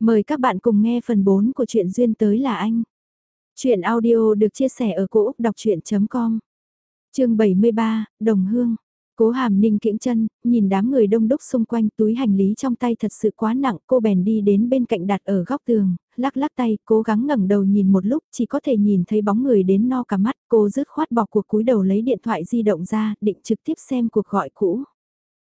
Mời các bạn cùng nghe phần 4 của truyện Duyên tới là anh. Chuyện audio được chia sẻ ở cỗ đọc chuyện.com Trường 73, Đồng Hương Cố hàm ninh kiễng chân, nhìn đám người đông đúc xung quanh túi hành lý trong tay thật sự quá nặng, cô bèn đi đến bên cạnh đặt ở góc tường, lắc lắc tay, cố gắng ngẩng đầu nhìn một lúc, chỉ có thể nhìn thấy bóng người đến no cả mắt, cô rứt khoát bỏ cuộc cúi đầu lấy điện thoại di động ra, định trực tiếp xem cuộc gọi cũ.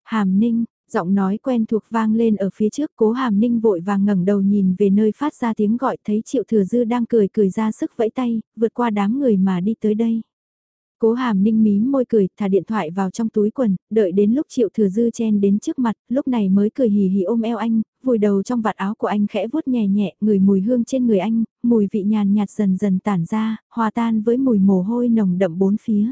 Hàm ninh, Giọng nói quen thuộc vang lên ở phía trước cố hàm ninh vội vàng ngẩng đầu nhìn về nơi phát ra tiếng gọi thấy triệu thừa dư đang cười cười ra sức vẫy tay, vượt qua đám người mà đi tới đây. Cố hàm ninh mím môi cười, thả điện thoại vào trong túi quần, đợi đến lúc triệu thừa dư chen đến trước mặt, lúc này mới cười hì hì ôm eo anh, vùi đầu trong vạt áo của anh khẽ vuốt nhẹ nhẹ, người mùi hương trên người anh, mùi vị nhàn nhạt dần dần tản ra, hòa tan với mùi mồ hôi nồng đậm bốn phía.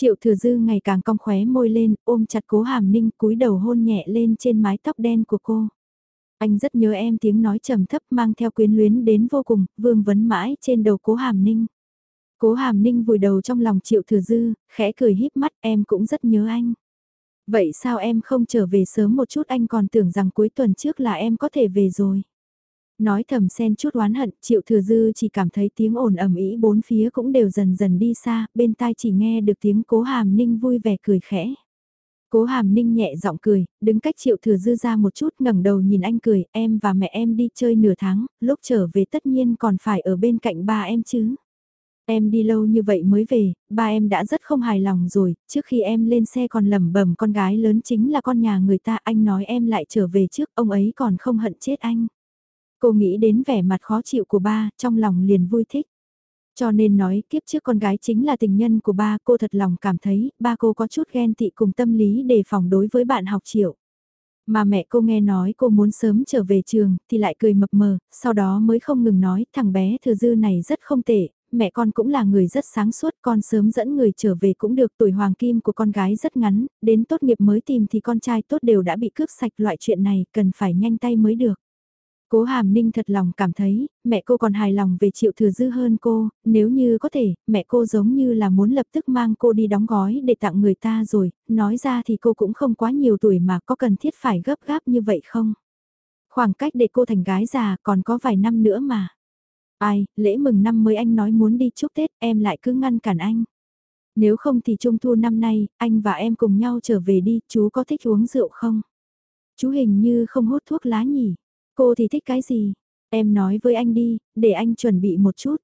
Triệu thừa dư ngày càng cong khóe môi lên, ôm chặt cố hàm ninh cúi đầu hôn nhẹ lên trên mái tóc đen của cô. Anh rất nhớ em tiếng nói trầm thấp mang theo quyến luyến đến vô cùng, vương vấn mãi trên đầu cố hàm ninh. Cố hàm ninh vùi đầu trong lòng triệu thừa dư, khẽ cười híp mắt em cũng rất nhớ anh. Vậy sao em không trở về sớm một chút anh còn tưởng rằng cuối tuần trước là em có thể về rồi. Nói thầm xen chút oán hận, triệu thừa dư chỉ cảm thấy tiếng ồn ầm ĩ bốn phía cũng đều dần dần đi xa, bên tai chỉ nghe được tiếng cố hàm ninh vui vẻ cười khẽ. Cố hàm ninh nhẹ giọng cười, đứng cách triệu thừa dư ra một chút ngẩng đầu nhìn anh cười, em và mẹ em đi chơi nửa tháng, lúc trở về tất nhiên còn phải ở bên cạnh ba em chứ. Em đi lâu như vậy mới về, ba em đã rất không hài lòng rồi, trước khi em lên xe còn lẩm bẩm con gái lớn chính là con nhà người ta, anh nói em lại trở về trước, ông ấy còn không hận chết anh. Cô nghĩ đến vẻ mặt khó chịu của ba, trong lòng liền vui thích. Cho nên nói kiếp trước con gái chính là tình nhân của ba, cô thật lòng cảm thấy ba cô có chút ghen tị cùng tâm lý đề phòng đối với bạn học triệu. Mà mẹ cô nghe nói cô muốn sớm trở về trường thì lại cười mập mờ, sau đó mới không ngừng nói thằng bé thừa dư này rất không tệ, mẹ con cũng là người rất sáng suốt, con sớm dẫn người trở về cũng được, tuổi hoàng kim của con gái rất ngắn, đến tốt nghiệp mới tìm thì con trai tốt đều đã bị cướp sạch loại chuyện này, cần phải nhanh tay mới được. Cố Hàm Ninh thật lòng cảm thấy, mẹ cô còn hài lòng về Triệu Thừa Dư hơn cô, nếu như có thể, mẹ cô giống như là muốn lập tức mang cô đi đóng gói để tặng người ta rồi, nói ra thì cô cũng không quá nhiều tuổi mà có cần thiết phải gấp gáp như vậy không? Khoảng cách để cô thành gái già còn có vài năm nữa mà. Ai, lễ mừng năm mới anh nói muốn đi chúc Tết, em lại cứ ngăn cản anh. Nếu không thì trung thu năm nay, anh và em cùng nhau trở về đi, chú có thích uống rượu không? Chú hình như không hút thuốc lá nhỉ? Cô thì thích cái gì? Em nói với anh đi, để anh chuẩn bị một chút.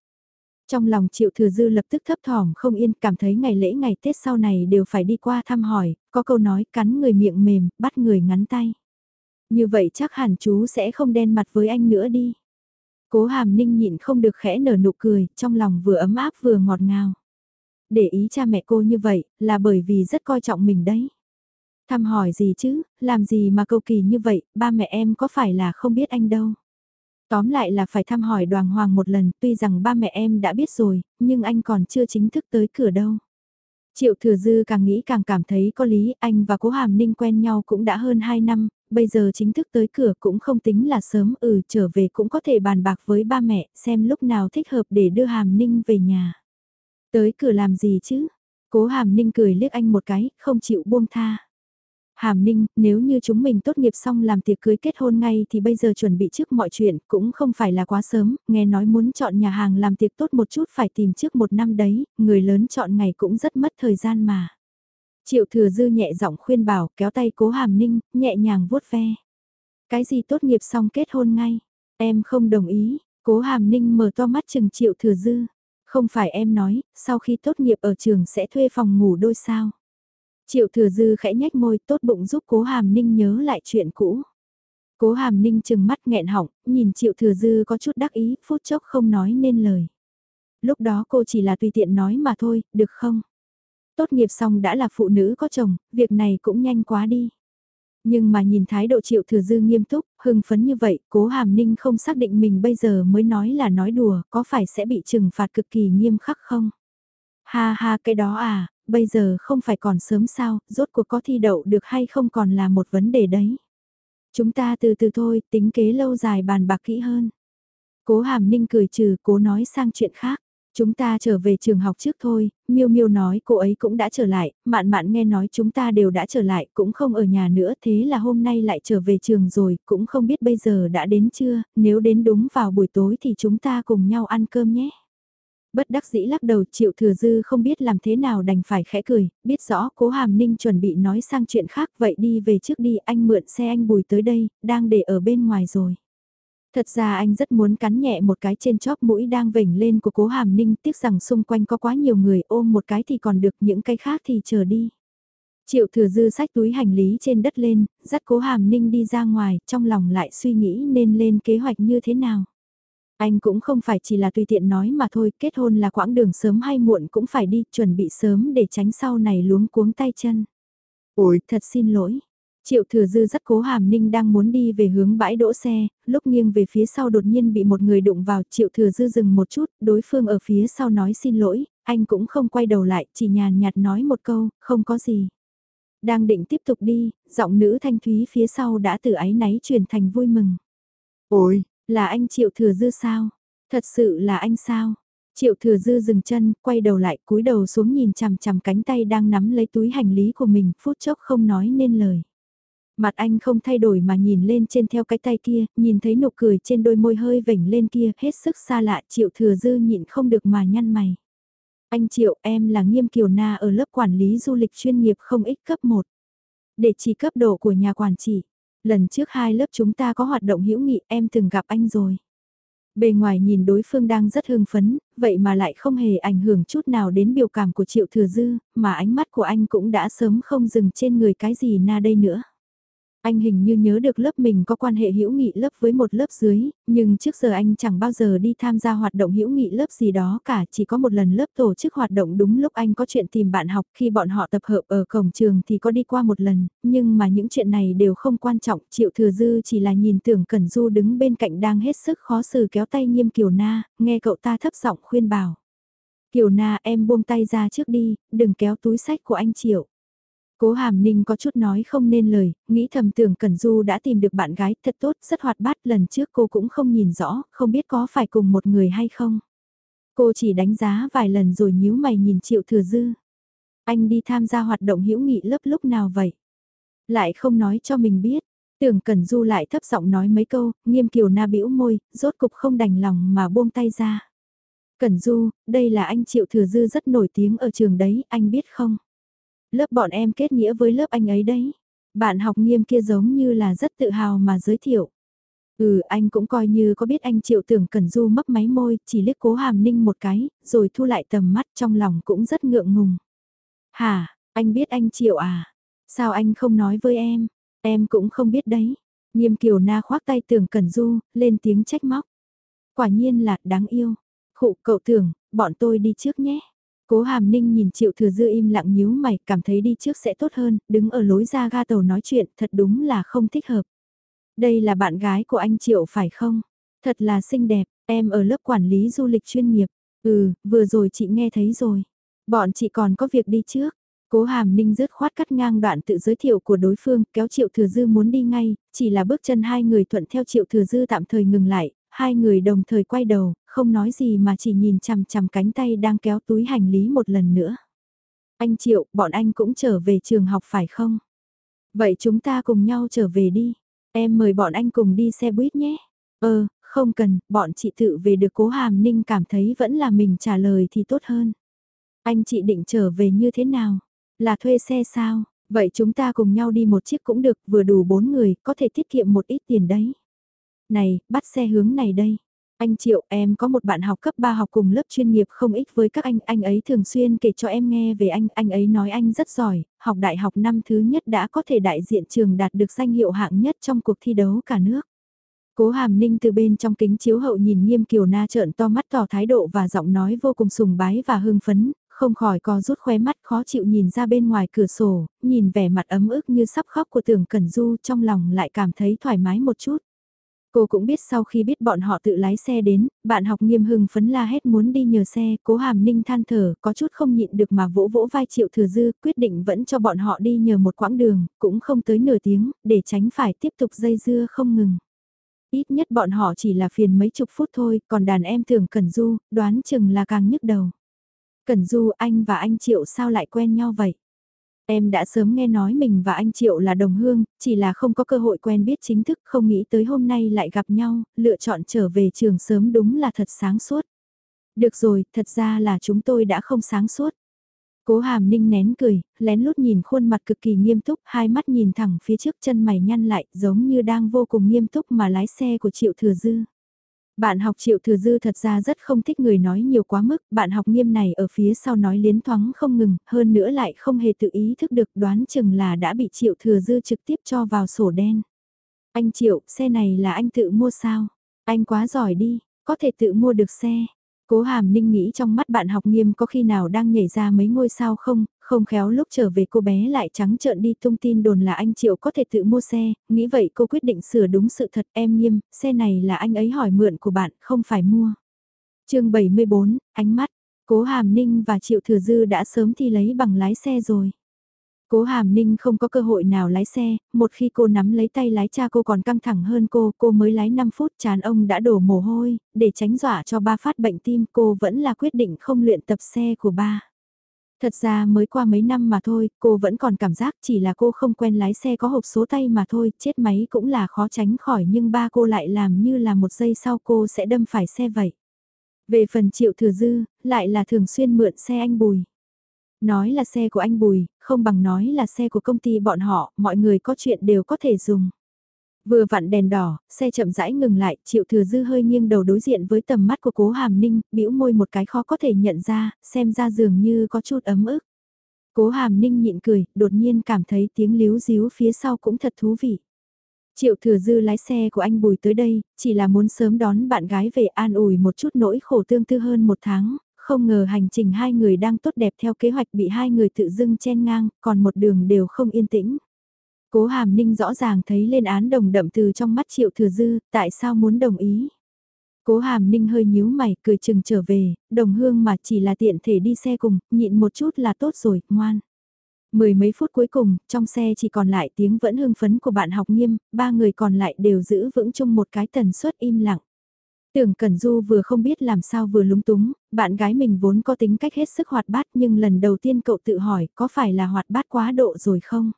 Trong lòng Triệu Thừa Dư lập tức thấp thỏm không yên, cảm thấy ngày lễ ngày Tết sau này đều phải đi qua thăm hỏi, có câu nói cắn người miệng mềm, bắt người ngắn tay. Như vậy chắc hẳn chú sẽ không đen mặt với anh nữa đi. Cố hàm ninh nhịn không được khẽ nở nụ cười, trong lòng vừa ấm áp vừa ngọt ngào. Để ý cha mẹ cô như vậy, là bởi vì rất coi trọng mình đấy. Thăm hỏi gì chứ, làm gì mà cầu kỳ như vậy, ba mẹ em có phải là không biết anh đâu. Tóm lại là phải thăm hỏi đoàn hoàng một lần, tuy rằng ba mẹ em đã biết rồi, nhưng anh còn chưa chính thức tới cửa đâu. Triệu Thừa Dư càng nghĩ càng cảm thấy có lý, anh và Cố Hàm Ninh quen nhau cũng đã hơn 2 năm, bây giờ chính thức tới cửa cũng không tính là sớm, ừ trở về cũng có thể bàn bạc với ba mẹ, xem lúc nào thích hợp để đưa Hàm Ninh về nhà. Tới cửa làm gì chứ? Cố Hàm Ninh cười liếc anh một cái, không chịu buông tha. Hàm Ninh, nếu như chúng mình tốt nghiệp xong làm tiệc cưới kết hôn ngay thì bây giờ chuẩn bị trước mọi chuyện, cũng không phải là quá sớm, nghe nói muốn chọn nhà hàng làm tiệc tốt một chút phải tìm trước một năm đấy, người lớn chọn ngày cũng rất mất thời gian mà. Triệu thừa dư nhẹ giọng khuyên bảo, kéo tay cố Hàm Ninh, nhẹ nhàng vuốt ve. Cái gì tốt nghiệp xong kết hôn ngay? Em không đồng ý, cố Hàm Ninh mở to mắt chừng triệu thừa dư. Không phải em nói, sau khi tốt nghiệp ở trường sẽ thuê phòng ngủ đôi sao? Triệu thừa dư khẽ nhách môi tốt bụng giúp cố hàm ninh nhớ lại chuyện cũ. Cố hàm ninh chừng mắt nghẹn họng, nhìn triệu thừa dư có chút đắc ý, phút chốc không nói nên lời. Lúc đó cô chỉ là tùy tiện nói mà thôi, được không? Tốt nghiệp xong đã là phụ nữ có chồng, việc này cũng nhanh quá đi. Nhưng mà nhìn thái độ triệu thừa dư nghiêm túc, hưng phấn như vậy, cố hàm ninh không xác định mình bây giờ mới nói là nói đùa, có phải sẽ bị trừng phạt cực kỳ nghiêm khắc không? Ha ha cái đó à, bây giờ không phải còn sớm sao, rốt cuộc có thi đậu được hay không còn là một vấn đề đấy. Chúng ta từ từ thôi, tính kế lâu dài bàn bạc kỹ hơn. Cố hàm ninh cười trừ, cố nói sang chuyện khác. Chúng ta trở về trường học trước thôi, Miêu Miêu nói cô ấy cũng đã trở lại, Mạn Mạn nghe nói chúng ta đều đã trở lại, cũng không ở nhà nữa, thế là hôm nay lại trở về trường rồi, cũng không biết bây giờ đã đến chưa, nếu đến đúng vào buổi tối thì chúng ta cùng nhau ăn cơm nhé. Bất đắc dĩ lắc đầu triệu thừa dư không biết làm thế nào đành phải khẽ cười, biết rõ cố hàm ninh chuẩn bị nói sang chuyện khác vậy đi về trước đi anh mượn xe anh bùi tới đây, đang để ở bên ngoài rồi. Thật ra anh rất muốn cắn nhẹ một cái trên chóp mũi đang vểnh lên của cố hàm ninh tiếc rằng xung quanh có quá nhiều người ôm một cái thì còn được những cái khác thì chờ đi. Triệu thừa dư sách túi hành lý trên đất lên, dắt cố hàm ninh đi ra ngoài, trong lòng lại suy nghĩ nên lên kế hoạch như thế nào. Anh cũng không phải chỉ là tùy tiện nói mà thôi, kết hôn là quãng đường sớm hay muộn cũng phải đi, chuẩn bị sớm để tránh sau này luống cuống tay chân. Ôi, thật xin lỗi. Triệu thừa dư rất cố hàm ninh đang muốn đi về hướng bãi đỗ xe, lúc nghiêng về phía sau đột nhiên bị một người đụng vào triệu thừa dư dừng một chút, đối phương ở phía sau nói xin lỗi, anh cũng không quay đầu lại, chỉ nhàn nhạt nói một câu, không có gì. Đang định tiếp tục đi, giọng nữ thanh thúy phía sau đã từ ái náy truyền thành vui mừng. Ôi, là anh Triệu Thừa Dư sao? Thật sự là anh sao? Triệu Thừa Dư dừng chân, quay đầu lại, cúi đầu xuống nhìn chằm chằm cánh tay đang nắm lấy túi hành lý của mình, phút chốc không nói nên lời. Mặt anh không thay đổi mà nhìn lên trên theo cái tay kia, nhìn thấy nụ cười trên đôi môi hơi vểnh lên kia, hết sức xa lạ, Triệu Thừa Dư nhịn không được mà nhăn mày. Anh Triệu, em là Nghiêm Kiều Na ở lớp quản lý du lịch chuyên nghiệp không ít cấp 1. Để chỉ cấp độ của nhà quản trị. Lần trước hai lớp chúng ta có hoạt động hữu nghị em từng gặp anh rồi. Bề ngoài nhìn đối phương đang rất hưng phấn, vậy mà lại không hề ảnh hưởng chút nào đến biểu cảm của Triệu Thừa Dư, mà ánh mắt của anh cũng đã sớm không dừng trên người cái gì na đây nữa. Anh hình như nhớ được lớp mình có quan hệ hữu nghị lớp với một lớp dưới, nhưng trước giờ anh chẳng bao giờ đi tham gia hoạt động hữu nghị lớp gì đó cả, chỉ có một lần lớp tổ chức hoạt động đúng lúc anh có chuyện tìm bạn học khi bọn họ tập hợp ở cổng trường thì có đi qua một lần, nhưng mà những chuyện này đều không quan trọng, Triệu Thừa Dư chỉ là nhìn tưởng Cẩn Du đứng bên cạnh đang hết sức khó xử kéo tay nghiêm Kiều Na, nghe cậu ta thấp giọng khuyên bảo. Kiều Na em buông tay ra trước đi, đừng kéo túi sách của anh Triệu. Cố Hàm Ninh có chút nói không nên lời, nghĩ thầm tưởng Cẩn Du đã tìm được bạn gái thật tốt, rất hoạt bát, lần trước cô cũng không nhìn rõ, không biết có phải cùng một người hay không. Cô chỉ đánh giá vài lần rồi nhíu mày nhìn Triệu Thừa Dư. Anh đi tham gia hoạt động hữu nghị lớp lúc nào vậy? Lại không nói cho mình biết. Tưởng Cẩn Du lại thấp giọng nói mấy câu, nghiêm kiều na bĩu môi, rốt cục không đành lòng mà buông tay ra. Cẩn Du, đây là anh Triệu Thừa Dư rất nổi tiếng ở trường đấy, anh biết không? Lớp bọn em kết nghĩa với lớp anh ấy đấy. Bạn học nghiêm kia giống như là rất tự hào mà giới thiệu. Ừ, anh cũng coi như có biết anh Triệu Tưởng Cần Du mấp máy môi, chỉ liếc cố hàm ninh một cái, rồi thu lại tầm mắt trong lòng cũng rất ngượng ngùng. Hả, anh biết anh Triệu à? Sao anh không nói với em? Em cũng không biết đấy. Nghiêm Kiều Na khoác tay Tưởng Cần Du, lên tiếng trách móc. Quả nhiên là đáng yêu. Khụ cậu tưởng, bọn tôi đi trước nhé. Cố Hàm Ninh nhìn Triệu Thừa Dư im lặng nhíu mày, cảm thấy đi trước sẽ tốt hơn, đứng ở lối ra ga tàu nói chuyện, thật đúng là không thích hợp. Đây là bạn gái của anh Triệu phải không? Thật là xinh đẹp, em ở lớp quản lý du lịch chuyên nghiệp. Ừ, vừa rồi chị nghe thấy rồi. Bọn chị còn có việc đi trước. Cố Hàm Ninh rớt khoát cắt ngang đoạn tự giới thiệu của đối phương, kéo Triệu Thừa Dư muốn đi ngay, chỉ là bước chân hai người thuận theo Triệu Thừa Dư tạm thời ngừng lại, hai người đồng thời quay đầu, không nói gì mà chỉ nhìn chằm chằm cánh tay đang kéo túi hành lý một lần nữa. Anh Triệu, bọn anh cũng trở về trường học phải không? Vậy chúng ta cùng nhau trở về đi. Em mời bọn anh cùng đi xe buýt nhé. Ờ, không cần, bọn chị tự về được cố hàm ninh cảm thấy vẫn là mình trả lời thì tốt hơn. Anh chị định trở về như thế nào? Là thuê xe sao? Vậy chúng ta cùng nhau đi một chiếc cũng được, vừa đủ bốn người, có thể tiết kiệm một ít tiền đấy. Này, bắt xe hướng này đây. Anh Triệu, em có một bạn học cấp 3 học cùng lớp chuyên nghiệp không ích với các anh, anh ấy thường xuyên kể cho em nghe về anh, anh ấy nói anh rất giỏi, học đại học năm thứ nhất đã có thể đại diện trường đạt được danh hiệu hạng nhất trong cuộc thi đấu cả nước. Cố Hàm Ninh từ bên trong kính chiếu hậu nhìn Nghiêm Kiều Na trợn to mắt tỏ thái độ và giọng nói vô cùng sùng bái và hưng phấn, không khỏi co rút khóe mắt khó chịu nhìn ra bên ngoài cửa sổ, nhìn vẻ mặt ấm ức như sắp khóc của tưởng Cẩn Du trong lòng lại cảm thấy thoải mái một chút. Cô cũng biết sau khi biết bọn họ tự lái xe đến, bạn học nghiêm hưng phấn la hét muốn đi nhờ xe, cố hàm ninh than thở, có chút không nhịn được mà vỗ vỗ vai triệu thừa dư, quyết định vẫn cho bọn họ đi nhờ một quãng đường, cũng không tới nửa tiếng, để tránh phải tiếp tục dây dưa không ngừng. Ít nhất bọn họ chỉ là phiền mấy chục phút thôi, còn đàn em thường Cẩn Du, đoán chừng là càng nhức đầu. Cẩn Du, anh và anh Triệu sao lại quen nhau vậy? Em đã sớm nghe nói mình và anh Triệu là đồng hương, chỉ là không có cơ hội quen biết chính thức, không nghĩ tới hôm nay lại gặp nhau, lựa chọn trở về trường sớm đúng là thật sáng suốt. Được rồi, thật ra là chúng tôi đã không sáng suốt. Cố hàm ninh nén cười, lén lút nhìn khuôn mặt cực kỳ nghiêm túc, hai mắt nhìn thẳng phía trước chân mày nhăn lại, giống như đang vô cùng nghiêm túc mà lái xe của Triệu Thừa Dư. Bạn học Triệu Thừa Dư thật ra rất không thích người nói nhiều quá mức, bạn học nghiêm này ở phía sau nói liến thoáng không ngừng, hơn nữa lại không hề tự ý thức được đoán chừng là đã bị Triệu Thừa Dư trực tiếp cho vào sổ đen. Anh Triệu, xe này là anh tự mua sao? Anh quá giỏi đi, có thể tự mua được xe. Cố hàm ninh nghĩ trong mắt bạn học nghiêm có khi nào đang nhảy ra mấy ngôi sao không, không khéo lúc trở về cô bé lại trắng trợn đi thông tin đồn là anh Triệu có thể tự mua xe, nghĩ vậy cô quyết định sửa đúng sự thật em nghiêm, xe này là anh ấy hỏi mượn của bạn, không phải mua. chương 74, ánh mắt, cố hàm ninh và Triệu Thừa Dư đã sớm thi lấy bằng lái xe rồi. Cố Hàm Ninh không có cơ hội nào lái xe, một khi cô nắm lấy tay lái cha cô còn căng thẳng hơn cô, cô mới lái 5 phút chán ông đã đổ mồ hôi, để tránh dọa cho ba phát bệnh tim cô vẫn là quyết định không luyện tập xe của ba. Thật ra mới qua mấy năm mà thôi, cô vẫn còn cảm giác chỉ là cô không quen lái xe có hộp số tay mà thôi, chết máy cũng là khó tránh khỏi nhưng ba cô lại làm như là một giây sau cô sẽ đâm phải xe vậy. Về phần triệu thừa dư, lại là thường xuyên mượn xe anh Bùi. Nói là xe của anh Bùi, không bằng nói là xe của công ty bọn họ, mọi người có chuyện đều có thể dùng. Vừa vặn đèn đỏ, xe chậm rãi ngừng lại, Triệu Thừa Dư hơi nghiêng đầu đối diện với tầm mắt của Cố Hàm Ninh, bĩu môi một cái khó có thể nhận ra, xem ra dường như có chút ấm ức. Cố Hàm Ninh nhịn cười, đột nhiên cảm thấy tiếng líu díu phía sau cũng thật thú vị. Triệu Thừa Dư lái xe của anh Bùi tới đây, chỉ là muốn sớm đón bạn gái về an ủi một chút nỗi khổ tương tư hơn một tháng, không ngờ hành trình hai người đang tốt đẹp theo kế hoạch bị hai người tự dưng chen ngang, còn một đường đều không yên tĩnh. Cố Hàm Ninh rõ ràng thấy lên án đồng đậm từ trong mắt Triệu Thừa Dư, tại sao muốn đồng ý? Cố Hàm Ninh hơi nhíu mày, cười chừng trở về, đồng hương mà chỉ là tiện thể đi xe cùng, nhịn một chút là tốt rồi, ngoan. Mười mấy phút cuối cùng, trong xe chỉ còn lại tiếng vẫn hưng phấn của bạn học nghiêm, ba người còn lại đều giữ vững chung một cái tần suất im lặng. Tưởng Cẩn Du vừa không biết làm sao vừa lúng túng, bạn gái mình vốn có tính cách hết sức hoạt bát nhưng lần đầu tiên cậu tự hỏi có phải là hoạt bát quá độ rồi không?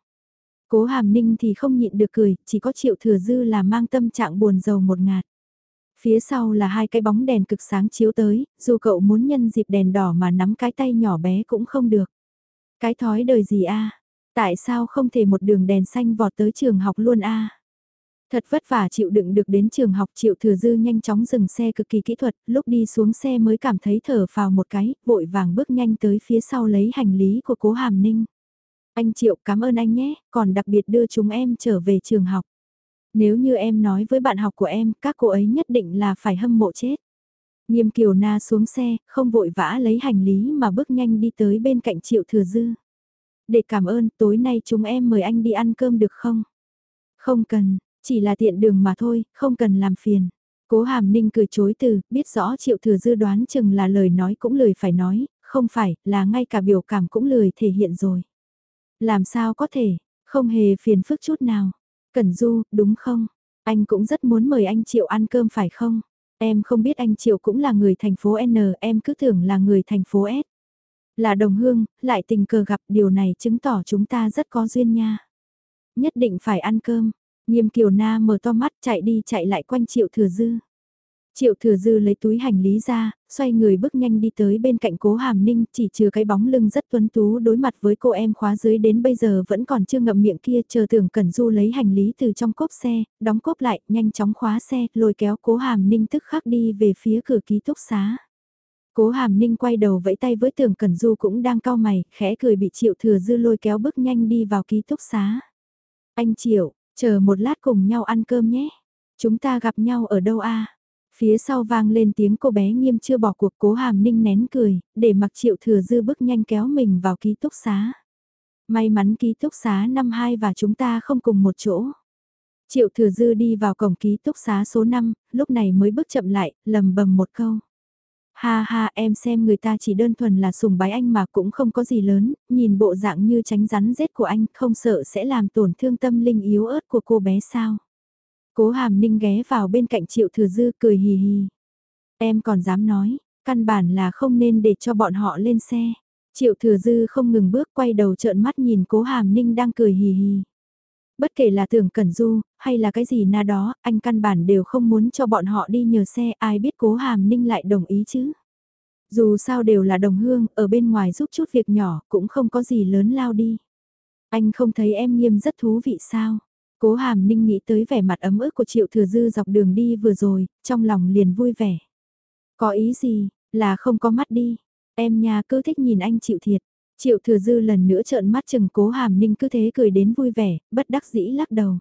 Cố hàm ninh thì không nhịn được cười, chỉ có triệu thừa dư là mang tâm trạng buồn rầu một ngạt. Phía sau là hai cái bóng đèn cực sáng chiếu tới, dù cậu muốn nhân dịp đèn đỏ mà nắm cái tay nhỏ bé cũng không được. Cái thói đời gì a Tại sao không thể một đường đèn xanh vọt tới trường học luôn a Thật vất vả chịu đựng được đến trường học triệu thừa dư nhanh chóng dừng xe cực kỳ kỹ thuật, lúc đi xuống xe mới cảm thấy thở vào một cái, vội vàng bước nhanh tới phía sau lấy hành lý của cố hàm ninh. Anh Triệu cảm ơn anh nhé, còn đặc biệt đưa chúng em trở về trường học. Nếu như em nói với bạn học của em, các cô ấy nhất định là phải hâm mộ chết. Nghiêm Kiều Na xuống xe, không vội vã lấy hành lý mà bước nhanh đi tới bên cạnh Triệu Thừa Dư. Để cảm ơn, tối nay chúng em mời anh đi ăn cơm được không? Không cần, chỉ là tiện đường mà thôi, không cần làm phiền. Cố Hàm Ninh cười chối từ, biết rõ Triệu Thừa Dư đoán chừng là lời nói cũng lười phải nói, không phải, là ngay cả biểu cảm cũng lười thể hiện rồi. Làm sao có thể, không hề phiền phức chút nào. Cẩn Du, đúng không? Anh cũng rất muốn mời anh Triệu ăn cơm phải không? Em không biết anh Triệu cũng là người thành phố N, em cứ tưởng là người thành phố S. Là đồng hương, lại tình cờ gặp điều này chứng tỏ chúng ta rất có duyên nha. Nhất định phải ăn cơm, Nghiêm Kiều Na mở to mắt chạy đi chạy lại quanh Triệu Thừa Dư. Triệu Thừa Dư lấy túi hành lý ra, xoay người bước nhanh đi tới bên cạnh cố hàm ninh chỉ trừ cái bóng lưng rất tuấn tú đối mặt với cô em khóa dưới đến bây giờ vẫn còn chưa ngậm miệng kia chờ tưởng cần Du lấy hành lý từ trong cốp xe, đóng cốp lại, nhanh chóng khóa xe, lôi kéo cố hàm ninh tức khắc đi về phía cửa ký túc xá. Cố hàm ninh quay đầu vẫy tay với tưởng cần Du cũng đang cau mày, khẽ cười bị Triệu Thừa Dư lôi kéo bước nhanh đi vào ký túc xá. Anh Triệu, Chờ một lát cùng nhau ăn cơm nhé. Chúng ta gặp nhau ở đâu a? Phía sau vang lên tiếng cô bé nghiêm chưa bỏ cuộc cố hàm ninh nén cười, để mặc triệu thừa dư bước nhanh kéo mình vào ký túc xá. May mắn ký túc xá năm hai và chúng ta không cùng một chỗ. Triệu thừa dư đi vào cổng ký túc xá số 5, lúc này mới bước chậm lại, lầm bầm một câu. Ha ha em xem người ta chỉ đơn thuần là sùng bái anh mà cũng không có gì lớn, nhìn bộ dạng như tránh rắn rết của anh không sợ sẽ làm tổn thương tâm linh yếu ớt của cô bé sao. Cố hàm ninh ghé vào bên cạnh triệu thừa dư cười hì hì. Em còn dám nói, căn bản là không nên để cho bọn họ lên xe. Triệu thừa dư không ngừng bước quay đầu trợn mắt nhìn cố hàm ninh đang cười hì hì. Bất kể là tưởng cẩn du, hay là cái gì na đó, anh căn bản đều không muốn cho bọn họ đi nhờ xe, ai biết cố hàm ninh lại đồng ý chứ. Dù sao đều là đồng hương, ở bên ngoài giúp chút việc nhỏ, cũng không có gì lớn lao đi. Anh không thấy em nghiêm rất thú vị sao? Cố hàm ninh nghĩ tới vẻ mặt ấm ức của triệu thừa dư dọc đường đi vừa rồi, trong lòng liền vui vẻ. Có ý gì, là không có mắt đi. Em nhà cứ thích nhìn anh chịu thiệt. Triệu thừa dư lần nữa trợn mắt chừng cố hàm ninh cứ thế cười đến vui vẻ, bất đắc dĩ lắc đầu.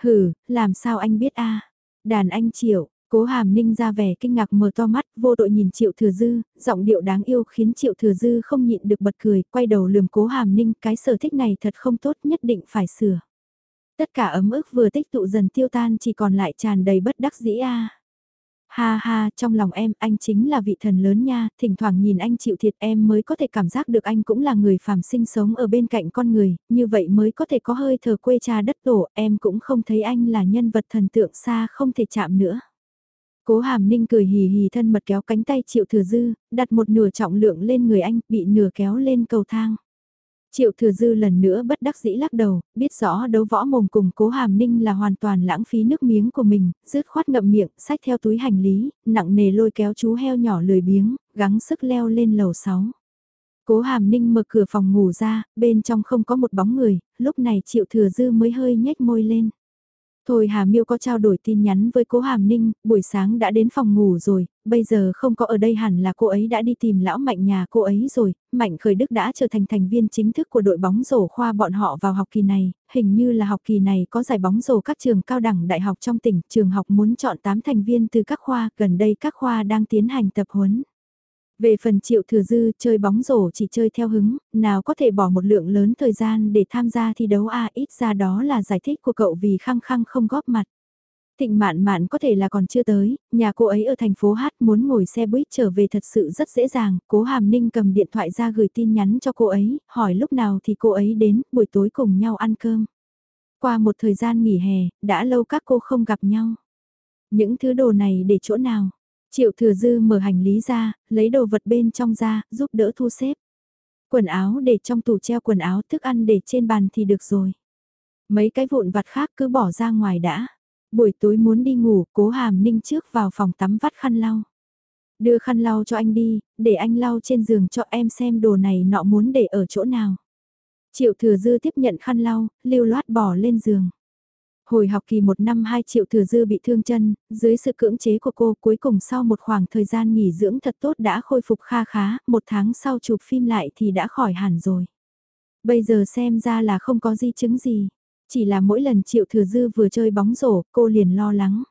Hừ, làm sao anh biết a Đàn anh triệu, cố hàm ninh ra vẻ kinh ngạc mở to mắt, vô đội nhìn triệu thừa dư, giọng điệu đáng yêu khiến triệu thừa dư không nhịn được bật cười, quay đầu lườm cố hàm ninh, cái sở thích này thật không tốt nhất định phải sửa. Tất cả ấm ức vừa tích tụ dần tiêu tan chỉ còn lại tràn đầy bất đắc dĩ a Ha ha, trong lòng em, anh chính là vị thần lớn nha, thỉnh thoảng nhìn anh chịu thiệt em mới có thể cảm giác được anh cũng là người phàm sinh sống ở bên cạnh con người, như vậy mới có thể có hơi thở quê cha đất tổ, em cũng không thấy anh là nhân vật thần tượng xa không thể chạm nữa. Cố hàm ninh cười hì hì thân mật kéo cánh tay triệu thừa dư, đặt một nửa trọng lượng lên người anh, bị nửa kéo lên cầu thang. Triệu thừa dư lần nữa bất đắc dĩ lắc đầu, biết rõ đấu võ mồm cùng cố hàm ninh là hoàn toàn lãng phí nước miếng của mình, rứt khoát ngậm miệng, sách theo túi hành lý, nặng nề lôi kéo chú heo nhỏ lười biếng, gắng sức leo lên lầu 6. Cố hàm ninh mở cửa phòng ngủ ra, bên trong không có một bóng người, lúc này triệu thừa dư mới hơi nhếch môi lên. Thôi Hà Miêu có trao đổi tin nhắn với cố Hàm Ninh, buổi sáng đã đến phòng ngủ rồi, bây giờ không có ở đây hẳn là cô ấy đã đi tìm lão Mạnh nhà cô ấy rồi, Mạnh Khởi Đức đã trở thành thành viên chính thức của đội bóng rổ khoa bọn họ vào học kỳ này, hình như là học kỳ này có giải bóng rổ các trường cao đẳng đại học trong tỉnh, trường học muốn chọn 8 thành viên từ các khoa, gần đây các khoa đang tiến hành tập huấn. Về phần triệu thừa dư chơi bóng rổ chỉ chơi theo hứng, nào có thể bỏ một lượng lớn thời gian để tham gia thi đấu a ít ra đó là giải thích của cậu vì khăng khăng không góp mặt. Thịnh mạn mạn có thể là còn chưa tới, nhà cô ấy ở thành phố Hát muốn ngồi xe buýt trở về thật sự rất dễ dàng, cố hàm ninh cầm điện thoại ra gửi tin nhắn cho cô ấy, hỏi lúc nào thì cô ấy đến, buổi tối cùng nhau ăn cơm. Qua một thời gian nghỉ hè, đã lâu các cô không gặp nhau. Những thứ đồ này để chỗ nào? Triệu thừa dư mở hành lý ra, lấy đồ vật bên trong ra, giúp đỡ thu xếp. Quần áo để trong tủ treo quần áo thức ăn để trên bàn thì được rồi. Mấy cái vụn vặt khác cứ bỏ ra ngoài đã. Buổi tối muốn đi ngủ, cố hàm ninh trước vào phòng tắm vắt khăn lau. Đưa khăn lau cho anh đi, để anh lau trên giường cho em xem đồ này nọ muốn để ở chỗ nào. Triệu thừa dư tiếp nhận khăn lau, lưu loát bỏ lên giường. Hồi học kỳ một năm 2 triệu thừa dư bị thương chân, dưới sự cưỡng chế của cô cuối cùng sau một khoảng thời gian nghỉ dưỡng thật tốt đã khôi phục kha khá, một tháng sau chụp phim lại thì đã khỏi hẳn rồi. Bây giờ xem ra là không có di chứng gì, chỉ là mỗi lần triệu thừa dư vừa chơi bóng rổ cô liền lo lắng.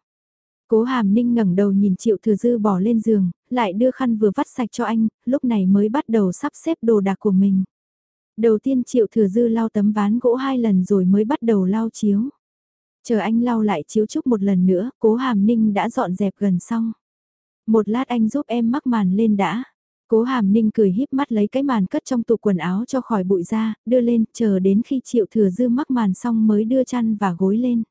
Cố hàm ninh ngẩng đầu nhìn triệu thừa dư bỏ lên giường, lại đưa khăn vừa vắt sạch cho anh, lúc này mới bắt đầu sắp xếp đồ đạc của mình. Đầu tiên triệu thừa dư lau tấm ván gỗ hai lần rồi mới bắt đầu lau chiếu. Chờ anh lau lại chiếu trúc một lần nữa, cố hàm ninh đã dọn dẹp gần xong. Một lát anh giúp em mắc màn lên đã. Cố hàm ninh cười híp mắt lấy cái màn cất trong tủ quần áo cho khỏi bụi ra, đưa lên, chờ đến khi triệu thừa dư mắc màn xong mới đưa chăn và gối lên.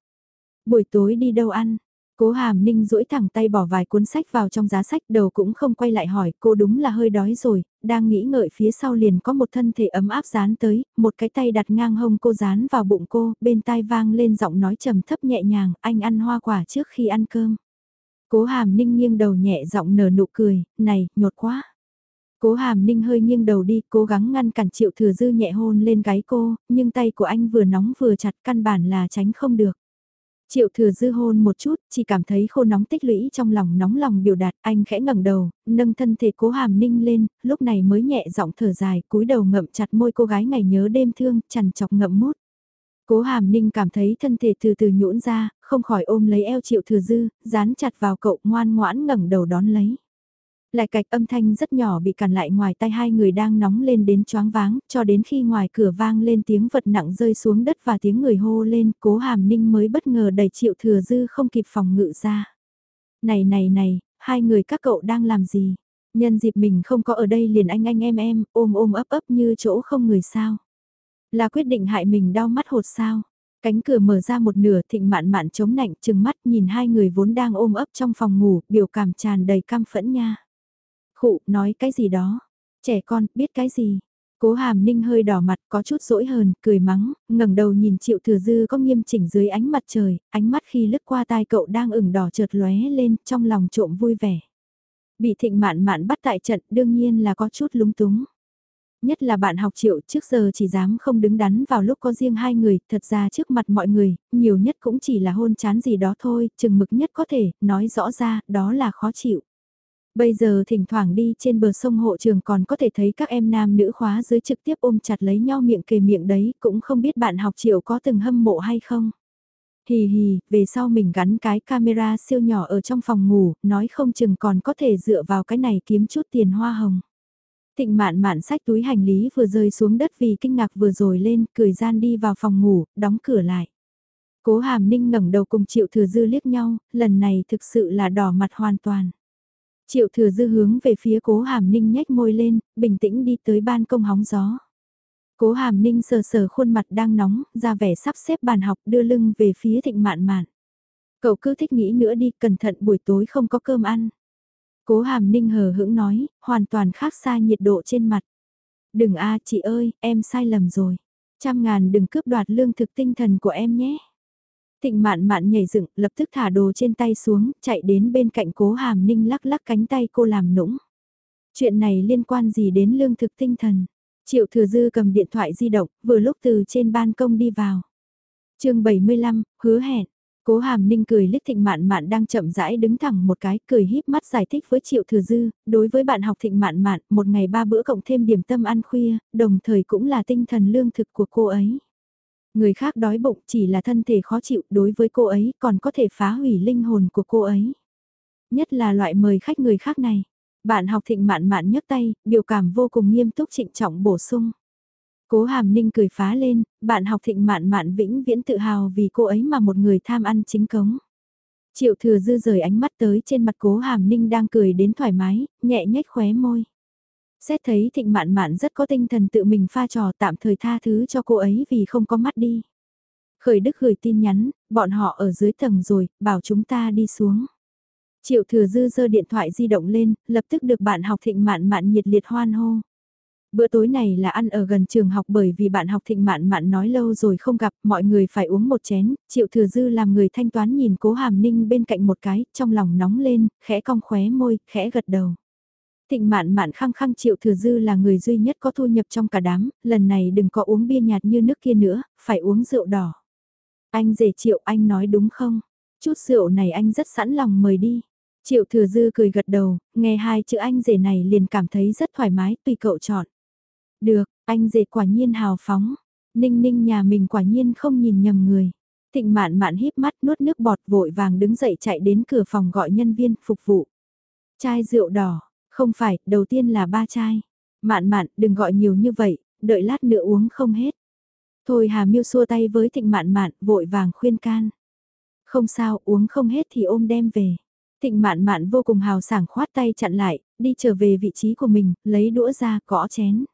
Buổi tối đi đâu ăn, Cố hàm ninh duỗi thẳng tay bỏ vài cuốn sách vào trong giá sách đầu cũng không quay lại hỏi cô đúng là hơi đói rồi, đang nghĩ ngợi phía sau liền có một thân thể ấm áp dán tới, một cái tay đặt ngang hông cô dán vào bụng cô, bên tai vang lên giọng nói trầm thấp nhẹ nhàng, anh ăn hoa quả trước khi ăn cơm. Cố hàm ninh nghiêng đầu nhẹ giọng nở nụ cười, này, nhột quá. Cố hàm ninh hơi nghiêng đầu đi, cố gắng ngăn cản triệu thừa dư nhẹ hôn lên gáy cô, nhưng tay của anh vừa nóng vừa chặt căn bản là tránh không được. Triệu thừa dư hôn một chút, chỉ cảm thấy khô nóng tích lũy trong lòng nóng lòng biểu đạt, anh khẽ ngẩng đầu, nâng thân thể cố hàm ninh lên, lúc này mới nhẹ giọng thở dài, cúi đầu ngậm chặt môi cô gái ngày nhớ đêm thương, chằn chọc ngậm mút. Cố hàm ninh cảm thấy thân thể từ từ nhũn ra, không khỏi ôm lấy eo triệu thừa dư, dán chặt vào cậu ngoan ngoãn ngẩng đầu đón lấy. Lại cạch âm thanh rất nhỏ bị cản lại ngoài tay hai người đang nóng lên đến choáng váng, cho đến khi ngoài cửa vang lên tiếng vật nặng rơi xuống đất và tiếng người hô lên, cố hàm ninh mới bất ngờ đẩy triệu thừa dư không kịp phòng ngự ra. Này này này, hai người các cậu đang làm gì? Nhân dịp mình không có ở đây liền anh anh em em, ôm ôm ấp ấp như chỗ không người sao. Là quyết định hại mình đau mắt hột sao? Cánh cửa mở ra một nửa thịnh mạn mạn chống nạnh chừng mắt nhìn hai người vốn đang ôm ấp trong phòng ngủ, biểu cảm tràn đầy cam phẫn nha. Khụ, nói cái gì đó. Trẻ con, biết cái gì. Cố hàm ninh hơi đỏ mặt có chút dỗi hờn, cười mắng, ngẩng đầu nhìn triệu thừa dư có nghiêm chỉnh dưới ánh mặt trời, ánh mắt khi lướt qua tai cậu đang ửng đỏ chợt lóe lên trong lòng trộm vui vẻ. Bị thịnh mạn mạn bắt tại trận đương nhiên là có chút lúng túng. Nhất là bạn học triệu trước giờ chỉ dám không đứng đắn vào lúc có riêng hai người, thật ra trước mặt mọi người, nhiều nhất cũng chỉ là hôn chán gì đó thôi, chừng mực nhất có thể, nói rõ ra, đó là khó chịu. Bây giờ thỉnh thoảng đi trên bờ sông hộ trường còn có thể thấy các em nam nữ khóa dưới trực tiếp ôm chặt lấy nhau miệng kề miệng đấy, cũng không biết bạn học triệu có từng hâm mộ hay không. Hì hì, về sau mình gắn cái camera siêu nhỏ ở trong phòng ngủ, nói không chừng còn có thể dựa vào cái này kiếm chút tiền hoa hồng. Thịnh mạn mạn sách túi hành lý vừa rơi xuống đất vì kinh ngạc vừa rồi lên, cười gian đi vào phòng ngủ, đóng cửa lại. Cố hàm ninh ngẩng đầu cùng triệu thừa dư liếc nhau, lần này thực sự là đỏ mặt hoàn toàn. Triệu thừa dư hướng về phía cố hàm ninh nhếch môi lên, bình tĩnh đi tới ban công hóng gió. Cố hàm ninh sờ sờ khuôn mặt đang nóng, ra vẻ sắp xếp bàn học đưa lưng về phía thịnh mạn mạn. Cậu cứ thích nghĩ nữa đi, cẩn thận buổi tối không có cơm ăn. Cố hàm ninh hờ hững nói, hoàn toàn khác xa nhiệt độ trên mặt. Đừng a chị ơi, em sai lầm rồi. Trăm ngàn đừng cướp đoạt lương thực tinh thần của em nhé. Thịnh mạn mạn nhảy dựng, lập tức thả đồ trên tay xuống, chạy đến bên cạnh cố hàm ninh lắc lắc cánh tay cô làm nũng. Chuyện này liên quan gì đến lương thực tinh thần? Triệu thừa dư cầm điện thoại di động, vừa lúc từ trên ban công đi vào. chương 75, hứa hẹn. Cố hàm ninh cười liếc thịnh mạn mạn đang chậm rãi đứng thẳng một cái, cười híp mắt giải thích với triệu thừa dư, đối với bạn học thịnh mạn mạn, một ngày ba bữa cộng thêm điểm tâm ăn khuya, đồng thời cũng là tinh thần lương thực của cô ấy. Người khác đói bụng chỉ là thân thể khó chịu đối với cô ấy còn có thể phá hủy linh hồn của cô ấy. Nhất là loại mời khách người khác này. Bạn học thịnh mạn mạn nhấc tay, biểu cảm vô cùng nghiêm túc trịnh trọng bổ sung. Cố hàm ninh cười phá lên, bạn học thịnh mạn mạn vĩnh viễn tự hào vì cô ấy mà một người tham ăn chính cống. Triệu thừa dư rời ánh mắt tới trên mặt cố hàm ninh đang cười đến thoải mái, nhẹ nhếch khóe môi. Xét thấy thịnh mạn mạn rất có tinh thần tự mình pha trò tạm thời tha thứ cho cô ấy vì không có mắt đi. Khởi Đức gửi tin nhắn, bọn họ ở dưới tầng rồi, bảo chúng ta đi xuống. Triệu thừa dư giơ điện thoại di động lên, lập tức được bạn học thịnh mạn mạn nhiệt liệt hoan hô. Bữa tối này là ăn ở gần trường học bởi vì bạn học thịnh mạn mạn nói lâu rồi không gặp, mọi người phải uống một chén, triệu thừa dư làm người thanh toán nhìn cố hàm ninh bên cạnh một cái, trong lòng nóng lên, khẽ cong khóe môi, khẽ gật đầu. Thịnh mạn mạn khăng khăng triệu thừa dư là người duy nhất có thu nhập trong cả đám, lần này đừng có uống bia nhạt như nước kia nữa, phải uống rượu đỏ. Anh rể triệu anh nói đúng không? Chút rượu này anh rất sẵn lòng mời đi. Triệu thừa dư cười gật đầu, nghe hai chữ anh rể này liền cảm thấy rất thoải mái tùy cậu chọn. Được, anh rể quả nhiên hào phóng. Ninh ninh nhà mình quả nhiên không nhìn nhầm người. Thịnh mạn mạn híp mắt nuốt nước bọt vội vàng đứng dậy chạy đến cửa phòng gọi nhân viên phục vụ. Chai rượu đỏ, không phải, đầu tiên là ba chai. Mạn mạn, đừng gọi nhiều như vậy, đợi lát nữa uống không hết. Thôi Hà Miêu xua tay với thịnh mạn mạn, vội vàng khuyên can. Không sao, uống không hết thì ôm đem về. Thịnh mạn mạn vô cùng hào sảng khoát tay chặn lại, đi trở về vị trí của mình, lấy đũa ra, gõ chén.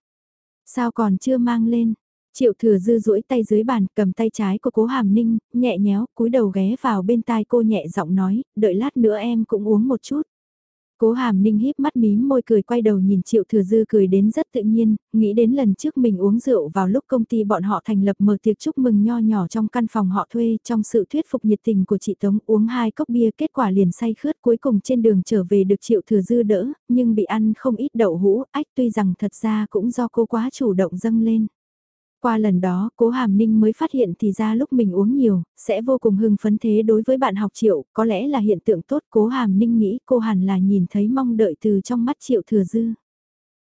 Sao còn chưa mang lên? Triệu thừa dư duỗi tay dưới bàn, cầm tay trái của cố hàm ninh, nhẹ nhéo, cúi đầu ghé vào bên tai cô nhẹ giọng nói, đợi lát nữa em cũng uống một chút. Cố hàm ninh híp mắt mím môi cười quay đầu nhìn triệu thừa dư cười đến rất tự nhiên, nghĩ đến lần trước mình uống rượu vào lúc công ty bọn họ thành lập mở tiệc chúc mừng nho nhỏ trong căn phòng họ thuê trong sự thuyết phục nhiệt tình của chị Tống uống hai cốc bia kết quả liền say khướt cuối cùng trên đường trở về được triệu thừa dư đỡ, nhưng bị ăn không ít đậu hũ, ách tuy rằng thật ra cũng do cô quá chủ động dâng lên. Qua lần đó, cố Hàm Ninh mới phát hiện thì ra lúc mình uống nhiều, sẽ vô cùng hưng phấn thế đối với bạn học Triệu, có lẽ là hiện tượng tốt cố Hàm Ninh nghĩ cô hẳn là nhìn thấy mong đợi từ trong mắt Triệu thừa dư.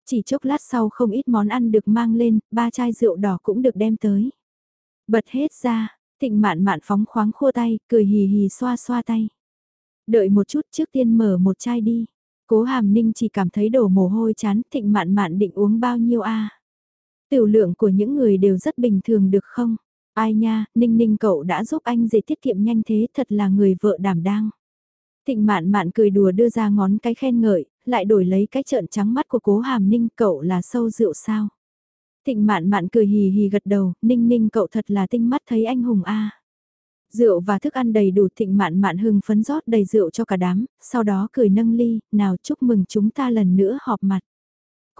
Chỉ chốc lát sau không ít món ăn được mang lên, ba chai rượu đỏ cũng được đem tới. Bật hết ra, thịnh mạn mạn phóng khoáng khua tay, cười hì hì xoa xoa tay. Đợi một chút trước tiên mở một chai đi. Cố Hàm Ninh chỉ cảm thấy đổ mồ hôi chán, thịnh mạn mạn định uống bao nhiêu a Tiểu lượng của những người đều rất bình thường được không? Ai nha, ninh ninh cậu đã giúp anh dễ tiết kiệm nhanh thế thật là người vợ đảm đang. Thịnh mạn mạn cười đùa đưa ra ngón cái khen ngợi, lại đổi lấy cái trợn trắng mắt của cố hàm ninh cậu là sâu rượu sao. Thịnh mạn mạn cười hì hì gật đầu, ninh ninh cậu thật là tinh mắt thấy anh hùng a. Rượu và thức ăn đầy đủ thịnh mạn mạn hưng phấn rót đầy rượu cho cả đám, sau đó cười nâng ly, nào chúc mừng chúng ta lần nữa họp mặt.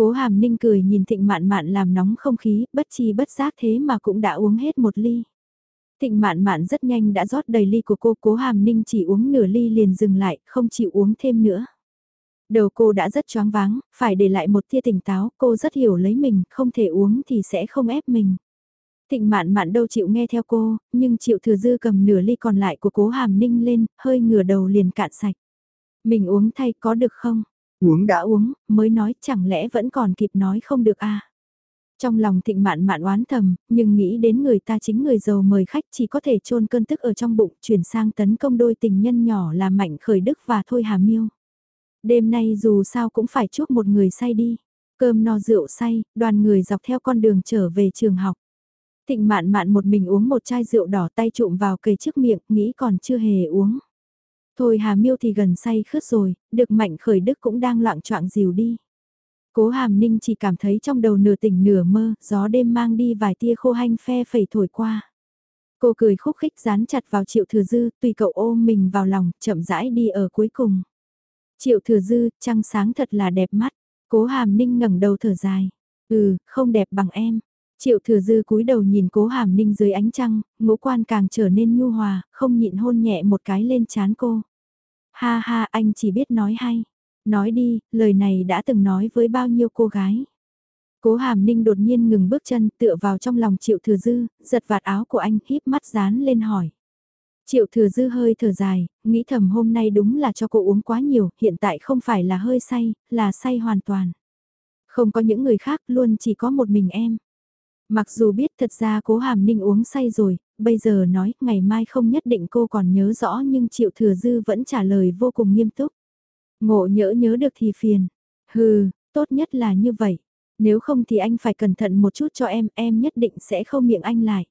Cố hàm ninh cười nhìn thịnh mạn mạn làm nóng không khí, bất chi bất giác thế mà cũng đã uống hết một ly. Thịnh mạn mạn rất nhanh đã rót đầy ly của cô, cố hàm ninh chỉ uống nửa ly liền dừng lại, không chịu uống thêm nữa. Đầu cô đã rất choáng váng, phải để lại một tia tỉnh táo, cô rất hiểu lấy mình, không thể uống thì sẽ không ép mình. Thịnh mạn mạn đâu chịu nghe theo cô, nhưng chịu thừa dư cầm nửa ly còn lại của cố hàm ninh lên, hơi ngửa đầu liền cạn sạch. Mình uống thay có được không? Uống đã uống, mới nói chẳng lẽ vẫn còn kịp nói không được à? Trong lòng thịnh mạn mạn oán thầm, nhưng nghĩ đến người ta chính người giàu mời khách chỉ có thể trôn cơn tức ở trong bụng chuyển sang tấn công đôi tình nhân nhỏ là Mạnh Khởi Đức và Thôi Hà Miêu. Đêm nay dù sao cũng phải chuốc một người say đi. Cơm no rượu say, đoàn người dọc theo con đường trở về trường học. Thịnh mạn mạn một mình uống một chai rượu đỏ tay trụm vào cây trước miệng, nghĩ còn chưa hề uống. Thôi Hà Miêu thì gần say khướt rồi, được Mạnh Khởi Đức cũng đang loạn choạng dìu đi. Cố Hàm Ninh chỉ cảm thấy trong đầu nửa tỉnh nửa mơ, gió đêm mang đi vài tia khô hanh phe phẩy thổi qua. Cô cười khúc khích dán chặt vào Triệu Thừa Dư, tùy cậu ôm mình vào lòng, chậm rãi đi ở cuối cùng. Triệu Thừa Dư, trăng sáng thật là đẹp mắt. Cố Hàm Ninh ngẩng đầu thở dài. Ừ, không đẹp bằng em. Triệu Thừa Dư cúi đầu nhìn Cố Hàm Ninh dưới ánh trăng, ngũ quan càng trở nên nhu hòa, không nhịn hôn nhẹ một cái lên chán cô. Ha ha, anh chỉ biết nói hay. Nói đi, lời này đã từng nói với bao nhiêu cô gái. Cố hàm ninh đột nhiên ngừng bước chân tựa vào trong lòng triệu thừa dư, giật vạt áo của anh híp mắt dán lên hỏi. Triệu thừa dư hơi thở dài, nghĩ thầm hôm nay đúng là cho cô uống quá nhiều, hiện tại không phải là hơi say, là say hoàn toàn. Không có những người khác, luôn chỉ có một mình em. Mặc dù biết thật ra cố hàm ninh uống say rồi, bây giờ nói ngày mai không nhất định cô còn nhớ rõ nhưng triệu thừa dư vẫn trả lời vô cùng nghiêm túc. Ngộ nhỡ nhớ được thì phiền. Hừ, tốt nhất là như vậy. Nếu không thì anh phải cẩn thận một chút cho em, em nhất định sẽ không miệng anh lại.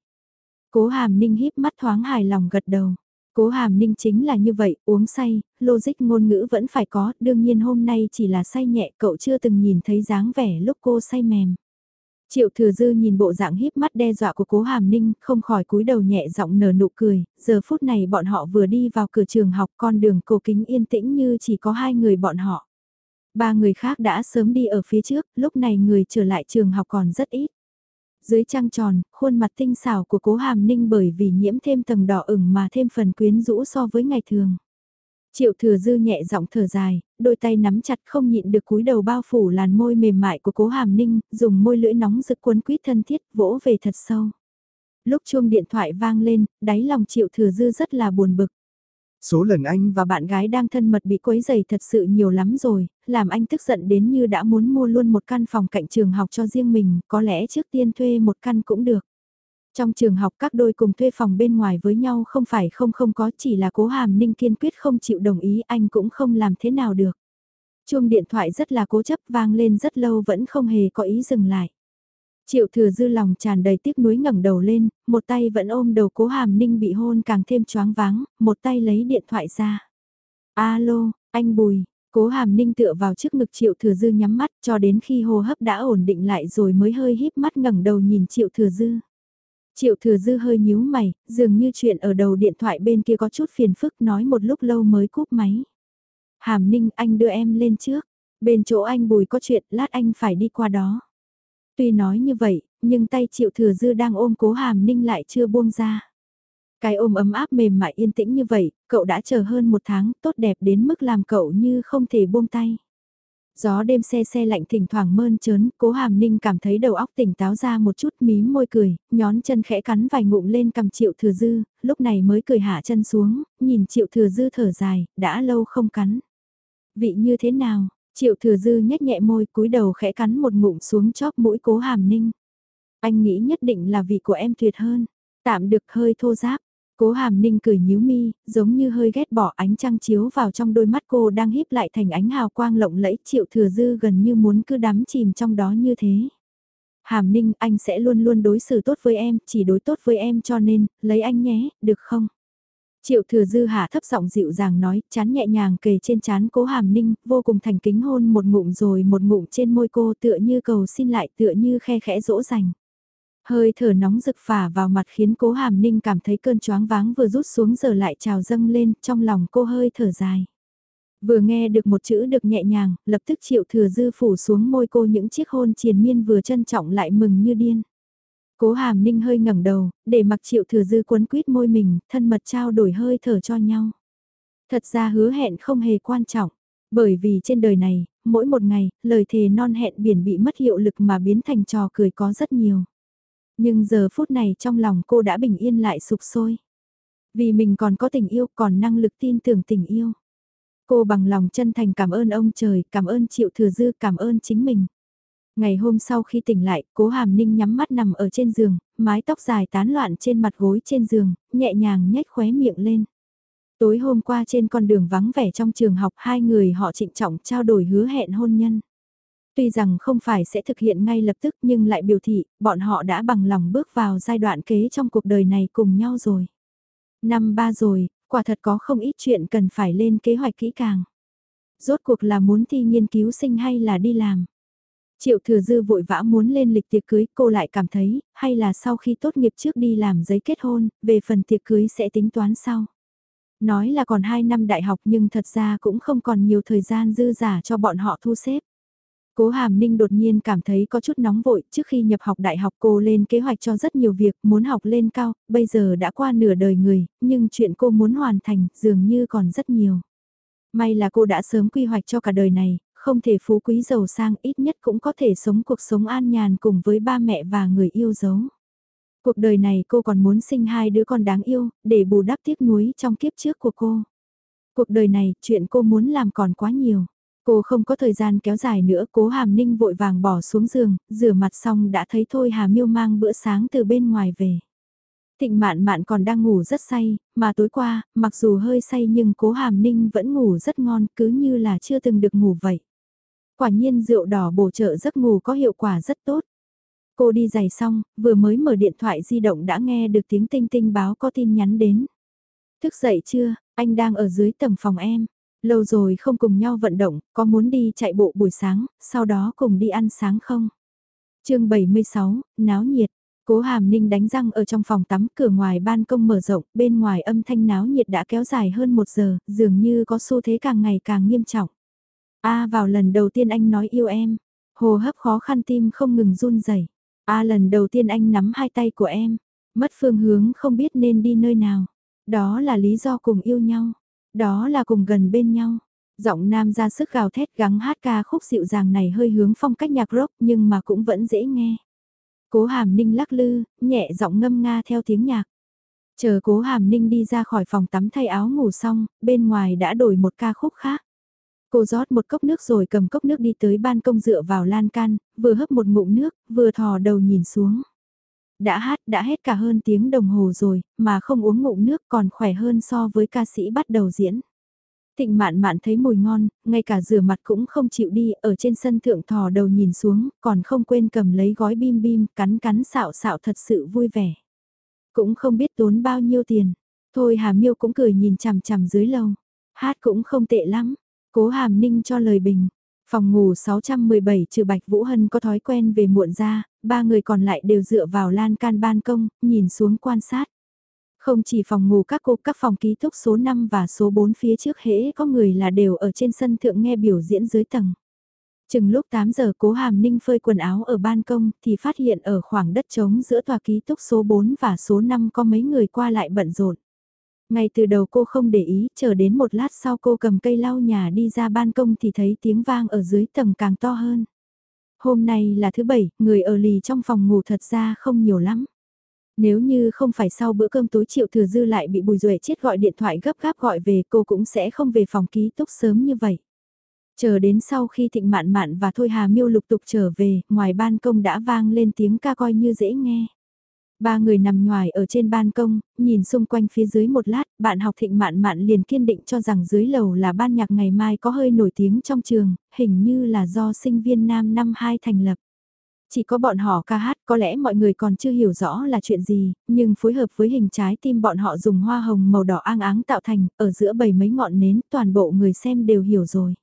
Cố hàm ninh híp mắt thoáng hài lòng gật đầu. Cố hàm ninh chính là như vậy, uống say, logic ngôn ngữ vẫn phải có, đương nhiên hôm nay chỉ là say nhẹ, cậu chưa từng nhìn thấy dáng vẻ lúc cô say mềm. Triệu thừa dư nhìn bộ dạng híp mắt đe dọa của cố hàm ninh, không khỏi cúi đầu nhẹ giọng nở nụ cười, giờ phút này bọn họ vừa đi vào cửa trường học con đường cổ kính yên tĩnh như chỉ có hai người bọn họ. Ba người khác đã sớm đi ở phía trước, lúc này người trở lại trường học còn rất ít. Dưới trăng tròn, khuôn mặt tinh xảo của cố hàm ninh bởi vì nhiễm thêm tầng đỏ ửng mà thêm phần quyến rũ so với ngày thường. Triệu thừa dư nhẹ giọng thở dài, đôi tay nắm chặt không nhịn được cúi đầu bao phủ làn môi mềm mại của cố hàm ninh, dùng môi lưỡi nóng rực cuốn quýt thân thiết vỗ về thật sâu. Lúc chuông điện thoại vang lên, đáy lòng triệu thừa dư rất là buồn bực. Số lần anh và bạn gái đang thân mật bị quấy dày thật sự nhiều lắm rồi, làm anh tức giận đến như đã muốn mua luôn một căn phòng cạnh trường học cho riêng mình, có lẽ trước tiên thuê một căn cũng được. Trong trường học các đôi cùng thuê phòng bên ngoài với nhau không phải không không có chỉ là cố hàm ninh kiên quyết không chịu đồng ý anh cũng không làm thế nào được. Chuông điện thoại rất là cố chấp vang lên rất lâu vẫn không hề có ý dừng lại. Triệu thừa dư lòng tràn đầy tiếc nuối ngẩng đầu lên, một tay vẫn ôm đầu cố hàm ninh bị hôn càng thêm choáng váng, một tay lấy điện thoại ra. Alo, anh Bùi, cố hàm ninh tựa vào trước ngực triệu thừa dư nhắm mắt cho đến khi hô hấp đã ổn định lại rồi mới hơi híp mắt ngẩng đầu nhìn triệu thừa dư. Triệu thừa dư hơi nhíu mày, dường như chuyện ở đầu điện thoại bên kia có chút phiền phức nói một lúc lâu mới cúp máy. Hàm ninh anh đưa em lên trước, bên chỗ anh bùi có chuyện lát anh phải đi qua đó. Tuy nói như vậy, nhưng tay triệu thừa dư đang ôm cố hàm ninh lại chưa buông ra. Cái ôm ấm áp mềm mại yên tĩnh như vậy, cậu đã chờ hơn một tháng, tốt đẹp đến mức làm cậu như không thể buông tay. Gió đêm xe xe lạnh thỉnh thoảng mơn trớn, cố hàm ninh cảm thấy đầu óc tỉnh táo ra một chút mí môi cười, nhón chân khẽ cắn vài ngụm lên cầm triệu thừa dư, lúc này mới cười hạ chân xuống, nhìn triệu thừa dư thở dài, đã lâu không cắn. Vị như thế nào, triệu thừa dư nhếch nhẹ môi cúi đầu khẽ cắn một ngụm xuống chóp mũi cố hàm ninh. Anh nghĩ nhất định là vị của em tuyệt hơn, tạm được hơi thô giáp, Cố hàm ninh cười nhíu mi, giống như hơi ghét bỏ ánh trăng chiếu vào trong đôi mắt cô đang híp lại thành ánh hào quang lộng lẫy triệu thừa dư gần như muốn cứ đắm chìm trong đó như thế. Hàm ninh anh sẽ luôn luôn đối xử tốt với em, chỉ đối tốt với em cho nên, lấy anh nhé, được không? Triệu thừa dư hạ thấp giọng dịu dàng nói, chán nhẹ nhàng kề trên chán cố hàm ninh, vô cùng thành kính hôn một ngụm rồi một ngụm trên môi cô tựa như cầu xin lại tựa như khe khẽ dỗ dành. Hơi thở nóng rực phả vào mặt khiến cố hàm ninh cảm thấy cơn choáng váng vừa rút xuống giờ lại trào dâng lên, trong lòng cô hơi thở dài. Vừa nghe được một chữ được nhẹ nhàng, lập tức triệu thừa dư phủ xuống môi cô những chiếc hôn triền miên vừa trân trọng lại mừng như điên. Cố hàm ninh hơi ngẩng đầu, để mặc triệu thừa dư cuốn quýt môi mình, thân mật trao đổi hơi thở cho nhau. Thật ra hứa hẹn không hề quan trọng, bởi vì trên đời này, mỗi một ngày, lời thề non hẹn biển bị mất hiệu lực mà biến thành trò cười có rất nhiều. Nhưng giờ phút này trong lòng cô đã bình yên lại sụp sôi. Vì mình còn có tình yêu, còn năng lực tin tưởng tình yêu. Cô bằng lòng chân thành cảm ơn ông trời, cảm ơn Triệu Thừa Dư, cảm ơn chính mình. Ngày hôm sau khi tỉnh lại, cố hàm ninh nhắm mắt nằm ở trên giường, mái tóc dài tán loạn trên mặt gối trên giường, nhẹ nhàng nhếch khóe miệng lên. Tối hôm qua trên con đường vắng vẻ trong trường học hai người họ trịnh trọng trao đổi hứa hẹn hôn nhân. Tuy rằng không phải sẽ thực hiện ngay lập tức nhưng lại biểu thị bọn họ đã bằng lòng bước vào giai đoạn kế trong cuộc đời này cùng nhau rồi. Năm ba rồi, quả thật có không ít chuyện cần phải lên kế hoạch kỹ càng. Rốt cuộc là muốn thi nghiên cứu sinh hay là đi làm. Triệu thừa dư vội vã muốn lên lịch tiệc cưới, cô lại cảm thấy, hay là sau khi tốt nghiệp trước đi làm giấy kết hôn, về phần tiệc cưới sẽ tính toán sau. Nói là còn 2 năm đại học nhưng thật ra cũng không còn nhiều thời gian dư giả cho bọn họ thu xếp. Cố Hàm Ninh đột nhiên cảm thấy có chút nóng vội, trước khi nhập học đại học cô lên kế hoạch cho rất nhiều việc, muốn học lên cao, bây giờ đã qua nửa đời người, nhưng chuyện cô muốn hoàn thành dường như còn rất nhiều. May là cô đã sớm quy hoạch cho cả đời này, không thể phú quý giàu sang ít nhất cũng có thể sống cuộc sống an nhàn cùng với ba mẹ và người yêu dấu. Cuộc đời này cô còn muốn sinh hai đứa con đáng yêu, để bù đắp tiếc nuối trong kiếp trước của cô. Cuộc đời này, chuyện cô muốn làm còn quá nhiều. Cô không có thời gian kéo dài nữa, cố hàm ninh vội vàng bỏ xuống giường, rửa mặt xong đã thấy thôi hà miêu mang bữa sáng từ bên ngoài về. Thịnh mạn mạn còn đang ngủ rất say, mà tối qua, mặc dù hơi say nhưng cố hàm ninh vẫn ngủ rất ngon cứ như là chưa từng được ngủ vậy. Quả nhiên rượu đỏ bổ trợ giấc ngủ có hiệu quả rất tốt. Cô đi giày xong, vừa mới mở điện thoại di động đã nghe được tiếng tinh tinh báo có tin nhắn đến. Thức dậy chưa, anh đang ở dưới tầng phòng em. Lâu rồi không cùng nhau vận động, có muốn đi chạy bộ buổi sáng, sau đó cùng đi ăn sáng không? chương 76, náo nhiệt. Cố Hàm Ninh đánh răng ở trong phòng tắm, cửa ngoài ban công mở rộng, bên ngoài âm thanh náo nhiệt đã kéo dài hơn một giờ, dường như có xu thế càng ngày càng nghiêm trọng. A vào lần đầu tiên anh nói yêu em, hồ hấp khó khăn tim không ngừng run rẩy. A lần đầu tiên anh nắm hai tay của em, mất phương hướng không biết nên đi nơi nào. Đó là lý do cùng yêu nhau. Đó là cùng gần bên nhau. Giọng nam ra sức gào thét gắng hát ca khúc dịu dàng này hơi hướng phong cách nhạc rock nhưng mà cũng vẫn dễ nghe. Cố hàm ninh lắc lư, nhẹ giọng ngâm nga theo tiếng nhạc. Chờ cố hàm ninh đi ra khỏi phòng tắm thay áo ngủ xong, bên ngoài đã đổi một ca khúc khác. Cô rót một cốc nước rồi cầm cốc nước đi tới ban công dựa vào lan can, vừa hấp một ngụm nước, vừa thò đầu nhìn xuống đã hát đã hết cả hơn tiếng đồng hồ rồi, mà không uống ngụm nước còn khỏe hơn so với ca sĩ bắt đầu diễn. Tịnh mạn mạn thấy mùi ngon, ngay cả rửa mặt cũng không chịu đi, ở trên sân thượng thò đầu nhìn xuống, còn không quên cầm lấy gói bim bim, cắn cắn xạo xạo thật sự vui vẻ. Cũng không biết tốn bao nhiêu tiền. Thôi Hà Miêu cũng cười nhìn chằm chằm dưới lầu. Hát cũng không tệ lắm. Cố Hàm Ninh cho lời bình. Phòng ngủ 617 trừ Bạch Vũ Hân có thói quen về muộn ra, ba người còn lại đều dựa vào lan can ban công, nhìn xuống quan sát. Không chỉ phòng ngủ các cô, các phòng ký túc số 5 và số 4 phía trước hễ có người là đều ở trên sân thượng nghe biểu diễn dưới tầng. Chừng lúc 8 giờ cố hàm ninh phơi quần áo ở ban công thì phát hiện ở khoảng đất trống giữa tòa ký túc số 4 và số 5 có mấy người qua lại bận rộn. Ngay từ đầu cô không để ý, chờ đến một lát sau cô cầm cây lau nhà đi ra ban công thì thấy tiếng vang ở dưới tầng càng to hơn. Hôm nay là thứ bảy, người ở lì trong phòng ngủ thật ra không nhiều lắm. Nếu như không phải sau bữa cơm tối triệu thừa dư lại bị bùi duệ chết gọi điện thoại gấp gáp gọi về cô cũng sẽ không về phòng ký túc sớm như vậy. Chờ đến sau khi thịnh mạn mạn và thôi hà miêu lục tục trở về, ngoài ban công đã vang lên tiếng ca coi như dễ nghe. Ba người nằm ngoài ở trên ban công, nhìn xung quanh phía dưới một lát, bạn học thịnh mạn mạn liền kiên định cho rằng dưới lầu là ban nhạc ngày mai có hơi nổi tiếng trong trường, hình như là do sinh viên nam năm 2 thành lập. Chỉ có bọn họ ca hát có lẽ mọi người còn chưa hiểu rõ là chuyện gì, nhưng phối hợp với hình trái tim bọn họ dùng hoa hồng màu đỏ ang áng tạo thành, ở giữa bầy mấy ngọn nến toàn bộ người xem đều hiểu rồi.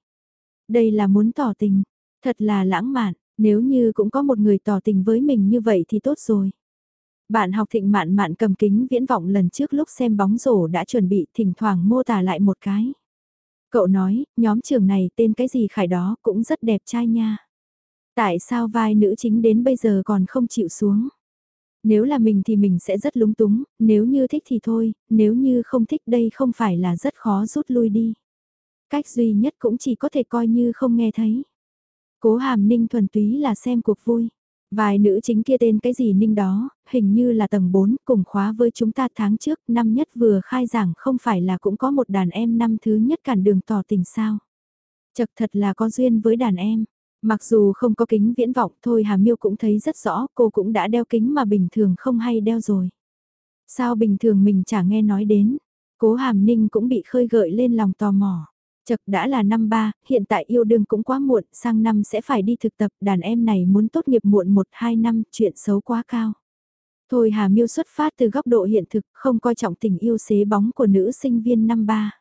Đây là muốn tỏ tình, thật là lãng mạn, nếu như cũng có một người tỏ tình với mình như vậy thì tốt rồi. Bạn học thịnh mạn mạn cầm kính viễn vọng lần trước lúc xem bóng rổ đã chuẩn bị thỉnh thoảng mô tả lại một cái. Cậu nói, nhóm trường này tên cái gì khải đó cũng rất đẹp trai nha. Tại sao vai nữ chính đến bây giờ còn không chịu xuống? Nếu là mình thì mình sẽ rất lúng túng, nếu như thích thì thôi, nếu như không thích đây không phải là rất khó rút lui đi. Cách duy nhất cũng chỉ có thể coi như không nghe thấy. Cố hàm ninh thuần túy là xem cuộc vui. Vài nữ chính kia tên cái gì ninh đó, hình như là tầng 4 cùng khóa với chúng ta tháng trước, năm nhất vừa khai giảng không phải là cũng có một đàn em năm thứ nhất cản đường tỏ tình sao. Chật thật là có duyên với đàn em. Mặc dù không có kính viễn vọng thôi Hà Miêu cũng thấy rất rõ cô cũng đã đeo kính mà bình thường không hay đeo rồi. Sao bình thường mình chả nghe nói đến. Cố Hàm Ninh cũng bị khơi gợi lên lòng tò mò. Chật đã là năm ba, hiện tại yêu đương cũng quá muộn, sang năm sẽ phải đi thực tập, đàn em này muốn tốt nghiệp muộn 1-2 năm, chuyện xấu quá cao. Thôi Hà Miêu xuất phát từ góc độ hiện thực, không coi trọng tình yêu xế bóng của nữ sinh viên năm ba.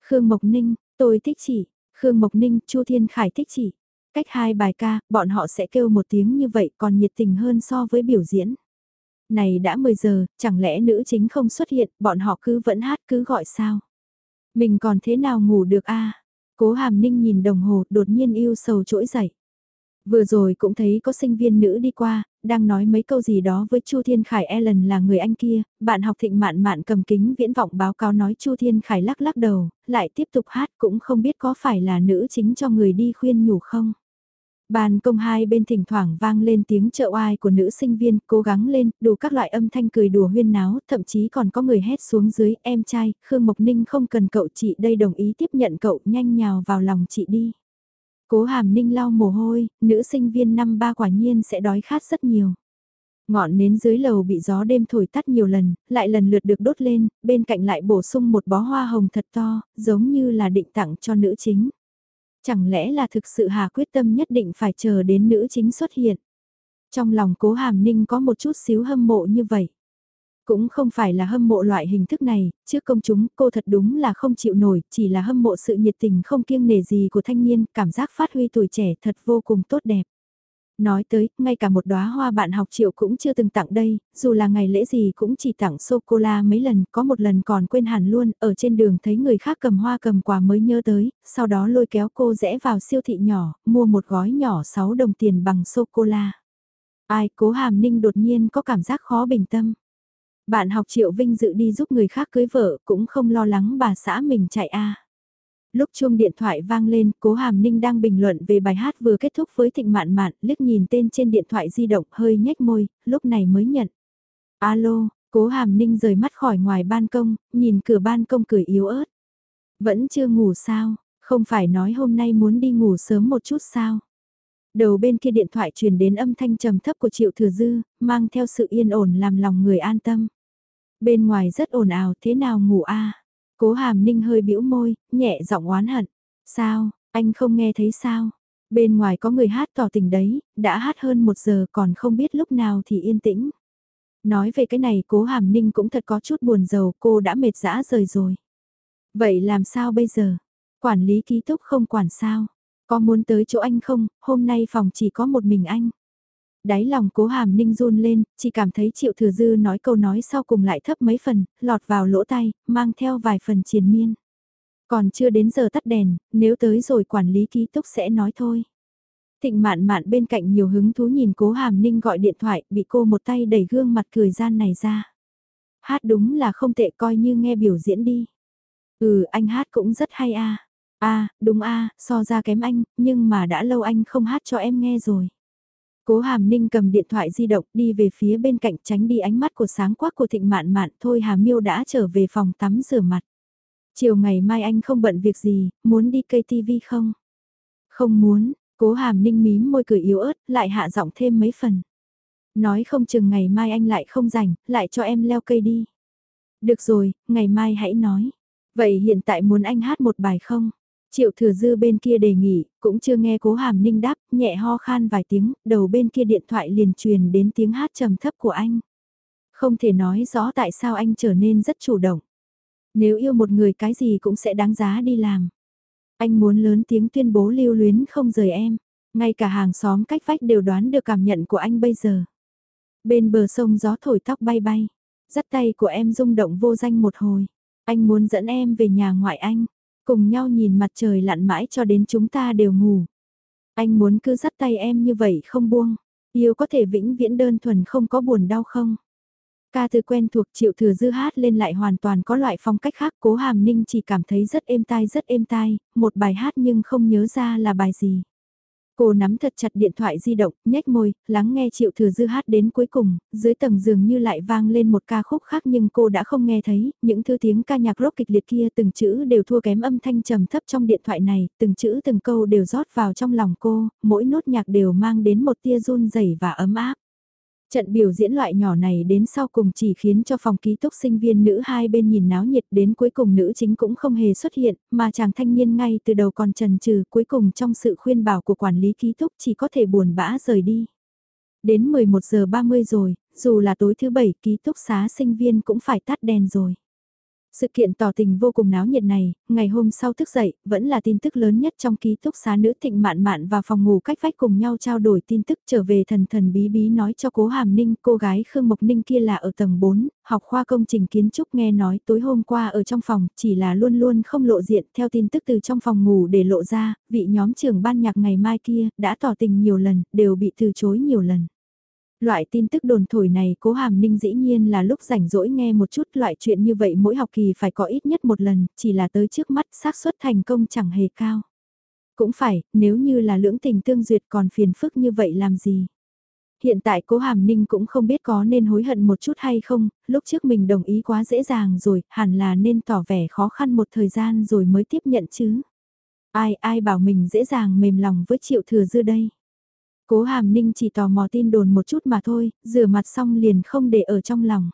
Khương Mộc Ninh, tôi thích chỉ, Khương Mộc Ninh, Chu Thiên Khải thích chỉ. Cách hai bài ca, bọn họ sẽ kêu một tiếng như vậy còn nhiệt tình hơn so với biểu diễn. Này đã 10 giờ, chẳng lẽ nữ chính không xuất hiện, bọn họ cứ vẫn hát cứ gọi sao? Mình còn thế nào ngủ được a Cố hàm ninh nhìn đồng hồ, đột nhiên yêu sầu trỗi dậy. Vừa rồi cũng thấy có sinh viên nữ đi qua, đang nói mấy câu gì đó với Chu Thiên Khải Ellen là người anh kia, bạn học thịnh mạn mạn cầm kính viễn vọng báo cáo nói Chu Thiên Khải lắc lắc đầu, lại tiếp tục hát cũng không biết có phải là nữ chính cho người đi khuyên nhủ không. Bàn công hai bên thỉnh thoảng vang lên tiếng trợ oai của nữ sinh viên, cố gắng lên, đủ các loại âm thanh cười đùa huyên náo, thậm chí còn có người hét xuống dưới, em trai, Khương Mộc Ninh không cần cậu chị đây đồng ý tiếp nhận cậu nhanh nhào vào lòng chị đi. Cố hàm ninh lau mồ hôi, nữ sinh viên năm ba quả nhiên sẽ đói khát rất nhiều. Ngọn nến dưới lầu bị gió đêm thổi tắt nhiều lần, lại lần lượt được đốt lên, bên cạnh lại bổ sung một bó hoa hồng thật to, giống như là định tặng cho nữ chính. Chẳng lẽ là thực sự Hà quyết tâm nhất định phải chờ đến nữ chính xuất hiện. Trong lòng cố hàm ninh có một chút xíu hâm mộ như vậy. Cũng không phải là hâm mộ loại hình thức này, trước công chúng cô thật đúng là không chịu nổi, chỉ là hâm mộ sự nhiệt tình không kiêng nề gì của thanh niên, cảm giác phát huy tuổi trẻ thật vô cùng tốt đẹp. Nói tới, ngay cả một đóa hoa bạn học triệu cũng chưa từng tặng đây, dù là ngày lễ gì cũng chỉ tặng sô-cô-la mấy lần, có một lần còn quên hẳn luôn, ở trên đường thấy người khác cầm hoa cầm quà mới nhớ tới, sau đó lôi kéo cô rẽ vào siêu thị nhỏ, mua một gói nhỏ 6 đồng tiền bằng sô-cô-la. Ai cố hàm ninh đột nhiên có cảm giác khó bình tâm. Bạn học triệu vinh dự đi giúp người khác cưới vợ cũng không lo lắng bà xã mình chạy a Lúc chuông điện thoại vang lên, cố hàm ninh đang bình luận về bài hát vừa kết thúc với thịnh mạn mạn, liếc nhìn tên trên điện thoại di động hơi nhếch môi, lúc này mới nhận. Alo, cố hàm ninh rời mắt khỏi ngoài ban công, nhìn cửa ban công cười yếu ớt. Vẫn chưa ngủ sao, không phải nói hôm nay muốn đi ngủ sớm một chút sao. Đầu bên kia điện thoại truyền đến âm thanh trầm thấp của Triệu Thừa Dư, mang theo sự yên ổn làm lòng người an tâm. Bên ngoài rất ồn ào, thế nào ngủ a? Cố hàm ninh hơi bĩu môi, nhẹ giọng oán hận. Sao, anh không nghe thấy sao? Bên ngoài có người hát tỏ tình đấy, đã hát hơn một giờ còn không biết lúc nào thì yên tĩnh. Nói về cái này cố hàm ninh cũng thật có chút buồn giàu cô đã mệt dã rời rồi. Vậy làm sao bây giờ? Quản lý ký túc không quản sao? Có muốn tới chỗ anh không? Hôm nay phòng chỉ có một mình anh đáy lòng cố hàm ninh run lên, chỉ cảm thấy triệu thừa dư nói câu nói sau cùng lại thấp mấy phần, lọt vào lỗ tay, mang theo vài phần triền miên. Còn chưa đến giờ tắt đèn, nếu tới rồi quản lý ký túc sẽ nói thôi. Thịnh mạn mạn bên cạnh nhiều hứng thú nhìn cố hàm ninh gọi điện thoại, bị cô một tay đẩy gương mặt cười gian này ra. Hát đúng là không tệ coi như nghe biểu diễn đi. Ừ, anh hát cũng rất hay a. A, đúng a, so ra kém anh, nhưng mà đã lâu anh không hát cho em nghe rồi. Cố Hàm Ninh cầm điện thoại di động đi về phía bên cạnh tránh đi ánh mắt của sáng quắc của thịnh mạn mạn thôi Hà Miêu đã trở về phòng tắm rửa mặt. Chiều ngày mai anh không bận việc gì, muốn đi cây tivi không? Không muốn, cố Hàm Ninh mím môi cười yếu ớt, lại hạ giọng thêm mấy phần. Nói không chừng ngày mai anh lại không rảnh, lại cho em leo cây đi. Được rồi, ngày mai hãy nói. Vậy hiện tại muốn anh hát một bài không? Triệu thừa dư bên kia đề nghị, cũng chưa nghe cố hàm ninh đáp, nhẹ ho khan vài tiếng, đầu bên kia điện thoại liền truyền đến tiếng hát trầm thấp của anh. Không thể nói rõ tại sao anh trở nên rất chủ động. Nếu yêu một người cái gì cũng sẽ đáng giá đi làm. Anh muốn lớn tiếng tuyên bố lưu luyến không rời em. Ngay cả hàng xóm cách vách đều đoán được cảm nhận của anh bây giờ. Bên bờ sông gió thổi tóc bay bay. Dắt tay của em rung động vô danh một hồi. Anh muốn dẫn em về nhà ngoại anh. Cùng nhau nhìn mặt trời lặn mãi cho đến chúng ta đều ngủ. Anh muốn cứ dắt tay em như vậy không buông. Yêu có thể vĩnh viễn đơn thuần không có buồn đau không? Ca từ quen thuộc triệu thừa dư hát lên lại hoàn toàn có loại phong cách khác cố hàm ninh chỉ cảm thấy rất êm tai rất êm tai, một bài hát nhưng không nhớ ra là bài gì. Cô nắm thật chặt điện thoại di động, nhếch môi, lắng nghe Triệu Thừa Dư hát đến cuối cùng, dưới tầng giường như lại vang lên một ca khúc khác nhưng cô đã không nghe thấy, những thứ tiếng ca nhạc rock kịch liệt kia từng chữ đều thua kém âm thanh trầm thấp trong điện thoại này, từng chữ từng câu đều rót vào trong lòng cô, mỗi nốt nhạc đều mang đến một tia run rẩy và ấm áp. Trận biểu diễn loại nhỏ này đến sau cùng chỉ khiến cho phòng ký túc sinh viên nữ hai bên nhìn náo nhiệt đến cuối cùng nữ chính cũng không hề xuất hiện, mà chàng thanh niên ngay từ đầu còn trần trừ cuối cùng trong sự khuyên bảo của quản lý ký túc chỉ có thể buồn bã rời đi. Đến 11 giờ 30 rồi, dù là tối thứ bảy ký túc xá sinh viên cũng phải tắt đèn rồi. Sự kiện tỏ tình vô cùng náo nhiệt này, ngày hôm sau thức dậy, vẫn là tin tức lớn nhất trong ký túc xá nữ thịnh mạn mạn và phòng ngủ cách vách cùng nhau trao đổi tin tức trở về thần thần bí bí nói cho cố hàm ninh, cô gái Khương Mộc Ninh kia là ở tầng 4, học khoa công trình kiến trúc nghe nói tối hôm qua ở trong phòng, chỉ là luôn luôn không lộ diện theo tin tức từ trong phòng ngủ để lộ ra, vị nhóm trưởng ban nhạc ngày mai kia, đã tỏ tình nhiều lần, đều bị từ chối nhiều lần. Loại tin tức đồn thổi này cố hàm ninh dĩ nhiên là lúc rảnh rỗi nghe một chút loại chuyện như vậy mỗi học kỳ phải có ít nhất một lần, chỉ là tới trước mắt xác suất thành công chẳng hề cao. Cũng phải, nếu như là lưỡng tình tương duyệt còn phiền phức như vậy làm gì. Hiện tại cố hàm ninh cũng không biết có nên hối hận một chút hay không, lúc trước mình đồng ý quá dễ dàng rồi, hẳn là nên tỏ vẻ khó khăn một thời gian rồi mới tiếp nhận chứ. Ai ai bảo mình dễ dàng mềm lòng với triệu thừa dư đây. Cố hàm ninh chỉ tò mò tin đồn một chút mà thôi, rửa mặt xong liền không để ở trong lòng.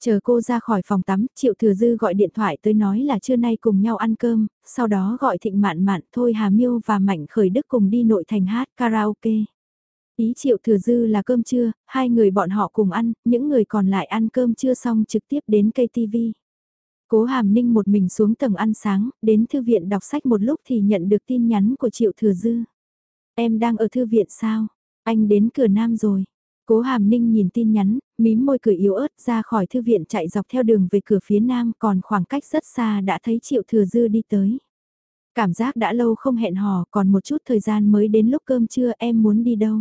Chờ cô ra khỏi phòng tắm, Triệu Thừa Dư gọi điện thoại tới nói là trưa nay cùng nhau ăn cơm, sau đó gọi Thịnh Mạn Mạn thôi Hà Miêu và Mạnh Khởi Đức cùng đi nội thành hát karaoke. Ý Triệu Thừa Dư là cơm trưa, hai người bọn họ cùng ăn, những người còn lại ăn cơm trưa xong trực tiếp đến cây TV. Cố Hàm Ninh một mình xuống tầng ăn sáng, đến thư viện đọc sách một lúc thì nhận được tin nhắn của Triệu Thừa Dư. Em đang ở thư viện sao? Anh đến cửa nam rồi. Cố Hàm Ninh nhìn tin nhắn, mím môi cười yếu ớt ra khỏi thư viện chạy dọc theo đường về cửa phía nam còn khoảng cách rất xa đã thấy Triệu Thừa Dư đi tới. Cảm giác đã lâu không hẹn hò còn một chút thời gian mới đến lúc cơm trưa em muốn đi đâu.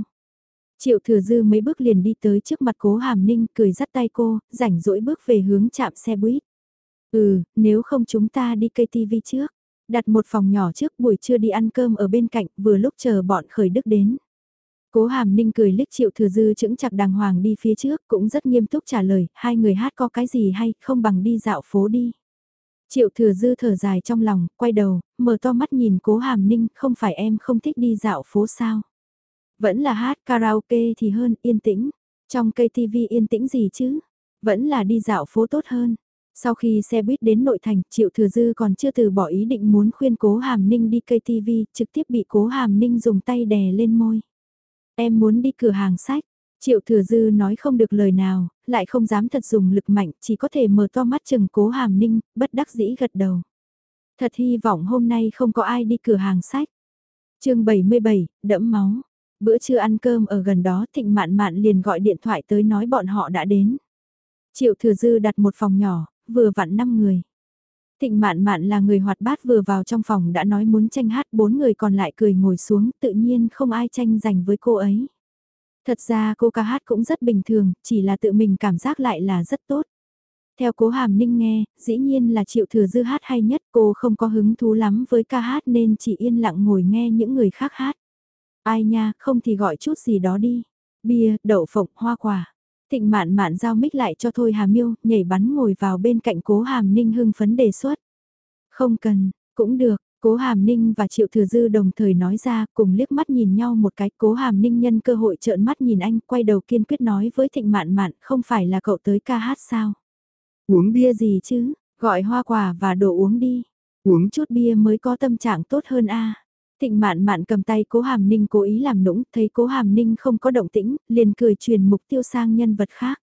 Triệu Thừa Dư mấy bước liền đi tới trước mặt Cố Hàm Ninh cười dắt tay cô, rảnh rỗi bước về hướng chạm xe buýt. Ừ, nếu không chúng ta đi cây tivi trước. Đặt một phòng nhỏ trước buổi trưa đi ăn cơm ở bên cạnh vừa lúc chờ bọn khởi đức đến. Cố hàm ninh cười liếc triệu thừa dư chững chặt đàng hoàng đi phía trước cũng rất nghiêm túc trả lời hai người hát có cái gì hay không bằng đi dạo phố đi. Triệu thừa dư thở dài trong lòng, quay đầu, mở to mắt nhìn cố hàm ninh không phải em không thích đi dạo phố sao. Vẫn là hát karaoke thì hơn yên tĩnh, trong cây tivi yên tĩnh gì chứ, vẫn là đi dạo phố tốt hơn. Sau khi xe buýt đến nội thành, Triệu Thừa Dư còn chưa từ bỏ ý định muốn khuyên Cố Hàm Ninh đi cây TV, trực tiếp bị Cố Hàm Ninh dùng tay đè lên môi. Em muốn đi cửa hàng sách. Triệu Thừa Dư nói không được lời nào, lại không dám thật dùng lực mạnh, chỉ có thể mở to mắt chừng Cố Hàm Ninh, bất đắc dĩ gật đầu. Thật hy vọng hôm nay không có ai đi cửa hàng sách. chương 77, đẫm máu. Bữa trưa ăn cơm ở gần đó Thịnh Mạn Mạn liền gọi điện thoại tới nói bọn họ đã đến. Triệu Thừa Dư đặt một phòng nhỏ, vừa vặn 5 người. Thịnh mạn mạn là người hoạt bát vừa vào trong phòng đã nói muốn tranh hát bốn người còn lại cười ngồi xuống tự nhiên không ai tranh giành với cô ấy. Thật ra cô ca hát cũng rất bình thường, chỉ là tự mình cảm giác lại là rất tốt. Theo cố hàm ninh nghe, dĩ nhiên là triệu thừa dư hát hay nhất cô không có hứng thú lắm với ca hát nên chỉ yên lặng ngồi nghe những người khác hát. Ai nha, không thì gọi chút gì đó đi. Bia, đậu phộng, hoa quả. Thịnh mạn mạn giao mic lại cho Thôi Hà Miêu, nhảy bắn ngồi vào bên cạnh cố hàm ninh hưng phấn đề xuất. Không cần, cũng được, cố hàm ninh và triệu thừa dư đồng thời nói ra cùng liếc mắt nhìn nhau một cái cố hàm ninh nhân cơ hội trợn mắt nhìn anh quay đầu kiên quyết nói với thịnh mạn mạn không phải là cậu tới ca hát sao. Uống bia gì chứ, gọi hoa quả và đồ uống đi. Uống chút bia mới có tâm trạng tốt hơn a. Thịnh mạn mạn cầm tay cố hàm ninh cố ý làm nũng, thấy cố hàm ninh không có động tĩnh, liền cười truyền mục tiêu sang nhân vật khác.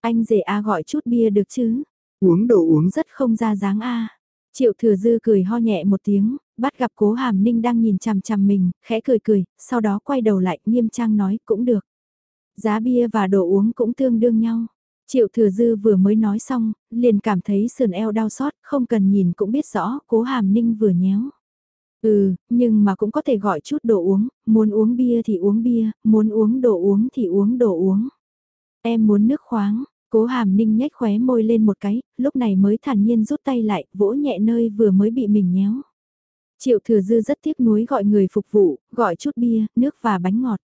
Anh rể a gọi chút bia được chứ? Uống đồ uống rất không ra dáng a. Triệu thừa dư cười ho nhẹ một tiếng, bắt gặp cố hàm ninh đang nhìn chằm chằm mình, khẽ cười cười, sau đó quay đầu lại nghiêm trang nói cũng được. Giá bia và đồ uống cũng tương đương nhau. Triệu thừa dư vừa mới nói xong, liền cảm thấy sườn eo đau xót, không cần nhìn cũng biết rõ, cố hàm ninh vừa nhéo. Ừ, nhưng mà cũng có thể gọi chút đồ uống, muốn uống bia thì uống bia, muốn uống đồ uống thì uống đồ uống. Em muốn nước khoáng, cố hàm ninh nhếch khóe môi lên một cái, lúc này mới thản nhiên rút tay lại, vỗ nhẹ nơi vừa mới bị mình nhéo. Triệu thừa dư rất tiếc nuối gọi người phục vụ, gọi chút bia, nước và bánh ngọt.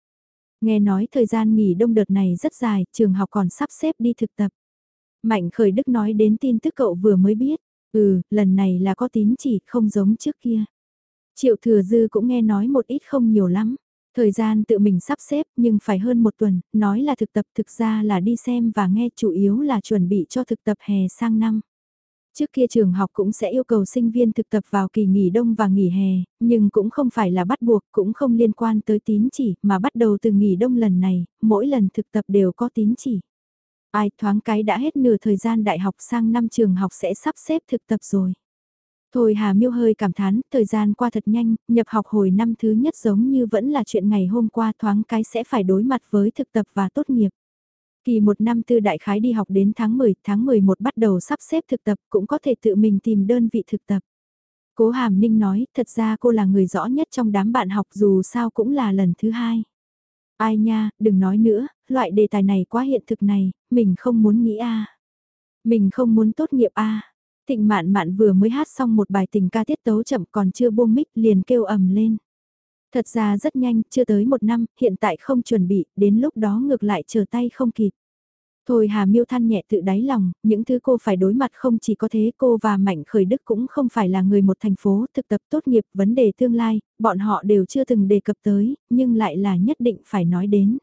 Nghe nói thời gian nghỉ đông đợt này rất dài, trường học còn sắp xếp đi thực tập. Mạnh khởi đức nói đến tin tức cậu vừa mới biết. Ừ, lần này là có tín chỉ không giống trước kia. Triệu thừa dư cũng nghe nói một ít không nhiều lắm. Thời gian tự mình sắp xếp nhưng phải hơn một tuần, nói là thực tập thực ra là đi xem và nghe chủ yếu là chuẩn bị cho thực tập hè sang năm. Trước kia trường học cũng sẽ yêu cầu sinh viên thực tập vào kỳ nghỉ đông và nghỉ hè, nhưng cũng không phải là bắt buộc, cũng không liên quan tới tín chỉ, mà bắt đầu từ nghỉ đông lần này, mỗi lần thực tập đều có tín chỉ. Ai thoáng cái đã hết nửa thời gian đại học sang năm trường học sẽ sắp xếp thực tập rồi. Thôi Hà Miêu hơi cảm thán, thời gian qua thật nhanh, nhập học hồi năm thứ nhất giống như vẫn là chuyện ngày hôm qua thoáng cái sẽ phải đối mặt với thực tập và tốt nghiệp. Kỳ một năm tư đại khái đi học đến tháng 10, tháng 11 bắt đầu sắp xếp thực tập cũng có thể tự mình tìm đơn vị thực tập. Cố Hàm Ninh nói, thật ra cô là người rõ nhất trong đám bạn học dù sao cũng là lần thứ hai. Ai nha, đừng nói nữa, loại đề tài này quá hiện thực này, mình không muốn nghĩ a Mình không muốn tốt nghiệp a Thịnh mạn mạn vừa mới hát xong một bài tình ca tiết tấu chậm còn chưa buông mic liền kêu ầm lên. Thật ra rất nhanh, chưa tới một năm, hiện tại không chuẩn bị, đến lúc đó ngược lại chờ tay không kịp. Thôi Hà Miêu than nhẹ tự đáy lòng, những thứ cô phải đối mặt không chỉ có thế cô và Mạnh Khởi Đức cũng không phải là người một thành phố thực tập tốt nghiệp vấn đề tương lai, bọn họ đều chưa từng đề cập tới, nhưng lại là nhất định phải nói đến.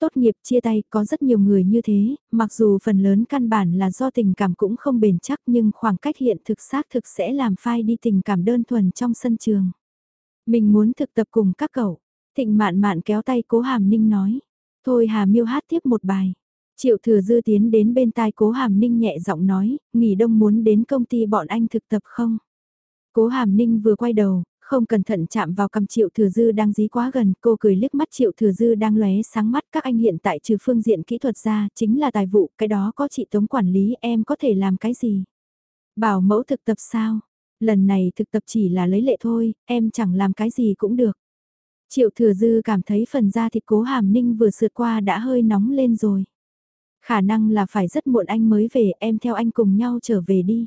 Tốt nghiệp chia tay có rất nhiều người như thế, mặc dù phần lớn căn bản là do tình cảm cũng không bền chắc nhưng khoảng cách hiện thực xác thực sẽ làm phai đi tình cảm đơn thuần trong sân trường. Mình muốn thực tập cùng các cậu. Thịnh mạn mạn kéo tay cố Hàm Ninh nói. Thôi Hà Miêu hát tiếp một bài. Triệu thừa dư tiến đến bên tai cố Hàm Ninh nhẹ giọng nói, nghỉ đông muốn đến công ty bọn anh thực tập không? Cố Hàm Ninh vừa quay đầu, không cẩn thận chạm vào cầm triệu thừa dư đang dí quá gần, cô cười liếc mắt triệu thừa dư đang lóe sáng mắt các anh hiện tại trừ phương diện kỹ thuật ra, chính là tài vụ, cái đó có chị tống quản lý em có thể làm cái gì? Bảo mẫu thực tập sao? Lần này thực tập chỉ là lấy lệ thôi, em chẳng làm cái gì cũng được. Triệu thừa dư cảm thấy phần da thịt cố hàm ninh vừa sượt qua đã hơi nóng lên rồi. Khả năng là phải rất muộn anh mới về, em theo anh cùng nhau trở về đi.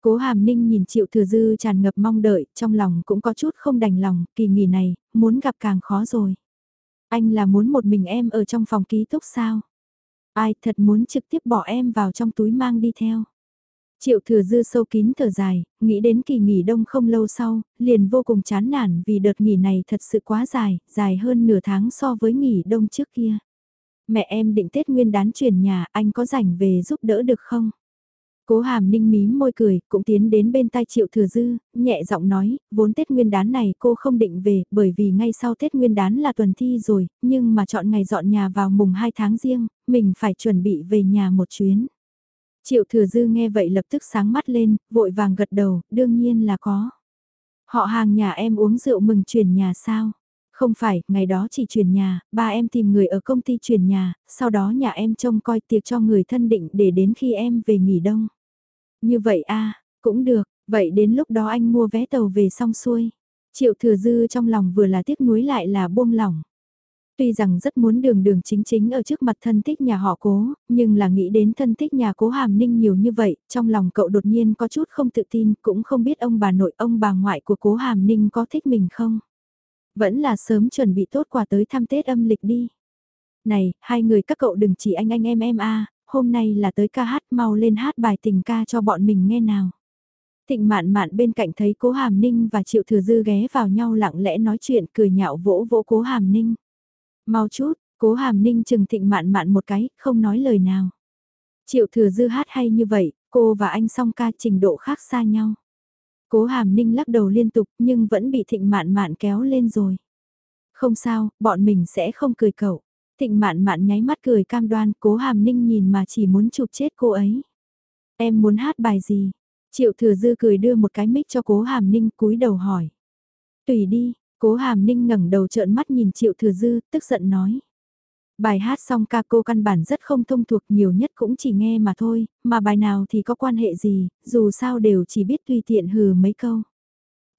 Cố hàm ninh nhìn triệu thừa dư tràn ngập mong đợi, trong lòng cũng có chút không đành lòng, kỳ nghỉ này, muốn gặp càng khó rồi. Anh là muốn một mình em ở trong phòng ký túc sao? Ai thật muốn trực tiếp bỏ em vào trong túi mang đi theo. Triệu thừa dư sâu kín thở dài, nghĩ đến kỳ nghỉ đông không lâu sau, liền vô cùng chán nản vì đợt nghỉ này thật sự quá dài, dài hơn nửa tháng so với nghỉ đông trước kia. Mẹ em định Tết Nguyên đán chuyển nhà, anh có rảnh về giúp đỡ được không? Cố hàm ninh mím môi cười, cũng tiến đến bên tai triệu thừa dư, nhẹ giọng nói, vốn Tết Nguyên đán này cô không định về, bởi vì ngay sau Tết Nguyên đán là tuần thi rồi, nhưng mà chọn ngày dọn nhà vào mùng 2 tháng riêng, mình phải chuẩn bị về nhà một chuyến. Triệu thừa dư nghe vậy lập tức sáng mắt lên, vội vàng gật đầu, đương nhiên là có. Họ hàng nhà em uống rượu mừng chuyển nhà sao? Không phải, ngày đó chỉ chuyển nhà, ba em tìm người ở công ty chuyển nhà, sau đó nhà em trông coi tiệc cho người thân định để đến khi em về nghỉ đông. Như vậy a à, cũng được, vậy đến lúc đó anh mua vé tàu về xong xuôi. Triệu thừa dư trong lòng vừa là tiếc nuối lại là buông lỏng. Tuy rằng rất muốn đường đường chính chính ở trước mặt thân thích nhà họ cố, nhưng là nghĩ đến thân thích nhà cố hàm ninh nhiều như vậy, trong lòng cậu đột nhiên có chút không tự tin, cũng không biết ông bà nội ông bà ngoại của cố hàm ninh có thích mình không. Vẫn là sớm chuẩn bị tốt quà tới thăm Tết âm lịch đi. Này, hai người các cậu đừng chỉ anh anh em em a hôm nay là tới ca hát mau lên hát bài tình ca cho bọn mình nghe nào. Thịnh mạn mạn bên cạnh thấy cố hàm ninh và triệu thừa dư ghé vào nhau lặng lẽ nói chuyện cười nhạo vỗ vỗ cố hàm ninh. Mau chút, cố hàm ninh chừng thịnh mạn mạn một cái, không nói lời nào. Triệu thừa dư hát hay như vậy, cô và anh song ca trình độ khác xa nhau. Cố hàm ninh lắc đầu liên tục nhưng vẫn bị thịnh mạn mạn kéo lên rồi. Không sao, bọn mình sẽ không cười cậu. Thịnh mạn mạn nháy mắt cười cam đoan, cố hàm ninh nhìn mà chỉ muốn chụp chết cô ấy. Em muốn hát bài gì? Triệu thừa dư cười đưa một cái mic cho cố hàm ninh cúi đầu hỏi. Tùy đi, cố hàm ninh ngẩng đầu trợn mắt nhìn triệu thừa dư, tức giận nói. Bài hát xong ca cô căn bản rất không thông thuộc nhiều nhất cũng chỉ nghe mà thôi, mà bài nào thì có quan hệ gì, dù sao đều chỉ biết tùy tiện hừ mấy câu.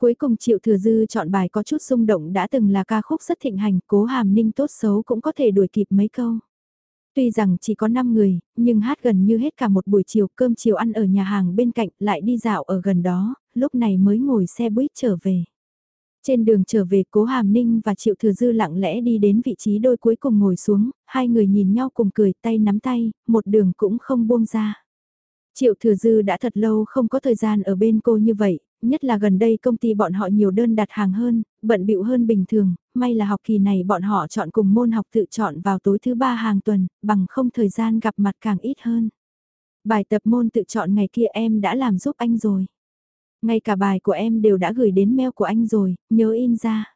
Cuối cùng Triệu Thừa Dư chọn bài có chút xung động đã từng là ca khúc rất thịnh hành, cố hàm ninh tốt xấu cũng có thể đuổi kịp mấy câu. Tuy rằng chỉ có 5 người, nhưng hát gần như hết cả một buổi chiều cơm chiều ăn ở nhà hàng bên cạnh lại đi dạo ở gần đó, lúc này mới ngồi xe buýt trở về. Trên đường trở về cố Hàm Ninh và Triệu Thừa Dư lặng lẽ đi đến vị trí đôi cuối cùng ngồi xuống, hai người nhìn nhau cùng cười tay nắm tay, một đường cũng không buông ra. Triệu Thừa Dư đã thật lâu không có thời gian ở bên cô như vậy, nhất là gần đây công ty bọn họ nhiều đơn đặt hàng hơn, bận bịu hơn bình thường, may là học kỳ này bọn họ chọn cùng môn học tự chọn vào tối thứ ba hàng tuần, bằng không thời gian gặp mặt càng ít hơn. Bài tập môn tự chọn ngày kia em đã làm giúp anh rồi. Ngay cả bài của em đều đã gửi đến mail của anh rồi, nhớ in ra.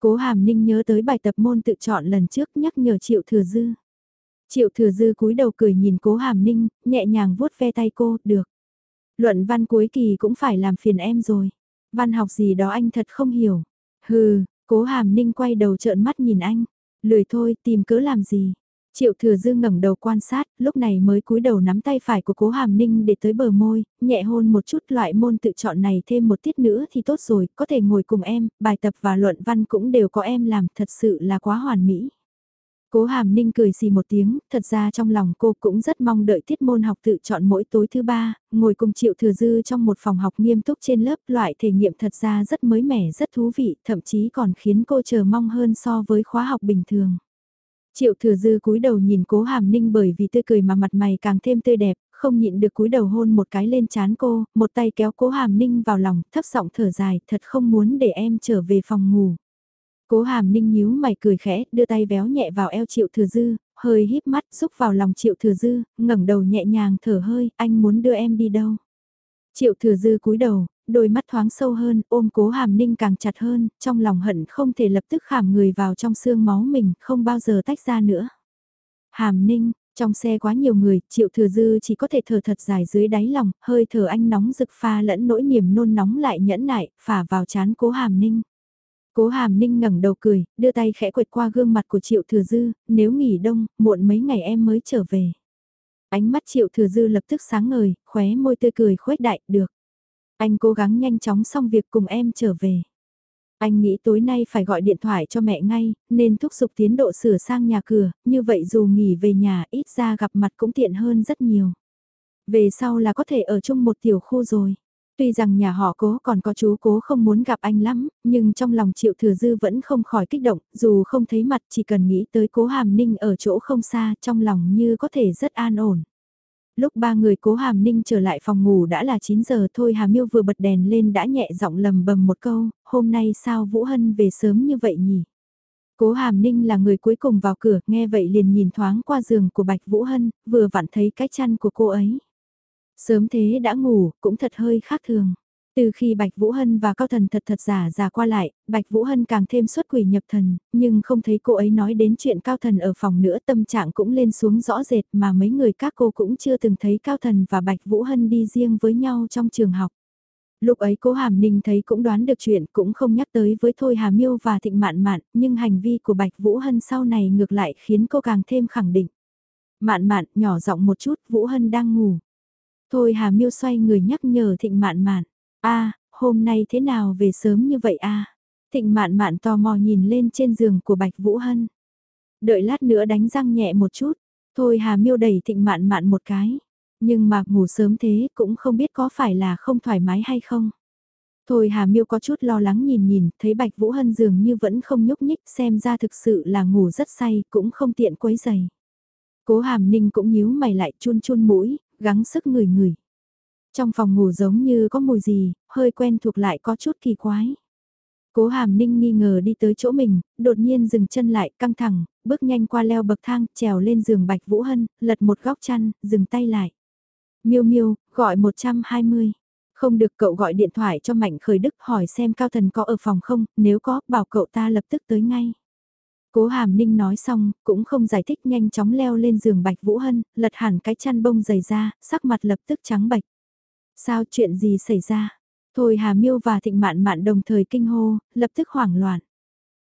Cố Hàm Ninh nhớ tới bài tập môn tự chọn lần trước nhắc nhở Triệu Thừa Dư. Triệu Thừa Dư cúi đầu cười nhìn Cố Hàm Ninh, nhẹ nhàng vuốt ve tay cô, được. Luận văn cuối kỳ cũng phải làm phiền em rồi. Văn học gì đó anh thật không hiểu. Hừ, Cố Hàm Ninh quay đầu trợn mắt nhìn anh. Lười thôi, tìm cớ làm gì. Triệu thừa dư ngẩng đầu quan sát, lúc này mới cúi đầu nắm tay phải của cố hàm ninh để tới bờ môi, nhẹ hôn một chút loại môn tự chọn này thêm một tiết nữa thì tốt rồi, có thể ngồi cùng em, bài tập và luận văn cũng đều có em làm, thật sự là quá hoàn mỹ. Cố hàm ninh cười xì một tiếng, thật ra trong lòng cô cũng rất mong đợi tiết môn học tự chọn mỗi tối thứ ba, ngồi cùng triệu thừa dư trong một phòng học nghiêm túc trên lớp loại thể nghiệm thật ra rất mới mẻ rất thú vị, thậm chí còn khiến cô chờ mong hơn so với khóa học bình thường. Triệu thừa dư cúi đầu nhìn cố hàm ninh bởi vì tươi cười mà mặt mày càng thêm tươi đẹp, không nhịn được cúi đầu hôn một cái lên chán cô, một tay kéo cố hàm ninh vào lòng, thấp giọng thở dài, thật không muốn để em trở về phòng ngủ. Cố hàm ninh nhíu mày cười khẽ, đưa tay véo nhẹ vào eo triệu thừa dư, hơi híp mắt xúc vào lòng triệu thừa dư, ngẩng đầu nhẹ nhàng thở hơi, anh muốn đưa em đi đâu. Triệu thừa dư cúi đầu, đôi mắt thoáng sâu hơn, ôm cố hàm ninh càng chặt hơn, trong lòng hận không thể lập tức khảm người vào trong xương máu mình, không bao giờ tách ra nữa. Hàm ninh, trong xe quá nhiều người, triệu thừa dư chỉ có thể thở thật dài dưới đáy lòng, hơi thở anh nóng rực pha lẫn nỗi niềm nôn nóng lại nhẫn nại, phả vào chán cố hàm ninh. Cố hàm ninh ngẩng đầu cười, đưa tay khẽ quệt qua gương mặt của triệu thừa dư, nếu nghỉ đông, muộn mấy ngày em mới trở về. Ánh mắt triệu thừa dư lập tức sáng ngời, khóe môi tươi cười khuếch đại, được. Anh cố gắng nhanh chóng xong việc cùng em trở về. Anh nghĩ tối nay phải gọi điện thoại cho mẹ ngay, nên thúc giục tiến độ sửa sang nhà cửa, như vậy dù nghỉ về nhà ít ra gặp mặt cũng tiện hơn rất nhiều. Về sau là có thể ở chung một tiểu khu rồi. Tuy rằng nhà họ cố còn có chú cố không muốn gặp anh lắm, nhưng trong lòng triệu thừa dư vẫn không khỏi kích động, dù không thấy mặt chỉ cần nghĩ tới cố hàm ninh ở chỗ không xa, trong lòng như có thể rất an ổn. Lúc ba người cố hàm ninh trở lại phòng ngủ đã là 9 giờ thôi Hà Miêu vừa bật đèn lên đã nhẹ giọng lầm bầm một câu, hôm nay sao Vũ Hân về sớm như vậy nhỉ? Cố hàm ninh là người cuối cùng vào cửa, nghe vậy liền nhìn thoáng qua giường của Bạch Vũ Hân, vừa vặn thấy cái chăn của cô ấy. Sớm thế đã ngủ, cũng thật hơi khác thường. Từ khi Bạch Vũ Hân và Cao Thần thật thật giả giả qua lại, Bạch Vũ Hân càng thêm xuất quỷ nhập thần, nhưng không thấy cô ấy nói đến chuyện Cao Thần ở phòng nữa tâm trạng cũng lên xuống rõ rệt mà mấy người các cô cũng chưa từng thấy Cao Thần và Bạch Vũ Hân đi riêng với nhau trong trường học. Lúc ấy cố Hàm Ninh thấy cũng đoán được chuyện cũng không nhắc tới với Thôi Hà Miêu và Thịnh Mạn Mạn, nhưng hành vi của Bạch Vũ Hân sau này ngược lại khiến cô càng thêm khẳng định. Mạn Mạn nhỏ giọng một chút Vũ Hân đang ngủ. Thôi Hà Miêu xoay người nhắc nhở Thịnh Mạn Mạn a hôm nay thế nào về sớm như vậy a Thịnh mạn mạn tò mò nhìn lên trên giường của Bạch Vũ Hân. Đợi lát nữa đánh răng nhẹ một chút, thôi Hà Miêu đẩy thịnh mạn mạn một cái. Nhưng mà ngủ sớm thế cũng không biết có phải là không thoải mái hay không. Thôi Hà Miêu có chút lo lắng nhìn nhìn, thấy Bạch Vũ Hân dường như vẫn không nhúc nhích xem ra thực sự là ngủ rất say, cũng không tiện quấy giày. Cố Hàm Ninh cũng nhíu mày lại chun chun mũi, gắng sức người người. Trong phòng ngủ giống như có mùi gì, hơi quen thuộc lại có chút kỳ quái. Cố hàm ninh nghi ngờ đi tới chỗ mình, đột nhiên dừng chân lại căng thẳng, bước nhanh qua leo bậc thang, trèo lên giường Bạch Vũ Hân, lật một góc chăn, dừng tay lại. Miêu miêu, gọi 120. Không được cậu gọi điện thoại cho Mạnh Khởi Đức hỏi xem Cao Thần có ở phòng không, nếu có, bảo cậu ta lập tức tới ngay. Cố Hàm Ninh nói xong, cũng không giải thích nhanh chóng leo lên giường Bạch Vũ Hân, lật hẳn cái chăn bông dày ra, sắc mặt lập tức trắng bạch. Sao chuyện gì xảy ra? Thôi Hà Miêu và Thịnh Mạn Mạn đồng thời kinh hô, lập tức hoảng loạn.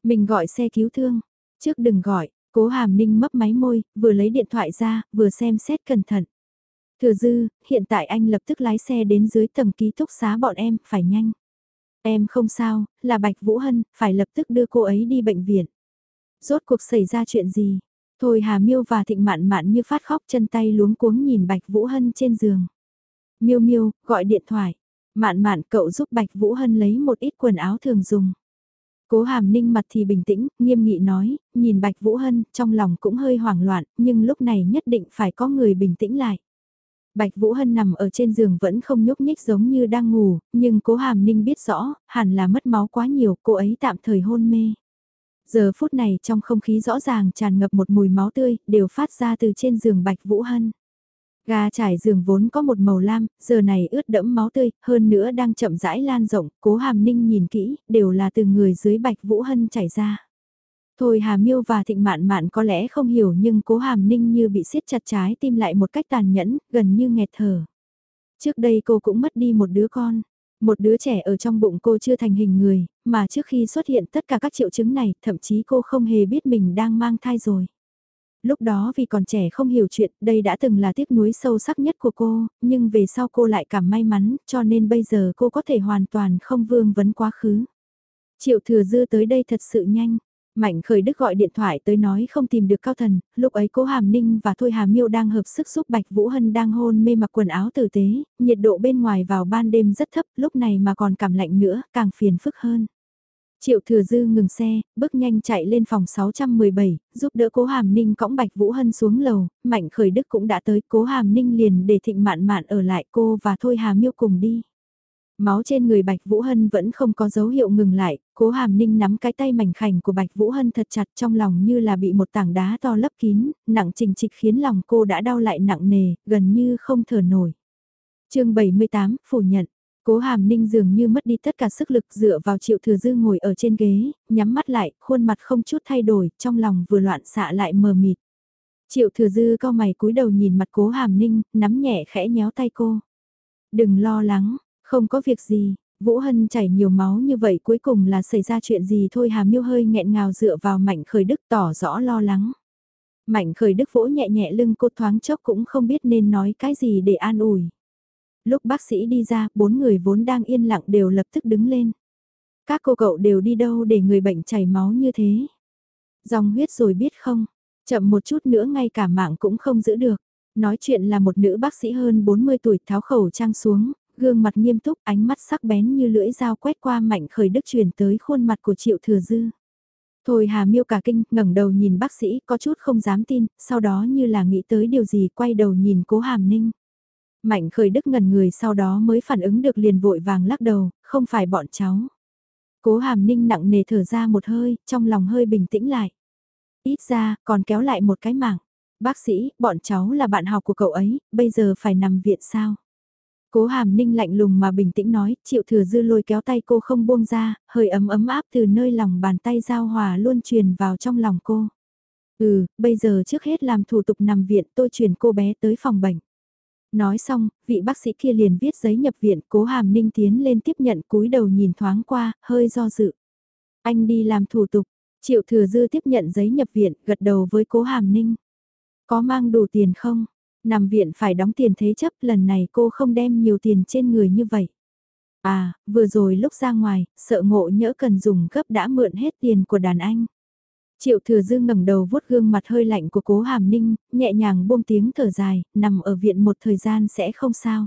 Mình gọi xe cứu thương. Trước đừng gọi, Cố Hàm Ninh mấp máy môi, vừa lấy điện thoại ra, vừa xem xét cẩn thận. Thừa dư, hiện tại anh lập tức lái xe đến dưới tầng ký túc xá bọn em, phải nhanh. Em không sao, là Bạch Vũ Hân, phải lập tức đưa cô ấy đi bệnh viện. Rốt cuộc xảy ra chuyện gì? Thôi Hà Miêu và Thịnh Mạn Mạn như phát khóc chân tay luống cuống nhìn Bạch Vũ Hân trên giường. Miêu Miêu, gọi điện thoại. Mạn Mạn cậu giúp Bạch Vũ Hân lấy một ít quần áo thường dùng. Cố hàm ninh mặt thì bình tĩnh, nghiêm nghị nói, nhìn Bạch Vũ Hân, trong lòng cũng hơi hoảng loạn, nhưng lúc này nhất định phải có người bình tĩnh lại. Bạch Vũ Hân nằm ở trên giường vẫn không nhúc nhích giống như đang ngủ, nhưng cố hàm ninh biết rõ, hẳn là mất máu quá nhiều, cô ấy tạm thời hôn mê. Giờ phút này trong không khí rõ ràng tràn ngập một mùi máu tươi, đều phát ra từ trên giường Bạch Vũ Hân. Gà trải giường vốn có một màu lam, giờ này ướt đẫm máu tươi, hơn nữa đang chậm rãi lan rộng, cố hàm ninh nhìn kỹ, đều là từ người dưới Bạch Vũ Hân chảy ra. Thôi Hà Miêu và Thịnh Mạn Mạn có lẽ không hiểu nhưng cố hàm ninh như bị siết chặt trái tim lại một cách tàn nhẫn, gần như nghẹt thở. Trước đây cô cũng mất đi một đứa con. Một đứa trẻ ở trong bụng cô chưa thành hình người, mà trước khi xuất hiện tất cả các triệu chứng này, thậm chí cô không hề biết mình đang mang thai rồi. Lúc đó vì còn trẻ không hiểu chuyện, đây đã từng là tiếc nuối sâu sắc nhất của cô, nhưng về sau cô lại cảm may mắn, cho nên bây giờ cô có thể hoàn toàn không vương vấn quá khứ. Triệu thừa dư tới đây thật sự nhanh. Mạnh khởi đức gọi điện thoại tới nói không tìm được cao thần, lúc ấy cố Hàm Ninh và Thôi Hà Miêu đang hợp sức giúp Bạch Vũ Hân đang hôn mê mặc quần áo tử tế, nhiệt độ bên ngoài vào ban đêm rất thấp, lúc này mà còn cảm lạnh nữa, càng phiền phức hơn. Triệu thừa dư ngừng xe, bước nhanh chạy lên phòng 617, giúp đỡ cố hàm ninh cõng Bạch Vũ Hân xuống lầu, Mạnh Khởi Đức cũng đã tới, cố hàm ninh liền để thịnh mạn mạn ở lại cô và thôi hà miêu cùng đi. Máu trên người Bạch Vũ Hân vẫn không có dấu hiệu ngừng lại, cố hàm ninh nắm cái tay mảnh khảnh của Bạch Vũ Hân thật chặt trong lòng như là bị một tảng đá to lấp kín, nặng trình trịch khiến lòng cô đã đau lại nặng nề, gần như không thở nổi. chương 78, phủ nhận. Cố hàm ninh dường như mất đi tất cả sức lực dựa vào triệu thừa dư ngồi ở trên ghế, nhắm mắt lại, khuôn mặt không chút thay đổi, trong lòng vừa loạn xạ lại mờ mịt. Triệu thừa dư cao mày cúi đầu nhìn mặt cố hàm ninh, nắm nhẹ khẽ nhéo tay cô. Đừng lo lắng, không có việc gì, Vũ Hân chảy nhiều máu như vậy cuối cùng là xảy ra chuyện gì thôi hà miêu hơi nghẹn ngào dựa vào mạnh khởi đức tỏ rõ lo lắng. Mạnh khởi đức vỗ nhẹ nhẹ lưng cô thoáng chốc cũng không biết nên nói cái gì để an ủi. Lúc bác sĩ đi ra, bốn người vốn đang yên lặng đều lập tức đứng lên. Các cô cậu đều đi đâu để người bệnh chảy máu như thế? Dòng huyết rồi biết không? Chậm một chút nữa ngay cả mạng cũng không giữ được. Nói chuyện là một nữ bác sĩ hơn 40 tuổi tháo khẩu trang xuống, gương mặt nghiêm túc ánh mắt sắc bén như lưỡi dao quét qua mạnh khởi đức truyền tới khuôn mặt của triệu thừa dư. Thôi Hà Miêu cả kinh, ngẩng đầu nhìn bác sĩ, có chút không dám tin, sau đó như là nghĩ tới điều gì, quay đầu nhìn Cố Hàm Ninh. Mạnh khởi đức ngần người sau đó mới phản ứng được liền vội vàng lắc đầu, không phải bọn cháu. Cố hàm ninh nặng nề thở ra một hơi, trong lòng hơi bình tĩnh lại. Ít ra, còn kéo lại một cái mạng. Bác sĩ, bọn cháu là bạn học của cậu ấy, bây giờ phải nằm viện sao? Cố hàm ninh lạnh lùng mà bình tĩnh nói, triệu thừa dư lôi kéo tay cô không buông ra, hơi ấm ấm áp từ nơi lòng bàn tay giao hòa luôn truyền vào trong lòng cô. Ừ, bây giờ trước hết làm thủ tục nằm viện tôi chuyển cô bé tới phòng bệnh. Nói xong, vị bác sĩ kia liền viết giấy nhập viện, cố hàm ninh tiến lên tiếp nhận cúi đầu nhìn thoáng qua, hơi do dự. Anh đi làm thủ tục, triệu thừa dư tiếp nhận giấy nhập viện, gật đầu với cố hàm ninh. Có mang đủ tiền không? Nằm viện phải đóng tiền thế chấp, lần này cô không đem nhiều tiền trên người như vậy. À, vừa rồi lúc ra ngoài, sợ ngộ nhỡ cần dùng gấp đã mượn hết tiền của đàn anh. Triệu thừa dư ngẩng đầu vuốt gương mặt hơi lạnh của cố hàm ninh, nhẹ nhàng buông tiếng thở dài, nằm ở viện một thời gian sẽ không sao.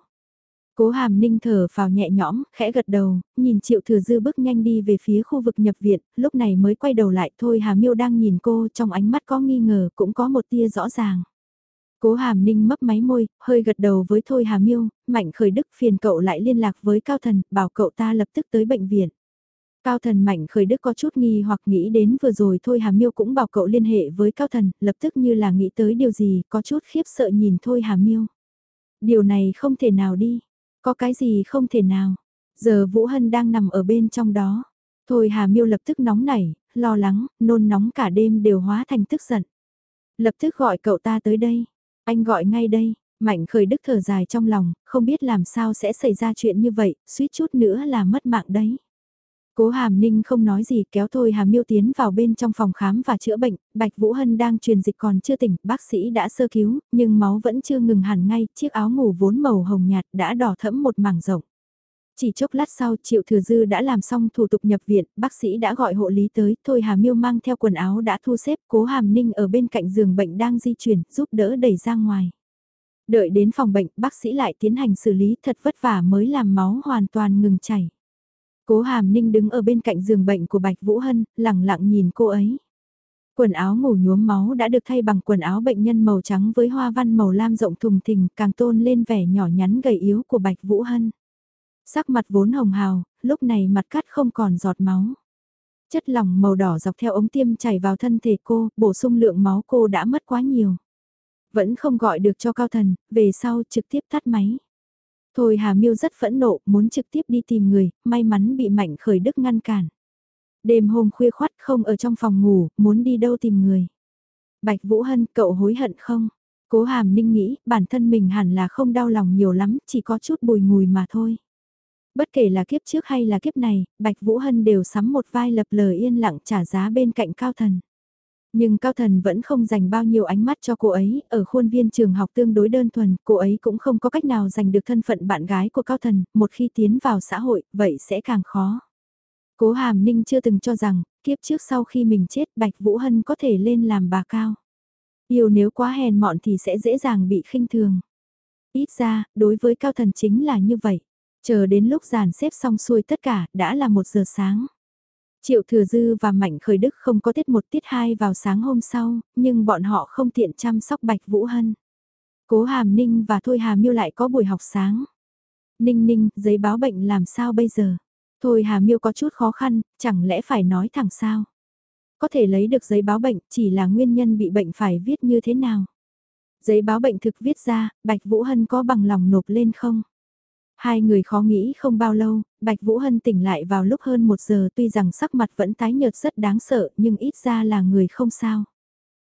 Cố hàm ninh thở vào nhẹ nhõm, khẽ gật đầu, nhìn triệu thừa dư bước nhanh đi về phía khu vực nhập viện, lúc này mới quay đầu lại thôi hà miêu đang nhìn cô trong ánh mắt có nghi ngờ cũng có một tia rõ ràng. Cố hàm ninh mấp máy môi, hơi gật đầu với thôi hà miêu, mạnh khởi đức phiền cậu lại liên lạc với cao thần, bảo cậu ta lập tức tới bệnh viện. Cao thần mạnh khởi đức có chút nghi hoặc nghĩ đến vừa rồi thôi Hà Miêu cũng bảo cậu liên hệ với Cao thần, lập tức như là nghĩ tới điều gì, có chút khiếp sợ nhìn thôi Hà Miêu. Điều này không thể nào đi. Có cái gì không thể nào. Giờ Vũ Hân đang nằm ở bên trong đó. Thôi Hà Miêu lập tức nóng nảy, lo lắng, nôn nóng cả đêm đều hóa thành tức giận. Lập tức gọi cậu ta tới đây. Anh gọi ngay đây. Mạnh khởi đức thở dài trong lòng, không biết làm sao sẽ xảy ra chuyện như vậy, suýt chút nữa là mất mạng đấy. Cố Hàm Ninh không nói gì kéo Thôi Hà Miêu tiến vào bên trong phòng khám và chữa bệnh, Bạch Vũ Hân đang truyền dịch còn chưa tỉnh, bác sĩ đã sơ cứu, nhưng máu vẫn chưa ngừng hẳn ngay, chiếc áo ngủ vốn màu hồng nhạt đã đỏ thẫm một mảng rộng. Chỉ chốc lát sau Triệu Thừa Dư đã làm xong thủ tục nhập viện, bác sĩ đã gọi hộ lý tới, Thôi Hà Miêu mang theo quần áo đã thu xếp, Cố Hàm Ninh ở bên cạnh giường bệnh đang di chuyển, giúp đỡ đẩy ra ngoài. Đợi đến phòng bệnh, bác sĩ lại tiến hành xử lý thật vất vả mới làm máu hoàn toàn ngừng chảy. Cố Hàm Ninh đứng ở bên cạnh giường bệnh của Bạch Vũ Hân, lặng lặng nhìn cô ấy. Quần áo ngủ nhuốm máu đã được thay bằng quần áo bệnh nhân màu trắng với hoa văn màu lam rộng thùng thình càng tôn lên vẻ nhỏ nhắn gầy yếu của Bạch Vũ Hân. Sắc mặt vốn hồng hào, lúc này mặt cắt không còn giọt máu. Chất lỏng màu đỏ dọc theo ống tiêm chảy vào thân thể cô, bổ sung lượng máu cô đã mất quá nhiều. Vẫn không gọi được cho cao thần, về sau trực tiếp tắt máy. Thôi Hà Miêu rất phẫn nộ, muốn trực tiếp đi tìm người, may mắn bị Mạnh Khởi Đức ngăn cản. Đêm hôm khuya khoắt không ở trong phòng ngủ, muốn đi đâu tìm người. Bạch Vũ Hân, cậu hối hận không? Cố Hàm Ninh nghĩ, bản thân mình hẳn là không đau lòng nhiều lắm, chỉ có chút bùi ngùi mà thôi. Bất kể là kiếp trước hay là kiếp này, Bạch Vũ Hân đều sắm một vai lập lời yên lặng trả giá bên cạnh Cao Thần. Nhưng Cao Thần vẫn không dành bao nhiêu ánh mắt cho cô ấy, ở khuôn viên trường học tương đối đơn thuần, cô ấy cũng không có cách nào giành được thân phận bạn gái của Cao Thần, một khi tiến vào xã hội, vậy sẽ càng khó. Cố Hàm Ninh chưa từng cho rằng, kiếp trước sau khi mình chết Bạch Vũ Hân có thể lên làm bà Cao. Yêu nếu quá hèn mọn thì sẽ dễ dàng bị khinh thường. Ít ra, đối với Cao Thần chính là như vậy. Chờ đến lúc giàn xếp xong xuôi tất cả, đã là một giờ sáng. Triệu Thừa Dư và Mạnh Khởi Đức không có tiết một tiết hai vào sáng hôm sau, nhưng bọn họ không tiện chăm sóc Bạch Vũ Hân. Cố Hàm Ninh và Thôi Hà Miêu lại có buổi học sáng. Ninh Ninh, giấy báo bệnh làm sao bây giờ? Thôi Hà Miêu có chút khó khăn, chẳng lẽ phải nói thẳng sao? Có thể lấy được giấy báo bệnh, chỉ là nguyên nhân bị bệnh phải viết như thế nào? Giấy báo bệnh thực viết ra, Bạch Vũ Hân có bằng lòng nộp lên không? Hai người khó nghĩ không bao lâu, Bạch Vũ Hân tỉnh lại vào lúc hơn một giờ tuy rằng sắc mặt vẫn tái nhợt rất đáng sợ nhưng ít ra là người không sao.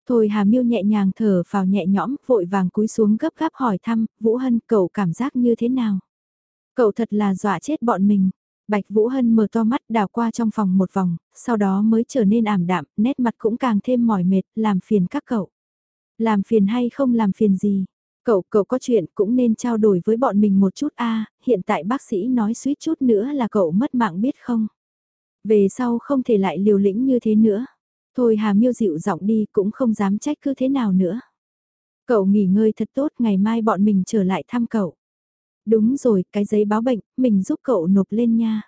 Thôi Hà Miêu nhẹ nhàng thở vào nhẹ nhõm, vội vàng cúi xuống gấp gáp hỏi thăm, Vũ Hân cậu cảm giác như thế nào? Cậu thật là dọa chết bọn mình. Bạch Vũ Hân mở to mắt đào qua trong phòng một vòng, sau đó mới trở nên ảm đạm, nét mặt cũng càng thêm mỏi mệt, làm phiền các cậu. Làm phiền hay không làm phiền gì? Cậu, cậu có chuyện cũng nên trao đổi với bọn mình một chút a hiện tại bác sĩ nói suýt chút nữa là cậu mất mạng biết không? Về sau không thể lại liều lĩnh như thế nữa. Thôi Hà Miêu dịu giọng đi cũng không dám trách cứ thế nào nữa. Cậu nghỉ ngơi thật tốt ngày mai bọn mình trở lại thăm cậu. Đúng rồi, cái giấy báo bệnh, mình giúp cậu nộp lên nha.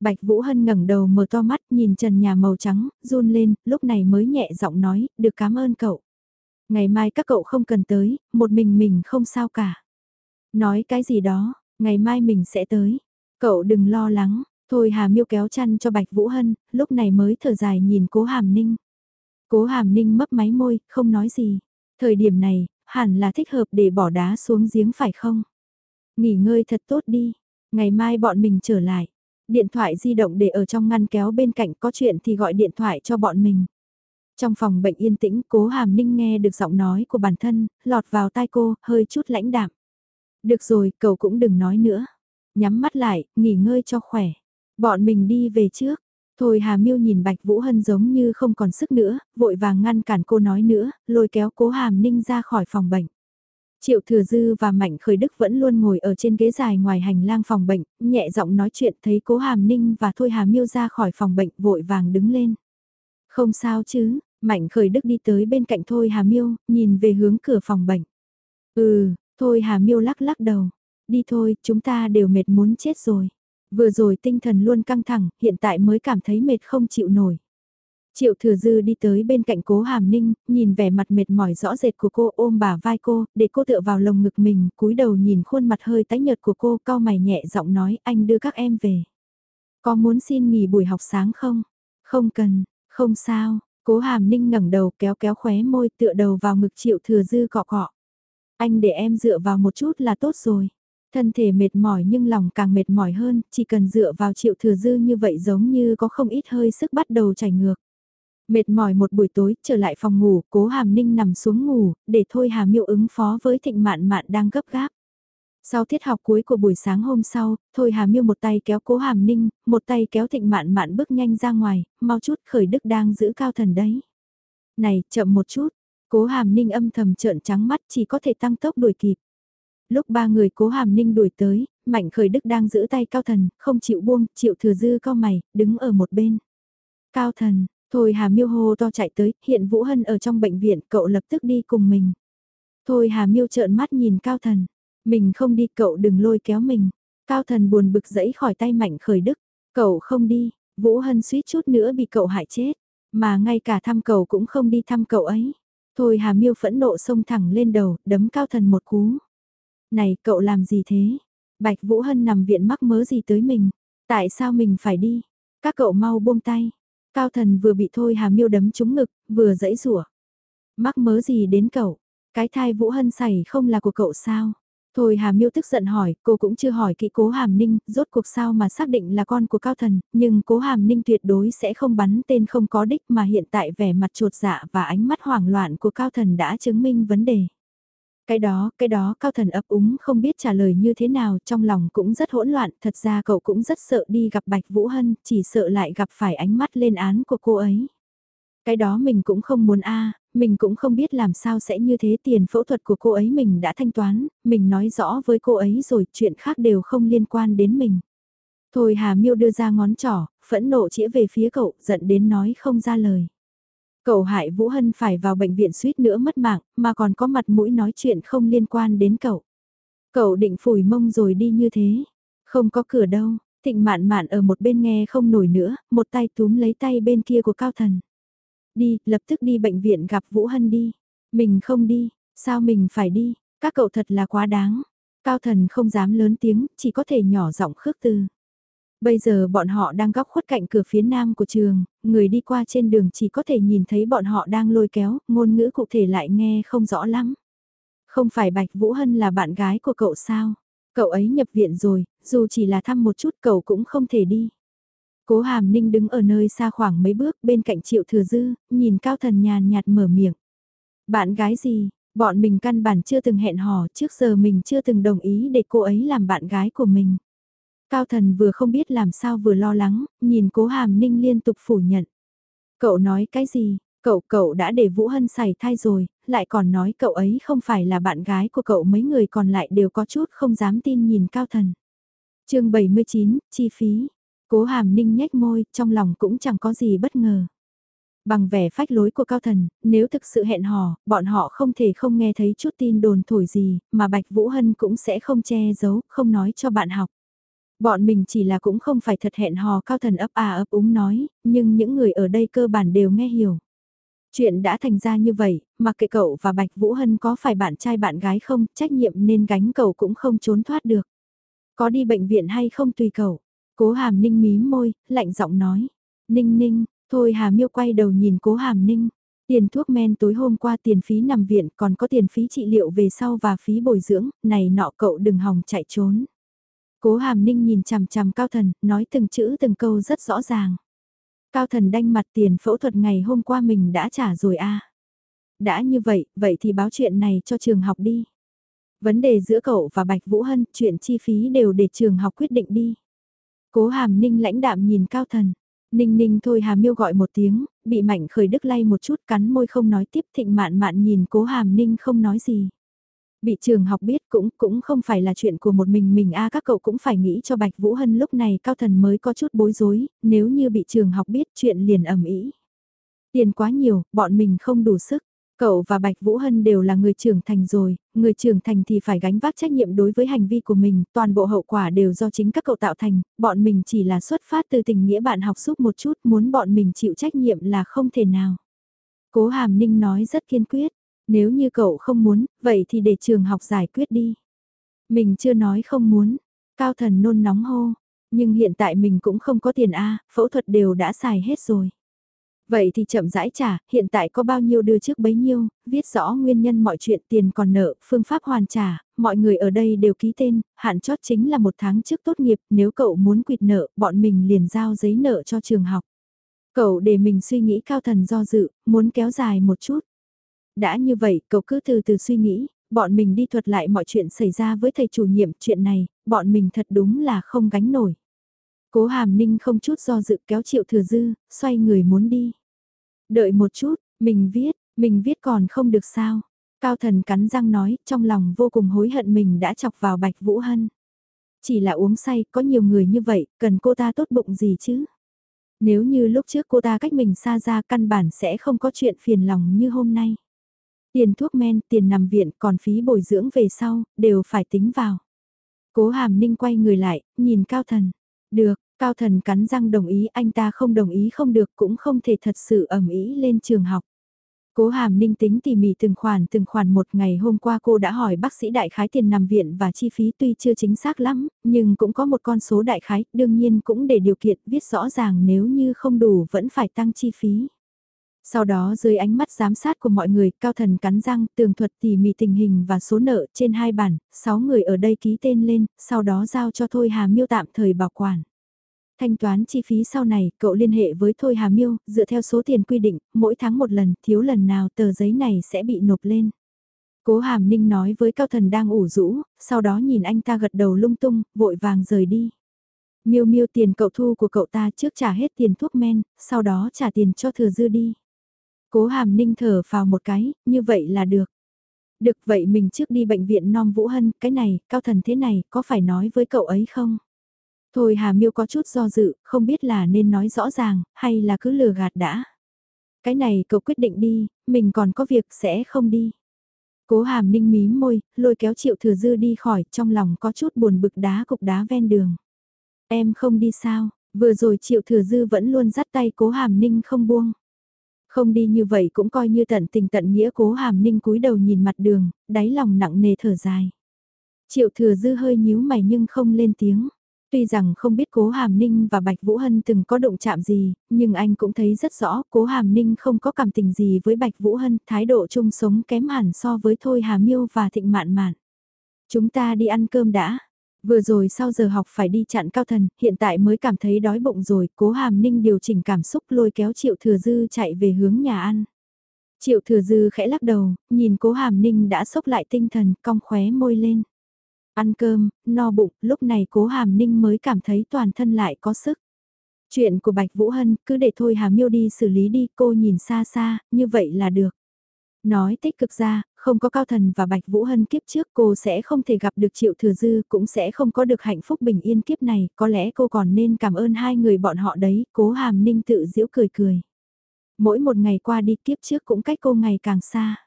Bạch Vũ Hân ngẩng đầu mở to mắt nhìn trần nhà màu trắng, run lên, lúc này mới nhẹ giọng nói, được cảm ơn cậu. Ngày mai các cậu không cần tới, một mình mình không sao cả. Nói cái gì đó, ngày mai mình sẽ tới. Cậu đừng lo lắng, thôi Hà Miêu kéo chăn cho Bạch Vũ Hân, lúc này mới thở dài nhìn cố Hàm Ninh. Cố Hàm Ninh mấp máy môi, không nói gì. Thời điểm này, hẳn là thích hợp để bỏ đá xuống giếng phải không? Nghỉ ngơi thật tốt đi, ngày mai bọn mình trở lại. Điện thoại di động để ở trong ngăn kéo bên cạnh có chuyện thì gọi điện thoại cho bọn mình. Trong phòng bệnh yên tĩnh, cố hàm ninh nghe được giọng nói của bản thân, lọt vào tai cô, hơi chút lãnh đạm. Được rồi, cậu cũng đừng nói nữa. Nhắm mắt lại, nghỉ ngơi cho khỏe. Bọn mình đi về trước. Thôi Hà Miêu nhìn Bạch Vũ Hân giống như không còn sức nữa, vội vàng ngăn cản cô nói nữa, lôi kéo cố hàm ninh ra khỏi phòng bệnh. Triệu Thừa Dư và Mạnh Khởi Đức vẫn luôn ngồi ở trên ghế dài ngoài hành lang phòng bệnh, nhẹ giọng nói chuyện thấy cố hàm ninh và Thôi Hà Miêu ra khỏi phòng bệnh vội vàng đứng lên. Không sao chứ, Mạnh khởi đức đi tới bên cạnh Thôi Hà Miêu, nhìn về hướng cửa phòng bệnh. Ừ, Thôi Hà Miêu lắc lắc đầu. Đi thôi, chúng ta đều mệt muốn chết rồi. Vừa rồi tinh thần luôn căng thẳng, hiện tại mới cảm thấy mệt không chịu nổi. Triệu thừa dư đi tới bên cạnh cố hàm ninh, nhìn vẻ mặt mệt mỏi rõ rệt của cô ôm bà vai cô, để cô tựa vào lồng ngực mình, cúi đầu nhìn khuôn mặt hơi tái nhợt của cô, cao mày nhẹ giọng nói anh đưa các em về. Có muốn xin nghỉ buổi học sáng không? Không cần, không sao, Cố hàm ninh ngẩng đầu kéo kéo khóe môi tựa đầu vào ngực triệu thừa dư cọ cọ. Anh để em dựa vào một chút là tốt rồi. Thân thể mệt mỏi nhưng lòng càng mệt mỏi hơn, chỉ cần dựa vào triệu thừa dư như vậy giống như có không ít hơi sức bắt đầu chảy ngược. Mệt mỏi một buổi tối, trở lại phòng ngủ, cố hàm ninh nằm xuống ngủ, để thôi hà miêu ứng phó với thịnh mạn mạn đang gấp gáp. Sau tiết học cuối của buổi sáng hôm sau, Thôi Hà Miêu một tay kéo cố hàm ninh, một tay kéo thịnh mạn mạn bước nhanh ra ngoài, mau chút khởi đức đang giữ cao thần đấy. Này, chậm một chút, cố hàm ninh âm thầm trợn trắng mắt chỉ có thể tăng tốc đuổi kịp. Lúc ba người cố hàm ninh đuổi tới, mạnh khởi đức đang giữ tay cao thần, không chịu buông, chịu thừa dư cao mày, đứng ở một bên. Cao thần, Thôi Hà Miêu hô to chạy tới, hiện Vũ Hân ở trong bệnh viện, cậu lập tức đi cùng mình. Thôi Hà Miêu trợn mắt nhìn Cao Thần, mình không đi cậu đừng lôi kéo mình. Cao Thần buồn bực dẫy khỏi tay Mạnh Khởi Đức, cậu không đi, Vũ Hân suýt chút nữa bị cậu hại chết, mà ngay cả thăm cậu cũng không đi thăm cậu ấy. Thôi Hà Miêu phẫn nộ xông thẳng lên đầu, đấm Cao Thần một cú. Này cậu làm gì thế? Bạch Vũ Hân nằm viện mắc mớ gì tới mình? Tại sao mình phải đi? Các cậu mau buông tay. Cao thần vừa bị thôi hà miêu đấm trúng ngực, vừa dẫy rủa Mắc mớ gì đến cậu? Cái thai Vũ Hân xảy không là của cậu sao? Thôi Hà Miêu tức giận hỏi, cô cũng chưa hỏi kỹ cố Hàm Ninh, rốt cuộc sao mà xác định là con của Cao Thần, nhưng cố Hàm Ninh tuyệt đối sẽ không bắn tên không có đích mà hiện tại vẻ mặt trột dạ và ánh mắt hoảng loạn của Cao Thần đã chứng minh vấn đề. Cái đó, cái đó, cao thần ấp úng không biết trả lời như thế nào, trong lòng cũng rất hỗn loạn, thật ra cậu cũng rất sợ đi gặp Bạch Vũ Hân, chỉ sợ lại gặp phải ánh mắt lên án của cô ấy. Cái đó mình cũng không muốn a mình cũng không biết làm sao sẽ như thế tiền phẫu thuật của cô ấy mình đã thanh toán, mình nói rõ với cô ấy rồi chuyện khác đều không liên quan đến mình. Thôi Hà Miêu đưa ra ngón trỏ, phẫn nộ chĩa về phía cậu, giận đến nói không ra lời. Cậu hại Vũ Hân phải vào bệnh viện suýt nữa mất mạng, mà còn có mặt mũi nói chuyện không liên quan đến cậu. Cậu định phủi mông rồi đi như thế. Không có cửa đâu, thịnh mạn mạn ở một bên nghe không nổi nữa, một tay túm lấy tay bên kia của Cao Thần. Đi, lập tức đi bệnh viện gặp Vũ Hân đi. Mình không đi, sao mình phải đi, các cậu thật là quá đáng. Cao Thần không dám lớn tiếng, chỉ có thể nhỏ giọng khước từ. Bây giờ bọn họ đang góc khuất cạnh cửa phía nam của trường, người đi qua trên đường chỉ có thể nhìn thấy bọn họ đang lôi kéo, ngôn ngữ cụ thể lại nghe không rõ lắm. Không phải Bạch Vũ Hân là bạn gái của cậu sao? Cậu ấy nhập viện rồi, dù chỉ là thăm một chút cậu cũng không thể đi. Cố Hàm Ninh đứng ở nơi xa khoảng mấy bước bên cạnh Triệu Thừa Dư, nhìn Cao Thần nhàn nhạt mở miệng. Bạn gái gì, bọn mình căn bản chưa từng hẹn hò, trước giờ mình chưa từng đồng ý để cô ấy làm bạn gái của mình. Cao thần vừa không biết làm sao vừa lo lắng, nhìn cố hàm ninh liên tục phủ nhận. Cậu nói cái gì, cậu cậu đã để Vũ Hân xảy thai rồi, lại còn nói cậu ấy không phải là bạn gái của cậu mấy người còn lại đều có chút không dám tin nhìn cao thần. chương 79, chi phí. Cố hàm ninh nhếch môi, trong lòng cũng chẳng có gì bất ngờ. Bằng vẻ phách lối của cao thần, nếu thực sự hẹn hò, bọn họ không thể không nghe thấy chút tin đồn thổi gì, mà Bạch Vũ Hân cũng sẽ không che giấu, không nói cho bạn học. Bọn mình chỉ là cũng không phải thật hẹn hò cao thần ấp à ấp úng nói, nhưng những người ở đây cơ bản đều nghe hiểu. Chuyện đã thành ra như vậy, mặc kệ cậu và Bạch Vũ Hân có phải bạn trai bạn gái không, trách nhiệm nên gánh cậu cũng không trốn thoát được. Có đi bệnh viện hay không tùy cậu. Cố hàm ninh mím môi, lạnh giọng nói. Ninh ninh, thôi hà miêu quay đầu nhìn cố hàm ninh. Tiền thuốc men tối hôm qua tiền phí nằm viện còn có tiền phí trị liệu về sau và phí bồi dưỡng, này nọ cậu đừng hòng chạy trốn. Cố hàm ninh nhìn chằm chằm cao thần, nói từng chữ từng câu rất rõ ràng. Cao thần đanh mặt tiền phẫu thuật ngày hôm qua mình đã trả rồi a à. Đã như vậy, vậy thì báo chuyện này cho trường học đi. Vấn đề giữa cậu và Bạch Vũ Hân, chuyện chi phí đều để trường học quyết định đi. Cố hàm ninh lãnh đạm nhìn cao thần. Ninh ninh thôi hàm miêu gọi một tiếng, bị mạnh khởi đức lay một chút cắn môi không nói tiếp thịnh mạn mạn nhìn cố hàm ninh không nói gì. Bị trường học biết cũng cũng không phải là chuyện của một mình mình a các cậu cũng phải nghĩ cho Bạch Vũ Hân lúc này cao thần mới có chút bối rối, nếu như bị trường học biết chuyện liền ầm ĩ. Tiền quá nhiều, bọn mình không đủ sức. Cậu và Bạch Vũ Hân đều là người trưởng thành rồi, người trưởng thành thì phải gánh vác trách nhiệm đối với hành vi của mình, toàn bộ hậu quả đều do chính các cậu tạo thành, bọn mình chỉ là xuất phát từ tình nghĩa bạn học giúp một chút, muốn bọn mình chịu trách nhiệm là không thể nào. Cố Hàm Ninh nói rất kiên quyết, nếu như cậu không muốn, vậy thì để trường học giải quyết đi. Mình chưa nói không muốn. Cao thần nôn nóng hô. Nhưng hiện tại mình cũng không có tiền A, phẫu thuật đều đã xài hết rồi. Vậy thì chậm rãi trả, hiện tại có bao nhiêu đưa trước bấy nhiêu, viết rõ nguyên nhân mọi chuyện tiền còn nợ, phương pháp hoàn trả, mọi người ở đây đều ký tên, hạn chót chính là một tháng trước tốt nghiệp, nếu cậu muốn quyệt nợ, bọn mình liền giao giấy nợ cho trường học. Cậu để mình suy nghĩ cao thần do dự, muốn kéo dài một chút. Đã như vậy, cậu cứ từ từ suy nghĩ, bọn mình đi thuật lại mọi chuyện xảy ra với thầy chủ nhiệm chuyện này, bọn mình thật đúng là không gánh nổi. Cố hàm ninh không chút do dự kéo triệu thừa dư, xoay người muốn đi. Đợi một chút, mình viết, mình viết còn không được sao. Cao thần cắn răng nói, trong lòng vô cùng hối hận mình đã chọc vào Bạch Vũ Hân. Chỉ là uống say, có nhiều người như vậy, cần cô ta tốt bụng gì chứ? Nếu như lúc trước cô ta cách mình xa ra căn bản sẽ không có chuyện phiền lòng như hôm nay. Tiền thuốc men, tiền nằm viện, còn phí bồi dưỡng về sau, đều phải tính vào. Cố hàm ninh quay người lại, nhìn cao thần. Được, cao thần cắn răng đồng ý anh ta không đồng ý không được cũng không thể thật sự ẩm ý lên trường học. Cố hàm ninh tính tỉ mỉ từng khoản từng khoản một ngày hôm qua cô đã hỏi bác sĩ đại khái tiền nằm viện và chi phí tuy chưa chính xác lắm, nhưng cũng có một con số đại khái, đương nhiên cũng để điều kiện viết rõ ràng nếu như không đủ vẫn phải tăng chi phí. Sau đó dưới ánh mắt giám sát của mọi người, cao thần cắn răng, tường thuật tỉ mỉ tình hình và số nợ trên hai bản, sáu người ở đây ký tên lên, sau đó giao cho Thôi Hà Miêu tạm thời bảo quản. Thanh toán chi phí sau này, cậu liên hệ với Thôi Hà Miêu, dựa theo số tiền quy định, mỗi tháng một lần, thiếu lần nào tờ giấy này sẽ bị nộp lên. Cố Hàm Ninh nói với Cao Thần đang ủ rũ, sau đó nhìn anh ta gật đầu lung tung, vội vàng rời đi. Miêu miêu tiền cậu thu của cậu ta trước trả hết tiền thuốc men, sau đó trả tiền cho thừa dư đi. Cố hàm ninh thở vào một cái, như vậy là được. Được vậy mình trước đi bệnh viện non Vũ Hân, cái này, cao thần thế này, có phải nói với cậu ấy không? Thôi Hà Miêu có chút do dự, không biết là nên nói rõ ràng, hay là cứ lừa gạt đã. Cái này cậu quyết định đi, mình còn có việc sẽ không đi. Cố hàm ninh mím môi, lôi kéo triệu thừa dư đi khỏi, trong lòng có chút buồn bực đá cục đá ven đường. Em không đi sao, vừa rồi triệu thừa dư vẫn luôn dắt tay cố hàm ninh không buông. Không đi như vậy cũng coi như tận tình tận nghĩa cố hàm ninh cúi đầu nhìn mặt đường, đáy lòng nặng nề thở dài. Triệu thừa dư hơi nhíu mày nhưng không lên tiếng. Tuy rằng không biết cố Hàm Ninh và Bạch Vũ Hân từng có động chạm gì, nhưng anh cũng thấy rất rõ cố Hàm Ninh không có cảm tình gì với Bạch Vũ Hân, thái độ chung sống kém hẳn so với Thôi Hà Miêu và Thịnh Mạn Mạn. Chúng ta đi ăn cơm đã. Vừa rồi sau giờ học phải đi chặn cao thần, hiện tại mới cảm thấy đói bụng rồi, cố hàm ninh điều chỉnh cảm xúc lôi kéo triệu thừa dư chạy về hướng nhà ăn. Triệu thừa dư khẽ lắc đầu, nhìn cố hàm ninh đã sốc lại tinh thần, cong khóe môi lên. Ăn cơm, no bụng, lúc này cố hàm ninh mới cảm thấy toàn thân lại có sức. Chuyện của Bạch Vũ Hân cứ để thôi Hà Miêu đi xử lý đi, cô nhìn xa xa, như vậy là được. Nói tích cực ra, không có Cao Thần và Bạch Vũ Hân kiếp trước cô sẽ không thể gặp được Triệu Thừa Dư, cũng sẽ không có được hạnh phúc bình yên kiếp này, có lẽ cô còn nên cảm ơn hai người bọn họ đấy, cố hàm ninh tự giễu cười cười. Mỗi một ngày qua đi kiếp trước cũng cách cô ngày càng xa.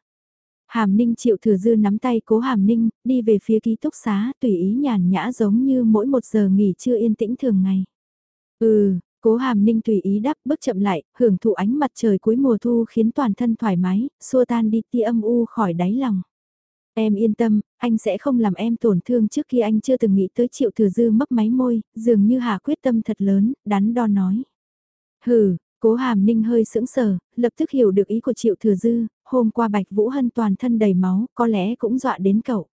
Hàm Ninh Triệu Thừa Dư nắm tay cố Hàm Ninh, đi về phía ký túc xá, tùy ý nhàn nhã giống như mỗi một giờ nghỉ trưa yên tĩnh thường ngày. Ừ, Cố hàm ninh tùy ý đắp bước chậm lại, hưởng thụ ánh mặt trời cuối mùa thu khiến toàn thân thoải mái, xua tan đi tia âm u khỏi đáy lòng. Em yên tâm, anh sẽ không làm em tổn thương trước khi anh chưa từng nghĩ tới triệu thừa dư mấp máy môi, dường như hà quyết tâm thật lớn, đắn đo nói. Hừ, cố hàm ninh hơi sững sờ, lập tức hiểu được ý của triệu thừa dư, hôm qua bạch vũ hân toàn thân đầy máu, có lẽ cũng dọa đến cậu.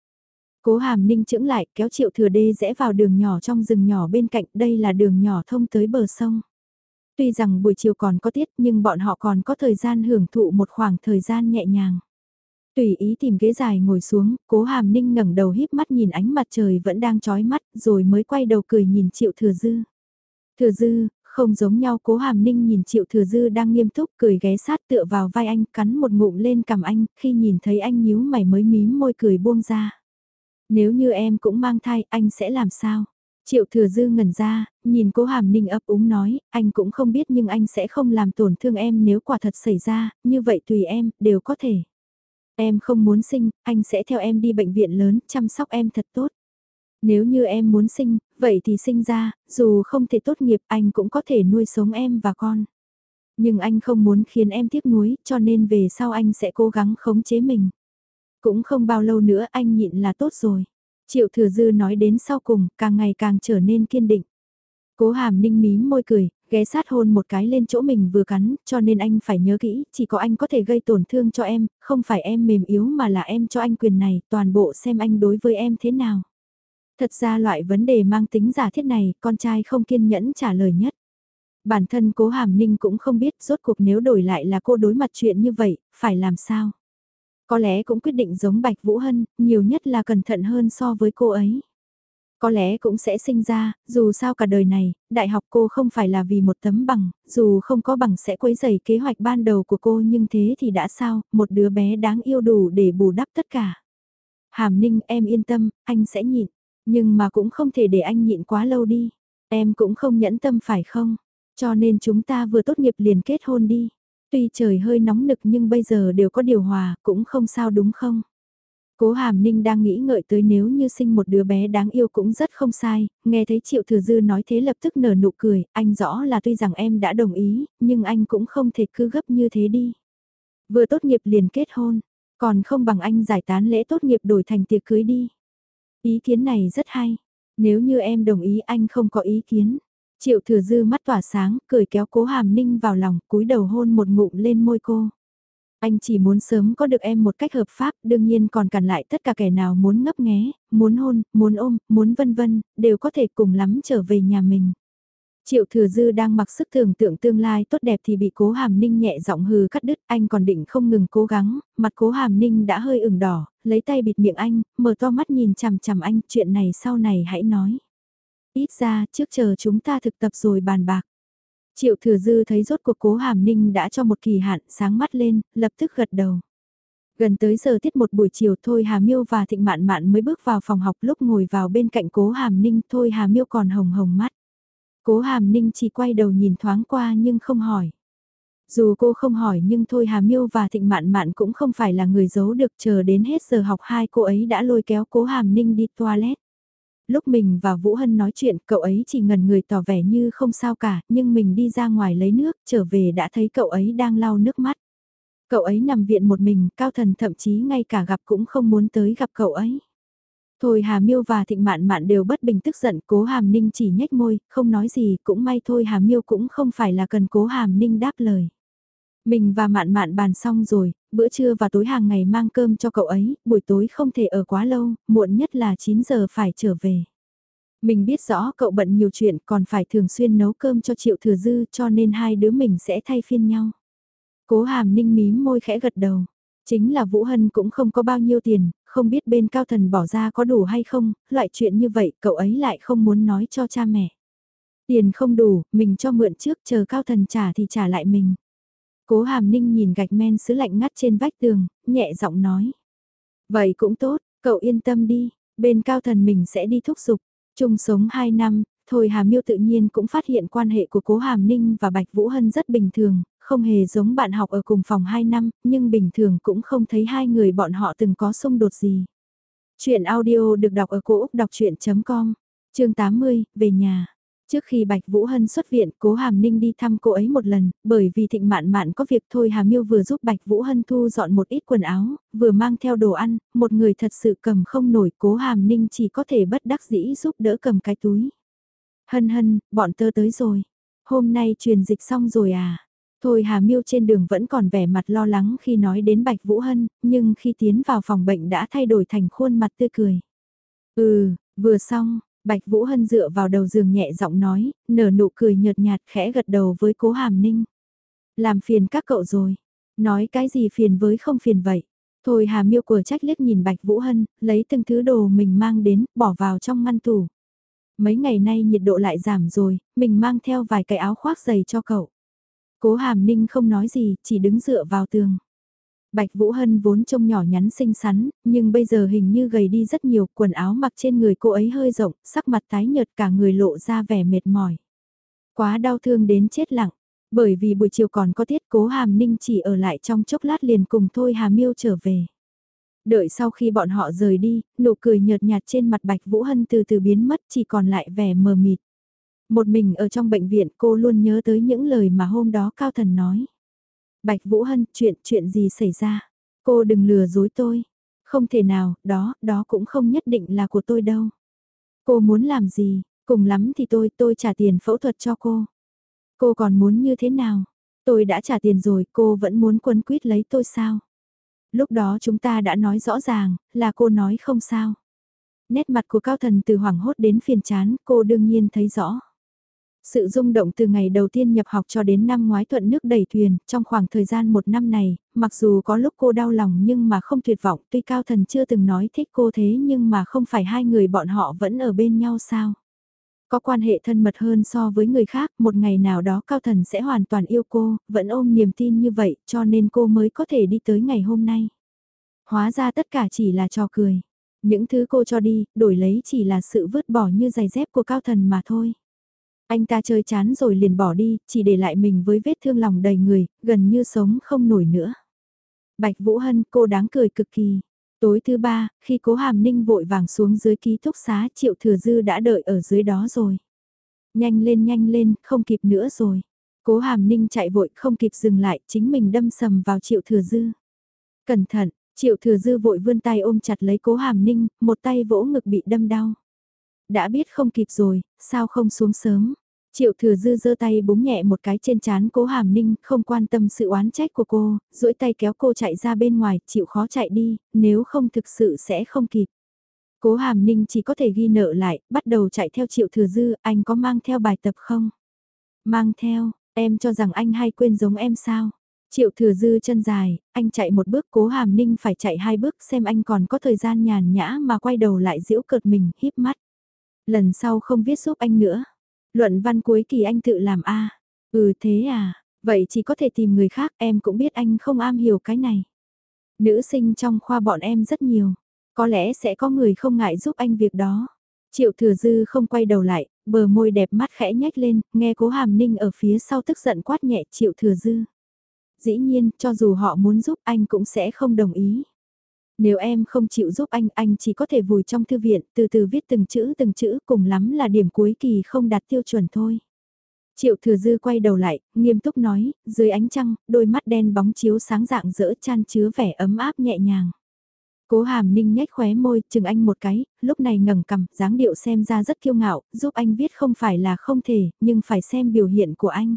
Cố hàm ninh chững lại kéo triệu thừa đê rẽ vào đường nhỏ trong rừng nhỏ bên cạnh đây là đường nhỏ thông tới bờ sông. Tuy rằng buổi chiều còn có tiết nhưng bọn họ còn có thời gian hưởng thụ một khoảng thời gian nhẹ nhàng. Tùy ý tìm ghế dài ngồi xuống, cố hàm ninh ngẩng đầu híp mắt nhìn ánh mặt trời vẫn đang trói mắt rồi mới quay đầu cười nhìn triệu thừa dư. Thừa dư, không giống nhau cố hàm ninh nhìn triệu thừa dư đang nghiêm túc cười ghé sát tựa vào vai anh cắn một ngụm lên cằm anh khi nhìn thấy anh nhíu mày mới mím môi cười buông ra. Nếu như em cũng mang thai, anh sẽ làm sao? Triệu thừa dư ngẩn ra, nhìn cố hàm ninh ấp úng nói, anh cũng không biết nhưng anh sẽ không làm tổn thương em nếu quả thật xảy ra, như vậy tùy em, đều có thể. Em không muốn sinh, anh sẽ theo em đi bệnh viện lớn, chăm sóc em thật tốt. Nếu như em muốn sinh, vậy thì sinh ra, dù không thể tốt nghiệp anh cũng có thể nuôi sống em và con. Nhưng anh không muốn khiến em tiếc nuối, cho nên về sau anh sẽ cố gắng khống chế mình. Cũng không bao lâu nữa anh nhịn là tốt rồi. Triệu thừa dư nói đến sau cùng, càng ngày càng trở nên kiên định. Cố hàm ninh mím môi cười, ghé sát hôn một cái lên chỗ mình vừa cắn, cho nên anh phải nhớ kỹ, chỉ có anh có thể gây tổn thương cho em, không phải em mềm yếu mà là em cho anh quyền này, toàn bộ xem anh đối với em thế nào. Thật ra loại vấn đề mang tính giả thiết này, con trai không kiên nhẫn trả lời nhất. Bản thân cố hàm ninh cũng không biết rốt cuộc nếu đổi lại là cô đối mặt chuyện như vậy, phải làm sao. Có lẽ cũng quyết định giống Bạch Vũ Hân, nhiều nhất là cẩn thận hơn so với cô ấy. Có lẽ cũng sẽ sinh ra, dù sao cả đời này, đại học cô không phải là vì một tấm bằng, dù không có bằng sẽ quấy dày kế hoạch ban đầu của cô nhưng thế thì đã sao, một đứa bé đáng yêu đủ để bù đắp tất cả. Hàm Ninh em yên tâm, anh sẽ nhịn, nhưng mà cũng không thể để anh nhịn quá lâu đi. Em cũng không nhẫn tâm phải không? Cho nên chúng ta vừa tốt nghiệp liền kết hôn đi. Tuy trời hơi nóng nực nhưng bây giờ đều có điều hòa, cũng không sao đúng không? Cố Hàm Ninh đang nghĩ ngợi tới nếu như sinh một đứa bé đáng yêu cũng rất không sai, nghe thấy Triệu Thừa Dư nói thế lập tức nở nụ cười, anh rõ là tuy rằng em đã đồng ý, nhưng anh cũng không thể cứ gấp như thế đi. Vừa tốt nghiệp liền kết hôn, còn không bằng anh giải tán lễ tốt nghiệp đổi thành tiệc cưới đi. Ý kiến này rất hay, nếu như em đồng ý anh không có ý kiến. Triệu Thừa Dư mắt tỏa sáng, cười kéo Cố Hàm Ninh vào lòng, cúi đầu hôn một ngụm lên môi cô. Anh chỉ muốn sớm có được em một cách hợp pháp, đương nhiên còn cản lại tất cả kẻ nào muốn ngấp nghé, muốn hôn, muốn ôm, muốn vân vân, đều có thể cùng lắm trở về nhà mình. Triệu thừa dư đang mặc sức tưởng tượng tương lai tốt đẹp thì bị cố hàm ninh nhẹ giọng hừ cắt đứt, anh còn định không ngừng cố gắng, mặt cố hàm ninh đã hơi ửng đỏ, lấy tay bịt miệng anh, mở to mắt nhìn chằm chằm anh, chuyện này sau này hãy nói. Ít ra, trước chờ chúng ta thực tập rồi bàn bạc. Triệu thừa dư thấy rốt cuộc cố hàm ninh đã cho một kỳ hạn sáng mắt lên, lập tức gật đầu. Gần tới giờ tiết một buổi chiều thôi Hà Miêu và Thịnh Mạn Mạn mới bước vào phòng học lúc ngồi vào bên cạnh cố hàm ninh thôi Hà Miêu còn hồng hồng mắt. Cố hàm ninh chỉ quay đầu nhìn thoáng qua nhưng không hỏi. Dù cô không hỏi nhưng thôi Hà Miêu và Thịnh Mạn Mạn cũng không phải là người giấu được chờ đến hết giờ học hai cô ấy đã lôi kéo cố hàm ninh đi toilet. Lúc mình và Vũ Hân nói chuyện, cậu ấy chỉ ngần người tỏ vẻ như không sao cả, nhưng mình đi ra ngoài lấy nước, trở về đã thấy cậu ấy đang lau nước mắt. Cậu ấy nằm viện một mình, Cao Thần thậm chí ngay cả gặp cũng không muốn tới gặp cậu ấy. Thôi Hà Miêu và Thịnh Mạn Mạn đều bất bình tức giận, Cố Hàm Ninh chỉ nhếch môi, không nói gì, cũng may thôi Hà Miêu cũng không phải là cần Cố Hàm Ninh đáp lời. Mình và Mạn Mạn bàn xong rồi, bữa trưa và tối hàng ngày mang cơm cho cậu ấy, buổi tối không thể ở quá lâu, muộn nhất là 9 giờ phải trở về. Mình biết rõ cậu bận nhiều chuyện còn phải thường xuyên nấu cơm cho Triệu Thừa Dư cho nên hai đứa mình sẽ thay phiên nhau. Cố hàm ninh mím môi khẽ gật đầu. Chính là Vũ Hân cũng không có bao nhiêu tiền, không biết bên cao thần bỏ ra có đủ hay không, loại chuyện như vậy cậu ấy lại không muốn nói cho cha mẹ. Tiền không đủ, mình cho mượn trước chờ cao thần trả thì trả lại mình. Cố hàm ninh nhìn gạch men sứ lạnh ngắt trên vách tường, nhẹ giọng nói. Vậy cũng tốt, cậu yên tâm đi, bên cao thần mình sẽ đi thúc giục. Chung sống 2 năm, Thôi Hà Miêu tự nhiên cũng phát hiện quan hệ của Cố Hàm Ninh và Bạch Vũ Hân rất bình thường, không hề giống bạn học ở cùng phòng 2 năm, nhưng bình thường cũng không thấy hai người bọn họ từng có xung đột gì. Chuyện audio được đọc ở cổ Úc đọc chuyện.com, chương 80, về nhà. Trước khi Bạch Vũ Hân xuất viện, cố Hàm Ninh đi thăm cô ấy một lần, bởi vì thịnh mạn mạn có việc thôi Hà Miêu vừa giúp Bạch Vũ Hân thu dọn một ít quần áo, vừa mang theo đồ ăn, một người thật sự cầm không nổi, cố Hàm Ninh chỉ có thể bất đắc dĩ giúp đỡ cầm cái túi. Hân hân, bọn tớ tới rồi. Hôm nay truyền dịch xong rồi à? Thôi Hà Miêu trên đường vẫn còn vẻ mặt lo lắng khi nói đến Bạch Vũ Hân, nhưng khi tiến vào phòng bệnh đã thay đổi thành khuôn mặt tươi cười. Ừ, vừa xong, Bạch Vũ Hân dựa vào đầu giường nhẹ giọng nói, nở nụ cười nhợt nhạt khẽ gật đầu với cố hàm ninh. Làm phiền các cậu rồi. Nói cái gì phiền với không phiền vậy. Thôi Hà Miêu của trách liếc nhìn Bạch Vũ Hân, lấy từng thứ đồ mình mang đến, bỏ vào trong ngăn tủ. Mấy ngày nay nhiệt độ lại giảm rồi, mình mang theo vài cái áo khoác dày cho cậu. Cố Hàm Ninh không nói gì, chỉ đứng dựa vào tường. Bạch Vũ Hân vốn trông nhỏ nhắn xinh xắn, nhưng bây giờ hình như gầy đi rất nhiều, quần áo mặc trên người cô ấy hơi rộng, sắc mặt tái nhợt cả người lộ ra vẻ mệt mỏi. Quá đau thương đến chết lặng, bởi vì buổi chiều còn có tiết cố Hàm Ninh chỉ ở lại trong chốc lát liền cùng thôi Hà Miêu trở về. Đợi sau khi bọn họ rời đi, nụ cười nhợt nhạt trên mặt Bạch Vũ Hân từ từ biến mất chỉ còn lại vẻ mờ mịt. Một mình ở trong bệnh viện cô luôn nhớ tới những lời mà hôm đó Cao Thần nói. Bạch Vũ Hân, chuyện, chuyện gì xảy ra? Cô đừng lừa dối tôi. Không thể nào, đó, đó cũng không nhất định là của tôi đâu. Cô muốn làm gì, cùng lắm thì tôi, tôi trả tiền phẫu thuật cho cô. Cô còn muốn như thế nào? Tôi đã trả tiền rồi, cô vẫn muốn quấn quýt lấy tôi sao? Lúc đó chúng ta đã nói rõ ràng, là cô nói không sao. Nét mặt của Cao Thần từ hoảng hốt đến phiền chán, cô đương nhiên thấy rõ. Sự rung động từ ngày đầu tiên nhập học cho đến năm ngoái thuận nước đẩy thuyền, trong khoảng thời gian một năm này, mặc dù có lúc cô đau lòng nhưng mà không tuyệt vọng, tuy Cao Thần chưa từng nói thích cô thế nhưng mà không phải hai người bọn họ vẫn ở bên nhau sao. Có quan hệ thân mật hơn so với người khác, một ngày nào đó Cao Thần sẽ hoàn toàn yêu cô, vẫn ôm niềm tin như vậy cho nên cô mới có thể đi tới ngày hôm nay. Hóa ra tất cả chỉ là trò cười. Những thứ cô cho đi, đổi lấy chỉ là sự vứt bỏ như giày dép của Cao Thần mà thôi. Anh ta chơi chán rồi liền bỏ đi, chỉ để lại mình với vết thương lòng đầy người, gần như sống không nổi nữa. Bạch Vũ Hân, cô đáng cười cực kỳ. Tối thứ ba, khi cố hàm ninh vội vàng xuống dưới ký túc xá triệu thừa dư đã đợi ở dưới đó rồi. Nhanh lên nhanh lên, không kịp nữa rồi. Cố hàm ninh chạy vội không kịp dừng lại, chính mình đâm sầm vào triệu thừa dư. Cẩn thận, triệu thừa dư vội vươn tay ôm chặt lấy cố hàm ninh, một tay vỗ ngực bị đâm đau. Đã biết không kịp rồi, sao không xuống sớm. Triệu thừa dư giơ tay búng nhẹ một cái trên chán cố hàm ninh, không quan tâm sự oán trách của cô, duỗi tay kéo cô chạy ra bên ngoài, chịu khó chạy đi, nếu không thực sự sẽ không kịp. Cố hàm ninh chỉ có thể ghi nợ lại, bắt đầu chạy theo triệu thừa dư, anh có mang theo bài tập không? Mang theo, em cho rằng anh hay quên giống em sao? Triệu thừa dư chân dài, anh chạy một bước cố hàm ninh phải chạy hai bước xem anh còn có thời gian nhàn nhã mà quay đầu lại giễu cợt mình, híp mắt. Lần sau không viết giúp anh nữa. Luận văn cuối kỳ anh tự làm a Ừ thế à, vậy chỉ có thể tìm người khác em cũng biết anh không am hiểu cái này. Nữ sinh trong khoa bọn em rất nhiều, có lẽ sẽ có người không ngại giúp anh việc đó. Triệu thừa dư không quay đầu lại, bờ môi đẹp mắt khẽ nhếch lên, nghe cố hàm ninh ở phía sau tức giận quát nhẹ triệu thừa dư. Dĩ nhiên, cho dù họ muốn giúp anh cũng sẽ không đồng ý. Nếu em không chịu giúp anh, anh chỉ có thể vùi trong thư viện, từ từ viết từng chữ từng chữ, cùng lắm là điểm cuối kỳ không đạt tiêu chuẩn thôi. Triệu thừa dư quay đầu lại, nghiêm túc nói, dưới ánh trăng, đôi mắt đen bóng chiếu sáng dạng dỡ chan chứa vẻ ấm áp nhẹ nhàng. Cố hàm ninh nhếch khóe môi, chừng anh một cái, lúc này ngẩng cằm, dáng điệu xem ra rất kiêu ngạo, giúp anh viết không phải là không thể, nhưng phải xem biểu hiện của anh.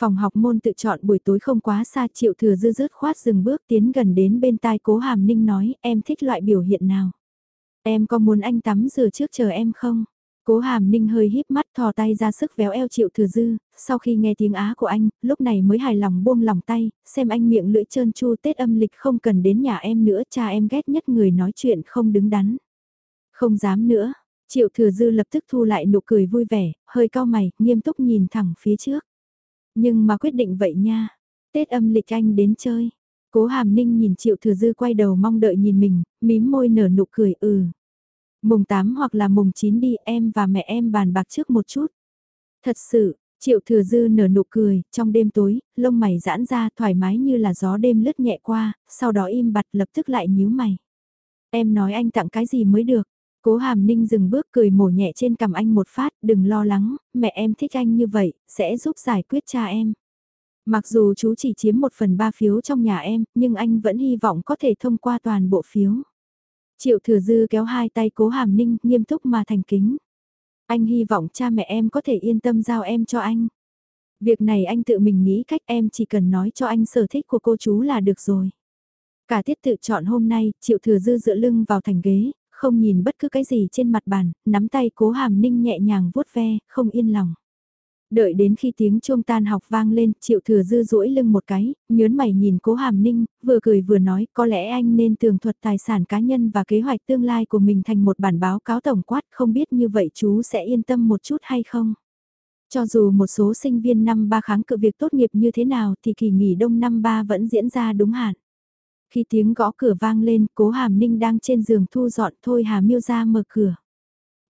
Phòng học môn tự chọn buổi tối không quá xa triệu thừa dư rớt khoát dừng bước tiến gần đến bên tai cố hàm ninh nói em thích loại biểu hiện nào. Em có muốn anh tắm rửa trước chờ em không? Cố hàm ninh hơi híp mắt thò tay ra sức véo eo triệu thừa dư, sau khi nghe tiếng á của anh, lúc này mới hài lòng buông lòng tay, xem anh miệng lưỡi trơn chu tết âm lịch không cần đến nhà em nữa, cha em ghét nhất người nói chuyện không đứng đắn. Không dám nữa, triệu thừa dư lập tức thu lại nụ cười vui vẻ, hơi cao mày, nghiêm túc nhìn thẳng phía trước. Nhưng mà quyết định vậy nha. Tết âm lịch anh đến chơi. Cố hàm ninh nhìn triệu thừa dư quay đầu mong đợi nhìn mình, mím môi nở nụ cười ừ. Mùng 8 hoặc là mùng 9 đi em và mẹ em bàn bạc trước một chút. Thật sự, triệu thừa dư nở nụ cười, trong đêm tối, lông mày giãn ra thoải mái như là gió đêm lướt nhẹ qua, sau đó im bặt lập tức lại nhíu mày. Em nói anh tặng cái gì mới được, Cố hàm ninh dừng bước cười mổ nhẹ trên cằm anh một phát, đừng lo lắng, mẹ em thích anh như vậy, sẽ giúp giải quyết cha em. Mặc dù chú chỉ chiếm một phần ba phiếu trong nhà em, nhưng anh vẫn hy vọng có thể thông qua toàn bộ phiếu. Triệu thừa dư kéo hai tay cố hàm ninh, nghiêm túc mà thành kính. Anh hy vọng cha mẹ em có thể yên tâm giao em cho anh. Việc này anh tự mình nghĩ cách em chỉ cần nói cho anh sở thích của cô chú là được rồi. Cả tiết tự chọn hôm nay, Triệu Thừa Dư dựa lưng vào thành ghế, không nhìn bất cứ cái gì trên mặt bàn, nắm tay cố hàm ninh nhẹ nhàng vuốt ve, không yên lòng. Đợi đến khi tiếng chuông tan học vang lên, triệu thừa dư duỗi lưng một cái, nhớn mày nhìn cố hàm ninh, vừa cười vừa nói có lẽ anh nên tường thuật tài sản cá nhân và kế hoạch tương lai của mình thành một bản báo cáo tổng quát, không biết như vậy chú sẽ yên tâm một chút hay không? Cho dù một số sinh viên năm ba kháng cự việc tốt nghiệp như thế nào thì kỳ nghỉ đông năm ba vẫn diễn ra đúng hạn. Khi tiếng gõ cửa vang lên, cố Hàm Ninh đang trên giường thu dọn thôi Hà Miêu ra mở cửa.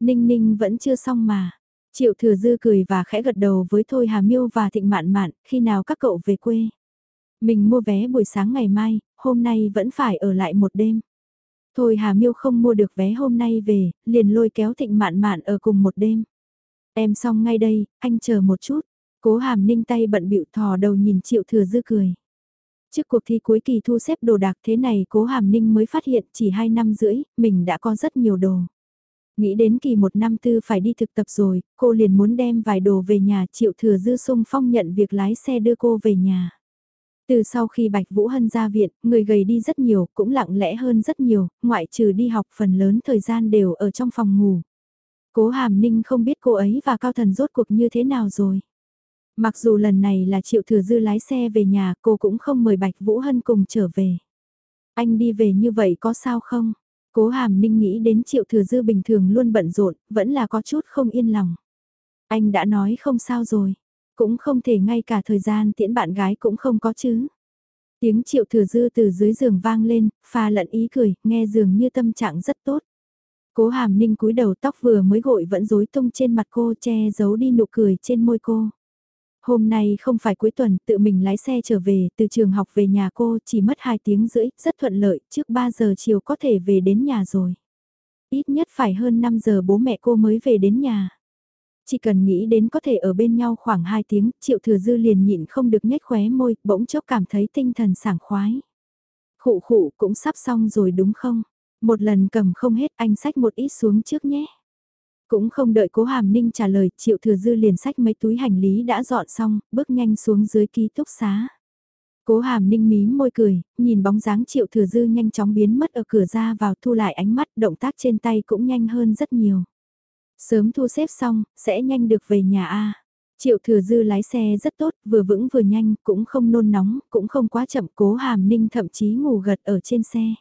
Ninh Ninh vẫn chưa xong mà. Triệu Thừa Dư cười và khẽ gật đầu với Thôi Hà Miêu và Thịnh Mạn Mạn, khi nào các cậu về quê. Mình mua vé buổi sáng ngày mai, hôm nay vẫn phải ở lại một đêm. Thôi Hà Miêu không mua được vé hôm nay về, liền lôi kéo Thịnh Mạn Mạn ở cùng một đêm. Em xong ngay đây, anh chờ một chút. Cố Hàm Ninh tay bận bịu thò đầu nhìn Triệu Thừa Dư cười. Trước cuộc thi cuối kỳ thu xếp đồ đạc thế này cố hàm ninh mới phát hiện chỉ 2 năm rưỡi, mình đã có rất nhiều đồ. Nghĩ đến kỳ một năm tư phải đi thực tập rồi, cô liền muốn đem vài đồ về nhà triệu thừa dư sung phong nhận việc lái xe đưa cô về nhà. Từ sau khi Bạch Vũ Hân ra viện, người gầy đi rất nhiều, cũng lặng lẽ hơn rất nhiều, ngoại trừ đi học phần lớn thời gian đều ở trong phòng ngủ. Cố Hàm Ninh không biết cô ấy và Cao Thần rốt cuộc như thế nào rồi. Mặc dù lần này là Triệu Thừa Dư lái xe về nhà, cô cũng không mời Bạch Vũ Hân cùng trở về. Anh đi về như vậy có sao không? Cố Hàm Ninh nghĩ đến Triệu Thừa Dư bình thường luôn bận rộn, vẫn là có chút không yên lòng. Anh đã nói không sao rồi, cũng không thể ngay cả thời gian tiễn bạn gái cũng không có chứ. Tiếng Triệu Thừa Dư từ dưới giường vang lên, pha lẫn ý cười, nghe dường như tâm trạng rất tốt. Cố hàm ninh cúi đầu tóc vừa mới gội vẫn rối tung trên mặt cô che giấu đi nụ cười trên môi cô. Hôm nay không phải cuối tuần, tự mình lái xe trở về, từ trường học về nhà cô chỉ mất 2 tiếng rưỡi, rất thuận lợi, trước 3 giờ chiều có thể về đến nhà rồi. Ít nhất phải hơn 5 giờ bố mẹ cô mới về đến nhà. Chỉ cần nghĩ đến có thể ở bên nhau khoảng 2 tiếng, triệu thừa dư liền nhịn không được nhếch khóe môi, bỗng chốc cảm thấy tinh thần sảng khoái. Khụ khụ cũng sắp xong rồi đúng không? Một lần cầm không hết anh sách một ít xuống trước nhé. Cũng không đợi cố hàm ninh trả lời, triệu thừa dư liền sách mấy túi hành lý đã dọn xong, bước nhanh xuống dưới ký túc xá. Cố hàm ninh mí môi cười, nhìn bóng dáng triệu thừa dư nhanh chóng biến mất ở cửa ra vào thu lại ánh mắt, động tác trên tay cũng nhanh hơn rất nhiều. Sớm thu xếp xong, sẽ nhanh được về nhà A. Triệu thừa dư lái xe rất tốt, vừa vững vừa nhanh, cũng không nôn nóng, cũng không quá chậm cố hàm ninh thậm chí ngủ gật ở trên xe.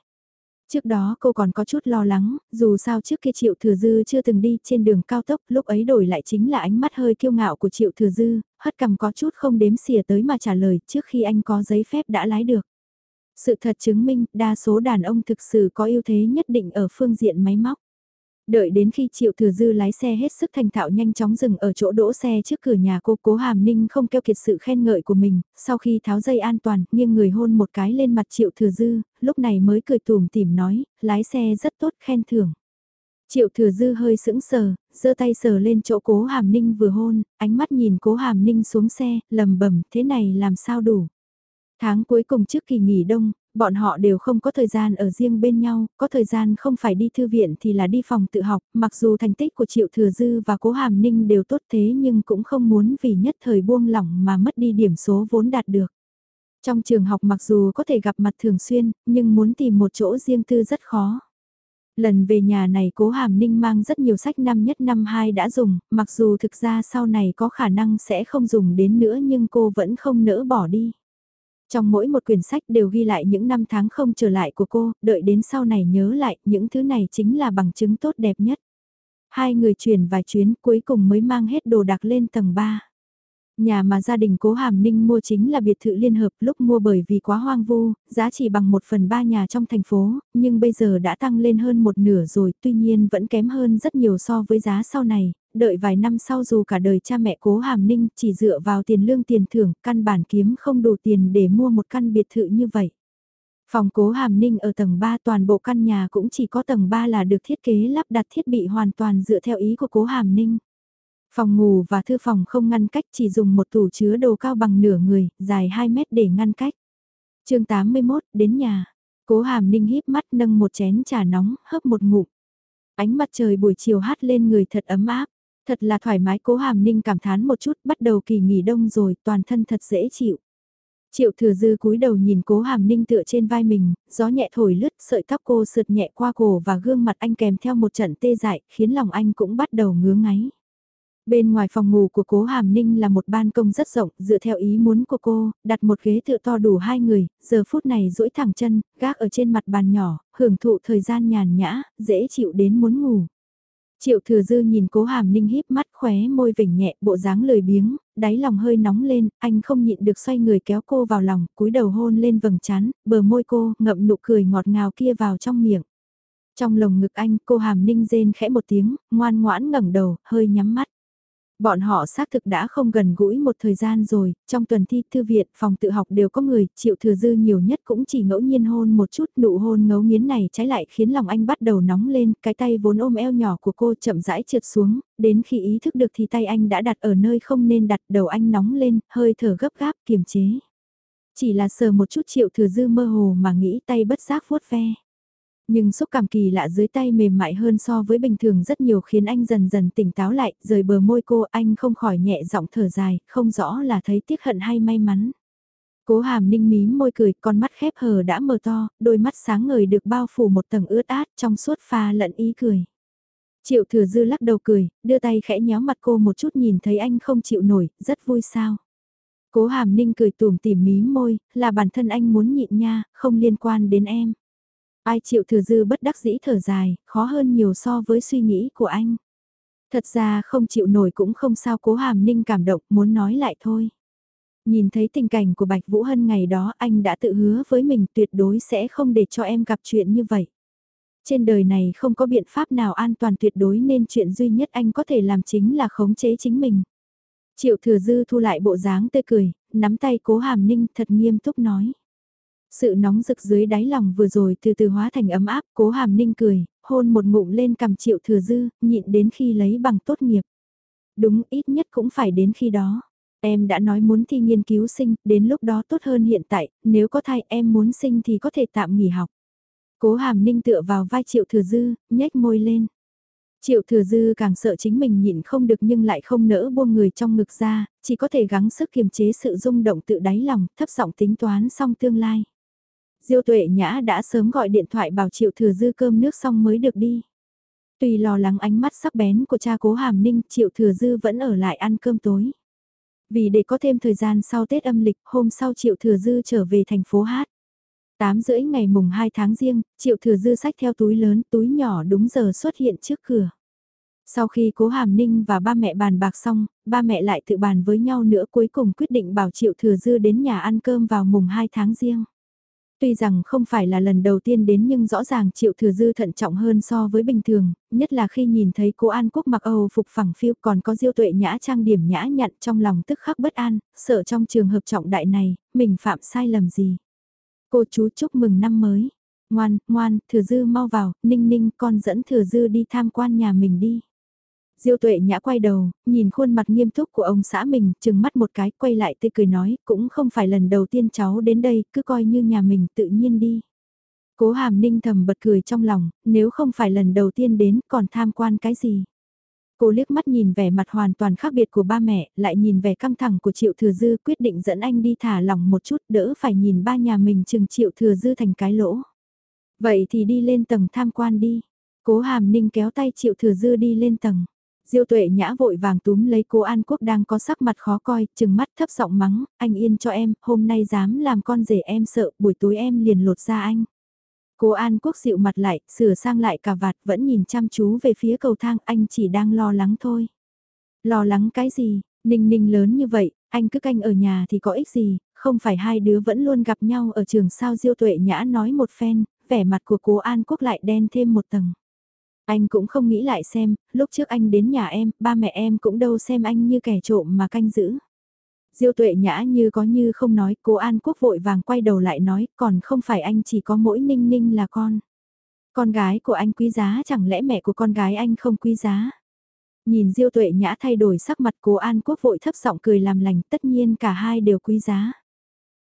Trước đó cô còn có chút lo lắng, dù sao trước kia Triệu Thừa Dư chưa từng đi trên đường cao tốc, lúc ấy đổi lại chính là ánh mắt hơi kiêu ngạo của Triệu Thừa Dư, hất cầm có chút không đếm xỉa tới mà trả lời trước khi anh có giấy phép đã lái được. Sự thật chứng minh, đa số đàn ông thực sự có ưu thế nhất định ở phương diện máy móc. Đợi đến khi Triệu Thừa Dư lái xe hết sức thành thạo nhanh chóng dừng ở chỗ đỗ xe trước cửa nhà cô Cố Hàm Ninh không keo kiệt sự khen ngợi của mình, sau khi tháo dây an toàn, nghiêng người hôn một cái lên mặt Triệu Thừa Dư, lúc này mới cười tùm tìm nói, lái xe rất tốt khen thưởng. Triệu Thừa Dư hơi sững sờ, giơ tay sờ lên chỗ Cố Hàm Ninh vừa hôn, ánh mắt nhìn Cố Hàm Ninh xuống xe, lầm bẩm thế này làm sao đủ. Tháng cuối cùng trước kỳ nghỉ đông, bọn họ đều không có thời gian ở riêng bên nhau, có thời gian không phải đi thư viện thì là đi phòng tự học, mặc dù thành tích của Triệu Thừa Dư và Cố Hàm Ninh đều tốt thế nhưng cũng không muốn vì nhất thời buông lỏng mà mất đi điểm số vốn đạt được. Trong trường học mặc dù có thể gặp mặt thường xuyên, nhưng muốn tìm một chỗ riêng tư rất khó. Lần về nhà này cố hàm ninh mang rất nhiều sách năm nhất năm hai đã dùng, mặc dù thực ra sau này có khả năng sẽ không dùng đến nữa nhưng cô vẫn không nỡ bỏ đi. Trong mỗi một quyển sách đều ghi lại những năm tháng không trở lại của cô, đợi đến sau này nhớ lại, những thứ này chính là bằng chứng tốt đẹp nhất. Hai người chuyển vài chuyến cuối cùng mới mang hết đồ đạc lên tầng 3. Nhà mà gia đình cố hàm ninh mua chính là biệt thự liên hợp lúc mua bởi vì quá hoang vu, giá chỉ bằng một phần ba nhà trong thành phố, nhưng bây giờ đã tăng lên hơn một nửa rồi, tuy nhiên vẫn kém hơn rất nhiều so với giá sau này, đợi vài năm sau dù cả đời cha mẹ cố hàm ninh chỉ dựa vào tiền lương tiền thưởng, căn bản kiếm không đủ tiền để mua một căn biệt thự như vậy. Phòng cố hàm ninh ở tầng 3 toàn bộ căn nhà cũng chỉ có tầng 3 là được thiết kế lắp đặt thiết bị hoàn toàn dựa theo ý của cố hàm ninh. Phòng ngủ và thư phòng không ngăn cách chỉ dùng một tủ chứa đồ cao bằng nửa người, dài 2 mét để ngăn cách. chương 81, đến nhà. Cố hàm ninh híp mắt nâng một chén trà nóng, hấp một ngụm. Ánh mặt trời buổi chiều hát lên người thật ấm áp. Thật là thoải mái cố hàm ninh cảm thán một chút bắt đầu kỳ nghỉ đông rồi toàn thân thật dễ chịu. Triệu thừa dư cúi đầu nhìn cố hàm ninh tựa trên vai mình, gió nhẹ thổi lướt sợi tóc cô sượt nhẹ qua cổ và gương mặt anh kèm theo một trận tê dại khiến lòng anh cũng bắt đầu ngứa ngáy. Bên ngoài phòng ngủ của cố Hàm Ninh là một ban công rất rộng, dựa theo ý muốn của cô, đặt một ghế tựa to đủ hai người, giờ phút này duỗi thẳng chân, gác ở trên mặt bàn nhỏ, hưởng thụ thời gian nhàn nhã, dễ chịu đến muốn ngủ. Triệu thừa dư nhìn cố hàm ninh híp mắt khóe môi vỉnh nhẹ bộ dáng lười biếng, đáy lòng hơi nóng lên, anh không nhịn được xoay người kéo cô vào lòng, cúi đầu hôn lên vầng trán, bờ môi cô ngậm nụ cười ngọt ngào kia vào trong miệng. Trong lồng ngực anh, cô hàm ninh rên khẽ một tiếng, ngoan ngoãn ngẩng đầu, hơi nhắm mắt. Bọn họ xác thực đã không gần gũi một thời gian rồi, trong tuần thi thư viện, phòng tự học đều có người, triệu thừa dư nhiều nhất cũng chỉ ngẫu nhiên hôn một chút, nụ hôn ngấu nghiến này trái lại khiến lòng anh bắt đầu nóng lên, cái tay vốn ôm eo nhỏ của cô chậm rãi trượt xuống, đến khi ý thức được thì tay anh đã đặt ở nơi không nên đặt, đầu anh nóng lên, hơi thở gấp gáp, kiềm chế. Chỉ là sờ một chút triệu thừa dư mơ hồ mà nghĩ tay bất giác vuốt ve. Nhưng xúc cảm kỳ lạ dưới tay mềm mại hơn so với bình thường rất nhiều khiến anh dần dần tỉnh táo lại, rời bờ môi cô anh không khỏi nhẹ giọng thở dài, không rõ là thấy tiếc hận hay may mắn. Cố hàm ninh mí môi cười, con mắt khép hờ đã mờ to, đôi mắt sáng ngời được bao phủ một tầng ướt át trong suốt pha lẫn ý cười. Triệu thừa dư lắc đầu cười, đưa tay khẽ nhéo mặt cô một chút nhìn thấy anh không chịu nổi, rất vui sao. Cố hàm ninh cười tùm tìm mí môi, là bản thân anh muốn nhịn nha, không liên quan đến em. Ai chịu thừa dư bất đắc dĩ thở dài, khó hơn nhiều so với suy nghĩ của anh. Thật ra không chịu nổi cũng không sao cố hàm ninh cảm động muốn nói lại thôi. Nhìn thấy tình cảnh của Bạch Vũ Hân ngày đó anh đã tự hứa với mình tuyệt đối sẽ không để cho em gặp chuyện như vậy. Trên đời này không có biện pháp nào an toàn tuyệt đối nên chuyện duy nhất anh có thể làm chính là khống chế chính mình. Triệu thừa dư thu lại bộ dáng tươi cười, nắm tay cố hàm ninh thật nghiêm túc nói. Sự nóng rực dưới đáy lòng vừa rồi từ từ hóa thành ấm áp, cố hàm ninh cười, hôn một ngụm lên cầm triệu thừa dư, nhịn đến khi lấy bằng tốt nghiệp. Đúng ít nhất cũng phải đến khi đó. Em đã nói muốn thi nghiên cứu sinh, đến lúc đó tốt hơn hiện tại, nếu có thai em muốn sinh thì có thể tạm nghỉ học. Cố hàm ninh tựa vào vai triệu thừa dư, nhếch môi lên. Triệu thừa dư càng sợ chính mình nhịn không được nhưng lại không nỡ buông người trong ngực ra, chỉ có thể gắng sức kiềm chế sự rung động tự đáy lòng, thấp giọng tính toán xong tương lai. Diêu tuệ nhã đã sớm gọi điện thoại bảo triệu thừa dư cơm nước xong mới được đi. Tuy lo lắng ánh mắt sắc bén của cha cố hàm ninh, triệu thừa dư vẫn ở lại ăn cơm tối. Vì để có thêm thời gian sau Tết âm lịch, hôm sau triệu thừa dư trở về thành phố Hát. 8 rưỡi ngày mùng 2 tháng riêng, triệu thừa dư sách theo túi lớn, túi nhỏ đúng giờ xuất hiện trước cửa. Sau khi cố hàm ninh và ba mẹ bàn bạc xong, ba mẹ lại tự bàn với nhau nữa cuối cùng quyết định bảo triệu thừa dư đến nhà ăn cơm vào mùng 2 tháng riêng. Tuy rằng không phải là lần đầu tiên đến nhưng rõ ràng triệu thừa dư thận trọng hơn so với bình thường, nhất là khi nhìn thấy cô An Quốc mặc Âu phục phẳng phiêu còn có diêu tuệ nhã trang điểm nhã nhặn trong lòng tức khắc bất an, sợ trong trường hợp trọng đại này, mình phạm sai lầm gì. Cô chú chúc mừng năm mới. Ngoan, ngoan, thừa dư mau vào, ninh ninh con dẫn thừa dư đi tham quan nhà mình đi. Diêu tuệ nhã quay đầu, nhìn khuôn mặt nghiêm túc của ông xã mình, chừng mắt một cái, quay lại tươi cười nói, cũng không phải lần đầu tiên cháu đến đây, cứ coi như nhà mình tự nhiên đi. Cố hàm ninh thầm bật cười trong lòng, nếu không phải lần đầu tiên đến, còn tham quan cái gì. Cô liếc mắt nhìn vẻ mặt hoàn toàn khác biệt của ba mẹ, lại nhìn vẻ căng thẳng của Triệu Thừa Dư quyết định dẫn anh đi thả lỏng một chút đỡ phải nhìn ba nhà mình chừng Triệu Thừa Dư thành cái lỗ. Vậy thì đi lên tầng tham quan đi. Cố Hàm Ninh kéo tay Triệu Thừa Dư đi lên tầng. Diêu tuệ nhã vội vàng túm lấy cô An Quốc đang có sắc mặt khó coi, chừng mắt thấp giọng mắng, anh yên cho em, hôm nay dám làm con rể em sợ, buổi tối em liền lột ra anh. Cô An Quốc dịu mặt lại, sửa sang lại cả vạt, vẫn nhìn chăm chú về phía cầu thang, anh chỉ đang lo lắng thôi. Lo lắng cái gì, ninh ninh lớn như vậy, anh cứ canh ở nhà thì có ích gì, không phải hai đứa vẫn luôn gặp nhau ở trường sao Diêu Tuệ Nhã nói một phen, vẻ mặt của cô An Quốc lại đen thêm một tầng. Anh cũng không nghĩ lại xem, lúc trước anh đến nhà em, ba mẹ em cũng đâu xem anh như kẻ trộm mà canh giữ. Diêu tuệ nhã như có như không nói, cố An Quốc vội vàng quay đầu lại nói, còn không phải anh chỉ có mỗi ninh ninh là con. Con gái của anh quý giá chẳng lẽ mẹ của con gái anh không quý giá. Nhìn Diêu tuệ nhã thay đổi sắc mặt cố An Quốc vội thấp giọng cười làm lành, tất nhiên cả hai đều quý giá.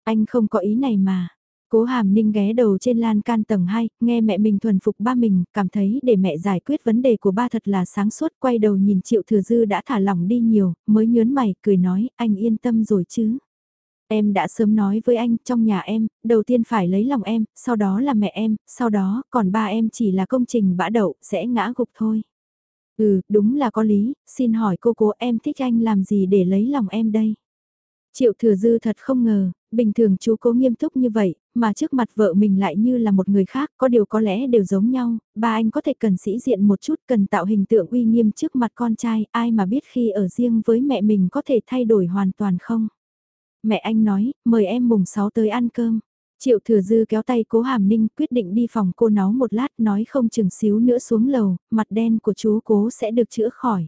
Anh không có ý này mà. Cố hàm ninh ghé đầu trên lan can tầng 2, nghe mẹ mình thuần phục ba mình, cảm thấy để mẹ giải quyết vấn đề của ba thật là sáng suốt, quay đầu nhìn triệu thừa dư đã thả lỏng đi nhiều, mới nhớn mày, cười nói, anh yên tâm rồi chứ. Em đã sớm nói với anh, trong nhà em, đầu tiên phải lấy lòng em, sau đó là mẹ em, sau đó, còn ba em chỉ là công trình bã đậu, sẽ ngã gục thôi. Ừ, đúng là có lý, xin hỏi cô cố em thích anh làm gì để lấy lòng em đây? Triệu thừa dư thật không ngờ, bình thường chú cố nghiêm túc như vậy, mà trước mặt vợ mình lại như là một người khác, có điều có lẽ đều giống nhau, ba anh có thể cần sĩ diện một chút, cần tạo hình tượng uy nghiêm trước mặt con trai, ai mà biết khi ở riêng với mẹ mình có thể thay đổi hoàn toàn không? Mẹ anh nói, mời em mùng 6 tới ăn cơm. Triệu thừa dư kéo tay cố hàm ninh quyết định đi phòng cô náu một lát nói không chừng xíu nữa xuống lầu, mặt đen của chú cố sẽ được chữa khỏi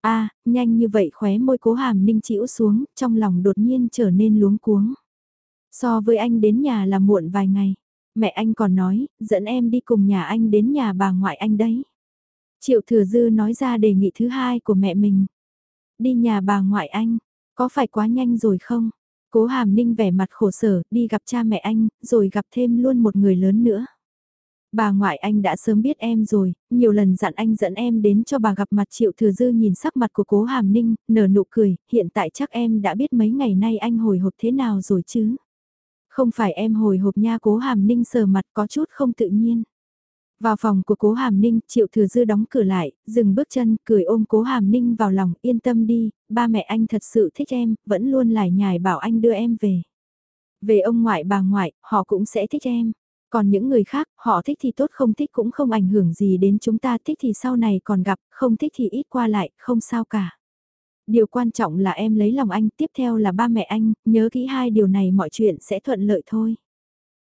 a nhanh như vậy khóe môi cố hàm ninh chịu xuống, trong lòng đột nhiên trở nên luống cuống. So với anh đến nhà là muộn vài ngày, mẹ anh còn nói, dẫn em đi cùng nhà anh đến nhà bà ngoại anh đấy. Triệu thừa dư nói ra đề nghị thứ hai của mẹ mình. Đi nhà bà ngoại anh, có phải quá nhanh rồi không? Cố hàm ninh vẻ mặt khổ sở, đi gặp cha mẹ anh, rồi gặp thêm luôn một người lớn nữa. Bà ngoại anh đã sớm biết em rồi, nhiều lần dặn anh dẫn em đến cho bà gặp mặt Triệu Thừa Dư nhìn sắc mặt của cố Hàm Ninh, nở nụ cười, hiện tại chắc em đã biết mấy ngày nay anh hồi hộp thế nào rồi chứ. Không phải em hồi hộp nha cố Hàm Ninh sờ mặt có chút không tự nhiên. Vào phòng của cố Hàm Ninh, Triệu Thừa Dư đóng cửa lại, dừng bước chân, cười ôm cố Hàm Ninh vào lòng, yên tâm đi, ba mẹ anh thật sự thích em, vẫn luôn lải nhải bảo anh đưa em về. Về ông ngoại bà ngoại, họ cũng sẽ thích em. Còn những người khác, họ thích thì tốt không thích cũng không ảnh hưởng gì đến chúng ta thích thì sau này còn gặp, không thích thì ít qua lại, không sao cả. Điều quan trọng là em lấy lòng anh, tiếp theo là ba mẹ anh, nhớ kỹ hai điều này mọi chuyện sẽ thuận lợi thôi.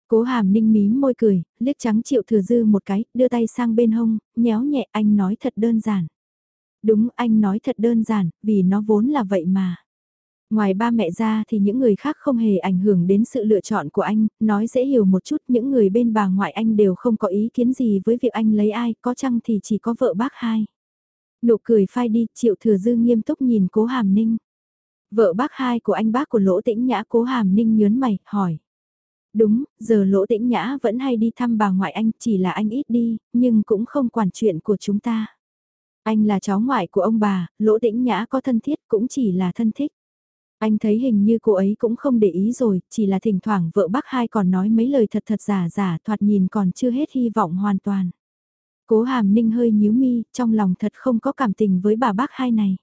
Cố hàm ninh mím môi cười, liếc trắng triệu thừa dư một cái, đưa tay sang bên hông, nhéo nhẹ anh nói thật đơn giản. Đúng anh nói thật đơn giản, vì nó vốn là vậy mà. Ngoài ba mẹ ra thì những người khác không hề ảnh hưởng đến sự lựa chọn của anh, nói dễ hiểu một chút những người bên bà ngoại anh đều không có ý kiến gì với việc anh lấy ai, có chăng thì chỉ có vợ bác hai. Nụ cười phai đi, triệu thừa dư nghiêm túc nhìn cố hàm ninh. Vợ bác hai của anh bác của lỗ tĩnh nhã cố hàm ninh nhớn mày, hỏi. Đúng, giờ lỗ tĩnh nhã vẫn hay đi thăm bà ngoại anh, chỉ là anh ít đi, nhưng cũng không quản chuyện của chúng ta. Anh là cháu ngoại của ông bà, lỗ tĩnh nhã có thân thiết cũng chỉ là thân thích. Anh thấy hình như cô ấy cũng không để ý rồi, chỉ là thỉnh thoảng vợ bác hai còn nói mấy lời thật thật giả giả thoạt nhìn còn chưa hết hy vọng hoàn toàn. Cố hàm ninh hơi nhíu mi, trong lòng thật không có cảm tình với bà bác hai này.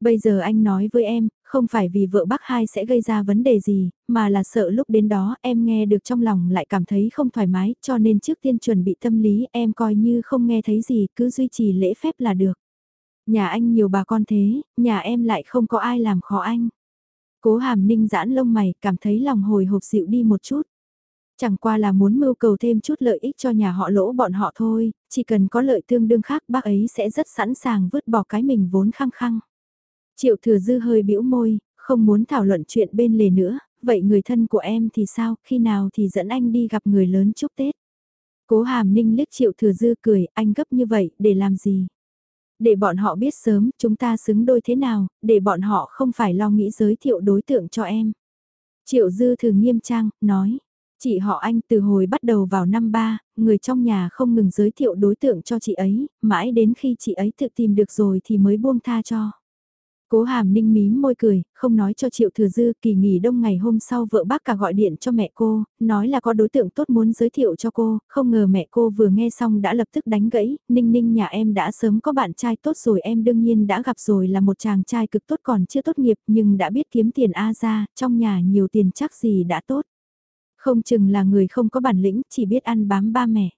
Bây giờ anh nói với em, không phải vì vợ bác hai sẽ gây ra vấn đề gì, mà là sợ lúc đến đó em nghe được trong lòng lại cảm thấy không thoải mái, cho nên trước tiên chuẩn bị tâm lý em coi như không nghe thấy gì, cứ duy trì lễ phép là được. Nhà anh nhiều bà con thế, nhà em lại không có ai làm khó anh. Cố hàm ninh giãn lông mày, cảm thấy lòng hồi hộp dịu đi một chút. Chẳng qua là muốn mưu cầu thêm chút lợi ích cho nhà họ lỗ bọn họ thôi, chỉ cần có lợi tương đương khác bác ấy sẽ rất sẵn sàng vứt bỏ cái mình vốn khăng khăng. Triệu thừa dư hơi bĩu môi, không muốn thảo luận chuyện bên lề nữa, vậy người thân của em thì sao, khi nào thì dẫn anh đi gặp người lớn chúc Tết. Cố hàm ninh liếc triệu thừa dư cười, anh gấp như vậy, để làm gì? Để bọn họ biết sớm chúng ta xứng đôi thế nào, để bọn họ không phải lo nghĩ giới thiệu đối tượng cho em. Triệu dư thường nghiêm trang, nói. Chị họ anh từ hồi bắt đầu vào năm ba, người trong nhà không ngừng giới thiệu đối tượng cho chị ấy, mãi đến khi chị ấy tự tìm được rồi thì mới buông tha cho. Cố hàm ninh mím môi cười, không nói cho Triệu Thừa Dư kỳ nghỉ đông ngày hôm sau vợ bác cả gọi điện cho mẹ cô, nói là có đối tượng tốt muốn giới thiệu cho cô, không ngờ mẹ cô vừa nghe xong đã lập tức đánh gãy, ninh ninh nhà em đã sớm có bạn trai tốt rồi em đương nhiên đã gặp rồi là một chàng trai cực tốt còn chưa tốt nghiệp nhưng đã biết kiếm tiền A ra, trong nhà nhiều tiền chắc gì đã tốt. Không chừng là người không có bản lĩnh, chỉ biết ăn bám ba mẹ.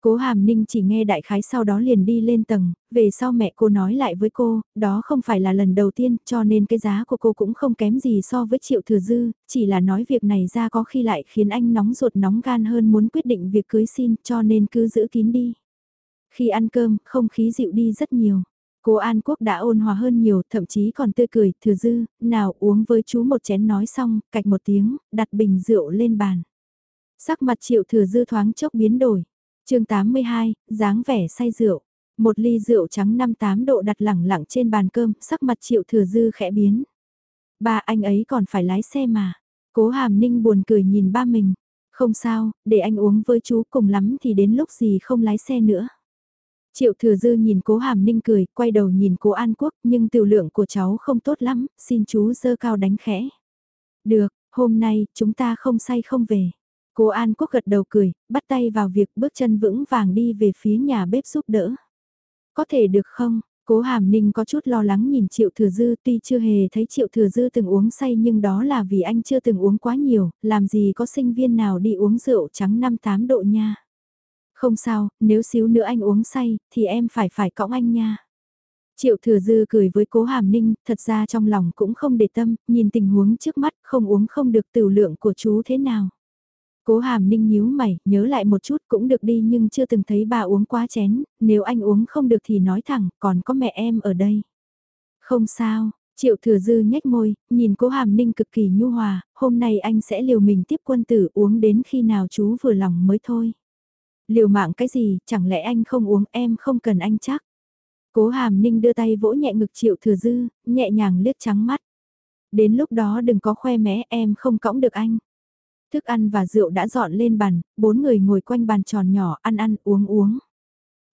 Cố Hàm Ninh chỉ nghe đại khái sau đó liền đi lên tầng, về sau mẹ cô nói lại với cô, đó không phải là lần đầu tiên cho nên cái giá của cô cũng không kém gì so với triệu thừa dư, chỉ là nói việc này ra có khi lại khiến anh nóng ruột nóng gan hơn muốn quyết định việc cưới xin cho nên cứ giữ kín đi. Khi ăn cơm, không khí dịu đi rất nhiều. Cô An Quốc đã ôn hòa hơn nhiều, thậm chí còn tươi cười, thừa dư, nào uống với chú một chén nói xong, cạch một tiếng, đặt bình rượu lên bàn. Sắc mặt triệu thừa dư thoáng chốc biến đổi chương 82, dáng vẻ say rượu. Một ly rượu trắng 58 độ đặt lẳng lặng trên bàn cơm, sắc mặt triệu thừa dư khẽ biến. Ba anh ấy còn phải lái xe mà. Cố hàm ninh buồn cười nhìn ba mình. Không sao, để anh uống với chú cùng lắm thì đến lúc gì không lái xe nữa. Triệu thừa dư nhìn cố hàm ninh cười, quay đầu nhìn cố An Quốc, nhưng tiểu lượng của cháu không tốt lắm, xin chú dơ cao đánh khẽ. Được, hôm nay, chúng ta không say không về. cố An Quốc gật đầu cười, bắt tay vào việc bước chân vững vàng đi về phía nhà bếp giúp đỡ. Có thể được không? Cố Hàm Ninh có chút lo lắng nhìn Triệu Thừa Dư tuy chưa hề thấy Triệu Thừa Dư từng uống say nhưng đó là vì anh chưa từng uống quá nhiều, làm gì có sinh viên nào đi uống rượu trắng 5-8 độ nha. Không sao, nếu xíu nữa anh uống say, thì em phải phải cõng anh nha. Triệu Thừa Dư cười với Cố Hàm Ninh, thật ra trong lòng cũng không để tâm, nhìn tình huống trước mắt không uống không được tiểu lượng của chú thế nào. Cố hàm ninh nhíu mày, nhớ lại một chút cũng được đi nhưng chưa từng thấy bà uống quá chén, nếu anh uống không được thì nói thẳng, còn có mẹ em ở đây. Không sao, triệu thừa dư nhếch môi, nhìn cố hàm ninh cực kỳ nhu hòa, hôm nay anh sẽ liều mình tiếp quân tử uống đến khi nào chú vừa lòng mới thôi. Liều mạng cái gì, chẳng lẽ anh không uống em không cần anh chắc. Cố hàm ninh đưa tay vỗ nhẹ ngực triệu thừa dư, nhẹ nhàng liếc trắng mắt. Đến lúc đó đừng có khoe mẽ em không cõng được anh. Thức ăn và rượu đã dọn lên bàn, bốn người ngồi quanh bàn tròn nhỏ ăn ăn uống uống.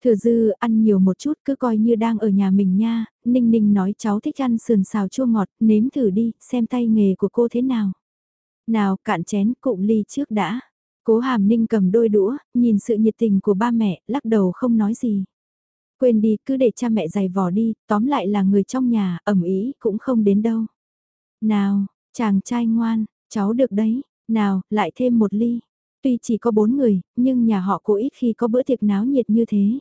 Thừa dư ăn nhiều một chút cứ coi như đang ở nhà mình nha, Ninh Ninh nói cháu thích ăn sườn xào chua ngọt, nếm thử đi, xem tay nghề của cô thế nào. Nào, cạn chén cụm ly trước đã. Cố hàm Ninh cầm đôi đũa, nhìn sự nhiệt tình của ba mẹ, lắc đầu không nói gì. Quên đi, cứ để cha mẹ giày vò đi, tóm lại là người trong nhà, ẩm ý cũng không đến đâu. Nào, chàng trai ngoan, cháu được đấy, nào, lại thêm một ly. Tuy chỉ có bốn người, nhưng nhà họ cố ít khi có bữa tiệc náo nhiệt như thế.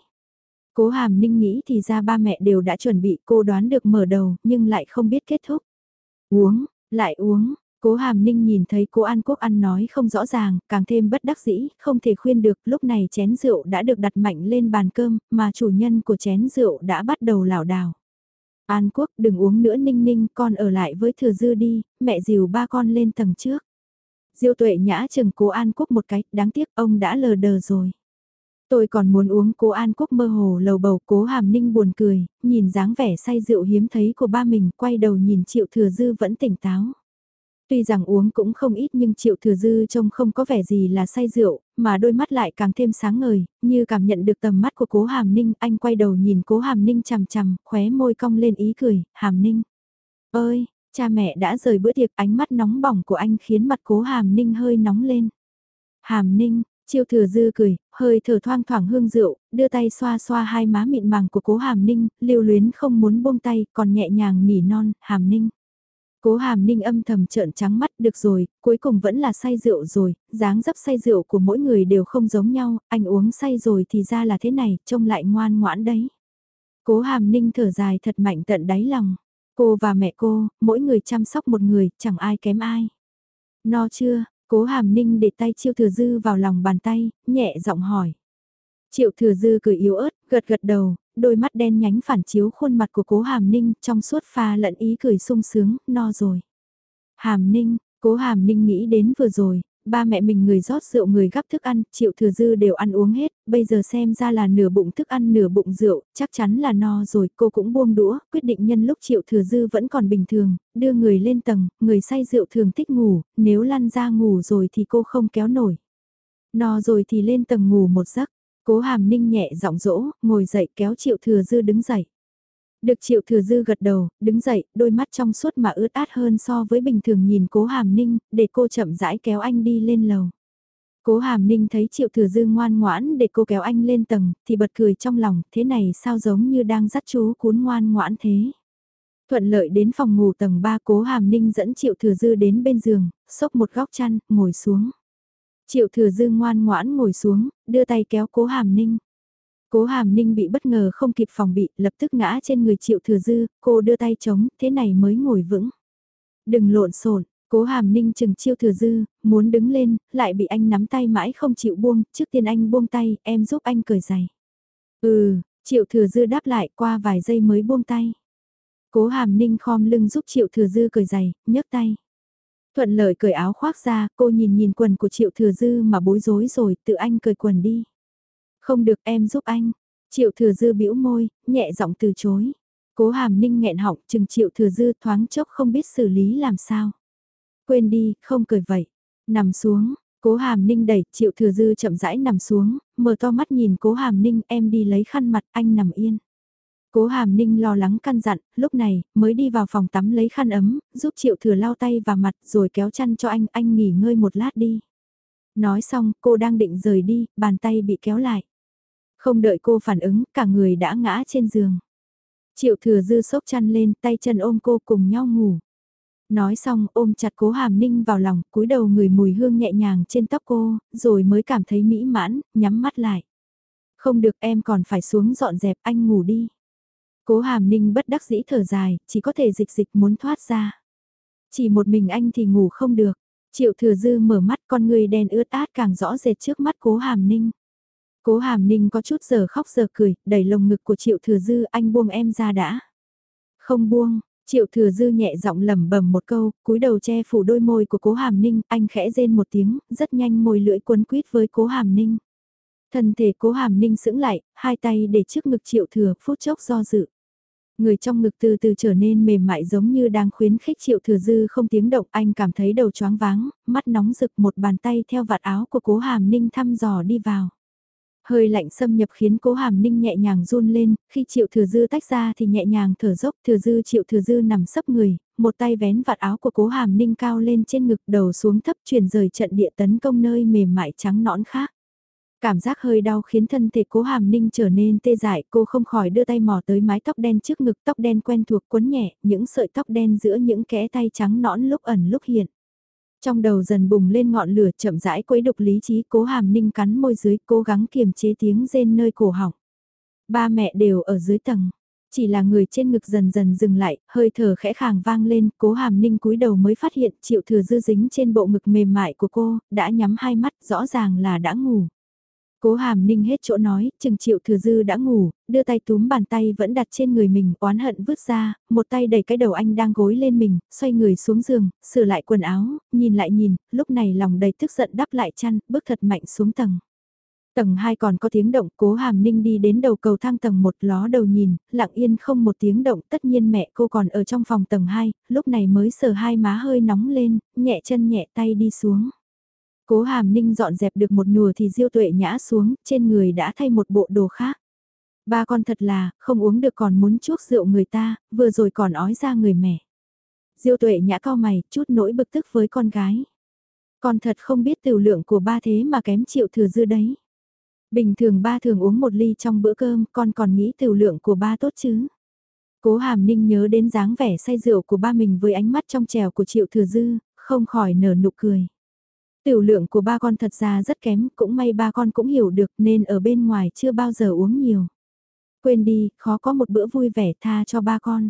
Cố hàm ninh nghĩ thì ra ba mẹ đều đã chuẩn bị cô đoán được mở đầu nhưng lại không biết kết thúc. Uống, lại uống, cố hàm ninh nhìn thấy cố An Quốc ăn nói không rõ ràng, càng thêm bất đắc dĩ, không thể khuyên được lúc này chén rượu đã được đặt mạnh lên bàn cơm mà chủ nhân của chén rượu đã bắt đầu lảo đảo. An Quốc đừng uống nữa ninh ninh con ở lại với thừa dư đi, mẹ dìu ba con lên tầng trước. Diêu tuệ nhã chừng cố An Quốc một cái, đáng tiếc ông đã lờ đờ rồi. Tôi còn muốn uống cố An Quốc mơ hồ lầu bầu cố hàm ninh buồn cười, nhìn dáng vẻ say rượu hiếm thấy của ba mình quay đầu nhìn triệu thừa dư vẫn tỉnh táo. Tuy rằng uống cũng không ít nhưng triệu thừa dư trông không có vẻ gì là say rượu, mà đôi mắt lại càng thêm sáng ngời, như cảm nhận được tầm mắt của cố hàm ninh, anh quay đầu nhìn cố hàm ninh chằm chằm, khóe môi cong lên ý cười, hàm ninh. Ơi, cha mẹ đã rời bữa tiệc ánh mắt nóng bỏng của anh khiến mặt cố hàm ninh hơi nóng lên. Hàm ninh, Chiêu thừa dư cười, hơi thở thoang thoảng hương rượu, đưa tay xoa xoa hai má mịn màng của cố hàm ninh, lưu luyến không muốn buông tay, còn nhẹ nhàng nỉ non, hàm ninh. Cố hàm ninh âm thầm trợn trắng mắt, được rồi, cuối cùng vẫn là say rượu rồi, dáng dấp say rượu của mỗi người đều không giống nhau, anh uống say rồi thì ra là thế này, trông lại ngoan ngoãn đấy. Cố hàm ninh thở dài thật mạnh tận đáy lòng. Cô và mẹ cô, mỗi người chăm sóc một người, chẳng ai kém ai. No chưa, Cố hàm ninh để tay chiêu thừa dư vào lòng bàn tay, nhẹ giọng hỏi. Triệu thừa dư cười yếu ớt, gật gật đầu, đôi mắt đen nhánh phản chiếu khuôn mặt của cố hàm ninh trong suốt pha lẫn ý cười sung sướng, no rồi. Hàm ninh, cố hàm ninh nghĩ đến vừa rồi, ba mẹ mình người rót rượu người gắp thức ăn, triệu thừa dư đều ăn uống hết, bây giờ xem ra là nửa bụng thức ăn nửa bụng rượu, chắc chắn là no rồi, cô cũng buông đũa, quyết định nhân lúc triệu thừa dư vẫn còn bình thường, đưa người lên tầng, người say rượu thường thích ngủ, nếu lăn ra ngủ rồi thì cô không kéo nổi. No rồi thì lên tầng ngủ một giấc, cố hàm ninh nhẹ giọng dỗ, ngồi dậy kéo triệu thừa dư đứng dậy. Được triệu thừa dư gật đầu, đứng dậy, đôi mắt trong suốt mà ướt át hơn so với bình thường nhìn cố hàm ninh, để cô chậm rãi kéo anh đi lên lầu. Cố hàm ninh thấy triệu thừa dư ngoan ngoãn để cô kéo anh lên tầng, thì bật cười trong lòng, thế này sao giống như đang dắt chú cuốn ngoan ngoãn thế. Thuận lợi đến phòng ngủ tầng 3 cố hàm ninh dẫn triệu thừa dư đến bên giường, xốc một góc chăn, ngồi xuống. Triệu thừa dư ngoan ngoãn ngồi xuống, đưa tay kéo cố hàm ninh. Cố hàm ninh bị bất ngờ không kịp phòng bị, lập tức ngã trên người triệu thừa dư, cô đưa tay chống, thế này mới ngồi vững. Đừng lộn xộn cố hàm ninh chừng chiêu thừa dư, muốn đứng lên, lại bị anh nắm tay mãi không chịu buông, trước tiên anh buông tay, em giúp anh cởi giày. Ừ, triệu thừa dư đáp lại qua vài giây mới buông tay. Cố hàm ninh khom lưng giúp triệu thừa dư cởi giày, nhấc tay. Thuận lợi cởi áo khoác ra, cô nhìn nhìn quần của triệu thừa dư mà bối rối rồi, tự anh cởi quần đi. Không được em giúp anh. Triệu thừa dư bĩu môi, nhẹ giọng từ chối. Cố hàm ninh nghẹn họng chừng triệu thừa dư thoáng chốc không biết xử lý làm sao. Quên đi, không cười vậy. Nằm xuống, cố hàm ninh đẩy triệu thừa dư chậm rãi nằm xuống, mở to mắt nhìn cố hàm ninh em đi lấy khăn mặt anh nằm yên. Cố hàm ninh lo lắng căn dặn, lúc này, mới đi vào phòng tắm lấy khăn ấm, giúp triệu thừa lau tay và mặt rồi kéo chăn cho anh, anh nghỉ ngơi một lát đi. Nói xong, cô đang định rời đi, bàn tay bị kéo lại. Không đợi cô phản ứng, cả người đã ngã trên giường. Triệu thừa dư sốc chăn lên, tay chân ôm cô cùng nhau ngủ. Nói xong ôm chặt cố hàm ninh vào lòng, cúi đầu người mùi hương nhẹ nhàng trên tóc cô, rồi mới cảm thấy mỹ mãn, nhắm mắt lại. Không được em còn phải xuống dọn dẹp anh ngủ đi. Cố hàm ninh bất đắc dĩ thở dài, chỉ có thể dịch dịch muốn thoát ra. Chỉ một mình anh thì ngủ không được. Triệu thừa dư mở mắt con người đen ướt át càng rõ rệt trước mắt cố hàm ninh. Cố hàm ninh có chút giờ khóc giờ cười, đẩy lồng ngực của triệu thừa dư anh buông em ra đã. Không buông, triệu thừa dư nhẹ giọng lẩm bẩm một câu, cúi đầu che phủ đôi môi của cố hàm ninh, anh khẽ rên một tiếng, rất nhanh môi lưỡi quấn quýt với cố hàm ninh. Thân thể cố hàm ninh sững lại, hai tay để trước ngực triệu thừa, phút chốc do dự. Người trong ngực từ từ trở nên mềm mại giống như đang khuyến khích triệu thừa dư không tiếng động anh cảm thấy đầu choáng váng, mắt nóng rực một bàn tay theo vạt áo của cố hàm ninh thăm dò đi vào. Hơi lạnh xâm nhập khiến cố hàm ninh nhẹ nhàng run lên, khi triệu thừa dư tách ra thì nhẹ nhàng thở dốc thừa dư triệu thừa dư nằm sấp người, một tay vén vạt áo của cố hàm ninh cao lên trên ngực đầu xuống thấp chuyển rời trận địa tấn công nơi mềm mại trắng nõn khác. Cảm giác hơi đau khiến thân thể cố hàm ninh trở nên tê dại, cô không khỏi đưa tay mò tới mái tóc đen trước ngực tóc đen quen thuộc quấn nhẹ, những sợi tóc đen giữa những kẽ tay trắng nõn lúc ẩn lúc hiện. Trong đầu dần bùng lên ngọn lửa chậm rãi quấy đục lý trí cố hàm ninh cắn môi dưới cố gắng kiềm chế tiếng rên nơi cổ họng. Ba mẹ đều ở dưới tầng. Chỉ là người trên ngực dần dần dừng lại, hơi thở khẽ khàng vang lên, cố hàm ninh cúi đầu mới phát hiện triệu thừa dư dính trên bộ ngực mềm mại của cô, đã nhắm hai mắt, rõ ràng là đã ngủ. Cố hàm ninh hết chỗ nói, chừng triệu thừa dư đã ngủ, đưa tay túm bàn tay vẫn đặt trên người mình, oán hận vứt ra, một tay đẩy cái đầu anh đang gối lên mình, xoay người xuống giường, sửa lại quần áo, nhìn lại nhìn, lúc này lòng đầy tức giận đắp lại chăn, bước thật mạnh xuống tầng. Tầng 2 còn có tiếng động, cố hàm ninh đi đến đầu cầu thang tầng 1 ló đầu nhìn, lặng yên không một tiếng động, tất nhiên mẹ cô còn ở trong phòng tầng 2, lúc này mới sờ hai má hơi nóng lên, nhẹ chân nhẹ tay đi xuống. Cố hàm ninh dọn dẹp được một nùa thì diêu tuệ nhã xuống, trên người đã thay một bộ đồ khác. Ba con thật là, không uống được còn muốn chuốc rượu người ta, vừa rồi còn ói ra người mẹ. Diêu tuệ nhã cao mày, chút nỗi bực tức với con gái. Con thật không biết tiểu lượng của ba thế mà kém chịu thừa dư đấy. Bình thường ba thường uống một ly trong bữa cơm, con còn nghĩ tiểu lượng của ba tốt chứ. Cố hàm ninh nhớ đến dáng vẻ say rượu của ba mình với ánh mắt trong trèo của triệu thừa dư, không khỏi nở nụ cười. Tiểu lượng của ba con thật ra rất kém, cũng may ba con cũng hiểu được nên ở bên ngoài chưa bao giờ uống nhiều. Quên đi, khó có một bữa vui vẻ tha cho ba con.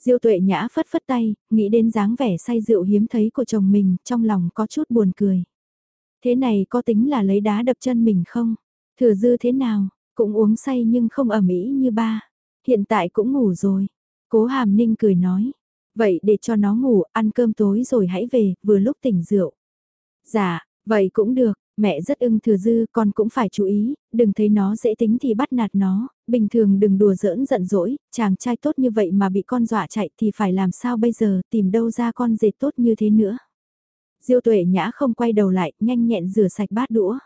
Diêu tuệ nhã phất phất tay, nghĩ đến dáng vẻ say rượu hiếm thấy của chồng mình, trong lòng có chút buồn cười. Thế này có tính là lấy đá đập chân mình không? Thừa dư thế nào, cũng uống say nhưng không ở Mỹ như ba. Hiện tại cũng ngủ rồi. Cố hàm ninh cười nói. Vậy để cho nó ngủ, ăn cơm tối rồi hãy về, vừa lúc tỉnh rượu. Dạ, vậy cũng được, mẹ rất ưng thừa dư, con cũng phải chú ý, đừng thấy nó dễ tính thì bắt nạt nó, bình thường đừng đùa giỡn giận dỗi, chàng trai tốt như vậy mà bị con dọa chạy thì phải làm sao bây giờ, tìm đâu ra con dệt tốt như thế nữa. Diêu tuệ nhã không quay đầu lại, nhanh nhẹn rửa sạch bát đũa.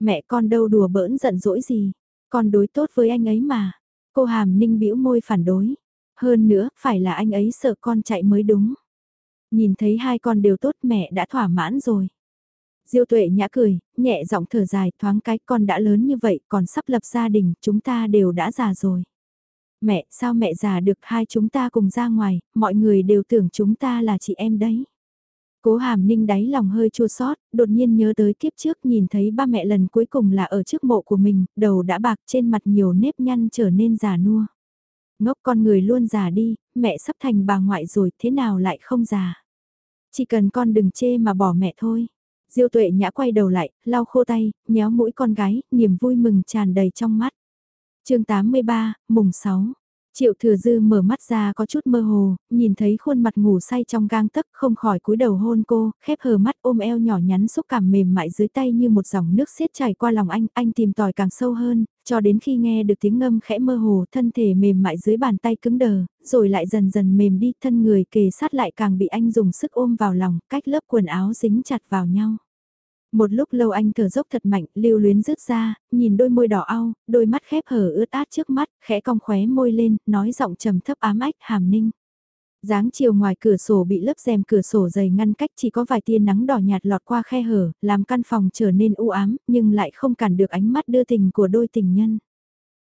Mẹ con đâu đùa bỡn giận dỗi gì, con đối tốt với anh ấy mà. Cô hàm ninh bĩu môi phản đối. Hơn nữa, phải là anh ấy sợ con chạy mới đúng. Nhìn thấy hai con đều tốt mẹ đã thỏa mãn rồi. Diêu tuệ nhã cười, nhẹ giọng thở dài thoáng cái con đã lớn như vậy còn sắp lập gia đình chúng ta đều đã già rồi. Mẹ sao mẹ già được hai chúng ta cùng ra ngoài, mọi người đều tưởng chúng ta là chị em đấy. Cố hàm ninh đáy lòng hơi chua sót, đột nhiên nhớ tới kiếp trước nhìn thấy ba mẹ lần cuối cùng là ở trước mộ của mình, đầu đã bạc trên mặt nhiều nếp nhăn trở nên già nua. Ngốc con người luôn già đi, mẹ sắp thành bà ngoại rồi thế nào lại không già. Chỉ cần con đừng chê mà bỏ mẹ thôi. Diêu tuệ nhã quay đầu lại, lau khô tay, nhéo mũi con gái, niềm vui mừng tràn đầy trong mắt. chương 83, mùng 6. Triệu thừa dư mở mắt ra có chút mơ hồ, nhìn thấy khuôn mặt ngủ say trong gang tấc không khỏi cúi đầu hôn cô, khép hờ mắt ôm eo nhỏ nhắn xúc cảm mềm mại dưới tay như một dòng nước xiết chảy qua lòng anh, anh tìm tòi càng sâu hơn, cho đến khi nghe được tiếng ngâm khẽ mơ hồ thân thể mềm mại dưới bàn tay cứng đờ, rồi lại dần dần mềm đi thân người kề sát lại càng bị anh dùng sức ôm vào lòng, cách lớp quần áo dính chặt vào nhau. Một lúc lâu anh thở dốc thật mạnh, lưu luyến rứt ra, nhìn đôi môi đỏ au, đôi mắt khép hở ướt át trước mắt, khẽ cong khóe môi lên, nói giọng trầm thấp ám ách hàm ninh. Dáng chiều ngoài cửa sổ bị lớp rèm cửa sổ dày ngăn cách chỉ có vài tia nắng đỏ nhạt lọt qua khe hở, làm căn phòng trở nên u ám, nhưng lại không cản được ánh mắt đưa tình của đôi tình nhân.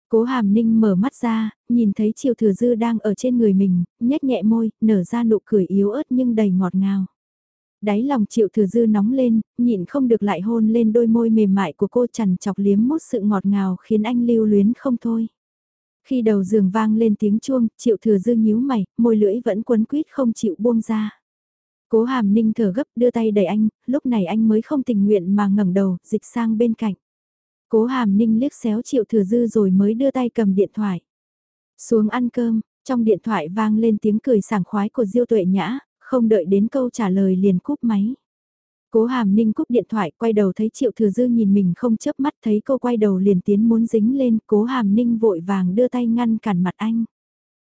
Cố hàm ninh mở mắt ra, nhìn thấy chiều thừa dư đang ở trên người mình, nhếch nhẹ môi, nở ra nụ cười yếu ớt nhưng đầy ngọt ngào. Đáy lòng triệu thừa dư nóng lên, nhịn không được lại hôn lên đôi môi mềm mại của cô chằn chọc liếm mút sự ngọt ngào khiến anh lưu luyến không thôi. Khi đầu giường vang lên tiếng chuông, triệu thừa dư nhíu mày, môi lưỡi vẫn quấn quýt không chịu buông ra. Cố hàm ninh thở gấp đưa tay đẩy anh, lúc này anh mới không tình nguyện mà ngẩng đầu, dịch sang bên cạnh. Cố hàm ninh liếc xéo triệu thừa dư rồi mới đưa tay cầm điện thoại. Xuống ăn cơm, trong điện thoại vang lên tiếng cười sảng khoái của Diêu Tuệ Nhã, không đợi đến câu trả lời liền cúp máy. Cố hàm ninh cúp điện thoại quay đầu thấy triệu thừa dư nhìn mình không chớp mắt thấy cô quay đầu liền tiến muốn dính lên cố hàm ninh vội vàng đưa tay ngăn cản mặt anh.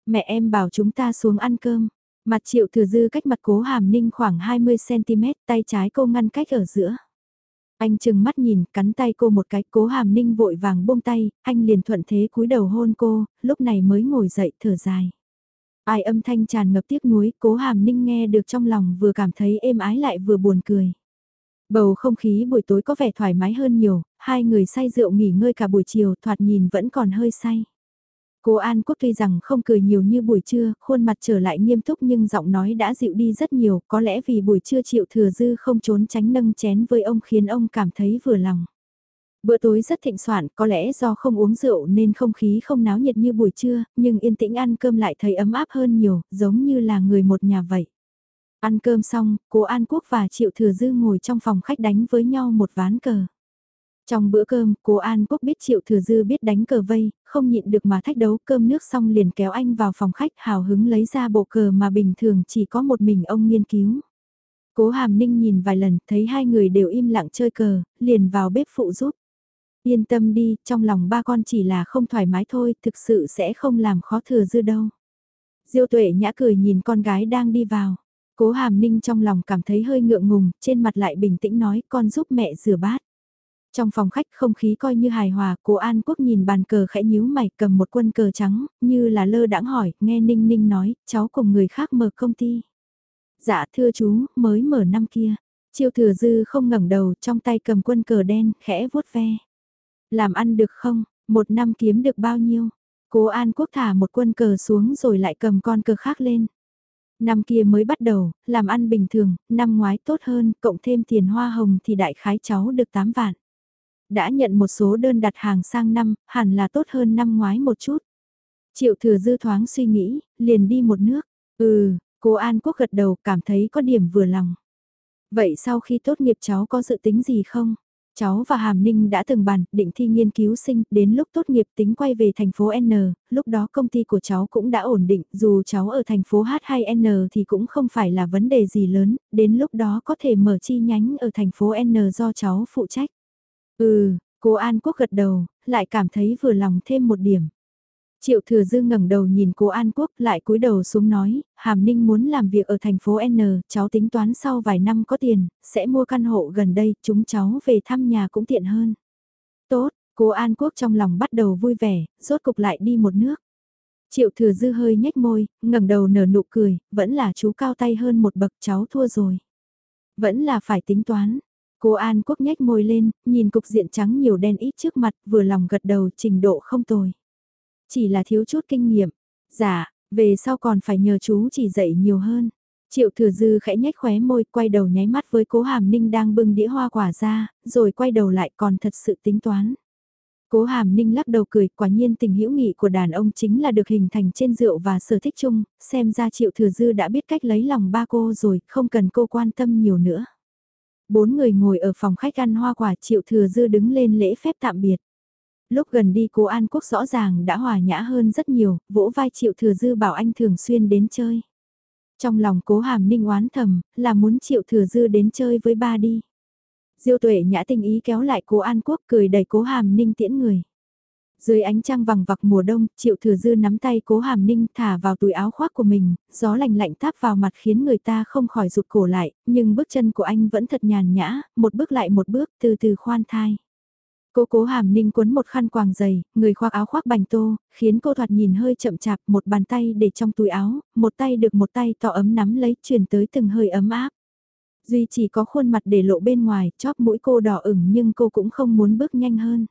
Mẹ em bảo chúng ta xuống ăn cơm. Mặt triệu thừa dư cách mặt cố hàm ninh khoảng 20cm, tay trái cô ngăn cách ở giữa. Anh chừng mắt nhìn, cắn tay cô một cái, cố hàm ninh vội vàng buông tay, anh liền thuận thế cúi đầu hôn cô, lúc này mới ngồi dậy thở dài. Ai âm thanh tràn ngập tiếc nuối, cố hàm ninh nghe được trong lòng vừa cảm thấy êm ái lại vừa buồn cười. Bầu không khí buổi tối có vẻ thoải mái hơn nhiều, hai người say rượu nghỉ ngơi cả buổi chiều thoạt nhìn vẫn còn hơi say. Cố An Quốc tuy rằng không cười nhiều như buổi trưa, khuôn mặt trở lại nghiêm túc nhưng giọng nói đã dịu đi rất nhiều, có lẽ vì buổi trưa chịu thừa dư không trốn tránh nâng chén với ông khiến ông cảm thấy vừa lòng. Bữa tối rất thịnh soạn, có lẽ do không uống rượu nên không khí không náo nhiệt như buổi trưa, nhưng yên tĩnh ăn cơm lại thấy ấm áp hơn nhiều, giống như là người một nhà vậy. Ăn cơm xong, cố An Quốc và Triệu Thừa Dư ngồi trong phòng khách đánh với nhau một ván cờ. Trong bữa cơm, cố An Quốc biết Triệu Thừa Dư biết đánh cờ vây, không nhịn được mà thách đấu cơm nước xong liền kéo anh vào phòng khách hào hứng lấy ra bộ cờ mà bình thường chỉ có một mình ông nghiên cứu. Cố Hàm Ninh nhìn vài lần thấy hai người đều im lặng chơi cờ, liền vào bếp phụ giúp. Yên tâm đi, trong lòng ba con chỉ là không thoải mái thôi, thực sự sẽ không làm khó Thừa Dư đâu. Diêu tuệ nhã cười nhìn con gái đang đi vào. Cố Hàm Ninh trong lòng cảm thấy hơi ngượng ngùng, trên mặt lại bình tĩnh nói con giúp mẹ rửa bát. Trong phòng khách không khí coi như hài hòa, cố An Quốc nhìn bàn cờ khẽ nhíu mày cầm một quân cờ trắng, như là lơ đãng hỏi, nghe Ninh Ninh nói, cháu cùng người khác mở công ty. Dạ thưa chú, mới mở năm kia. Chiêu thừa dư không ngẩng đầu, trong tay cầm quân cờ đen, khẽ vuốt ve. Làm ăn được không? Một năm kiếm được bao nhiêu? Cố An Quốc thả một quân cờ xuống rồi lại cầm con cờ khác lên. Năm kia mới bắt đầu, làm ăn bình thường, năm ngoái tốt hơn, cộng thêm tiền hoa hồng thì đại khái cháu được 8 vạn đã nhận một số đơn đặt hàng sang năm, hẳn là tốt hơn năm ngoái một chút. Triệu thừa dư thoáng suy nghĩ, liền đi một nước. Ừ, cố An Quốc gật đầu cảm thấy có điểm vừa lòng. Vậy sau khi tốt nghiệp cháu có dự tính gì không? Cháu và Hàm Ninh đã từng bàn, định thi nghiên cứu sinh, đến lúc tốt nghiệp tính quay về thành phố N, lúc đó công ty của cháu cũng đã ổn định, dù cháu ở thành phố H hay N thì cũng không phải là vấn đề gì lớn, đến lúc đó có thể mở chi nhánh ở thành phố N do cháu phụ trách. Ừ, cô An Quốc gật đầu, lại cảm thấy vừa lòng thêm một điểm. Triệu Thừa Dư ngẩng đầu nhìn cố An Quốc lại cúi đầu xuống nói, Hàm Ninh muốn làm việc ở thành phố N, cháu tính toán sau vài năm có tiền, sẽ mua căn hộ gần đây, chúng cháu về thăm nhà cũng tiện hơn. Tốt, cố An Quốc trong lòng bắt đầu vui vẻ, rốt cục lại đi một nước. Triệu Thừa Dư hơi nhếch môi, ngẩng đầu nở nụ cười, vẫn là chú cao tay hơn một bậc cháu thua rồi. Vẫn là phải tính toán, Cô An Quốc nhếch môi lên, nhìn cục diện trắng nhiều đen ít trước mặt, vừa lòng gật đầu trình độ không tồi. Chỉ là thiếu chút kinh nghiệm. Dạ, về sau còn phải nhờ chú chỉ dạy nhiều hơn. Triệu thừa dư khẽ nhếch khóe môi, quay đầu nháy mắt với cố hàm ninh đang bưng đĩa hoa quả ra, rồi quay đầu lại còn thật sự tính toán. Cố hàm ninh lắc đầu cười, quả nhiên tình hữu nghị của đàn ông chính là được hình thành trên rượu và sở thích chung, xem ra triệu thừa dư đã biết cách lấy lòng ba cô rồi, không cần cô quan tâm nhiều nữa bốn người ngồi ở phòng khách ăn hoa quả triệu thừa dư đứng lên lễ phép tạm biệt. Lúc gần đi cố An Quốc rõ ràng đã hòa nhã hơn rất nhiều, vỗ vai triệu thừa dư bảo anh thường xuyên đến chơi. Trong lòng cố hàm ninh oán thầm, là muốn triệu thừa dư đến chơi với ba đi. Diêu tuệ nhã tình ý kéo lại cố An Quốc cười đẩy cố hàm ninh tiễn người. Dưới ánh trăng vằng vặc mùa đông, Triệu Thừa Dư nắm tay cố hàm ninh thả vào túi áo khoác của mình, gió lạnh lạnh táp vào mặt khiến người ta không khỏi rụt cổ lại, nhưng bước chân của anh vẫn thật nhàn nhã, một bước lại một bước, từ từ khoan thai. Cô cố hàm ninh cuốn một khăn quàng dày, người khoác áo khoác bành tô, khiến cô thoạt nhìn hơi chậm chạp, một bàn tay để trong túi áo, một tay được một tay tỏ ấm nắm lấy, truyền tới từng hơi ấm áp. Duy chỉ có khuôn mặt để lộ bên ngoài, chóp mũi cô đỏ ửng nhưng cô cũng không muốn bước nhanh hơn.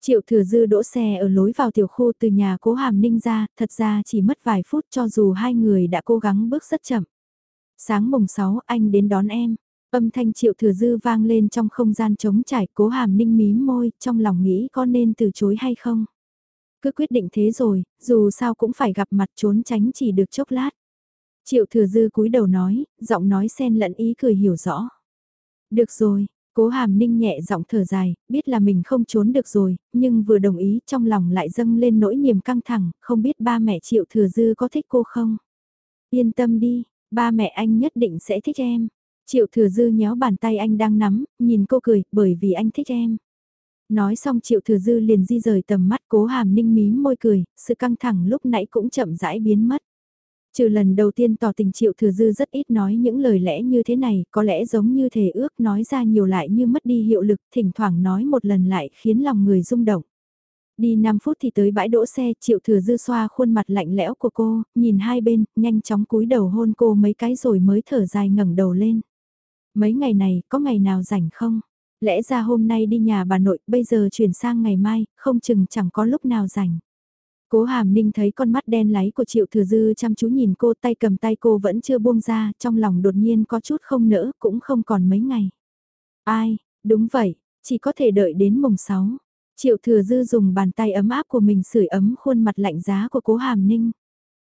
Triệu thừa dư đỗ xe ở lối vào tiểu khu từ nhà cố hàm ninh ra, thật ra chỉ mất vài phút cho dù hai người đã cố gắng bước rất chậm. Sáng mùng 6 anh đến đón em, âm thanh triệu thừa dư vang lên trong không gian trống trải cố hàm ninh mím môi, trong lòng nghĩ có nên từ chối hay không. Cứ quyết định thế rồi, dù sao cũng phải gặp mặt trốn tránh chỉ được chốc lát. Triệu thừa dư cúi đầu nói, giọng nói xen lẫn ý cười hiểu rõ. Được rồi, Cố hàm ninh nhẹ giọng thở dài, biết là mình không trốn được rồi, nhưng vừa đồng ý trong lòng lại dâng lên nỗi niềm căng thẳng, không biết ba mẹ triệu thừa dư có thích cô không? Yên tâm đi, ba mẹ anh nhất định sẽ thích em. Triệu thừa dư nhéo bàn tay anh đang nắm, nhìn cô cười, bởi vì anh thích em. Nói xong triệu thừa dư liền di rời tầm mắt cố hàm ninh mím môi cười, sự căng thẳng lúc nãy cũng chậm rãi biến mất. Trừ lần đầu tiên tỏ tình triệu thừa dư rất ít nói những lời lẽ như thế này, có lẽ giống như thể ước nói ra nhiều lại như mất đi hiệu lực, thỉnh thoảng nói một lần lại khiến lòng người rung động. Đi 5 phút thì tới bãi đỗ xe, triệu thừa dư xoa khuôn mặt lạnh lẽo của cô, nhìn hai bên, nhanh chóng cúi đầu hôn cô mấy cái rồi mới thở dài ngẩng đầu lên. Mấy ngày này, có ngày nào rảnh không? Lẽ ra hôm nay đi nhà bà nội, bây giờ chuyển sang ngày mai, không chừng chẳng có lúc nào rảnh. Cố hàm ninh thấy con mắt đen láy của triệu thừa dư chăm chú nhìn cô tay cầm tay cô vẫn chưa buông ra, trong lòng đột nhiên có chút không nỡ, cũng không còn mấy ngày. Ai, đúng vậy, chỉ có thể đợi đến mùng 6. Triệu thừa dư dùng bàn tay ấm áp của mình sưởi ấm khuôn mặt lạnh giá của cố hàm ninh.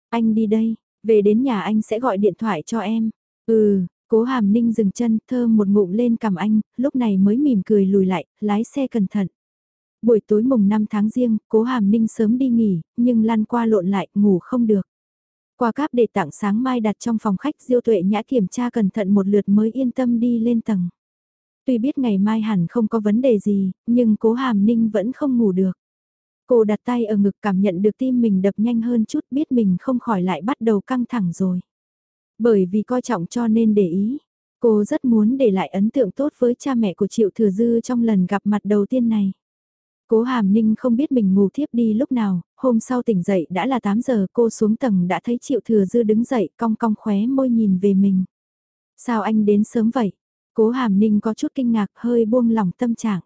Anh đi đây, về đến nhà anh sẽ gọi điện thoại cho em. Ừ, cố hàm ninh dừng chân thơm một ngụm lên cầm anh, lúc này mới mỉm cười lùi lại, lái xe cẩn thận. Buổi tối mùng 5 tháng riêng, cố hàm ninh sớm đi nghỉ, nhưng lăn qua lộn lại, ngủ không được. Qua cáp để tặng sáng mai đặt trong phòng khách diêu tuệ nhã kiểm tra cẩn thận một lượt mới yên tâm đi lên tầng. Tuy biết ngày mai hẳn không có vấn đề gì, nhưng cố hàm ninh vẫn không ngủ được. Cô đặt tay ở ngực cảm nhận được tim mình đập nhanh hơn chút biết mình không khỏi lại bắt đầu căng thẳng rồi. Bởi vì coi trọng cho nên để ý. Cô rất muốn để lại ấn tượng tốt với cha mẹ của Triệu Thừa Dư trong lần gặp mặt đầu tiên này. Cố Hàm Ninh không biết mình ngủ thiếp đi lúc nào, hôm sau tỉnh dậy đã là 8 giờ cô xuống tầng đã thấy Triệu Thừa Dư đứng dậy cong cong khóe môi nhìn về mình. Sao anh đến sớm vậy? Cố Hàm Ninh có chút kinh ngạc hơi buông lỏng tâm trạng.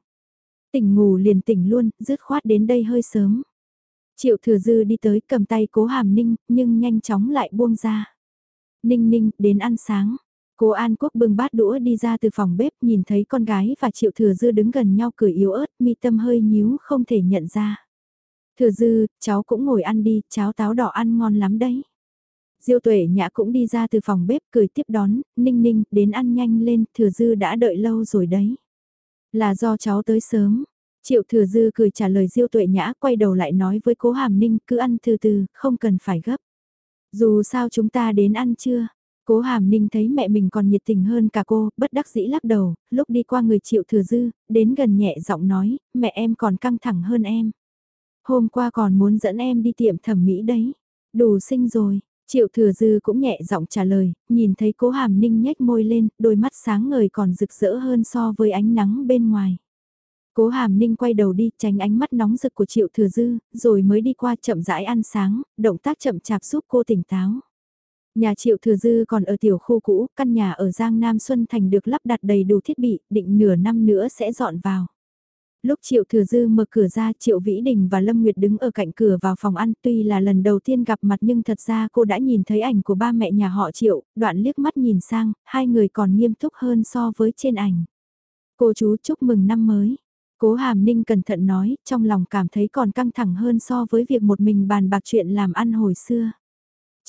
Tỉnh ngủ liền tỉnh luôn, dứt khoát đến đây hơi sớm. Triệu Thừa Dư đi tới cầm tay Cố Hàm Ninh, nhưng nhanh chóng lại buông ra. Ninh Ninh, đến ăn sáng. Cố An Quốc bưng bát đũa đi ra từ phòng bếp nhìn thấy con gái và Triệu Thừa Dư đứng gần nhau cười yếu ớt, mi tâm hơi nhíu không thể nhận ra. Thừa Dư, cháu cũng ngồi ăn đi, cháo táo đỏ ăn ngon lắm đấy. Diêu Tuệ Nhã cũng đi ra từ phòng bếp cười tiếp đón, Ninh Ninh, đến ăn nhanh lên, Thừa Dư đã đợi lâu rồi đấy. Là do cháu tới sớm. Triệu Thừa Dư cười trả lời Diêu Tuệ Nhã quay đầu lại nói với Cố Hàm Ninh cứ ăn từ từ, không cần phải gấp. Dù sao chúng ta đến ăn chưa, Cố hàm ninh thấy mẹ mình còn nhiệt tình hơn cả cô, bất đắc dĩ lắc đầu, lúc đi qua người triệu thừa dư, đến gần nhẹ giọng nói, mẹ em còn căng thẳng hơn em. Hôm qua còn muốn dẫn em đi tiệm thẩm mỹ đấy. Đủ sinh rồi, triệu thừa dư cũng nhẹ giọng trả lời, nhìn thấy cố hàm ninh nhếch môi lên, đôi mắt sáng ngời còn rực rỡ hơn so với ánh nắng bên ngoài. Cố hàm ninh quay đầu đi tránh ánh mắt nóng rực của triệu thừa dư, rồi mới đi qua chậm rãi ăn sáng, động tác chậm chạp giúp cô tỉnh táo. Nhà triệu thừa dư còn ở tiểu khu cũ, căn nhà ở Giang Nam Xuân Thành được lắp đặt đầy đủ thiết bị, định nửa năm nữa sẽ dọn vào. Lúc Triệu Thừa Dư mở cửa ra Triệu Vĩ Đình và Lâm Nguyệt đứng ở cạnh cửa vào phòng ăn tuy là lần đầu tiên gặp mặt nhưng thật ra cô đã nhìn thấy ảnh của ba mẹ nhà họ Triệu, đoạn liếc mắt nhìn sang, hai người còn nghiêm túc hơn so với trên ảnh. Cô chú chúc mừng năm mới. Cố Hàm Ninh cẩn thận nói, trong lòng cảm thấy còn căng thẳng hơn so với việc một mình bàn bạc chuyện làm ăn hồi xưa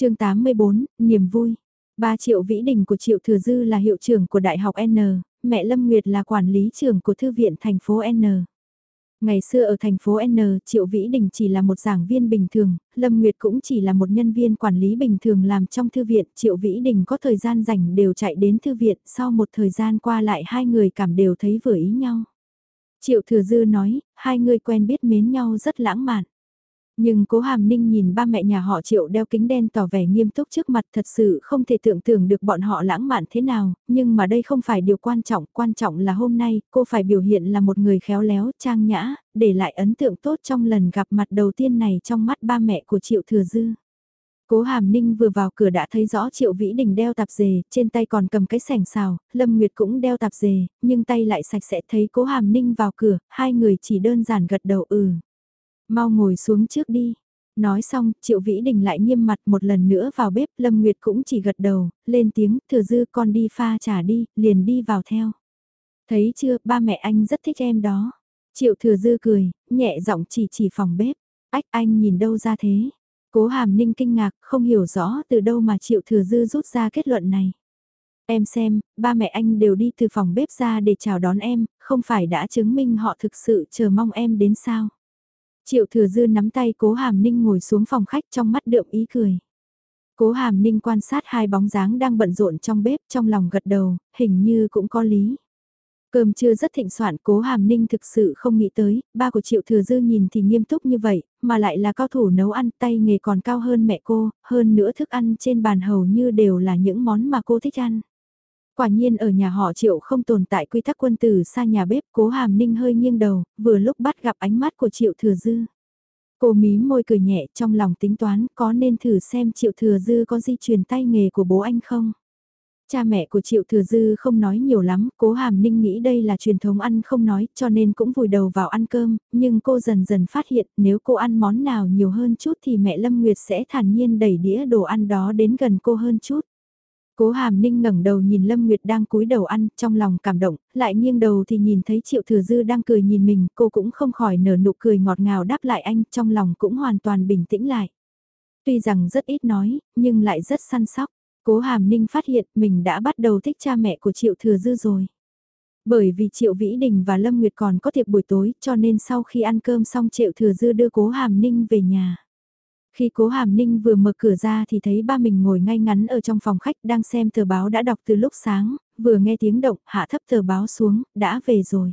chương 84, niềm vui. Ba triệu vĩ đình của triệu thừa dư là hiệu trưởng của Đại học N, mẹ Lâm Nguyệt là quản lý trưởng của Thư viện thành phố N. Ngày xưa ở thành phố N, Triệu Vĩ Đình chỉ là một giảng viên bình thường, Lâm Nguyệt cũng chỉ là một nhân viên quản lý bình thường làm trong thư viện. Triệu Vĩ Đình có thời gian rảnh đều chạy đến thư viện, sau một thời gian qua lại hai người cảm đều thấy vừa ý nhau. Triệu Thừa Dư nói, hai người quen biết mến nhau rất lãng mạn. Nhưng cố hàm ninh nhìn ba mẹ nhà họ triệu đeo kính đen tỏ vẻ nghiêm túc trước mặt thật sự không thể tưởng tượng được bọn họ lãng mạn thế nào, nhưng mà đây không phải điều quan trọng, quan trọng là hôm nay cô phải biểu hiện là một người khéo léo, trang nhã, để lại ấn tượng tốt trong lần gặp mặt đầu tiên này trong mắt ba mẹ của triệu thừa dư. Cố Hàm Ninh vừa vào cửa đã thấy rõ Triệu Vĩ Đình đeo tạp dề, trên tay còn cầm cái sẻng xào, Lâm Nguyệt cũng đeo tạp dề, nhưng tay lại sạch sẽ thấy Cố Hàm Ninh vào cửa, hai người chỉ đơn giản gật đầu ừ. Mau ngồi xuống trước đi. Nói xong, Triệu Vĩ Đình lại nghiêm mặt một lần nữa vào bếp, Lâm Nguyệt cũng chỉ gật đầu, lên tiếng, thừa dư con đi pha trà đi, liền đi vào theo. Thấy chưa, ba mẹ anh rất thích em đó. Triệu thừa dư cười, nhẹ giọng chỉ chỉ phòng bếp. Ách anh nhìn đâu ra thế? Cố hàm ninh kinh ngạc, không hiểu rõ từ đâu mà triệu thừa dư rút ra kết luận này. Em xem, ba mẹ anh đều đi từ phòng bếp ra để chào đón em, không phải đã chứng minh họ thực sự chờ mong em đến sao? Triệu thừa dư nắm tay cố hàm ninh ngồi xuống phòng khách trong mắt đượm ý cười. Cố hàm ninh quan sát hai bóng dáng đang bận rộn trong bếp trong lòng gật đầu, hình như cũng có lý. Cơm chưa rất thịnh soạn, cố hàm ninh thực sự không nghĩ tới, ba của triệu thừa dư nhìn thì nghiêm túc như vậy, mà lại là cao thủ nấu ăn tay nghề còn cao hơn mẹ cô, hơn nữa thức ăn trên bàn hầu như đều là những món mà cô thích ăn. Quả nhiên ở nhà họ triệu không tồn tại quy tắc quân tử xa nhà bếp, cố hàm ninh hơi nghiêng đầu, vừa lúc bắt gặp ánh mắt của triệu thừa dư. Cô mí môi cười nhẹ trong lòng tính toán có nên thử xem triệu thừa dư có di truyền tay nghề của bố anh không? Cha mẹ của Triệu Thừa Dư không nói nhiều lắm, cố Hàm Ninh nghĩ đây là truyền thống ăn không nói cho nên cũng vùi đầu vào ăn cơm, nhưng cô dần dần phát hiện nếu cô ăn món nào nhiều hơn chút thì mẹ Lâm Nguyệt sẽ thản nhiên đẩy đĩa đồ ăn đó đến gần cô hơn chút. Cố Hàm Ninh ngẩng đầu nhìn Lâm Nguyệt đang cúi đầu ăn, trong lòng cảm động, lại nghiêng đầu thì nhìn thấy Triệu Thừa Dư đang cười nhìn mình, cô cũng không khỏi nở nụ cười ngọt ngào đáp lại anh, trong lòng cũng hoàn toàn bình tĩnh lại. Tuy rằng rất ít nói, nhưng lại rất săn sóc. Cố Hàm Ninh phát hiện mình đã bắt đầu thích cha mẹ của Triệu Thừa Dư rồi. Bởi vì Triệu Vĩ Đình và Lâm Nguyệt còn có tiệc buổi tối cho nên sau khi ăn cơm xong Triệu Thừa Dư đưa Cố Hàm Ninh về nhà. Khi Cố Hàm Ninh vừa mở cửa ra thì thấy ba mình ngồi ngay ngắn ở trong phòng khách đang xem tờ báo đã đọc từ lúc sáng, vừa nghe tiếng động hạ thấp tờ báo xuống, đã về rồi.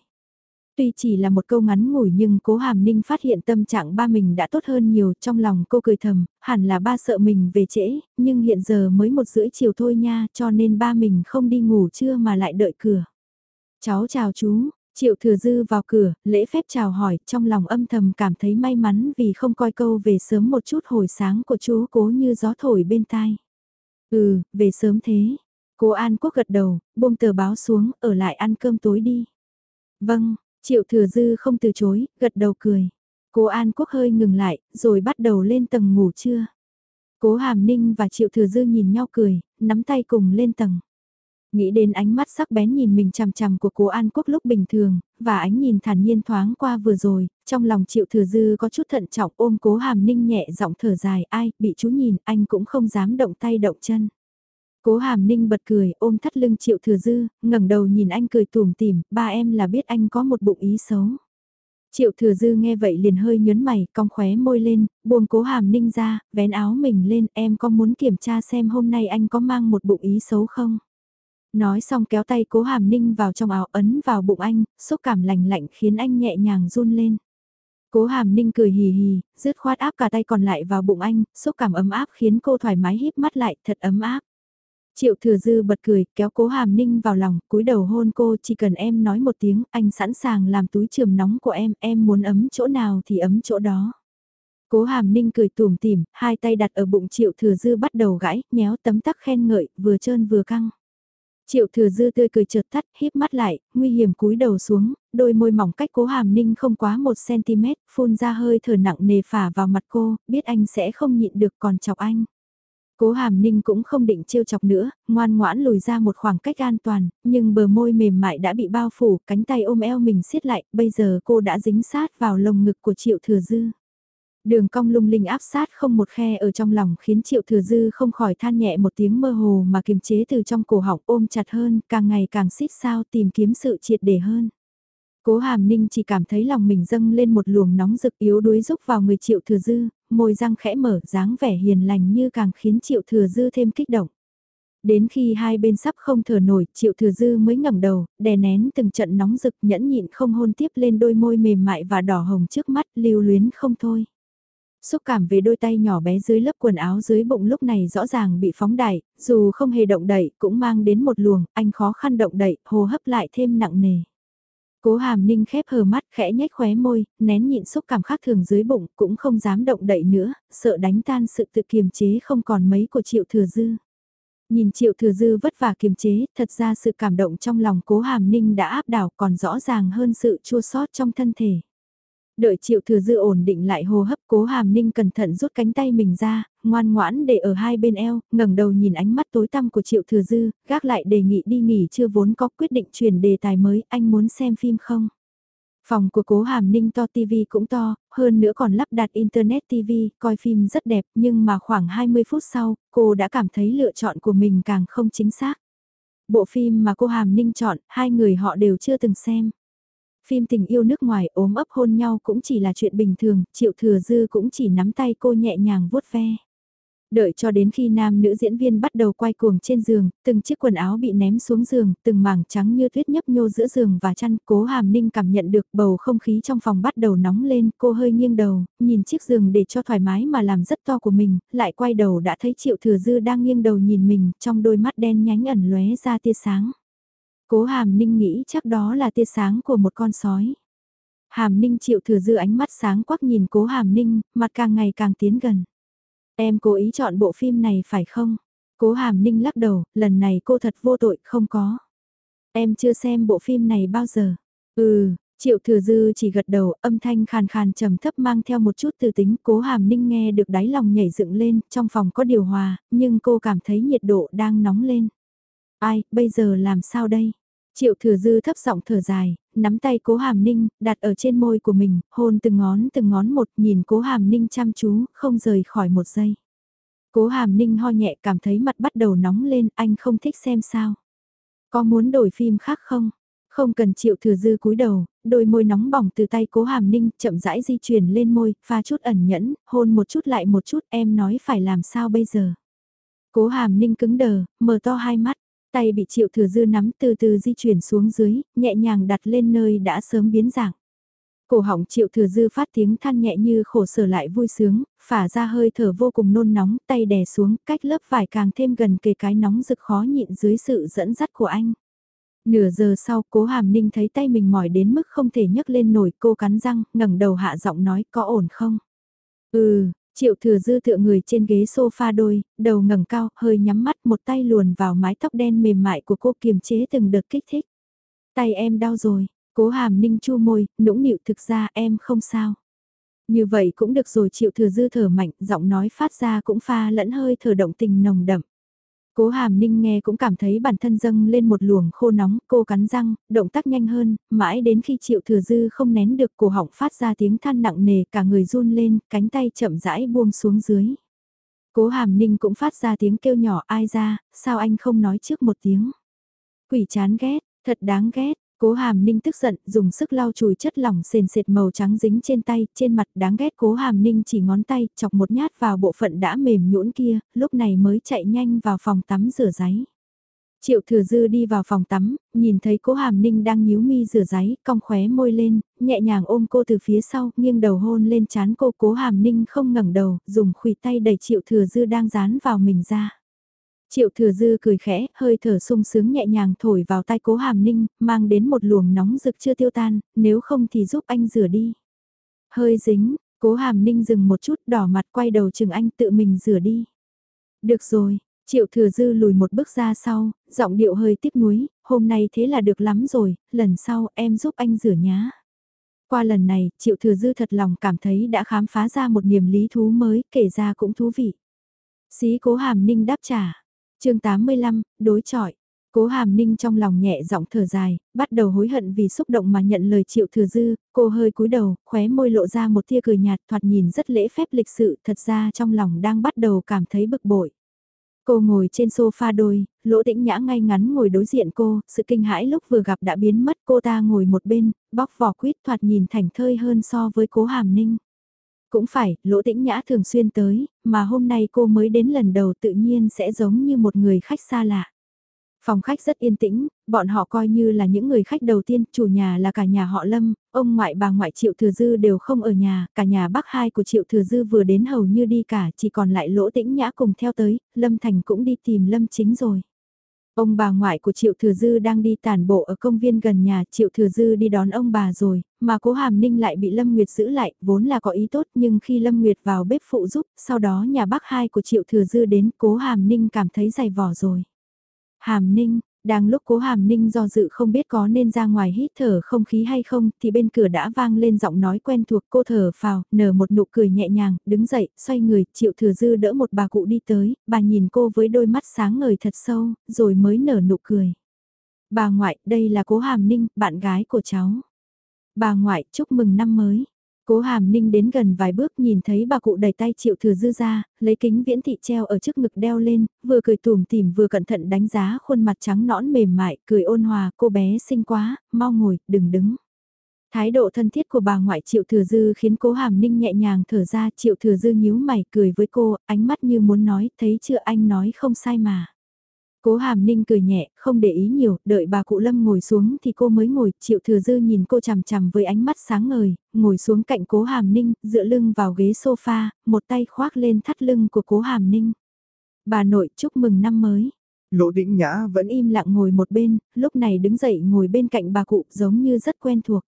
Tuy chỉ là một câu ngắn ngủi nhưng cố hàm ninh phát hiện tâm trạng ba mình đã tốt hơn nhiều trong lòng cô cười thầm, hẳn là ba sợ mình về trễ, nhưng hiện giờ mới một rưỡi chiều thôi nha cho nên ba mình không đi ngủ trưa mà lại đợi cửa. Cháu chào chú, Triệu thừa dư vào cửa, lễ phép chào hỏi, trong lòng âm thầm cảm thấy may mắn vì không coi câu về sớm một chút hồi sáng của chú cố như gió thổi bên tai. Ừ, về sớm thế. Cố An Quốc gật đầu, buông tờ báo xuống, ở lại ăn cơm tối đi. Vâng, Triệu thừa dư không từ chối, gật đầu cười. Cố An Quốc hơi ngừng lại, rồi bắt đầu lên tầng ngủ trưa. Cố Hàm Ninh và Triệu thừa dư nhìn nhau cười, nắm tay cùng lên tầng. Nghĩ đến ánh mắt sắc bén nhìn mình chằm chằm của cố An Quốc lúc bình thường, và ánh nhìn thản nhiên thoáng qua vừa rồi, trong lòng Triệu thừa dư có chút thận trọng ôm cố Hàm Ninh nhẹ giọng thở dài ai, bị chú nhìn, anh cũng không dám động tay động chân. Cố hàm ninh bật cười, ôm thắt lưng triệu thừa dư, ngẩng đầu nhìn anh cười tùm tìm, ba em là biết anh có một bụng ý xấu. Triệu thừa dư nghe vậy liền hơi nhớn mày, cong khóe môi lên, buông cố hàm ninh ra, vén áo mình lên, em có muốn kiểm tra xem hôm nay anh có mang một bụng ý xấu không? Nói xong kéo tay cố hàm ninh vào trong áo ấn vào bụng anh, xúc cảm lạnh lạnh khiến anh nhẹ nhàng run lên. Cố hàm ninh cười hì hì, dứt khoát áp cả tay còn lại vào bụng anh, xúc cảm ấm áp khiến cô thoải mái híp mắt lại, thật ấm áp. Triệu thừa dư bật cười, kéo cố hàm ninh vào lòng, cúi đầu hôn cô, chỉ cần em nói một tiếng, anh sẵn sàng làm túi trường nóng của em, em muốn ấm chỗ nào thì ấm chỗ đó. Cố hàm ninh cười tùm tìm, hai tay đặt ở bụng triệu thừa dư bắt đầu gãi, nhéo tấm tắc khen ngợi, vừa trơn vừa căng. Triệu thừa dư tươi cười chợt tắt, híp mắt lại, nguy hiểm cúi đầu xuống, đôi môi mỏng cách cố hàm ninh không quá một cm, phun ra hơi thở nặng nề phả vào mặt cô, biết anh sẽ không nhịn được còn chọc anh. Cố hàm ninh cũng không định trêu chọc nữa, ngoan ngoãn lùi ra một khoảng cách an toàn, nhưng bờ môi mềm mại đã bị bao phủ, cánh tay ôm eo mình siết lại, bây giờ cô đã dính sát vào lồng ngực của triệu thừa dư. Đường cong lung linh áp sát không một khe ở trong lòng khiến triệu thừa dư không khỏi than nhẹ một tiếng mơ hồ mà kiềm chế từ trong cổ họng ôm chặt hơn, càng ngày càng xít sao tìm kiếm sự triệt để hơn. Cố hàm ninh chỉ cảm thấy lòng mình dâng lên một luồng nóng rực yếu đuối rúc vào người triệu thừa dư, môi răng khẽ mở dáng vẻ hiền lành như càng khiến triệu thừa dư thêm kích động. Đến khi hai bên sắp không thở nổi, triệu thừa dư mới ngẩng đầu, đè nén từng trận nóng rực nhẫn nhịn không hôn tiếp lên đôi môi mềm mại và đỏ hồng trước mắt lưu luyến không thôi. Xúc cảm về đôi tay nhỏ bé dưới lớp quần áo dưới bụng lúc này rõ ràng bị phóng đại, dù không hề động đậy cũng mang đến một luồng, anh khó khăn động đậy, hô hấp lại thêm nặng nề. Cố hàm ninh khép hờ mắt khẽ nhếch khóe môi, nén nhịn xúc cảm khác thường dưới bụng, cũng không dám động đậy nữa, sợ đánh tan sự tự kiềm chế không còn mấy của triệu thừa dư. Nhìn triệu thừa dư vất vả kiềm chế, thật ra sự cảm động trong lòng cố hàm ninh đã áp đảo còn rõ ràng hơn sự chua sót trong thân thể. Đợi triệu thừa dư ổn định lại hô hấp cố hàm ninh cẩn thận rút cánh tay mình ra, ngoan ngoãn để ở hai bên eo, ngẩng đầu nhìn ánh mắt tối tăm của triệu thừa dư, gác lại đề nghị đi nghỉ chưa vốn có quyết định chuyển đề tài mới, anh muốn xem phim không? Phòng của cố hàm ninh to TV cũng to, hơn nữa còn lắp đặt Internet TV, coi phim rất đẹp nhưng mà khoảng 20 phút sau, cô đã cảm thấy lựa chọn của mình càng không chính xác. Bộ phim mà cô hàm ninh chọn, hai người họ đều chưa từng xem. Phim tình yêu nước ngoài ốm ấp hôn nhau cũng chỉ là chuyện bình thường, triệu thừa dư cũng chỉ nắm tay cô nhẹ nhàng vuốt ve. Đợi cho đến khi nam nữ diễn viên bắt đầu quay cuồng trên giường, từng chiếc quần áo bị ném xuống giường, từng mảng trắng như tuyết nhấp nhô giữa giường và chăn, cố hàm ninh cảm nhận được bầu không khí trong phòng bắt đầu nóng lên, cô hơi nghiêng đầu, nhìn chiếc giường để cho thoải mái mà làm rất to của mình, lại quay đầu đã thấy triệu thừa dư đang nghiêng đầu nhìn mình, trong đôi mắt đen nhánh ẩn lóe ra tia sáng. Cố hàm ninh nghĩ chắc đó là tia sáng của một con sói. Hàm ninh chịu thừa dư ánh mắt sáng quắc nhìn cố hàm ninh, mặt càng ngày càng tiến gần. Em cố ý chọn bộ phim này phải không? Cố hàm ninh lắc đầu, lần này cô thật vô tội, không có. Em chưa xem bộ phim này bao giờ. Ừ, Triệu thừa dư chỉ gật đầu, âm thanh khàn khàn trầm thấp mang theo một chút từ tính, cố hàm ninh nghe được đáy lòng nhảy dựng lên, trong phòng có điều hòa, nhưng cô cảm thấy nhiệt độ đang nóng lên. Ai, bây giờ làm sao đây? Triệu thừa dư thấp giọng thở dài, nắm tay cố hàm ninh, đặt ở trên môi của mình, hôn từng ngón từng ngón một, nhìn cố hàm ninh chăm chú, không rời khỏi một giây. Cố hàm ninh ho nhẹ cảm thấy mặt bắt đầu nóng lên, anh không thích xem sao. Có muốn đổi phim khác không? Không cần triệu thừa dư cúi đầu, đôi môi nóng bỏng từ tay cố hàm ninh chậm rãi di chuyển lên môi, pha chút ẩn nhẫn, hôn một chút lại một chút em nói phải làm sao bây giờ. Cố hàm ninh cứng đờ, mở to hai mắt, Tay bị triệu thừa dư nắm từ từ di chuyển xuống dưới, nhẹ nhàng đặt lên nơi đã sớm biến dạng. Cổ họng triệu thừa dư phát tiếng than nhẹ như khổ sở lại vui sướng, phả ra hơi thở vô cùng nôn nóng, tay đè xuống, cách lớp vải càng thêm gần kề cái nóng rực khó nhịn dưới sự dẫn dắt của anh. Nửa giờ sau, cố hàm ninh thấy tay mình mỏi đến mức không thể nhấc lên nổi, cô cắn răng, ngẩng đầu hạ giọng nói, có ổn không? Ừ, Triệu thừa dư tựa người trên ghế sofa đôi, đầu ngẩng cao, hơi nhắm mắt một tay luồn vào mái tóc đen mềm mại của cô kiềm chế từng đợt kích thích. Tay em đau rồi, cố hàm ninh chu môi, nũng nịu thực ra em không sao. Như vậy cũng được rồi triệu thừa dư thở mạnh, giọng nói phát ra cũng pha lẫn hơi thở động tình nồng đậm. Cố hàm ninh nghe cũng cảm thấy bản thân dâng lên một luồng khô nóng, cô cắn răng, động tác nhanh hơn, mãi đến khi triệu thừa dư không nén được cổ họng phát ra tiếng than nặng nề cả người run lên, cánh tay chậm rãi buông xuống dưới. Cố hàm ninh cũng phát ra tiếng kêu nhỏ ai ra, sao anh không nói trước một tiếng. Quỷ chán ghét, thật đáng ghét, Cố hàm ninh tức giận, dùng sức lau chùi chất lỏng sền sệt màu trắng dính trên tay, trên mặt đáng ghét cố hàm ninh chỉ ngón tay, chọc một nhát vào bộ phận đã mềm nhũn kia, lúc này mới chạy nhanh vào phòng tắm rửa giấy. Triệu thừa dư đi vào phòng tắm, nhìn thấy cố hàm ninh đang nhíu mi rửa giấy, cong khóe môi lên, nhẹ nhàng ôm cô từ phía sau, nghiêng đầu hôn lên chán cô cố hàm ninh không ngẩng đầu, dùng khủy tay đẩy triệu thừa dư đang dán vào mình ra. Triệu thừa dư cười khẽ, hơi thở sung sướng nhẹ nhàng thổi vào tai cố hàm ninh, mang đến một luồng nóng rực chưa tiêu tan, nếu không thì giúp anh rửa đi. Hơi dính, cố hàm ninh dừng một chút đỏ mặt quay đầu chừng anh tự mình rửa đi. Được rồi, triệu thừa dư lùi một bước ra sau, giọng điệu hơi tiếc nuối, hôm nay thế là được lắm rồi, lần sau em giúp anh rửa nhá. Qua lần này, triệu thừa dư thật lòng cảm thấy đã khám phá ra một niềm lý thú mới, kể ra cũng thú vị. Xí cố hàm ninh đáp trả chương 85, đối chọi. Cố hàm ninh trong lòng nhẹ giọng thở dài, bắt đầu hối hận vì xúc động mà nhận lời triệu thừa dư, cô hơi cúi đầu, khóe môi lộ ra một tia cười nhạt thoạt nhìn rất lễ phép lịch sự, thật ra trong lòng đang bắt đầu cảm thấy bực bội. Cô ngồi trên sofa đôi, lỗ tĩnh nhã ngay ngắn ngồi đối diện cô, sự kinh hãi lúc vừa gặp đã biến mất cô ta ngồi một bên, bóc vỏ quýt thoạt nhìn thành thơi hơn so với cố hàm ninh. Cũng phải, Lỗ Tĩnh Nhã thường xuyên tới, mà hôm nay cô mới đến lần đầu tự nhiên sẽ giống như một người khách xa lạ. Phòng khách rất yên tĩnh, bọn họ coi như là những người khách đầu tiên, chủ nhà là cả nhà họ Lâm, ông ngoại bà ngoại Triệu Thừa Dư đều không ở nhà, cả nhà bác hai của Triệu Thừa Dư vừa đến hầu như đi cả, chỉ còn lại Lỗ Tĩnh Nhã cùng theo tới, Lâm Thành cũng đi tìm Lâm Chính rồi. Ông bà ngoại của Triệu Thừa Dư đang đi tàn bộ ở công viên gần nhà, Triệu Thừa Dư đi đón ông bà rồi, mà cố Hàm Ninh lại bị Lâm Nguyệt giữ lại, vốn là có ý tốt nhưng khi Lâm Nguyệt vào bếp phụ giúp, sau đó nhà bác hai của Triệu Thừa Dư đến, cố Hàm Ninh cảm thấy dày vỏ rồi. Hàm Ninh, đang lúc cố hàm ninh do dự không biết có nên ra ngoài hít thở không khí hay không thì bên cửa đã vang lên giọng nói quen thuộc cô thở phào, nở một nụ cười nhẹ nhàng, đứng dậy, xoay người, triệu thừa dư đỡ một bà cụ đi tới, bà nhìn cô với đôi mắt sáng ngời thật sâu, rồi mới nở nụ cười. Bà ngoại, đây là cố hàm ninh, bạn gái của cháu. Bà ngoại, chúc mừng năm mới. Cố hàm ninh đến gần vài bước nhìn thấy bà cụ đẩy tay triệu thừa dư ra, lấy kính viễn thị treo ở trước ngực đeo lên, vừa cười tùm tìm vừa cẩn thận đánh giá khuôn mặt trắng nõn mềm mại, cười ôn hòa, cô bé xinh quá, mau ngồi, đừng đứng. Thái độ thân thiết của bà ngoại Triệu Thừa Dư khiến cố Hàm Ninh nhẹ nhàng thở ra Triệu Thừa Dư nhíu mày cười với cô, ánh mắt như muốn nói, thấy chưa anh nói không sai mà. Cố Hàm Ninh cười nhẹ, không để ý nhiều, đợi bà cụ Lâm ngồi xuống thì cô mới ngồi, Triệu Thừa Dư nhìn cô chằm chằm với ánh mắt sáng ngời, ngồi xuống cạnh Cố Hàm Ninh, dựa lưng vào ghế sofa, một tay khoác lên thắt lưng của Cố Hàm Ninh. Bà nội chúc mừng năm mới. Lỗ Tĩnh Nhã vẫn im lặng ngồi một bên, lúc này đứng dậy ngồi bên cạnh bà cụ giống như rất quen thuộc.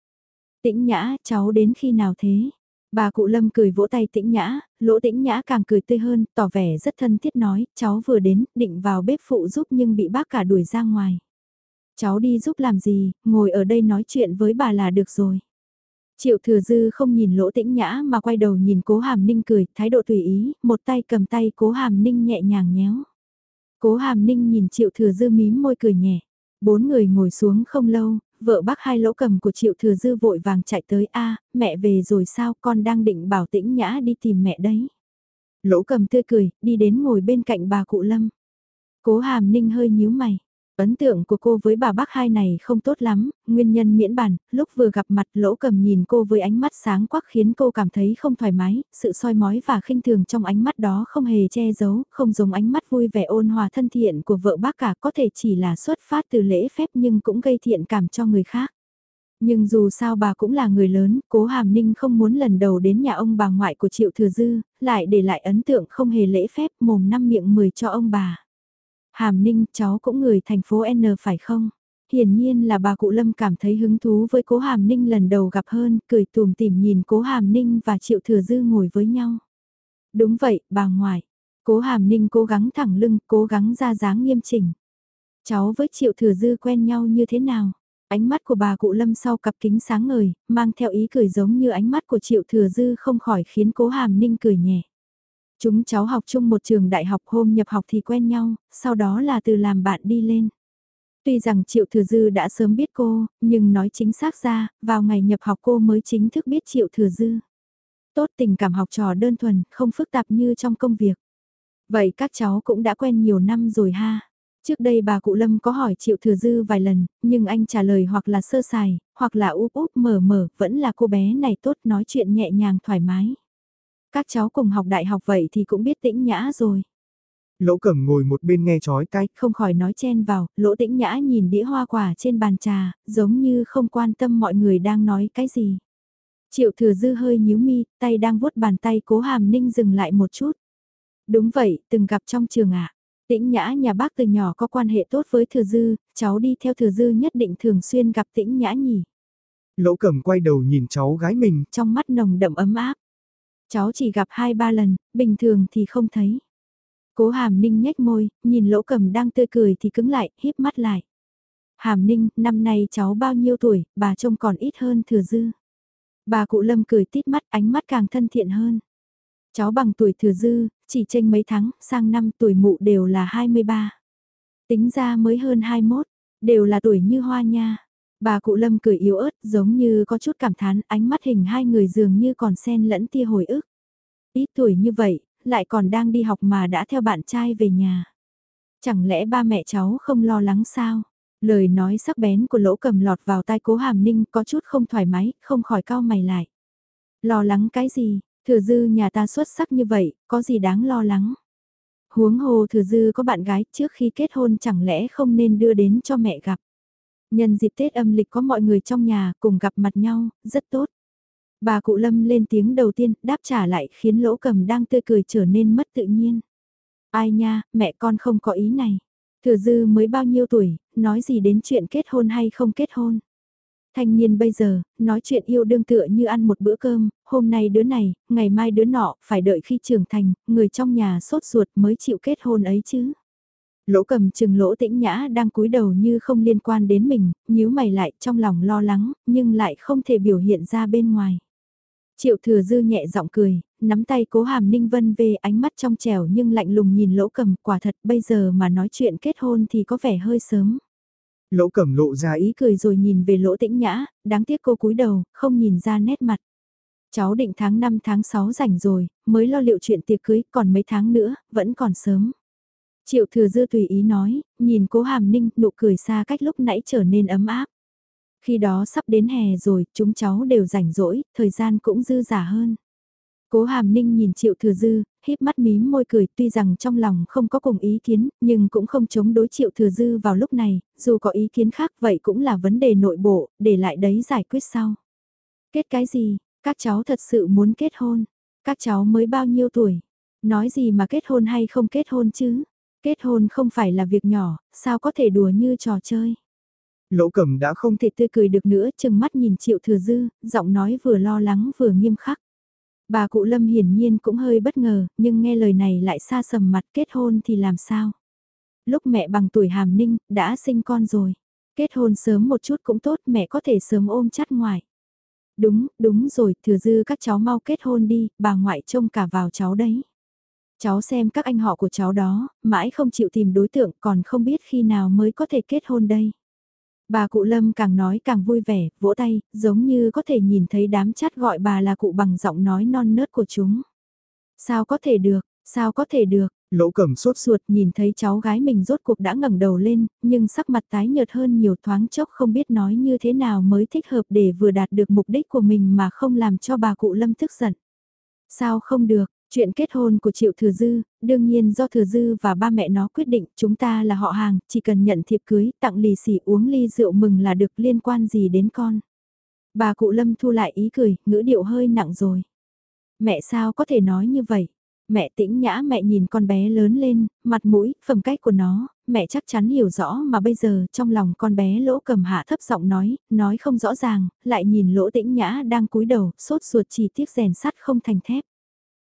Tĩnh Nhã, cháu đến khi nào thế? Bà cụ Lâm cười vỗ tay tĩnh nhã, lỗ tĩnh nhã càng cười tươi hơn, tỏ vẻ rất thân thiết nói, cháu vừa đến, định vào bếp phụ giúp nhưng bị bác cả đuổi ra ngoài. Cháu đi giúp làm gì, ngồi ở đây nói chuyện với bà là được rồi. Triệu thừa dư không nhìn lỗ tĩnh nhã mà quay đầu nhìn cố hàm ninh cười, thái độ tùy ý, một tay cầm tay cố hàm ninh nhẹ nhàng nhéo. Cố hàm ninh nhìn triệu thừa dư mím môi cười nhẹ. Bốn người ngồi xuống không lâu, vợ bác hai lỗ cầm của triệu thừa dư vội vàng chạy tới a mẹ về rồi sao con đang định bảo tĩnh nhã đi tìm mẹ đấy. Lỗ cầm tươi cười, đi đến ngồi bên cạnh bà cụ lâm. Cố hàm ninh hơi nhíu mày. Ấn tượng của cô với bà bác hai này không tốt lắm, nguyên nhân miễn bản, lúc vừa gặp mặt lỗ cầm nhìn cô với ánh mắt sáng quắc khiến cô cảm thấy không thoải mái, sự soi mói và khinh thường trong ánh mắt đó không hề che giấu, không giống ánh mắt vui vẻ ôn hòa thân thiện của vợ bác cả có thể chỉ là xuất phát từ lễ phép nhưng cũng gây thiện cảm cho người khác. Nhưng dù sao bà cũng là người lớn, cố hàm ninh không muốn lần đầu đến nhà ông bà ngoại của Triệu Thừa Dư, lại để lại ấn tượng không hề lễ phép mồm năm miệng mười cho ông bà. Hàm Ninh, cháu cũng người thành phố N phải không? Hiển nhiên là bà cụ Lâm cảm thấy hứng thú với cố Hàm Ninh lần đầu gặp hơn, cười tùm tìm nhìn cố Hàm Ninh và Triệu Thừa Dư ngồi với nhau. Đúng vậy, bà ngoại. Cố Hàm Ninh cố gắng thẳng lưng, cố gắng ra dáng nghiêm chỉnh. Cháu với Triệu Thừa Dư quen nhau như thế nào? Ánh mắt của bà cụ Lâm sau cặp kính sáng ngời, mang theo ý cười giống như ánh mắt của Triệu Thừa Dư không khỏi khiến cố Hàm Ninh cười nhẹ. Chúng cháu học chung một trường đại học hôm nhập học thì quen nhau, sau đó là từ làm bạn đi lên. Tuy rằng Triệu Thừa Dư đã sớm biết cô, nhưng nói chính xác ra, vào ngày nhập học cô mới chính thức biết Triệu Thừa Dư. Tốt tình cảm học trò đơn thuần, không phức tạp như trong công việc. Vậy các cháu cũng đã quen nhiều năm rồi ha. Trước đây bà cụ Lâm có hỏi Triệu Thừa Dư vài lần, nhưng anh trả lời hoặc là sơ sài, hoặc là úp úp mở mở, vẫn là cô bé này tốt nói chuyện nhẹ nhàng thoải mái. Các cháu cùng học đại học vậy thì cũng biết tĩnh nhã rồi. Lỗ cẩm ngồi một bên nghe chói tai, không khỏi nói chen vào, lỗ tĩnh nhã nhìn đĩa hoa quả trên bàn trà, giống như không quan tâm mọi người đang nói cái gì. Triệu thừa dư hơi nhíu mi, tay đang vuốt bàn tay cố hàm ninh dừng lại một chút. Đúng vậy, từng gặp trong trường ạ. Tĩnh nhã nhà bác từ nhỏ có quan hệ tốt với thừa dư, cháu đi theo thừa dư nhất định thường xuyên gặp tĩnh nhã nhỉ. Lỗ cẩm quay đầu nhìn cháu gái mình. Trong mắt nồng đậm ấm áp. Cháu chỉ gặp hai ba lần, bình thường thì không thấy. Cố hàm ninh nhếch môi, nhìn lỗ cầm đang tươi cười thì cứng lại, híp mắt lại. Hàm ninh, năm nay cháu bao nhiêu tuổi, bà trông còn ít hơn thừa dư. Bà cụ lâm cười tít mắt, ánh mắt càng thân thiện hơn. Cháu bằng tuổi thừa dư, chỉ tranh mấy tháng, sang năm tuổi mụ đều là 23. Tính ra mới hơn 21, đều là tuổi như hoa nha. Bà cụ Lâm cười yếu ớt giống như có chút cảm thán ánh mắt hình hai người dường như còn xen lẫn tia hồi ức. Ít tuổi như vậy, lại còn đang đi học mà đã theo bạn trai về nhà. Chẳng lẽ ba mẹ cháu không lo lắng sao? Lời nói sắc bén của lỗ cầm lọt vào tai cố hàm ninh có chút không thoải mái, không khỏi cau mày lại. Lo lắng cái gì? Thừa dư nhà ta xuất sắc như vậy, có gì đáng lo lắng? Huống hồ thừa dư có bạn gái trước khi kết hôn chẳng lẽ không nên đưa đến cho mẹ gặp? Nhân dịp Tết âm lịch có mọi người trong nhà cùng gặp mặt nhau, rất tốt. Bà cụ Lâm lên tiếng đầu tiên, đáp trả lại khiến lỗ cầm đang tươi cười trở nên mất tự nhiên. Ai nha, mẹ con không có ý này. Thừa dư mới bao nhiêu tuổi, nói gì đến chuyện kết hôn hay không kết hôn. Thanh niên bây giờ, nói chuyện yêu đương tựa như ăn một bữa cơm, hôm nay đứa này, ngày mai đứa nọ, phải đợi khi trưởng thành, người trong nhà sốt ruột mới chịu kết hôn ấy chứ. Lỗ cầm chừng lỗ tĩnh nhã đang cúi đầu như không liên quan đến mình, nhíu mày lại trong lòng lo lắng, nhưng lại không thể biểu hiện ra bên ngoài. Triệu thừa dư nhẹ giọng cười, nắm tay cố hàm ninh vân về ánh mắt trong trẻo nhưng lạnh lùng nhìn lỗ cầm quả thật bây giờ mà nói chuyện kết hôn thì có vẻ hơi sớm. Lỗ cầm lộ ra ý cười rồi nhìn về lỗ tĩnh nhã, đáng tiếc cô cúi đầu, không nhìn ra nét mặt. Cháu định tháng 5 tháng 6 rảnh rồi, mới lo liệu chuyện tiệc cưới, còn mấy tháng nữa, vẫn còn sớm. Triệu thừa dư tùy ý nói, nhìn cố hàm ninh, nụ cười xa cách lúc nãy trở nên ấm áp. Khi đó sắp đến hè rồi, chúng cháu đều rảnh rỗi, thời gian cũng dư giả hơn. Cố Hàm Ninh nhìn Triệu Thừa Dư, híp mắt mím môi cười tuy rằng trong lòng không có cùng ý kiến, nhưng cũng không chống đối Triệu Thừa Dư vào lúc này, dù có ý kiến khác vậy cũng là vấn đề nội bộ, để lại đấy giải quyết sau. Kết cái gì, các cháu thật sự muốn kết hôn, các cháu mới bao nhiêu tuổi, nói gì mà kết hôn hay không kết hôn chứ, kết hôn không phải là việc nhỏ, sao có thể đùa như trò chơi. Lỗ cầm đã không thể tươi cười được nữa, chừng mắt nhìn Triệu Thừa Dư, giọng nói vừa lo lắng vừa nghiêm khắc. Bà cụ Lâm hiển nhiên cũng hơi bất ngờ, nhưng nghe lời này lại xa sầm mặt kết hôn thì làm sao? Lúc mẹ bằng tuổi hàm ninh, đã sinh con rồi. Kết hôn sớm một chút cũng tốt, mẹ có thể sớm ôm chắt ngoài. Đúng, đúng rồi, thừa dư các cháu mau kết hôn đi, bà ngoại trông cả vào cháu đấy. Cháu xem các anh họ của cháu đó, mãi không chịu tìm đối tượng còn không biết khi nào mới có thể kết hôn đây. Bà cụ Lâm càng nói càng vui vẻ, vỗ tay, giống như có thể nhìn thấy đám chát gọi bà là cụ bằng giọng nói non nớt của chúng. Sao có thể được, sao có thể được, lỗ cầm sốt ruột nhìn thấy cháu gái mình rốt cuộc đã ngẩng đầu lên, nhưng sắc mặt tái nhợt hơn nhiều thoáng chốc không biết nói như thế nào mới thích hợp để vừa đạt được mục đích của mình mà không làm cho bà cụ Lâm tức giận. Sao không được, Chuyện kết hôn của Triệu Thừa Dư, đương nhiên do Thừa Dư và ba mẹ nó quyết định chúng ta là họ hàng, chỉ cần nhận thiệp cưới, tặng lì xì uống ly rượu mừng là được liên quan gì đến con. Bà cụ Lâm thu lại ý cười, ngữ điệu hơi nặng rồi. Mẹ sao có thể nói như vậy? Mẹ tĩnh nhã mẹ nhìn con bé lớn lên, mặt mũi, phẩm cách của nó, mẹ chắc chắn hiểu rõ mà bây giờ trong lòng con bé lỗ cầm hạ thấp giọng nói, nói không rõ ràng, lại nhìn lỗ tĩnh nhã đang cúi đầu, sốt ruột chỉ tiếc rèn sắt không thành thép.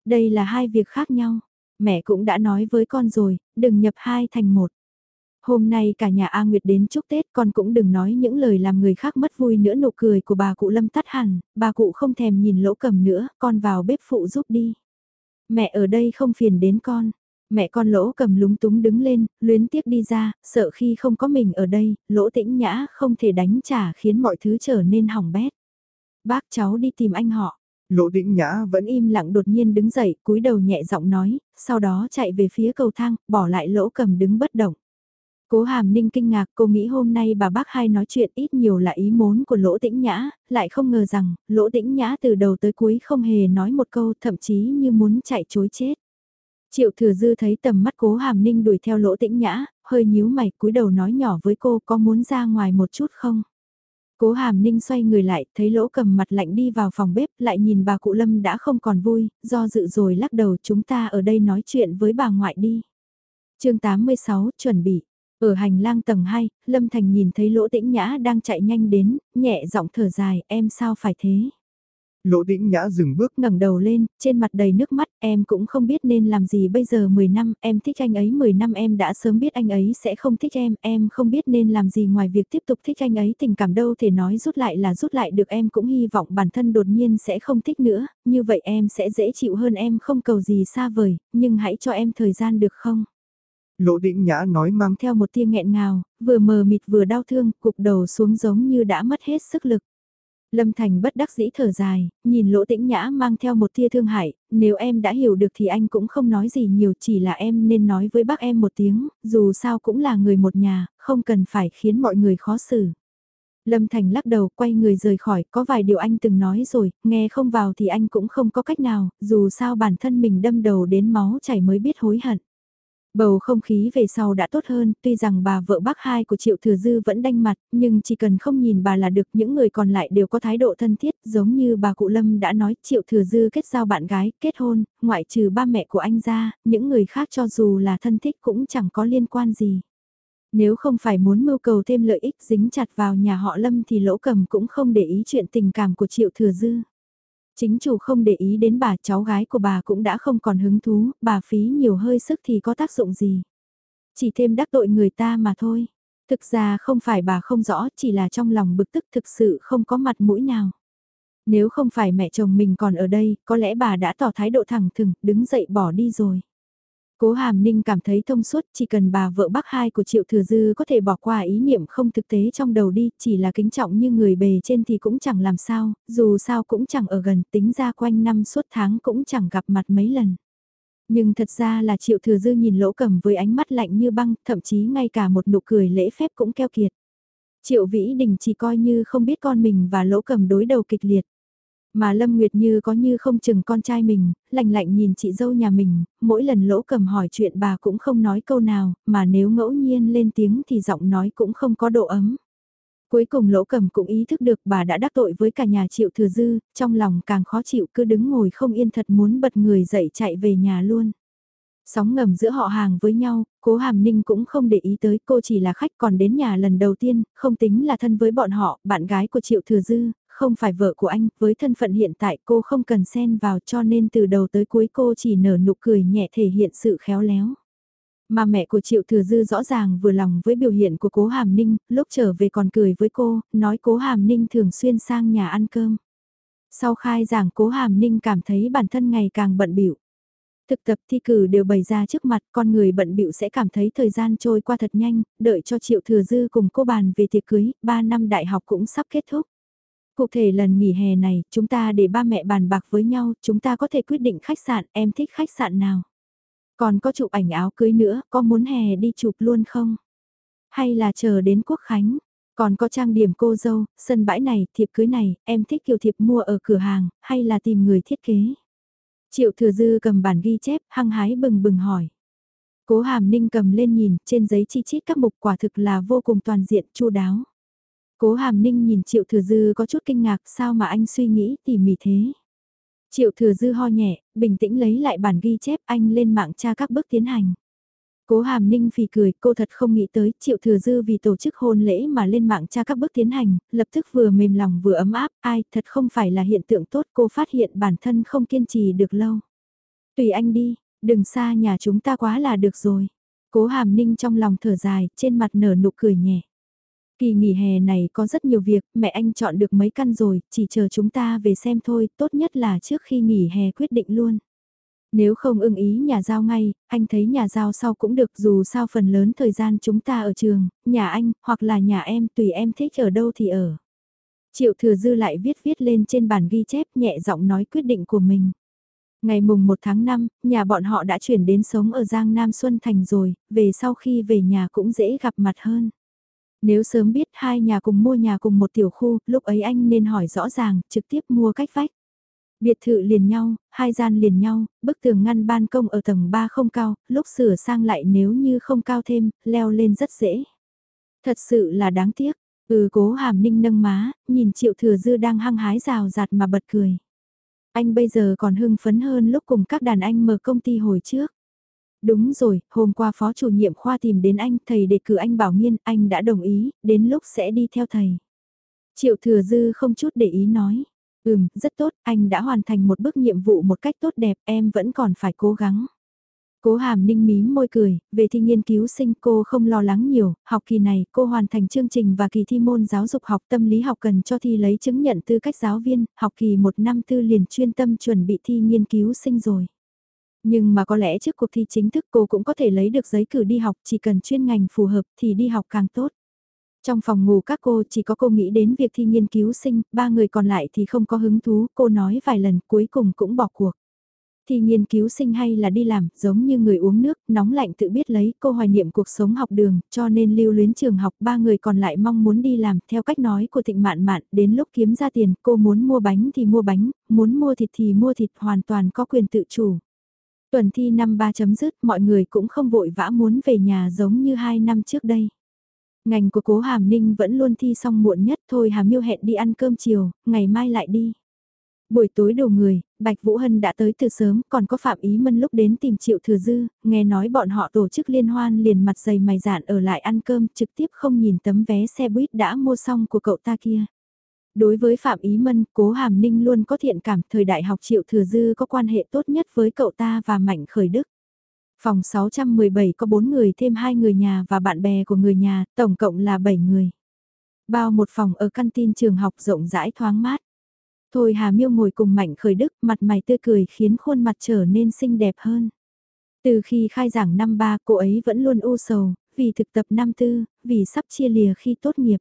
Đây là hai việc khác nhau. Mẹ cũng đã nói với con rồi, đừng nhập hai thành một. Hôm nay cả nhà A Nguyệt đến chúc Tết con cũng đừng nói những lời làm người khác mất vui nữa nụ cười của bà cụ Lâm tắt hẳn, bà cụ không thèm nhìn lỗ cầm nữa, con vào bếp phụ giúp đi. Mẹ ở đây không phiền đến con. Mẹ con lỗ cầm lúng túng đứng lên, luyến tiếc đi ra, sợ khi không có mình ở đây, lỗ tĩnh nhã không thể đánh trả khiến mọi thứ trở nên hỏng bét. Bác cháu đi tìm anh họ. Lỗ Tĩnh Nhã vẫn im lặng đột nhiên đứng dậy, cúi đầu nhẹ giọng nói, sau đó chạy về phía cầu thang, bỏ lại lỗ cầm đứng bất động. Cố Hàm Ninh kinh ngạc, cô nghĩ hôm nay bà bác hai nói chuyện ít nhiều là ý muốn của Lỗ Tĩnh Nhã, lại không ngờ rằng, Lỗ Tĩnh Nhã từ đầu tới cuối không hề nói một câu, thậm chí như muốn chạy chối chết. Triệu Thừa Dư thấy tầm mắt Cố Hàm Ninh đuổi theo Lỗ Tĩnh Nhã, hơi nhíu mày, cúi đầu nói nhỏ với cô có muốn ra ngoài một chút không? Cố hàm ninh xoay người lại, thấy lỗ cầm mặt lạnh đi vào phòng bếp, lại nhìn bà cụ Lâm đã không còn vui, do dự rồi lắc đầu chúng ta ở đây nói chuyện với bà ngoại đi. chương 86, chuẩn bị. Ở hành lang tầng 2, Lâm Thành nhìn thấy lỗ tĩnh nhã đang chạy nhanh đến, nhẹ giọng thở dài, em sao phải thế? Lỗ tĩnh nhã dừng bước ngẩng đầu lên, trên mặt đầy nước mắt, em cũng không biết nên làm gì bây giờ 10 năm, em thích anh ấy 10 năm em đã sớm biết anh ấy sẽ không thích em, em không biết nên làm gì ngoài việc tiếp tục thích anh ấy tình cảm đâu thể nói rút lại là rút lại được em cũng hy vọng bản thân đột nhiên sẽ không thích nữa, như vậy em sẽ dễ chịu hơn em không cầu gì xa vời, nhưng hãy cho em thời gian được không? Lỗ tĩnh nhã nói mang theo một tia nghẹn ngào, vừa mờ mịt vừa đau thương, cục đầu xuống giống như đã mất hết sức lực. Lâm Thành bất đắc dĩ thở dài, nhìn Lỗ Tĩnh Nhã mang theo một tia thương hại, nếu em đã hiểu được thì anh cũng không nói gì nhiều chỉ là em nên nói với bác em một tiếng, dù sao cũng là người một nhà, không cần phải khiến mọi người khó xử. Lâm Thành lắc đầu quay người rời khỏi, có vài điều anh từng nói rồi, nghe không vào thì anh cũng không có cách nào, dù sao bản thân mình đâm đầu đến máu chảy mới biết hối hận. Bầu không khí về sau đã tốt hơn, tuy rằng bà vợ bác hai của Triệu Thừa Dư vẫn đanh mặt, nhưng chỉ cần không nhìn bà là được những người còn lại đều có thái độ thân thiết, giống như bà cụ Lâm đã nói Triệu Thừa Dư kết giao bạn gái, kết hôn, ngoại trừ ba mẹ của anh ra, những người khác cho dù là thân thích cũng chẳng có liên quan gì. Nếu không phải muốn mưu cầu thêm lợi ích dính chặt vào nhà họ Lâm thì lỗ cầm cũng không để ý chuyện tình cảm của Triệu Thừa Dư. Chính chủ không để ý đến bà cháu gái của bà cũng đã không còn hứng thú, bà phí nhiều hơi sức thì có tác dụng gì. Chỉ thêm đắc tội người ta mà thôi. Thực ra không phải bà không rõ, chỉ là trong lòng bực tức thực sự không có mặt mũi nào. Nếu không phải mẹ chồng mình còn ở đây, có lẽ bà đã tỏ thái độ thẳng thừng, đứng dậy bỏ đi rồi. Cố Hàm Ninh cảm thấy thông suốt chỉ cần bà vợ bác hai của Triệu Thừa Dư có thể bỏ qua ý niệm không thực tế trong đầu đi, chỉ là kính trọng như người bề trên thì cũng chẳng làm sao, dù sao cũng chẳng ở gần tính ra quanh năm suốt tháng cũng chẳng gặp mặt mấy lần. Nhưng thật ra là Triệu Thừa Dư nhìn lỗ cầm với ánh mắt lạnh như băng, thậm chí ngay cả một nụ cười lễ phép cũng keo kiệt. Triệu Vĩ Đình chỉ coi như không biết con mình và lỗ cầm đối đầu kịch liệt. Mà Lâm Nguyệt Như có như không chừng con trai mình, lạnh lạnh nhìn chị dâu nhà mình, mỗi lần lỗ cầm hỏi chuyện bà cũng không nói câu nào, mà nếu ngẫu nhiên lên tiếng thì giọng nói cũng không có độ ấm. Cuối cùng lỗ cầm cũng ý thức được bà đã đắc tội với cả nhà triệu thừa dư, trong lòng càng khó chịu cứ đứng ngồi không yên thật muốn bật người dậy chạy về nhà luôn. Sóng ngầm giữa họ hàng với nhau, cố hàm ninh cũng không để ý tới cô chỉ là khách còn đến nhà lần đầu tiên, không tính là thân với bọn họ, bạn gái của triệu thừa dư, không phải vợ của anh, với thân phận hiện tại cô không cần xen vào cho nên từ đầu tới cuối cô chỉ nở nụ cười nhẹ thể hiện sự khéo léo. Mà mẹ của Triệu Thừa Dư rõ ràng vừa lòng với biểu hiện của cố Hàm Ninh, lúc trở về còn cười với cô, nói cố Hàm Ninh thường xuyên sang nhà ăn cơm. Sau khai giảng cố Hàm Ninh cảm thấy bản thân ngày càng bận bịu Thực tập thi cử đều bày ra trước mặt, con người bận bịu sẽ cảm thấy thời gian trôi qua thật nhanh, đợi cho Triệu Thừa Dư cùng cô bàn về tiệc cưới, 3 năm đại học cũng sắp kết thúc. Cụ thể lần nghỉ hè này, chúng ta để ba mẹ bàn bạc với nhau, chúng ta có thể quyết định khách sạn, em thích khách sạn nào. Còn có chụp ảnh áo cưới nữa, có muốn hè đi chụp luôn không? Hay là chờ đến quốc khánh? Còn có trang điểm cô dâu, sân bãi này, thiệp cưới này, em thích kiểu thiệp mua ở cửa hàng, hay là tìm người thiết kế? Triệu thừa dư cầm bản ghi chép, hăng hái bừng bừng hỏi. Cố hàm ninh cầm lên nhìn, trên giấy chi chít các mục quả thực là vô cùng toàn diện, chu đáo. Cố hàm ninh nhìn triệu thừa dư có chút kinh ngạc sao mà anh suy nghĩ tỉ mỉ thế. Triệu thừa dư ho nhẹ, bình tĩnh lấy lại bản ghi chép anh lên mạng tra các bước tiến hành. Cố hàm ninh phì cười, cô thật không nghĩ tới, triệu thừa dư vì tổ chức hôn lễ mà lên mạng tra các bước tiến hành, lập tức vừa mềm lòng vừa ấm áp, ai, thật không phải là hiện tượng tốt, cô phát hiện bản thân không kiên trì được lâu. Tùy anh đi, đừng xa nhà chúng ta quá là được rồi. Cố hàm ninh trong lòng thở dài, trên mặt nở nụ cười nhẹ. Kỳ nghỉ hè này có rất nhiều việc, mẹ anh chọn được mấy căn rồi, chỉ chờ chúng ta về xem thôi, tốt nhất là trước khi nghỉ hè quyết định luôn. Nếu không ưng ý nhà giao ngay, anh thấy nhà giao sau cũng được dù sao phần lớn thời gian chúng ta ở trường, nhà anh, hoặc là nhà em tùy em thích ở đâu thì ở. Triệu thừa dư lại viết viết lên trên bản ghi chép nhẹ giọng nói quyết định của mình. Ngày mùng 1 tháng 5, nhà bọn họ đã chuyển đến sống ở Giang Nam Xuân Thành rồi, về sau khi về nhà cũng dễ gặp mặt hơn. Nếu sớm biết hai nhà cùng mua nhà cùng một tiểu khu, lúc ấy anh nên hỏi rõ ràng, trực tiếp mua cách vách. Biệt thự liền nhau, hai gian liền nhau, bức tường ngăn ban công ở tầng 3 không cao, lúc sửa sang lại nếu như không cao thêm, leo lên rất dễ. Thật sự là đáng tiếc, ừ cố hàm ninh nâng má, nhìn triệu thừa dư đang hăng hái rào rạt mà bật cười. Anh bây giờ còn hưng phấn hơn lúc cùng các đàn anh mở công ty hồi trước. Đúng rồi, hôm qua phó chủ nhiệm khoa tìm đến anh, thầy đề cử anh bảo nghiên, anh đã đồng ý, đến lúc sẽ đi theo thầy. Triệu thừa dư không chút để ý nói. Ừm, rất tốt, anh đã hoàn thành một bước nhiệm vụ một cách tốt đẹp, em vẫn còn phải cố gắng. Cố hàm ninh mím môi cười, về thi nghiên cứu sinh cô không lo lắng nhiều, học kỳ này cô hoàn thành chương trình và kỳ thi môn giáo dục học tâm lý học cần cho thi lấy chứng nhận tư cách giáo viên, học kỳ một năm tư liền chuyên tâm chuẩn bị thi nghiên cứu sinh rồi. Nhưng mà có lẽ trước cuộc thi chính thức cô cũng có thể lấy được giấy cử đi học, chỉ cần chuyên ngành phù hợp thì đi học càng tốt. Trong phòng ngủ các cô chỉ có cô nghĩ đến việc thi nghiên cứu sinh, ba người còn lại thì không có hứng thú, cô nói vài lần cuối cùng cũng bỏ cuộc. Thi nghiên cứu sinh hay là đi làm, giống như người uống nước, nóng lạnh tự biết lấy, cô hoài niệm cuộc sống học đường, cho nên lưu luyến trường học, ba người còn lại mong muốn đi làm, theo cách nói của thịnh mạn mạn, đến lúc kiếm ra tiền, cô muốn mua bánh thì mua bánh, muốn mua thịt thì mua thịt, hoàn toàn có quyền tự chủ. Tuần thi năm ba chấm dứt, mọi người cũng không vội vã muốn về nhà giống như hai năm trước đây. Ngành của cố Hàm Ninh vẫn luôn thi xong muộn nhất thôi Hà Miêu hẹn đi ăn cơm chiều, ngày mai lại đi. Buổi tối đầu người, Bạch Vũ Hân đã tới từ sớm, còn có Phạm Ý Mân lúc đến tìm Triệu Thừa Dư, nghe nói bọn họ tổ chức liên hoan liền mặt dày mày dạn ở lại ăn cơm trực tiếp không nhìn tấm vé xe buýt đã mua xong của cậu ta kia. Đối với Phạm Ý Mân, Cố Hàm Ninh luôn có thiện cảm thời đại học Triệu Thừa Dư có quan hệ tốt nhất với cậu ta và Mạnh Khởi Đức. Phòng 617 có 4 người thêm 2 người nhà và bạn bè của người nhà, tổng cộng là 7 người. Bao một phòng ở căn tin trường học rộng rãi thoáng mát. Thôi Hà Miêu ngồi cùng Mạnh Khởi Đức, mặt mày tươi cười khiến khuôn mặt trở nên xinh đẹp hơn. Từ khi khai giảng năm ba cô ấy vẫn luôn u sầu, vì thực tập năm tư, vì sắp chia lìa khi tốt nghiệp.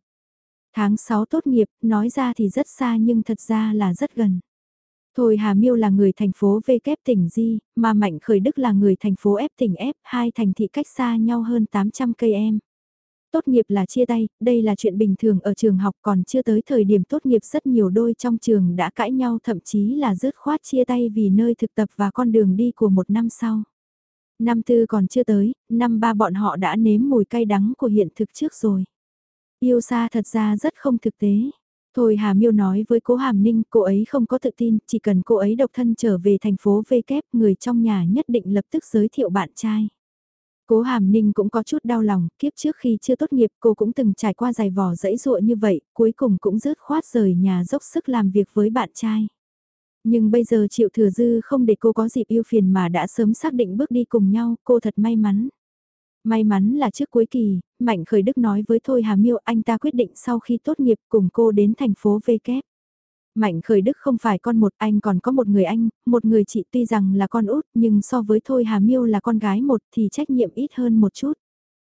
Tháng 6 tốt nghiệp, nói ra thì rất xa nhưng thật ra là rất gần. Thôi Hà Miêu là người thành phố V kép tỉnh Di, mà Mạnh Khởi Đức là người thành phố F tỉnh F, hai thành thị cách xa nhau hơn 800 cây em. Tốt nghiệp là chia tay, đây là chuyện bình thường ở trường học còn chưa tới thời điểm tốt nghiệp rất nhiều đôi trong trường đã cãi nhau thậm chí là rớt khoát chia tay vì nơi thực tập và con đường đi của một năm sau. Năm tư còn chưa tới, năm ba bọn họ đã nếm mùi cay đắng của hiện thực trước rồi. Yêu xa thật ra rất không thực tế. Thôi Hà Miêu nói với cố Hàm Ninh, cô ấy không có tự tin, chỉ cần cô ấy độc thân trở về thành phố V kép, người trong nhà nhất định lập tức giới thiệu bạn trai. Cố Hàm Ninh cũng có chút đau lòng, kiếp trước khi chưa tốt nghiệp cô cũng từng trải qua dài vò dẫy dụa như vậy, cuối cùng cũng rớt khoát rời nhà dốc sức làm việc với bạn trai. Nhưng bây giờ Triệu Thừa Dư không để cô có dịp yêu phiền mà đã sớm xác định bước đi cùng nhau, cô thật may mắn. May mắn là trước cuối kỳ, Mạnh Khởi Đức nói với Thôi Hà Miêu anh ta quyết định sau khi tốt nghiệp cùng cô đến thành phố V kép. Mạnh Khởi Đức không phải con một anh còn có một người anh, một người chị tuy rằng là con út nhưng so với Thôi Hà Miêu là con gái một thì trách nhiệm ít hơn một chút.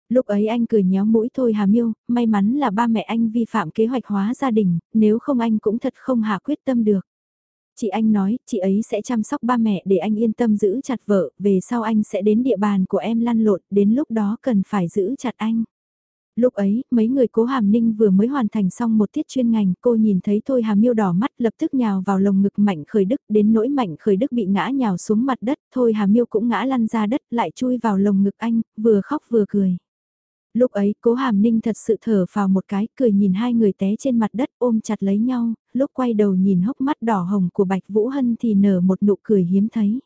Lúc ấy anh cười nhéo mũi Thôi Hà Miêu, may mắn là ba mẹ anh vi phạm kế hoạch hóa gia đình, nếu không anh cũng thật không hạ quyết tâm được. Chị anh nói, chị ấy sẽ chăm sóc ba mẹ để anh yên tâm giữ chặt vợ, về sau anh sẽ đến địa bàn của em lăn lộn, đến lúc đó cần phải giữ chặt anh. Lúc ấy, mấy người cố hàm ninh vừa mới hoàn thành xong một tiết chuyên ngành, cô nhìn thấy Thôi hàm Miêu đỏ mắt lập tức nhào vào lồng ngực Mạnh Khởi Đức, đến nỗi Mạnh Khởi Đức bị ngã nhào xuống mặt đất, Thôi hàm Miêu cũng ngã lăn ra đất, lại chui vào lồng ngực anh, vừa khóc vừa cười. Lúc ấy, cố hàm ninh thật sự thở vào một cái, cười nhìn hai người té trên mặt đất ôm chặt lấy nhau, lúc quay đầu nhìn hốc mắt đỏ hồng của Bạch Vũ Hân thì nở một nụ cười hiếm thấy.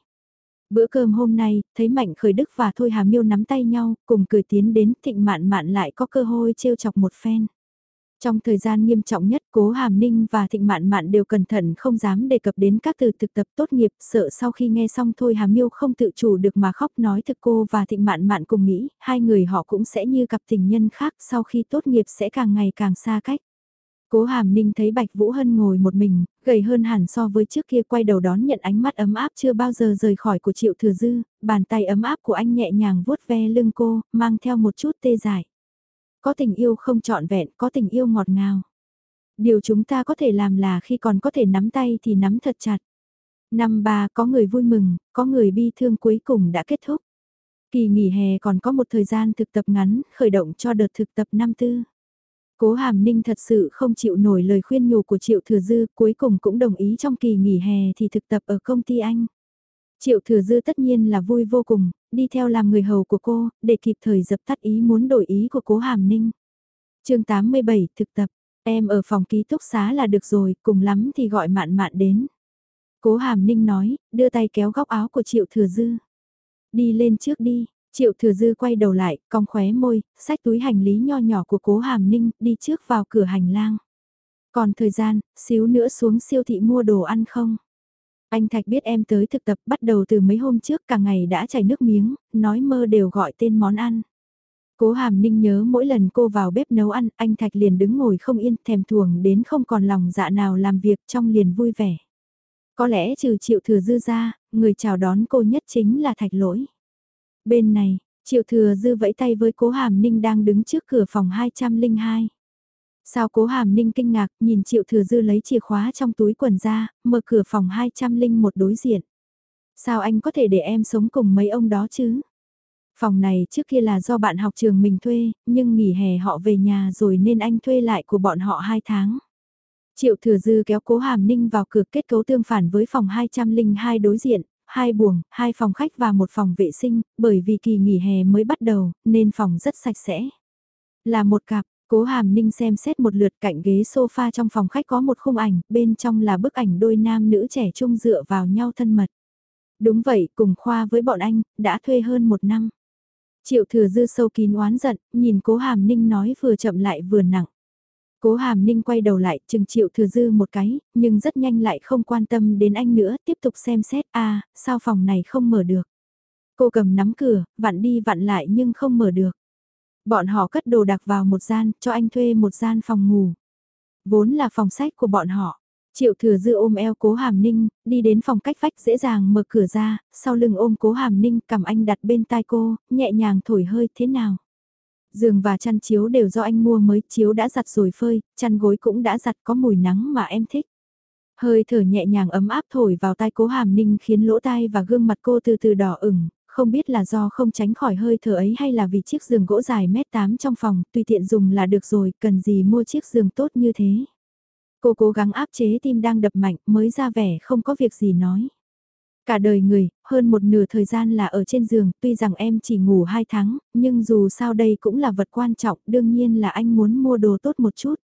Bữa cơm hôm nay, thấy Mạnh Khởi Đức và Thôi Hà Miêu nắm tay nhau, cùng cười tiến đến thịnh mạn mạn lại có cơ hội trêu chọc một phen. Trong thời gian nghiêm trọng nhất, Cố Hàm Ninh và Thịnh Mạn Mạn đều cẩn thận không dám đề cập đến các từ thực tập tốt nghiệp, sợ sau khi nghe xong thôi Hàm Miêu không tự chủ được mà khóc nói thực cô và Thịnh Mạn Mạn cùng nghĩ, hai người họ cũng sẽ như cặp tình nhân khác sau khi tốt nghiệp sẽ càng ngày càng xa cách. Cố Hàm Ninh thấy Bạch Vũ Hân ngồi một mình, gầy hơn hẳn so với trước kia quay đầu đón nhận ánh mắt ấm áp chưa bao giờ rời khỏi của Triệu Thừa Dư, bàn tay ấm áp của anh nhẹ nhàng vuốt ve lưng cô, mang theo một chút tê dại. Có tình yêu không trọn vẹn, có tình yêu ngọt ngào. Điều chúng ta có thể làm là khi còn có thể nắm tay thì nắm thật chặt. Năm ba có người vui mừng, có người bi thương cuối cùng đã kết thúc. Kỳ nghỉ hè còn có một thời gian thực tập ngắn, khởi động cho đợt thực tập năm tư. Cố Hàm Ninh thật sự không chịu nổi lời khuyên nhủ của Triệu Thừa Dư, cuối cùng cũng đồng ý trong kỳ nghỉ hè thì thực tập ở công ty anh. Triệu Thừa Dư tất nhiên là vui vô cùng, đi theo làm người hầu của cô, để kịp thời dập tắt ý muốn đổi ý của cố Hàm Ninh. chương 87 thực tập, em ở phòng ký túc xá là được rồi, cùng lắm thì gọi mạn mạn đến. Cố Hàm Ninh nói, đưa tay kéo góc áo của Triệu Thừa Dư. Đi lên trước đi, Triệu Thừa Dư quay đầu lại, cong khóe môi, xách túi hành lý nho nhỏ của Cố Hàm Ninh, đi trước vào cửa hành lang. Còn thời gian, xíu nữa xuống siêu thị mua đồ ăn không? Anh Thạch biết em tới thực tập bắt đầu từ mấy hôm trước cả ngày đã chảy nước miếng, nói mơ đều gọi tên món ăn. Cố Hàm Ninh nhớ mỗi lần cô vào bếp nấu ăn, anh Thạch liền đứng ngồi không yên, thèm thuồng đến không còn lòng dạ nào làm việc trong liền vui vẻ. Có lẽ trừ Triệu Thừa Dư ra, người chào đón cô nhất chính là Thạch Lỗi. Bên này, Triệu Thừa Dư vẫy tay với Cố Hàm Ninh đang đứng trước cửa phòng 202. Sao cố hàm ninh kinh ngạc nhìn triệu thừa dư lấy chìa khóa trong túi quần ra, mở cửa phòng 201 đối diện. Sao anh có thể để em sống cùng mấy ông đó chứ? Phòng này trước kia là do bạn học trường mình thuê, nhưng nghỉ hè họ về nhà rồi nên anh thuê lại của bọn họ 2 tháng. Triệu thừa dư kéo cố hàm ninh vào cửa kết cấu tương phản với phòng 202 đối diện, hai buồng, hai phòng khách và một phòng vệ sinh, bởi vì kỳ nghỉ hè mới bắt đầu, nên phòng rất sạch sẽ. Là một cặp, Cố Hàm Ninh xem xét một lượt cạnh ghế sofa trong phòng khách có một khung ảnh, bên trong là bức ảnh đôi nam nữ trẻ trung dựa vào nhau thân mật. Đúng vậy, cùng khoa với bọn anh, đã thuê hơn một năm. Triệu thừa dư sâu kín oán giận, nhìn cố Hàm Ninh nói vừa chậm lại vừa nặng. Cố Hàm Ninh quay đầu lại chừng triệu thừa dư một cái, nhưng rất nhanh lại không quan tâm đến anh nữa, tiếp tục xem xét, a à, sao phòng này không mở được. Cô cầm nắm cửa, vặn đi vặn lại nhưng không mở được. Bọn họ cất đồ đạc vào một gian, cho anh thuê một gian phòng ngủ. Vốn là phòng sách của bọn họ. Triệu thừa dư ôm eo cố hàm ninh, đi đến phòng cách vách dễ dàng mở cửa ra, sau lưng ôm cố hàm ninh cầm anh đặt bên tai cô, nhẹ nhàng thổi hơi thế nào. Giường và chăn chiếu đều do anh mua mới, chiếu đã giặt rồi phơi, chăn gối cũng đã giặt có mùi nắng mà em thích. Hơi thở nhẹ nhàng ấm áp thổi vào tai cố hàm ninh khiến lỗ tai và gương mặt cô từ từ đỏ ửng, không biết là do không tránh khỏi hơi thở ấy hay là vì chiếc giường gỗ dài mét 8 trong phòng, tùy tiện dùng là được rồi, cần gì mua chiếc giường tốt như thế. Cô cố gắng áp chế tim đang đập mạnh mới ra vẻ không có việc gì nói. Cả đời người, hơn một nửa thời gian là ở trên giường, tuy rằng em chỉ ngủ 2 tháng, nhưng dù sao đây cũng là vật quan trọng, đương nhiên là anh muốn mua đồ tốt một chút.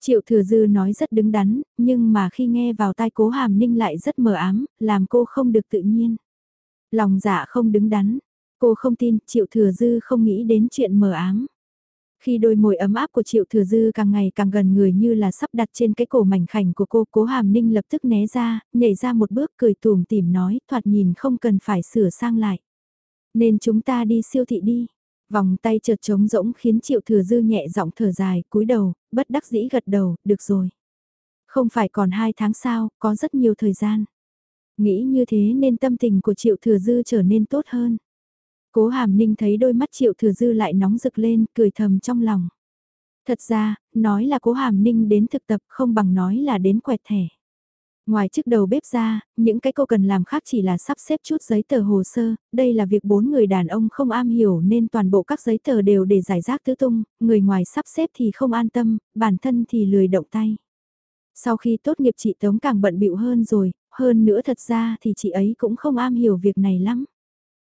Triệu thừa dư nói rất đứng đắn, nhưng mà khi nghe vào tai cố hàm ninh lại rất mờ ám, làm cô không được tự nhiên. Lòng dạ không đứng đắn, cô không tin triệu thừa dư không nghĩ đến chuyện mờ ám. Khi đôi môi ấm áp của Triệu Thừa Dư càng ngày càng gần người như là sắp đặt trên cái cổ mảnh khảnh của cô, cố hàm ninh lập tức né ra, nhảy ra một bước cười tùm tìm nói, thoạt nhìn không cần phải sửa sang lại. Nên chúng ta đi siêu thị đi. Vòng tay chợt trống rỗng khiến Triệu Thừa Dư nhẹ giọng thở dài, cúi đầu, bất đắc dĩ gật đầu, được rồi. Không phải còn hai tháng sau, có rất nhiều thời gian. Nghĩ như thế nên tâm tình của Triệu Thừa Dư trở nên tốt hơn. Cố hàm ninh thấy đôi mắt triệu thừa dư lại nóng rực lên, cười thầm trong lòng. Thật ra, nói là cố hàm ninh đến thực tập không bằng nói là đến quẹt thẻ. Ngoài chức đầu bếp ra, những cái cô cần làm khác chỉ là sắp xếp chút giấy tờ hồ sơ, đây là việc bốn người đàn ông không am hiểu nên toàn bộ các giấy tờ đều để giải rác tứ tung, người ngoài sắp xếp thì không an tâm, bản thân thì lười động tay. Sau khi tốt nghiệp chị Tống càng bận bịu hơn rồi, hơn nữa thật ra thì chị ấy cũng không am hiểu việc này lắm.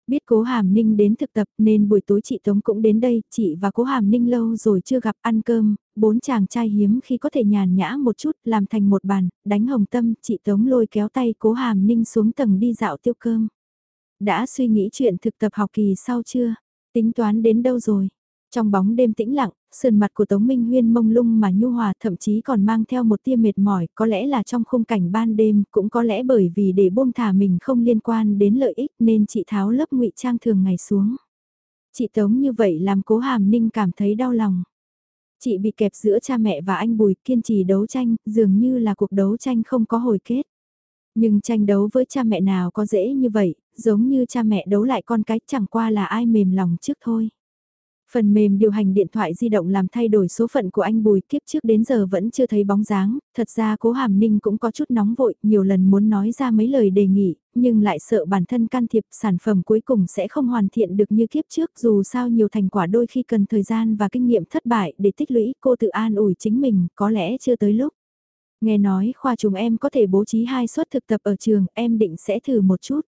Biết cố Hàm Ninh đến thực tập nên buổi tối chị Tống cũng đến đây, chị và cố Hàm Ninh lâu rồi chưa gặp ăn cơm, bốn chàng trai hiếm khi có thể nhàn nhã một chút làm thành một bàn, đánh hồng tâm, chị Tống lôi kéo tay cố Hàm Ninh xuống tầng đi dạo tiêu cơm. Đã suy nghĩ chuyện thực tập học kỳ sau chưa? Tính toán đến đâu rồi? Trong bóng đêm tĩnh lặng, sườn mặt của Tống Minh Huyên mông lung mà nhu hòa thậm chí còn mang theo một tia mệt mỏi, có lẽ là trong khung cảnh ban đêm, cũng có lẽ bởi vì để buông thả mình không liên quan đến lợi ích nên chị tháo lớp ngụy trang thường ngày xuống. Chị Tống như vậy làm cố hàm ninh cảm thấy đau lòng. Chị bị kẹp giữa cha mẹ và anh Bùi kiên trì đấu tranh, dường như là cuộc đấu tranh không có hồi kết. Nhưng tranh đấu với cha mẹ nào có dễ như vậy, giống như cha mẹ đấu lại con cái chẳng qua là ai mềm lòng trước thôi. Phần mềm điều hành điện thoại di động làm thay đổi số phận của anh Bùi kiếp trước đến giờ vẫn chưa thấy bóng dáng, thật ra cố Hàm Ninh cũng có chút nóng vội, nhiều lần muốn nói ra mấy lời đề nghị, nhưng lại sợ bản thân can thiệp sản phẩm cuối cùng sẽ không hoàn thiện được như kiếp trước dù sao nhiều thành quả đôi khi cần thời gian và kinh nghiệm thất bại để tích lũy cô tự an ủi chính mình, có lẽ chưa tới lúc. Nghe nói khoa chúng em có thể bố trí hai suất thực tập ở trường, em định sẽ thử một chút.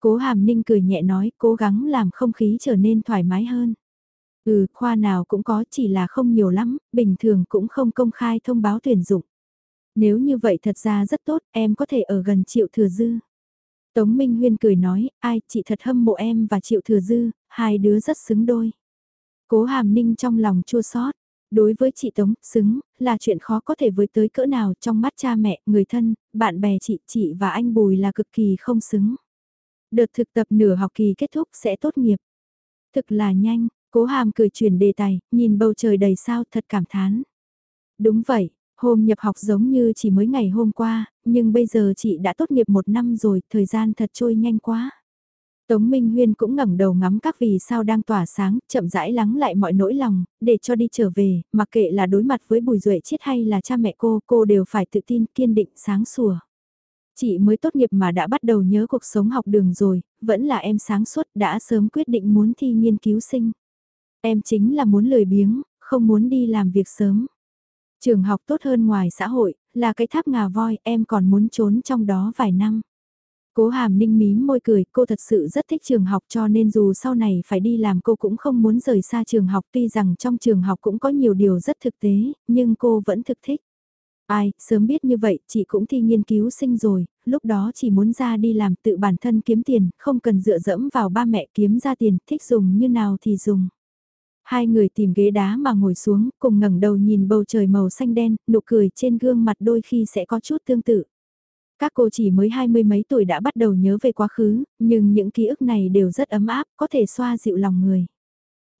Cố Hàm Ninh cười nhẹ nói, cố gắng làm không khí trở nên thoải mái hơn. Ừ, khoa nào cũng có chỉ là không nhiều lắm, bình thường cũng không công khai thông báo tuyển dụng. Nếu như vậy thật ra rất tốt, em có thể ở gần Triệu Thừa Dư. Tống Minh Huyên cười nói, ai, chị thật hâm mộ em và Triệu Thừa Dư, hai đứa rất xứng đôi. Cố Hàm Ninh trong lòng chua xót đối với chị Tống, xứng, là chuyện khó có thể với tới cỡ nào trong mắt cha mẹ, người thân, bạn bè chị, chị và anh Bùi là cực kỳ không xứng. Đợt thực tập nửa học kỳ kết thúc sẽ tốt nghiệp. Thực là nhanh, Cố hàm cười chuyển đề tài, nhìn bầu trời đầy sao thật cảm thán. Đúng vậy, hôm nhập học giống như chỉ mới ngày hôm qua, nhưng bây giờ chị đã tốt nghiệp một năm rồi, thời gian thật trôi nhanh quá. Tống Minh Huyên cũng ngẩng đầu ngắm các vì sao đang tỏa sáng, chậm rãi lắng lại mọi nỗi lòng, để cho đi trở về, mặc kệ là đối mặt với Bùi Duệ chết hay là cha mẹ cô, cô đều phải tự tin, kiên định, sáng sủa. Chị mới tốt nghiệp mà đã bắt đầu nhớ cuộc sống học đường rồi, vẫn là em sáng suốt, đã sớm quyết định muốn thi nghiên cứu sinh. Em chính là muốn lười biếng, không muốn đi làm việc sớm. Trường học tốt hơn ngoài xã hội, là cái tháp ngà voi, em còn muốn trốn trong đó vài năm. Cố hàm ninh mím môi cười, cô thật sự rất thích trường học cho nên dù sau này phải đi làm cô cũng không muốn rời xa trường học tuy rằng trong trường học cũng có nhiều điều rất thực tế, nhưng cô vẫn thực thích. Ai, sớm biết như vậy, chị cũng thi nghiên cứu sinh rồi, lúc đó chỉ muốn ra đi làm tự bản thân kiếm tiền, không cần dựa dẫm vào ba mẹ kiếm ra tiền, thích dùng như nào thì dùng. Hai người tìm ghế đá mà ngồi xuống, cùng ngẩng đầu nhìn bầu trời màu xanh đen, nụ cười trên gương mặt đôi khi sẽ có chút tương tự. Các cô chỉ mới hai mươi mấy tuổi đã bắt đầu nhớ về quá khứ, nhưng những ký ức này đều rất ấm áp, có thể xoa dịu lòng người.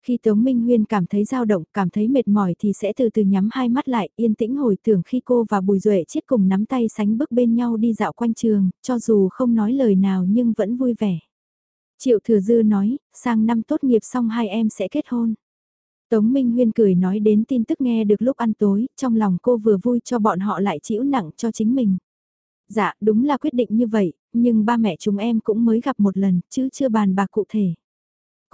Khi Tống Minh Huyên cảm thấy dao động, cảm thấy mệt mỏi thì sẽ từ từ nhắm hai mắt lại, yên tĩnh hồi tưởng khi cô và Bùi Duệ chết cùng nắm tay sánh bước bên nhau đi dạo quanh trường, cho dù không nói lời nào nhưng vẫn vui vẻ. Triệu Thừa Dư nói, sang năm tốt nghiệp xong hai em sẽ kết hôn. Tống Minh Huyên cười nói đến tin tức nghe được lúc ăn tối, trong lòng cô vừa vui cho bọn họ lại chịu nặng cho chính mình. Dạ, đúng là quyết định như vậy, nhưng ba mẹ chúng em cũng mới gặp một lần, chứ chưa bàn bạc cụ thể.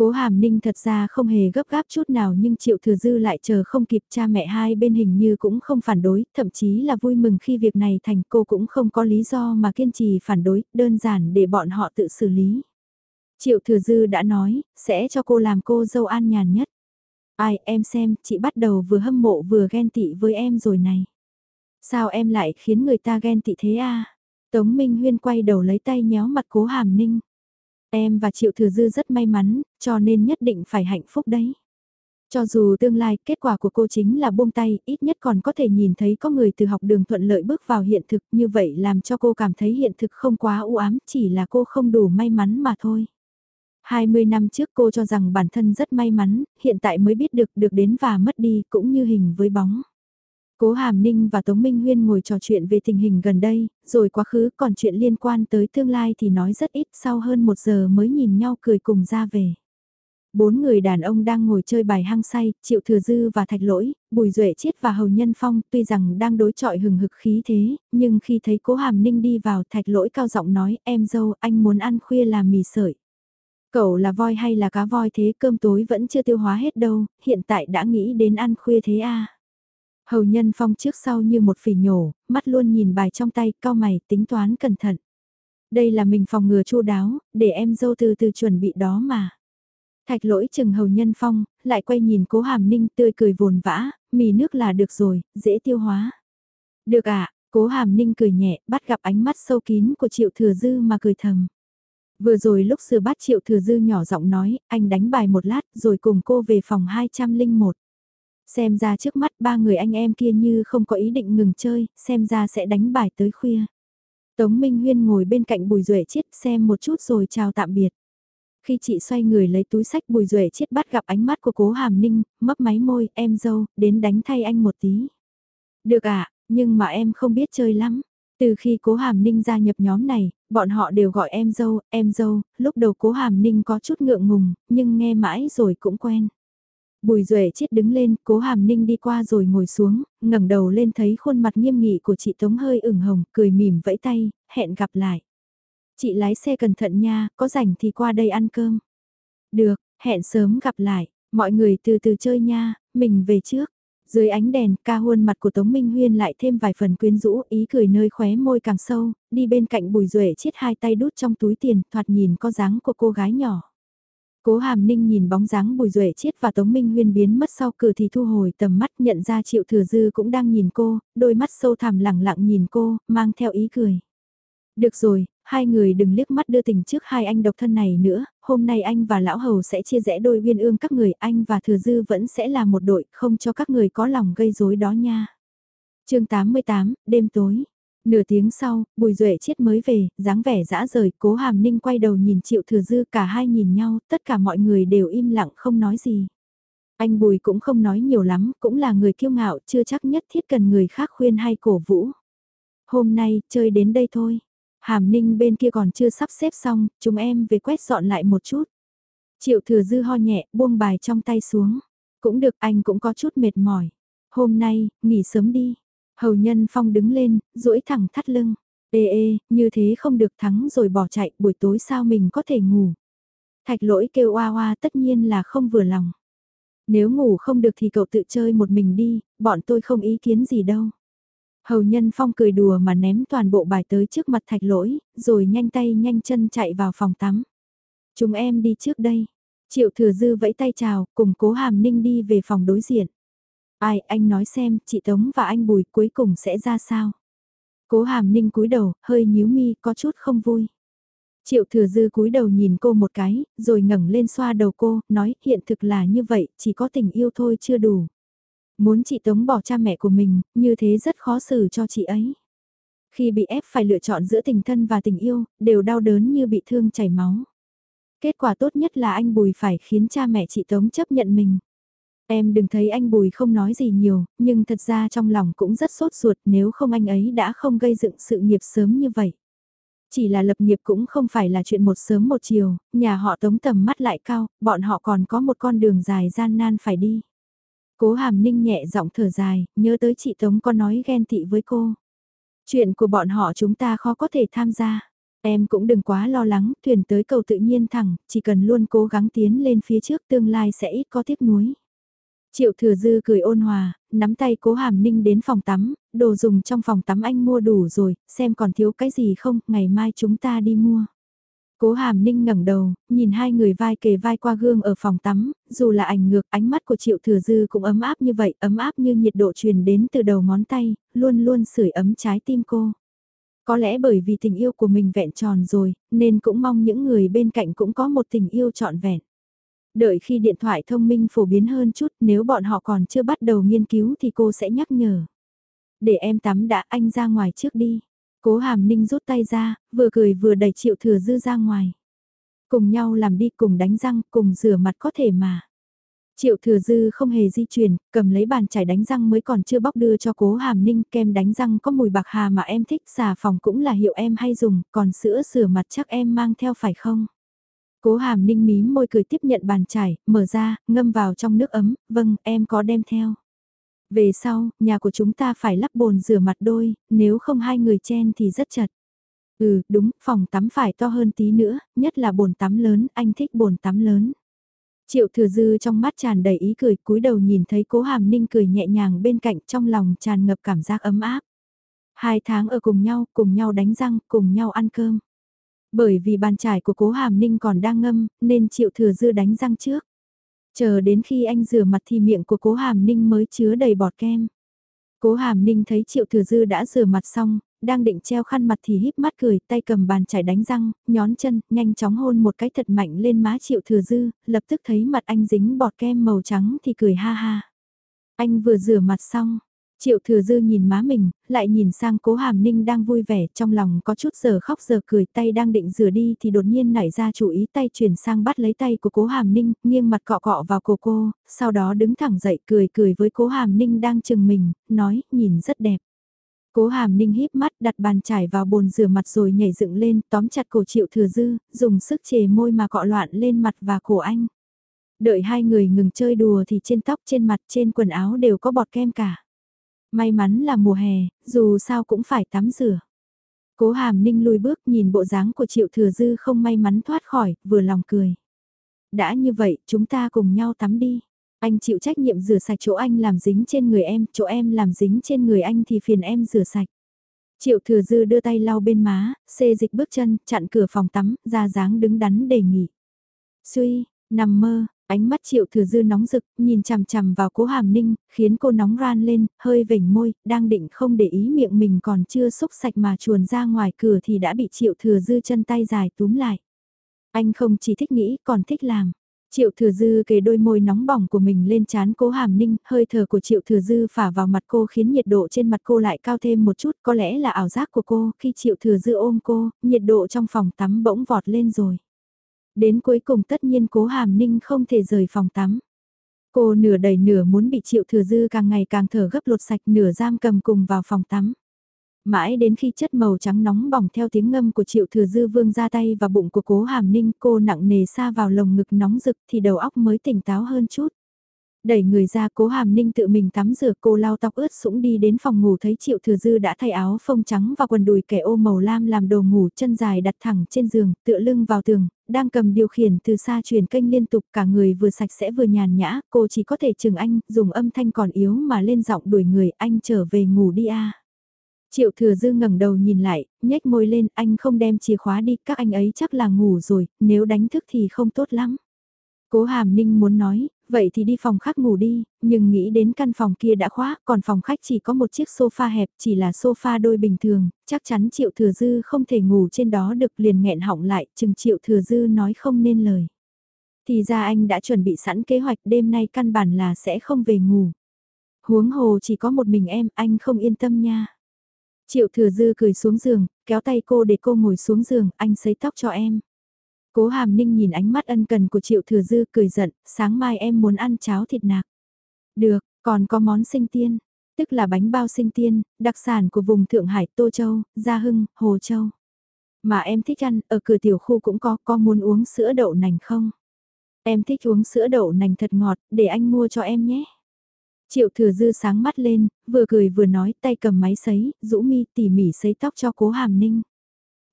Cố Hàm Ninh thật ra không hề gấp gáp chút nào nhưng Triệu Thừa Dư lại chờ không kịp cha mẹ hai bên hình như cũng không phản đối, thậm chí là vui mừng khi việc này thành cô cũng không có lý do mà kiên trì phản đối, đơn giản để bọn họ tự xử lý. Triệu Thừa Dư đã nói, sẽ cho cô làm cô dâu an nhàn nhất. Ai em xem, chị bắt đầu vừa hâm mộ vừa ghen tị với em rồi này. Sao em lại khiến người ta ghen tị thế à? Tống Minh Huyên quay đầu lấy tay nhéo mặt cố hàm ninh. Em và Triệu Thừa Dư rất may mắn, cho nên nhất định phải hạnh phúc đấy. Cho dù tương lai kết quả của cô chính là buông tay, ít nhất còn có thể nhìn thấy có người từ học đường thuận lợi bước vào hiện thực như vậy làm cho cô cảm thấy hiện thực không quá u ám, chỉ là cô không đủ may mắn mà thôi. 20 năm trước cô cho rằng bản thân rất may mắn, hiện tại mới biết được được đến và mất đi cũng như hình với bóng. Cố Hàm Ninh và Tống Minh Huyên ngồi trò chuyện về tình hình gần đây, rồi quá khứ còn chuyện liên quan tới tương lai thì nói rất ít sau hơn một giờ mới nhìn nhau cười cùng ra về. Bốn người đàn ông đang ngồi chơi bài hang say, Triệu Thừa Dư và Thạch Lỗi, Bùi Duệ Chiết và Hầu Nhân Phong tuy rằng đang đối chọi hừng hực khí thế, nhưng khi thấy Cố Hàm Ninh đi vào Thạch Lỗi cao giọng nói em dâu anh muốn ăn khuya làm mì sợi. Cậu là voi hay là cá voi thế cơm tối vẫn chưa tiêu hóa hết đâu, hiện tại đã nghĩ đến ăn khuya thế à. Hầu nhân phong trước sau như một phỉ nhổ, mắt luôn nhìn bài trong tay, cao mày, tính toán cẩn thận. Đây là mình phòng ngừa chu đáo, để em dâu từ từ chuẩn bị đó mà. Thạch lỗi chừng hầu nhân phong, lại quay nhìn cố hàm ninh tươi cười vồn vã, mì nước là được rồi, dễ tiêu hóa. Được ạ, à, cố hàm ninh cười nhẹ, bắt gặp ánh mắt sâu kín của triệu thừa dư mà cười thầm. Vừa rồi lúc sửa bát triệu thừa dư nhỏ giọng nói, anh đánh bài một lát rồi cùng cô về phòng 201. Xem ra trước mắt ba người anh em kia như không có ý định ngừng chơi, xem ra sẽ đánh bài tới khuya. Tống Minh Huyên ngồi bên cạnh Bùi Duệ Chiết xem một chút rồi chào tạm biệt. Khi chị xoay người lấy túi sách Bùi Duệ Chiết bắt gặp ánh mắt của cố Hàm Ninh, mấp máy môi, em dâu, đến đánh thay anh một tí. Được ạ, à, nhưng mà em không biết chơi lắm. Từ khi cố Hàm Ninh gia nhập nhóm này, bọn họ đều gọi em dâu, em dâu, lúc đầu cố Hàm Ninh có chút ngượng ngùng, nhưng nghe mãi rồi cũng quen. Bùi Duệ chết đứng lên, cố hàm ninh đi qua rồi ngồi xuống, ngẩng đầu lên thấy khuôn mặt nghiêm nghị của chị Tống hơi ửng hồng, cười mỉm vẫy tay, hẹn gặp lại. Chị lái xe cẩn thận nha, có rảnh thì qua đây ăn cơm. Được, hẹn sớm gặp lại, mọi người từ từ chơi nha, mình về trước. Dưới ánh đèn, ca huôn mặt của Tống Minh Huyên lại thêm vài phần quyến rũ, ý cười nơi khóe môi càng sâu, đi bên cạnh bùi duệ chiết hai tay đút trong túi tiền, thoạt nhìn có dáng của cô gái nhỏ. Cố Hàm Ninh nhìn bóng dáng Bùi Duệ Chiết và Tống Minh Huyên biến mất sau cửa thì thu hồi tầm mắt nhận ra Triệu Thừa Dư cũng đang nhìn cô, đôi mắt sâu thẳm lẳng lặng nhìn cô, mang theo ý cười. Được rồi, hai người đừng liếc mắt đưa tình trước hai anh độc thân này nữa, hôm nay anh và Lão Hầu sẽ chia rẽ đôi uyên ương các người, anh và Thừa Dư vẫn sẽ là một đội, không cho các người có lòng gây rối đó nha. chương 88, đêm tối. Nửa tiếng sau, Bùi Duệ chết mới về, dáng vẻ dã rời, cố hàm ninh quay đầu nhìn Triệu Thừa Dư, cả hai nhìn nhau, tất cả mọi người đều im lặng không nói gì. Anh Bùi cũng không nói nhiều lắm, cũng là người kiêu ngạo, chưa chắc nhất thiết cần người khác khuyên hay cổ vũ. Hôm nay, chơi đến đây thôi. Hàm ninh bên kia còn chưa sắp xếp xong, chúng em về quét dọn lại một chút. Triệu Thừa Dư ho nhẹ, buông bài trong tay xuống. Cũng được, anh cũng có chút mệt mỏi. Hôm nay, nghỉ sớm đi. Hầu nhân phong đứng lên, duỗi thẳng thắt lưng. Ê ê, như thế không được thắng rồi bỏ chạy, buổi tối sao mình có thể ngủ. Thạch lỗi kêu oa oa tất nhiên là không vừa lòng. Nếu ngủ không được thì cậu tự chơi một mình đi, bọn tôi không ý kiến gì đâu. Hầu nhân phong cười đùa mà ném toàn bộ bài tới trước mặt thạch lỗi, rồi nhanh tay nhanh chân chạy vào phòng tắm. Chúng em đi trước đây. Triệu thừa dư vẫy tay chào, cùng cố hàm ninh đi về phòng đối diện. Ai, anh nói xem, chị Tống và anh Bùi cuối cùng sẽ ra sao? Cố hàm ninh cúi đầu, hơi nhíu mi, có chút không vui. Triệu thừa dư cúi đầu nhìn cô một cái, rồi ngẩng lên xoa đầu cô, nói hiện thực là như vậy, chỉ có tình yêu thôi chưa đủ. Muốn chị Tống bỏ cha mẹ của mình, như thế rất khó xử cho chị ấy. Khi bị ép phải lựa chọn giữa tình thân và tình yêu, đều đau đớn như bị thương chảy máu. Kết quả tốt nhất là anh Bùi phải khiến cha mẹ chị Tống chấp nhận mình. Em đừng thấy anh Bùi không nói gì nhiều, nhưng thật ra trong lòng cũng rất sốt ruột nếu không anh ấy đã không gây dựng sự nghiệp sớm như vậy. Chỉ là lập nghiệp cũng không phải là chuyện một sớm một chiều, nhà họ tống tầm mắt lại cao, bọn họ còn có một con đường dài gian nan phải đi. Cố hàm ninh nhẹ giọng thở dài, nhớ tới chị Tống có nói ghen tị với cô. Chuyện của bọn họ chúng ta khó có thể tham gia. Em cũng đừng quá lo lắng, thuyền tới cầu tự nhiên thẳng, chỉ cần luôn cố gắng tiến lên phía trước tương lai sẽ ít có tiếc nuối. Triệu thừa dư cười ôn hòa, nắm tay cố hàm ninh đến phòng tắm, đồ dùng trong phòng tắm anh mua đủ rồi, xem còn thiếu cái gì không, ngày mai chúng ta đi mua. Cố hàm ninh ngẩng đầu, nhìn hai người vai kề vai qua gương ở phòng tắm, dù là ảnh ngược ánh mắt của triệu thừa dư cũng ấm áp như vậy, ấm áp như nhiệt độ truyền đến từ đầu ngón tay, luôn luôn sưởi ấm trái tim cô. Có lẽ bởi vì tình yêu của mình vẹn tròn rồi, nên cũng mong những người bên cạnh cũng có một tình yêu trọn vẹn. Đợi khi điện thoại thông minh phổ biến hơn chút nếu bọn họ còn chưa bắt đầu nghiên cứu thì cô sẽ nhắc nhở. Để em tắm đã anh ra ngoài trước đi. Cố hàm ninh rút tay ra, vừa cười vừa đẩy triệu thừa dư ra ngoài. Cùng nhau làm đi cùng đánh răng, cùng rửa mặt có thể mà. Triệu thừa dư không hề di chuyển, cầm lấy bàn chải đánh răng mới còn chưa bóc đưa cho cố hàm ninh kem đánh răng có mùi bạc hà mà em thích xà phòng cũng là hiệu em hay dùng, còn sữa rửa mặt chắc em mang theo phải không? Cố hàm ninh mím môi cười tiếp nhận bàn chải, mở ra, ngâm vào trong nước ấm, vâng, em có đem theo. Về sau, nhà của chúng ta phải lắp bồn rửa mặt đôi, nếu không hai người chen thì rất chật. Ừ, đúng, phòng tắm phải to hơn tí nữa, nhất là bồn tắm lớn, anh thích bồn tắm lớn. Triệu thừa dư trong mắt tràn đầy ý cười, cúi đầu nhìn thấy cố hàm ninh cười nhẹ nhàng bên cạnh trong lòng tràn ngập cảm giác ấm áp. Hai tháng ở cùng nhau, cùng nhau đánh răng, cùng nhau ăn cơm. Bởi vì bàn trải của cố hàm ninh còn đang ngâm, nên triệu thừa dư đánh răng trước. Chờ đến khi anh rửa mặt thì miệng của cố hàm ninh mới chứa đầy bọt kem. Cố hàm ninh thấy triệu thừa dư đã rửa mặt xong, đang định treo khăn mặt thì híp mắt cười, tay cầm bàn chải đánh răng, nhón chân, nhanh chóng hôn một cái thật mạnh lên má triệu thừa dư, lập tức thấy mặt anh dính bọt kem màu trắng thì cười ha ha. Anh vừa rửa mặt xong, Triệu thừa dư nhìn má mình, lại nhìn sang cố hàm ninh đang vui vẻ, trong lòng có chút giờ khóc giờ cười tay đang định rửa đi thì đột nhiên nảy ra chủ ý tay chuyển sang bắt lấy tay của cố hàm ninh, nghiêng mặt cọ cọ vào cổ cô, sau đó đứng thẳng dậy cười cười với cố hàm ninh đang chừng mình, nói, nhìn rất đẹp. Cố hàm ninh híp mắt đặt bàn chải vào bồn rửa mặt rồi nhảy dựng lên, tóm chặt cổ triệu thừa dư, dùng sức chề môi mà cọ loạn lên mặt và cổ anh. Đợi hai người ngừng chơi đùa thì trên tóc trên mặt trên quần áo đều có bọt kem cả. May mắn là mùa hè, dù sao cũng phải tắm rửa. Cố hàm ninh lùi bước nhìn bộ dáng của triệu thừa dư không may mắn thoát khỏi, vừa lòng cười. Đã như vậy, chúng ta cùng nhau tắm đi. Anh chịu trách nhiệm rửa sạch chỗ anh làm dính trên người em, chỗ em làm dính trên người anh thì phiền em rửa sạch. Triệu thừa dư đưa tay lau bên má, xê dịch bước chân, chặn cửa phòng tắm, ra dáng đứng đắn đề nghị. Suy, nằm mơ, Ánh mắt triệu thừa dư nóng rực, nhìn chằm chằm vào cố hàm ninh, khiến cô nóng ran lên, hơi vểnh môi, đang định không để ý miệng mình còn chưa xúc sạch mà chuồn ra ngoài cửa thì đã bị triệu thừa dư chân tay dài túm lại. Anh không chỉ thích nghĩ còn thích làm. Triệu thừa dư kề đôi môi nóng bỏng của mình lên chán cố hàm ninh, hơi thở của triệu thừa dư phả vào mặt cô khiến nhiệt độ trên mặt cô lại cao thêm một chút, có lẽ là ảo giác của cô, khi triệu thừa dư ôm cô, nhiệt độ trong phòng tắm bỗng vọt lên rồi. Đến cuối cùng tất nhiên cố hàm ninh không thể rời phòng tắm. Cô nửa đầy nửa muốn bị triệu thừa dư càng ngày càng thở gấp lột sạch nửa giam cầm cùng vào phòng tắm. Mãi đến khi chất màu trắng nóng bỏng theo tiếng ngâm của triệu thừa dư vương ra tay và bụng của cố hàm ninh, cô nặng nề xa vào lồng ngực nóng rực thì đầu óc mới tỉnh táo hơn chút. Đẩy người ra cố hàm ninh tự mình tắm rửa cô lau tóc ướt sũng đi đến phòng ngủ thấy triệu thừa dư đã thay áo phông trắng và quần đùi kẻ ô màu lam làm đồ ngủ chân dài đặt thẳng trên giường, tựa lưng vào tường, đang cầm điều khiển từ xa truyền kênh liên tục cả người vừa sạch sẽ vừa nhàn nhã, cô chỉ có thể chừng anh, dùng âm thanh còn yếu mà lên giọng đuổi người anh trở về ngủ đi a. Triệu thừa dư ngẩng đầu nhìn lại, nhếch môi lên, anh không đem chìa khóa đi, các anh ấy chắc là ngủ rồi, nếu đánh thức thì không tốt lắm. Cố hàm ninh muốn nói, vậy thì đi phòng khác ngủ đi, nhưng nghĩ đến căn phòng kia đã khóa, còn phòng khách chỉ có một chiếc sofa hẹp, chỉ là sofa đôi bình thường, chắc chắn Triệu Thừa Dư không thể ngủ trên đó được liền nghẹn họng lại, chừng Triệu Thừa Dư nói không nên lời. Thì ra anh đã chuẩn bị sẵn kế hoạch đêm nay căn bản là sẽ không về ngủ. Huống hồ chỉ có một mình em, anh không yên tâm nha. Triệu Thừa Dư cười xuống giường, kéo tay cô để cô ngồi xuống giường, anh sấy tóc cho em. Cố hàm ninh nhìn ánh mắt ân cần của triệu thừa dư cười giận, sáng mai em muốn ăn cháo thịt nạc. Được, còn có món sinh tiên, tức là bánh bao sinh tiên, đặc sản của vùng Thượng Hải, Tô Châu, Gia Hưng, Hồ Châu. Mà em thích ăn, ở cửa tiểu khu cũng có, có muốn uống sữa đậu nành không? Em thích uống sữa đậu nành thật ngọt, để anh mua cho em nhé. Triệu thừa dư sáng mắt lên, vừa cười vừa nói tay cầm máy sấy, rũ mi tỉ mỉ sấy tóc cho cố hàm ninh.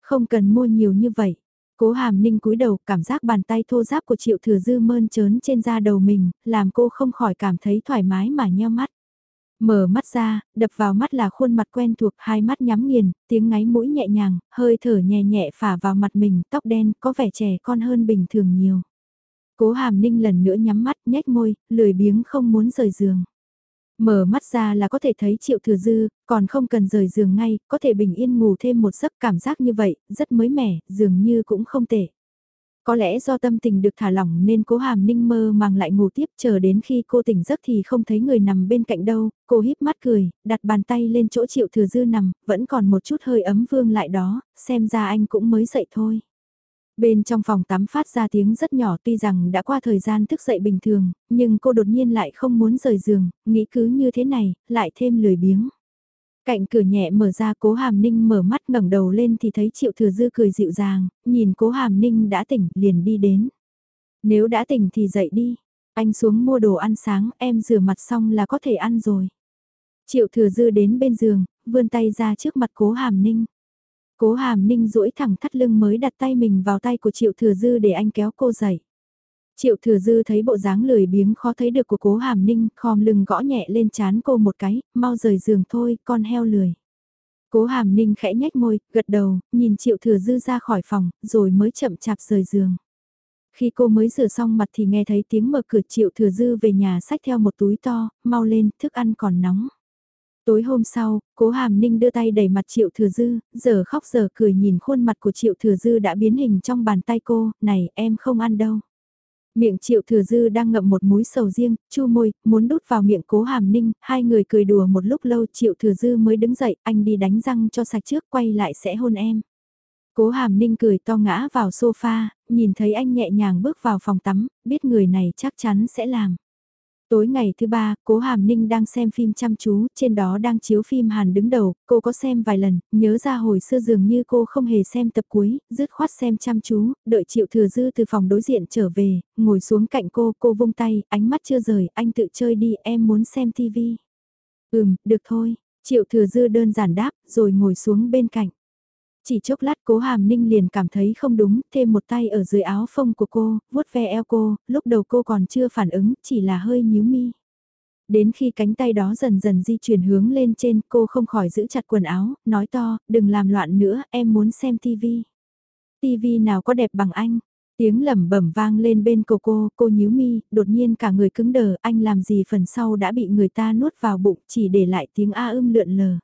Không cần mua nhiều như vậy. Cố hàm ninh cúi đầu cảm giác bàn tay thô giáp của triệu thừa dư mơn trớn trên da đầu mình, làm cô không khỏi cảm thấy thoải mái mà nheo mắt. Mở mắt ra, đập vào mắt là khuôn mặt quen thuộc, hai mắt nhắm nghiền, tiếng ngáy mũi nhẹ nhàng, hơi thở nhẹ nhẹ phả vào mặt mình, tóc đen, có vẻ trẻ con hơn bình thường nhiều. Cố hàm ninh lần nữa nhắm mắt, nhếch môi, lười biếng không muốn rời giường. Mở mắt ra là có thể thấy triệu thừa dư, còn không cần rời giường ngay, có thể bình yên ngủ thêm một giấc cảm giác như vậy, rất mới mẻ, dường như cũng không tệ. Có lẽ do tâm tình được thả lỏng nên cố hàm ninh mơ màng lại ngủ tiếp chờ đến khi cô tỉnh giấc thì không thấy người nằm bên cạnh đâu, cô híp mắt cười, đặt bàn tay lên chỗ triệu thừa dư nằm, vẫn còn một chút hơi ấm vương lại đó, xem ra anh cũng mới dậy thôi. Bên trong phòng tắm phát ra tiếng rất nhỏ tuy rằng đã qua thời gian thức dậy bình thường, nhưng cô đột nhiên lại không muốn rời giường, nghĩ cứ như thế này, lại thêm lười biếng. Cạnh cửa nhẹ mở ra cố hàm ninh mở mắt ngẩng đầu lên thì thấy triệu thừa dư cười dịu dàng, nhìn cố hàm ninh đã tỉnh liền đi đến. Nếu đã tỉnh thì dậy đi, anh xuống mua đồ ăn sáng em rửa mặt xong là có thể ăn rồi. Triệu thừa dư đến bên giường, vươn tay ra trước mặt cố hàm ninh. Cố hàm ninh duỗi thẳng thắt lưng mới đặt tay mình vào tay của triệu thừa dư để anh kéo cô dậy. Triệu thừa dư thấy bộ dáng lười biếng khó thấy được của cố hàm ninh, khom lưng gõ nhẹ lên chán cô một cái, mau rời giường thôi, con heo lười. Cố hàm ninh khẽ nhách môi, gật đầu, nhìn triệu thừa dư ra khỏi phòng, rồi mới chậm chạp rời giường. Khi cô mới rửa xong mặt thì nghe thấy tiếng mở cửa triệu thừa dư về nhà xách theo một túi to, mau lên, thức ăn còn nóng. Tối hôm sau, cố hàm ninh đưa tay đẩy mặt triệu thừa dư, giờ khóc giờ cười nhìn khuôn mặt của triệu thừa dư đã biến hình trong bàn tay cô, này em không ăn đâu. Miệng triệu thừa dư đang ngậm một múi sầu riêng, chu môi, muốn đút vào miệng cố hàm ninh, hai người cười đùa một lúc lâu triệu thừa dư mới đứng dậy, anh đi đánh răng cho sạch trước quay lại sẽ hôn em. Cố hàm ninh cười to ngã vào sofa, nhìn thấy anh nhẹ nhàng bước vào phòng tắm, biết người này chắc chắn sẽ làm. Tối ngày thứ ba, cố Hàm Ninh đang xem phim chăm chú, trên đó đang chiếu phim Hàn đứng đầu, cô có xem vài lần, nhớ ra hồi xưa dường như cô không hề xem tập cuối, dứt khoát xem chăm chú, đợi Triệu Thừa Dư từ phòng đối diện trở về, ngồi xuống cạnh cô, cô vung tay, ánh mắt chưa rời, anh tự chơi đi, em muốn xem tivi. Ừm, được thôi, Triệu Thừa Dư đơn giản đáp, rồi ngồi xuống bên cạnh. Chỉ chốc lát cố hàm ninh liền cảm thấy không đúng, thêm một tay ở dưới áo phông của cô, vuốt ve eo cô, lúc đầu cô còn chưa phản ứng, chỉ là hơi nhíu mi. Đến khi cánh tay đó dần dần di chuyển hướng lên trên, cô không khỏi giữ chặt quần áo, nói to, đừng làm loạn nữa, em muốn xem tivi. Tivi nào có đẹp bằng anh? Tiếng lẩm bẩm vang lên bên cổ cô, cô nhíu mi, đột nhiên cả người cứng đờ, anh làm gì phần sau đã bị người ta nuốt vào bụng, chỉ để lại tiếng a ưm lượn lờ.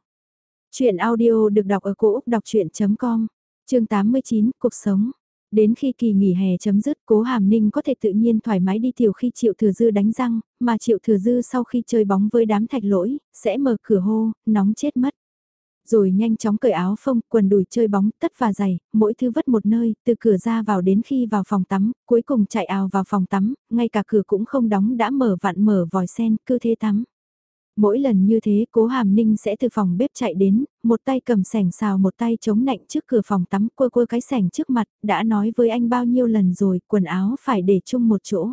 Chuyện audio được đọc ở cổ Úc đọc chuyện.com, chương 89, cuộc sống. Đến khi kỳ nghỉ hè chấm dứt, cố hàm ninh có thể tự nhiên thoải mái đi tiểu khi triệu thừa dư đánh răng, mà triệu thừa dư sau khi chơi bóng với đám thạch lỗi, sẽ mở cửa hô, nóng chết mất. Rồi nhanh chóng cởi áo phông, quần đùi chơi bóng, tất và giày, mỗi thứ vất một nơi, từ cửa ra vào đến khi vào phòng tắm, cuối cùng chạy ào vào phòng tắm, ngay cả cửa cũng không đóng đã mở vặn mở vòi sen, cứ thế tắm. Mỗi lần như thế cố hàm ninh sẽ từ phòng bếp chạy đến, một tay cầm sẻng xào một tay chống nạnh trước cửa phòng tắm quơ quơ cái sẻng trước mặt, đã nói với anh bao nhiêu lần rồi, quần áo phải để chung một chỗ.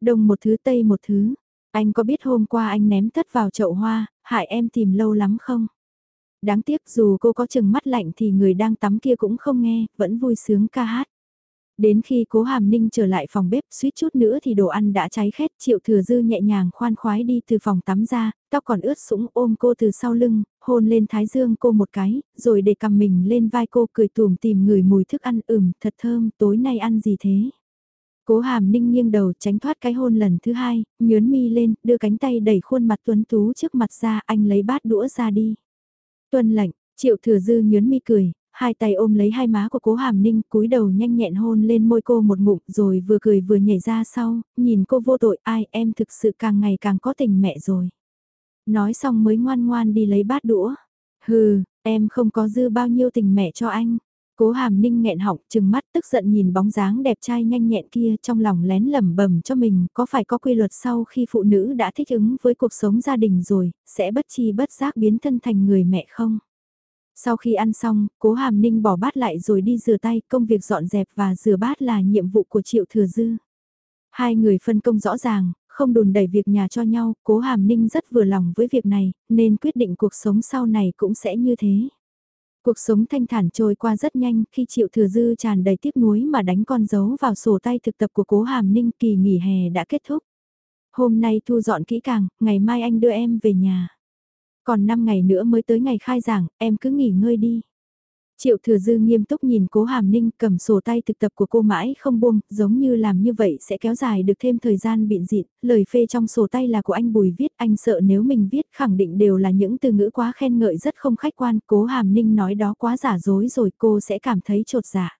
Đông một thứ tây một thứ, anh có biết hôm qua anh ném thất vào chậu hoa, hại em tìm lâu lắm không? Đáng tiếc dù cô có chừng mắt lạnh thì người đang tắm kia cũng không nghe, vẫn vui sướng ca hát. Đến khi cố hàm ninh trở lại phòng bếp suýt chút nữa thì đồ ăn đã cháy khét triệu thừa dư nhẹ nhàng khoan khoái đi từ phòng tắm ra, tóc còn ướt sũng ôm cô từ sau lưng, hôn lên thái dương cô một cái, rồi để cầm mình lên vai cô cười tùm tìm người mùi thức ăn ửm thật thơm tối nay ăn gì thế. Cố hàm ninh nghiêng đầu tránh thoát cái hôn lần thứ hai, nhớn mi lên, đưa cánh tay đẩy khuôn mặt tuấn tú trước mặt ra anh lấy bát đũa ra đi. Tuân lệnh, triệu thừa dư nhớn mi cười, hai tay ôm lấy hai má của cố hàm ninh cúi đầu nhanh nhẹn hôn lên môi cô một ngụm rồi vừa cười vừa nhảy ra sau, nhìn cô vô tội ai em thực sự càng ngày càng có tình mẹ rồi. Nói xong mới ngoan ngoan đi lấy bát đũa. Hừ, em không có dư bao nhiêu tình mẹ cho anh. Cố hàm ninh nghẹn họng chừng mắt tức giận nhìn bóng dáng đẹp trai nhanh nhẹn kia trong lòng lén lẩm bẩm cho mình có phải có quy luật sau khi phụ nữ đã thích ứng với cuộc sống gia đình rồi, sẽ bất chi bất giác biến thân thành người mẹ không? Sau khi ăn xong, cố hàm ninh bỏ bát lại rồi đi rửa tay, công việc dọn dẹp và rửa bát là nhiệm vụ của triệu thừa dư. Hai người phân công rõ ràng, không đùn đẩy việc nhà cho nhau, cố hàm ninh rất vừa lòng với việc này, nên quyết định cuộc sống sau này cũng sẽ như thế. Cuộc sống thanh thản trôi qua rất nhanh khi Triệu Thừa Dư tràn đầy tiếc nuối mà đánh con dấu vào sổ tay thực tập của cố Hàm Ninh kỳ nghỉ hè đã kết thúc. Hôm nay thu dọn kỹ càng, ngày mai anh đưa em về nhà. Còn 5 ngày nữa mới tới ngày khai giảng, em cứ nghỉ ngơi đi. Triệu thừa dư nghiêm túc nhìn cố hàm ninh cầm sổ tay thực tập của cô mãi không buông, giống như làm như vậy sẽ kéo dài được thêm thời gian bịn dịn, lời phê trong sổ tay là của anh Bùi viết, anh sợ nếu mình viết khẳng định đều là những từ ngữ quá khen ngợi rất không khách quan, cố hàm ninh nói đó quá giả dối rồi cô sẽ cảm thấy trột dạ.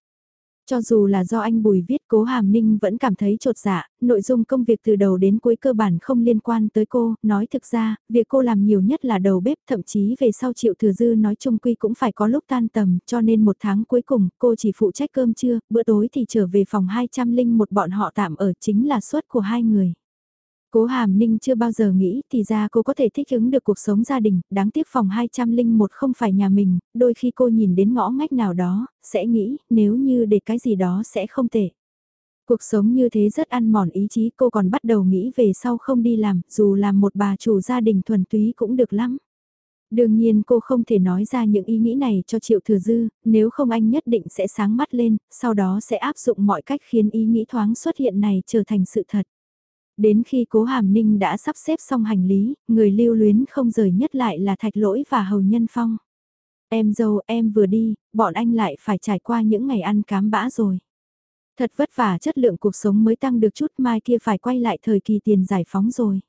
Cho dù là do anh Bùi viết cố hàm ninh vẫn cảm thấy trột dạ, nội dung công việc từ đầu đến cuối cơ bản không liên quan tới cô, nói thực ra, việc cô làm nhiều nhất là đầu bếp, thậm chí về sau triệu thừa dư nói chung quy cũng phải có lúc tan tầm, cho nên một tháng cuối cùng cô chỉ phụ trách cơm trưa, bữa tối thì trở về phòng 201 bọn họ tạm ở chính là suất của hai người. Cố Hàm Ninh chưa bao giờ nghĩ thì ra cô có thể thích ứng được cuộc sống gia đình, đáng tiếc phòng 201 không phải nhà mình, đôi khi cô nhìn đến ngõ ngách nào đó, sẽ nghĩ nếu như để cái gì đó sẽ không tệ. Cuộc sống như thế rất ăn mòn ý chí cô còn bắt đầu nghĩ về sau không đi làm, dù làm một bà chủ gia đình thuần túy cũng được lắm. Đương nhiên cô không thể nói ra những ý nghĩ này cho Triệu Thừa Dư, nếu không anh nhất định sẽ sáng mắt lên, sau đó sẽ áp dụng mọi cách khiến ý nghĩ thoáng xuất hiện này trở thành sự thật. Đến khi cố hàm ninh đã sắp xếp xong hành lý, người lưu luyến không rời nhất lại là thạch lỗi và hầu nhân phong. Em dâu em vừa đi, bọn anh lại phải trải qua những ngày ăn cám bã rồi. Thật vất vả chất lượng cuộc sống mới tăng được chút mai kia phải quay lại thời kỳ tiền giải phóng rồi.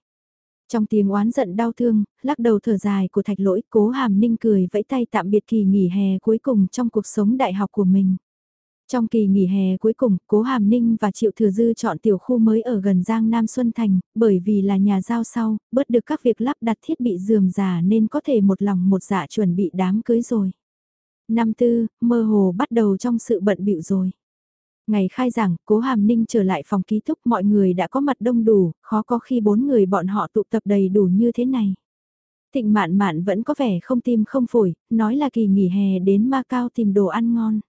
Trong tiếng oán giận đau thương, lắc đầu thở dài của thạch lỗi cố hàm ninh cười vẫy tay tạm biệt kỳ nghỉ hè cuối cùng trong cuộc sống đại học của mình. Trong kỳ nghỉ hè cuối cùng, Cố Hàm Ninh và Triệu Thừa Dư chọn tiểu khu mới ở gần Giang Nam Xuân Thành, bởi vì là nhà giao sau, bớt được các việc lắp đặt thiết bị dườm già nên có thể một lòng một dạ chuẩn bị đám cưới rồi. Năm tư, mơ hồ bắt đầu trong sự bận bịu rồi. Ngày khai giảng, Cố Hàm Ninh trở lại phòng ký túc mọi người đã có mặt đông đủ, khó có khi bốn người bọn họ tụ tập đầy đủ như thế này. Thịnh mạn mạn vẫn có vẻ không tim không phổi, nói là kỳ nghỉ hè đến Macau tìm đồ ăn ngon.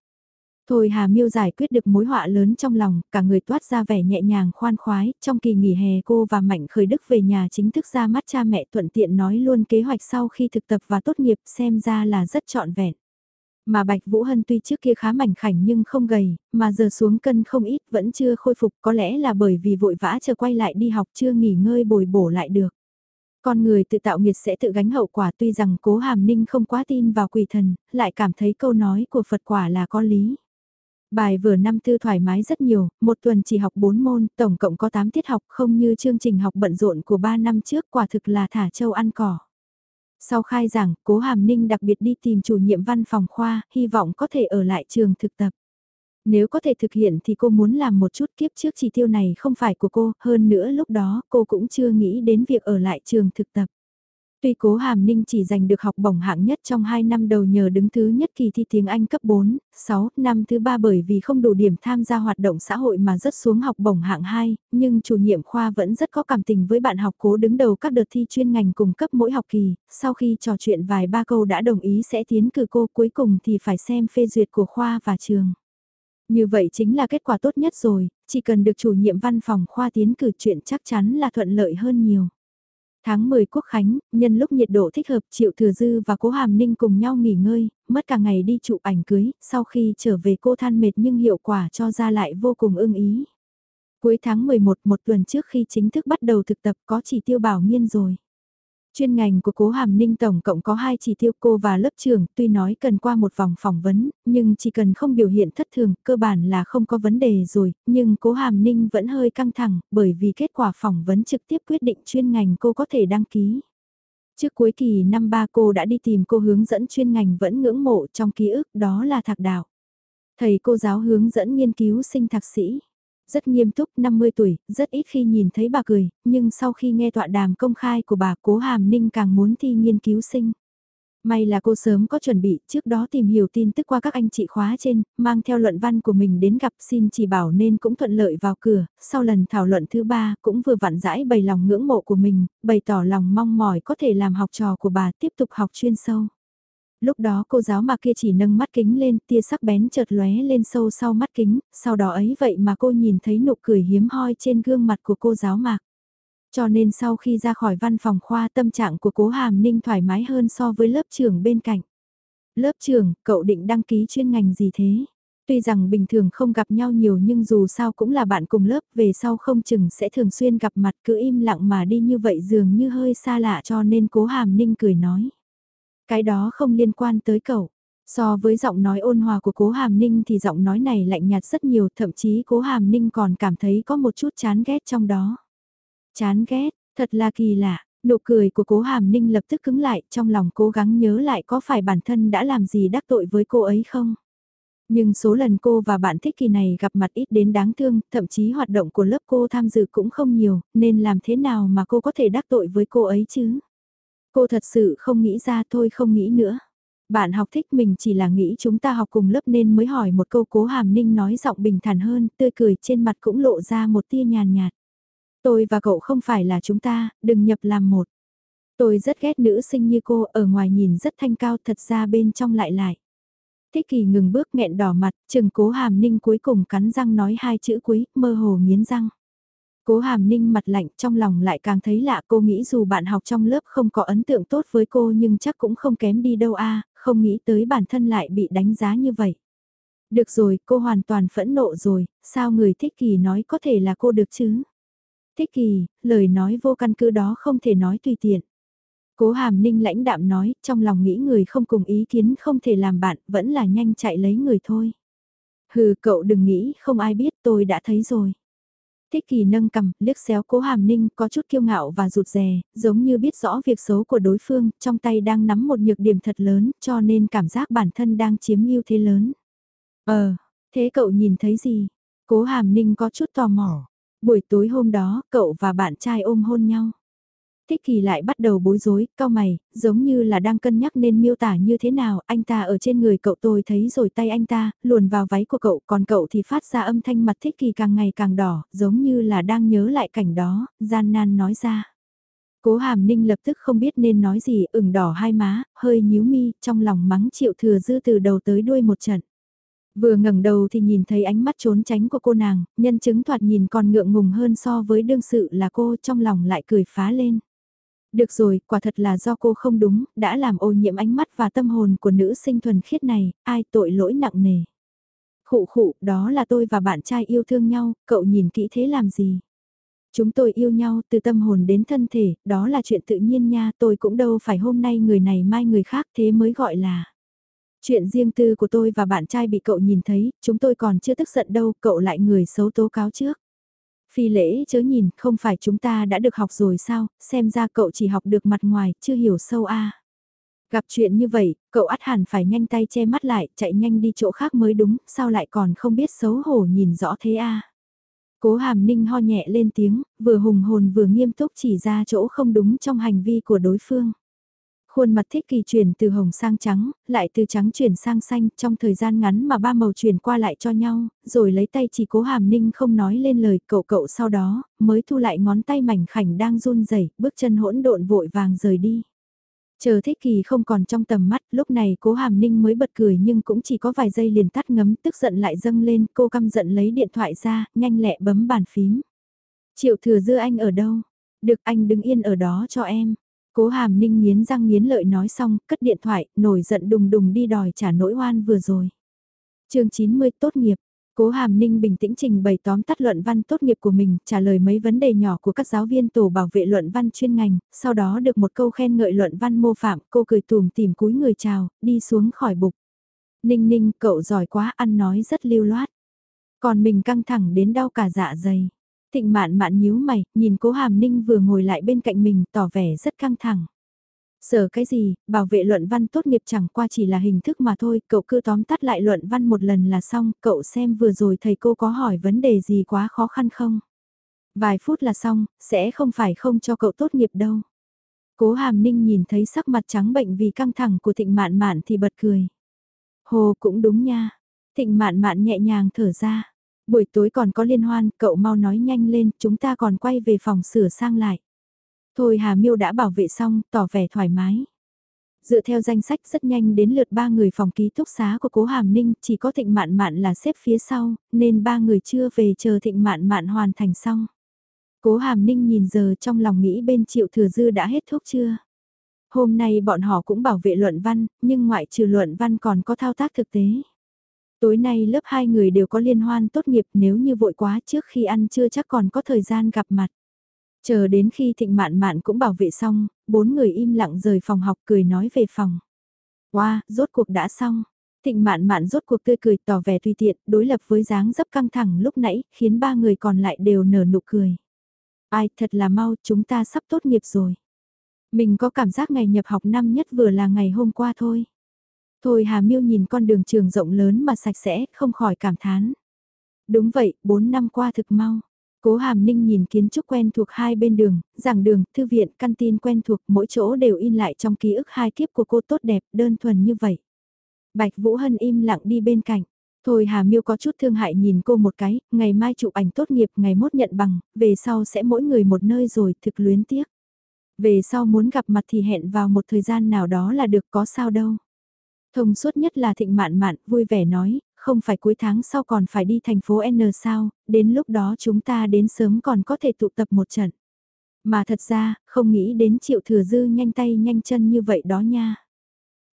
Thôi Hà Miêu giải quyết được mối họa lớn trong lòng, cả người toát ra vẻ nhẹ nhàng khoan khoái, trong kỳ nghỉ hè cô và Mạnh Khởi Đức về nhà chính thức ra mắt cha mẹ thuận tiện nói luôn kế hoạch sau khi thực tập và tốt nghiệp xem ra là rất trọn vẹn. Mà Bạch Vũ Hân tuy trước kia khá mảnh khảnh nhưng không gầy, mà giờ xuống cân không ít vẫn chưa khôi phục có lẽ là bởi vì vội vã chờ quay lại đi học chưa nghỉ ngơi bồi bổ lại được. Con người tự tạo nghiệt sẽ tự gánh hậu quả tuy rằng cố hàm ninh không quá tin vào quỷ thần, lại cảm thấy câu nói của Phật quả là có lý. Bài vừa năm tư thoải mái rất nhiều, một tuần chỉ học 4 môn, tổng cộng có 8 tiết học không như chương trình học bận rộn của 3 năm trước quả thực là thả châu ăn cỏ. Sau khai giảng, Cố Hàm Ninh đặc biệt đi tìm chủ nhiệm văn phòng khoa, hy vọng có thể ở lại trường thực tập. Nếu có thể thực hiện thì cô muốn làm một chút kiếp trước chỉ tiêu này không phải của cô, hơn nữa lúc đó cô cũng chưa nghĩ đến việc ở lại trường thực tập. Tuy cố Hàm Ninh chỉ giành được học bổng hạng nhất trong 2 năm đầu nhờ đứng thứ nhất kỳ thi tiếng Anh cấp 4, 6, năm thứ ba bởi vì không đủ điểm tham gia hoạt động xã hội mà rớt xuống học bổng hạng 2, nhưng chủ nhiệm khoa vẫn rất có cảm tình với bạn học cố đứng đầu các đợt thi chuyên ngành cùng cấp mỗi học kỳ, sau khi trò chuyện vài ba câu đã đồng ý sẽ tiến cử cô cuối cùng thì phải xem phê duyệt của khoa và trường. Như vậy chính là kết quả tốt nhất rồi, chỉ cần được chủ nhiệm văn phòng khoa tiến cử chuyện chắc chắn là thuận lợi hơn nhiều. Tháng 10 Quốc Khánh, nhân lúc nhiệt độ thích hợp Triệu Thừa Dư và Cố Hàm Ninh cùng nhau nghỉ ngơi, mất cả ngày đi chụp ảnh cưới, sau khi trở về cô than mệt nhưng hiệu quả cho ra lại vô cùng ưng ý. Cuối tháng 11 một tuần trước khi chính thức bắt đầu thực tập có chỉ tiêu bảo nghiên rồi. Chuyên ngành của Cố Hàm Ninh tổng cộng có 2 chỉ tiêu cô và lớp trưởng, tuy nói cần qua một vòng phỏng vấn, nhưng chỉ cần không biểu hiện thất thường, cơ bản là không có vấn đề rồi, nhưng Cố Hàm Ninh vẫn hơi căng thẳng, bởi vì kết quả phỏng vấn trực tiếp quyết định chuyên ngành cô có thể đăng ký. Trước cuối kỳ năm ba cô đã đi tìm cô hướng dẫn chuyên ngành vẫn ngưỡng mộ trong ký ức đó là thạc đạo. Thầy cô giáo hướng dẫn nghiên cứu sinh thạc sĩ. Rất nghiêm túc 50 tuổi, rất ít khi nhìn thấy bà cười, nhưng sau khi nghe tọa đàm công khai của bà Cố Hàm Ninh càng muốn thi nghiên cứu sinh. May là cô sớm có chuẩn bị, trước đó tìm hiểu tin tức qua các anh chị khóa trên, mang theo luận văn của mình đến gặp xin chỉ bảo nên cũng thuận lợi vào cửa, sau lần thảo luận thứ ba cũng vừa vặn rãi bày lòng ngưỡng mộ của mình, bày tỏ lòng mong mỏi có thể làm học trò của bà tiếp tục học chuyên sâu. Lúc đó cô giáo mà kia chỉ nâng mắt kính lên, tia sắc bén chợt lóe lên sâu sau mắt kính, sau đó ấy vậy mà cô nhìn thấy nụ cười hiếm hoi trên gương mặt của cô giáo mạc. Cho nên sau khi ra khỏi văn phòng khoa tâm trạng của cố Hàm Ninh thoải mái hơn so với lớp trưởng bên cạnh. Lớp trưởng, cậu định đăng ký chuyên ngành gì thế? Tuy rằng bình thường không gặp nhau nhiều nhưng dù sao cũng là bạn cùng lớp, về sau không chừng sẽ thường xuyên gặp mặt cứ im lặng mà đi như vậy dường như hơi xa lạ cho nên cố hàm ninh cười nói. Cái đó không liên quan tới cậu. So với giọng nói ôn hòa của cố hàm ninh thì giọng nói này lạnh nhạt rất nhiều, thậm chí cố hàm ninh còn cảm thấy có một chút chán ghét trong đó. Chán ghét, thật là kỳ lạ, nụ cười của cố hàm ninh lập tức cứng lại, trong lòng cố gắng nhớ lại có phải bản thân đã làm gì đắc tội với cô ấy không? Nhưng số lần cô và bạn thích kỳ này gặp mặt ít đến đáng thương, thậm chí hoạt động của lớp cô tham dự cũng không nhiều, nên làm thế nào mà cô có thể đắc tội với cô ấy chứ? Cô thật sự không nghĩ ra thôi không nghĩ nữa. Bạn học thích mình chỉ là nghĩ chúng ta học cùng lớp nên mới hỏi một câu cố hàm ninh nói giọng bình thản hơn, tươi cười trên mặt cũng lộ ra một tia nhàn nhạt. Tôi và cậu không phải là chúng ta, đừng nhập làm một. Tôi rất ghét nữ sinh như cô, ở ngoài nhìn rất thanh cao thật ra bên trong lại lại. Thích kỳ ngừng bước nghẹn đỏ mặt, chừng cố hàm ninh cuối cùng cắn răng nói hai chữ cuối, mơ hồ nghiến răng. Cố hàm ninh mặt lạnh trong lòng lại càng thấy lạ cô nghĩ dù bạn học trong lớp không có ấn tượng tốt với cô nhưng chắc cũng không kém đi đâu a à, không nghĩ tới bản thân lại bị đánh giá như vậy. Được rồi, cô hoàn toàn phẫn nộ rồi, sao người thích kỳ nói có thể là cô được chứ? Thích kỳ, lời nói vô căn cứ đó không thể nói tùy tiện. Cố hàm ninh lãnh đạm nói, trong lòng nghĩ người không cùng ý kiến không thể làm bạn, vẫn là nhanh chạy lấy người thôi. Hừ, cậu đừng nghĩ, không ai biết tôi đã thấy rồi. Thích kỳ nâng cầm, liếc xéo cố hàm ninh có chút kiêu ngạo và rụt rè, giống như biết rõ việc xấu của đối phương, trong tay đang nắm một nhược điểm thật lớn, cho nên cảm giác bản thân đang chiếm ưu thế lớn. Ờ, thế cậu nhìn thấy gì? Cố hàm ninh có chút tò mò. Buổi tối hôm đó, cậu và bạn trai ôm hôn nhau. Thích kỳ lại bắt đầu bối rối, cao mày, giống như là đang cân nhắc nên miêu tả như thế nào, anh ta ở trên người cậu tôi thấy rồi tay anh ta, luồn vào váy của cậu, còn cậu thì phát ra âm thanh mặt thích kỳ càng ngày càng đỏ, giống như là đang nhớ lại cảnh đó, gian nan nói ra. Cố hàm ninh lập tức không biết nên nói gì, ửng đỏ hai má, hơi nhíu mi, trong lòng mắng triệu thừa dư từ đầu tới đuôi một trận. Vừa ngẩng đầu thì nhìn thấy ánh mắt trốn tránh của cô nàng, nhân chứng thoạt nhìn còn ngượng ngùng hơn so với đương sự là cô trong lòng lại cười phá lên. Được rồi, quả thật là do cô không đúng, đã làm ô nhiễm ánh mắt và tâm hồn của nữ sinh thuần khiết này, ai tội lỗi nặng nề. Khụ khụ, đó là tôi và bạn trai yêu thương nhau, cậu nhìn kỹ thế làm gì? Chúng tôi yêu nhau từ tâm hồn đến thân thể, đó là chuyện tự nhiên nha, tôi cũng đâu phải hôm nay người này mai người khác thế mới gọi là. Chuyện riêng tư của tôi và bạn trai bị cậu nhìn thấy, chúng tôi còn chưa tức giận đâu, cậu lại người xấu tố cáo trước. Phi lễ chớ nhìn, không phải chúng ta đã được học rồi sao, xem ra cậu chỉ học được mặt ngoài, chưa hiểu sâu a. Gặp chuyện như vậy, cậu át hẳn phải nhanh tay che mắt lại, chạy nhanh đi chỗ khác mới đúng, sao lại còn không biết xấu hổ nhìn rõ thế a. Cố hàm ninh ho nhẹ lên tiếng, vừa hùng hồn vừa nghiêm túc chỉ ra chỗ không đúng trong hành vi của đối phương. Khuôn mặt thích kỳ chuyển từ hồng sang trắng, lại từ trắng chuyển sang xanh trong thời gian ngắn mà ba màu chuyển qua lại cho nhau, rồi lấy tay chỉ cố hàm ninh không nói lên lời cậu cậu sau đó, mới thu lại ngón tay mảnh khảnh đang run rẩy bước chân hỗn độn vội vàng rời đi. Chờ thích kỳ không còn trong tầm mắt, lúc này cố hàm ninh mới bật cười nhưng cũng chỉ có vài giây liền tắt ngấm tức giận lại dâng lên, cô căm giận lấy điện thoại ra, nhanh lẹ bấm bàn phím. Triệu thừa dư anh ở đâu? Được anh đứng yên ở đó cho em. Cố hàm ninh nghiến răng nghiến lợi nói xong, cất điện thoại, nổi giận đùng đùng đi đòi trả nỗi oan vừa rồi. chương 90 tốt nghiệp, Cố Hàm Ninh bình tĩnh trình bày tóm tắt luận văn tốt nghiệp của mình, trả lời mấy vấn đề nhỏ của các giáo viên tổ bảo vệ luận văn chuyên ngành, sau đó được một câu khen ngợi luận văn mô phạm, cô cười tùm tìm cúi người chào, đi xuống khỏi bục. Ninh Ninh, cậu giỏi quá, ăn nói rất lưu loát. Còn mình căng thẳng đến đau cả dạ dày. Thịnh mạn mạn nhíu mày, nhìn cố hàm ninh vừa ngồi lại bên cạnh mình tỏ vẻ rất căng thẳng. Sở cái gì, bảo vệ luận văn tốt nghiệp chẳng qua chỉ là hình thức mà thôi, cậu cứ tóm tắt lại luận văn một lần là xong, cậu xem vừa rồi thầy cô có hỏi vấn đề gì quá khó khăn không? Vài phút là xong, sẽ không phải không cho cậu tốt nghiệp đâu. Cố hàm ninh nhìn thấy sắc mặt trắng bệnh vì căng thẳng của thịnh mạn mạn thì bật cười. Hồ cũng đúng nha. Thịnh mạn mạn nhẹ nhàng thở ra. Buổi tối còn có liên hoan, cậu mau nói nhanh lên, chúng ta còn quay về phòng sửa sang lại. Thôi Hà Miêu đã bảo vệ xong, tỏ vẻ thoải mái. Dựa theo danh sách rất nhanh đến lượt ba người phòng ký túc xá của cố Hàm Ninh, chỉ có thịnh mạn mạn là xếp phía sau, nên ba người chưa về chờ thịnh mạn mạn hoàn thành xong. Cố Hàm Ninh nhìn giờ trong lòng nghĩ bên triệu thừa dư đã hết thuốc chưa? Hôm nay bọn họ cũng bảo vệ luận văn, nhưng ngoại trừ luận văn còn có thao tác thực tế. Tối nay lớp hai người đều có liên hoan tốt nghiệp nếu như vội quá trước khi ăn chưa chắc còn có thời gian gặp mặt. Chờ đến khi thịnh mạn mạn cũng bảo vệ xong, bốn người im lặng rời phòng học cười nói về phòng. Wow, rốt cuộc đã xong. Thịnh mạn mạn rốt cuộc tươi cười tỏ vẻ tùy tiện, đối lập với dáng dấp căng thẳng lúc nãy, khiến ba người còn lại đều nở nụ cười. Ai, thật là mau, chúng ta sắp tốt nghiệp rồi. Mình có cảm giác ngày nhập học năm nhất vừa là ngày hôm qua thôi. Thôi Hà Miêu nhìn con đường trường rộng lớn mà sạch sẽ, không khỏi cảm thán. Đúng vậy, 4 năm qua thực mau. Cố Hàm Ninh nhìn kiến trúc quen thuộc hai bên đường, giảng đường, thư viện, căn tin quen thuộc, mỗi chỗ đều in lại trong ký ức hai kiếp của cô tốt đẹp, đơn thuần như vậy. Bạch Vũ Hân im lặng đi bên cạnh. Thôi Hà Miêu có chút thương hại nhìn cô một cái, ngày mai chụp ảnh tốt nghiệp, ngày mốt nhận bằng, về sau sẽ mỗi người một nơi rồi, thực luyến tiếc. Về sau muốn gặp mặt thì hẹn vào một thời gian nào đó là được có sao đâu. Thông suốt nhất là thịnh mạn mạn, vui vẻ nói, không phải cuối tháng sau còn phải đi thành phố N sao, đến lúc đó chúng ta đến sớm còn có thể tụ tập một trận. Mà thật ra, không nghĩ đến triệu thừa dư nhanh tay nhanh chân như vậy đó nha.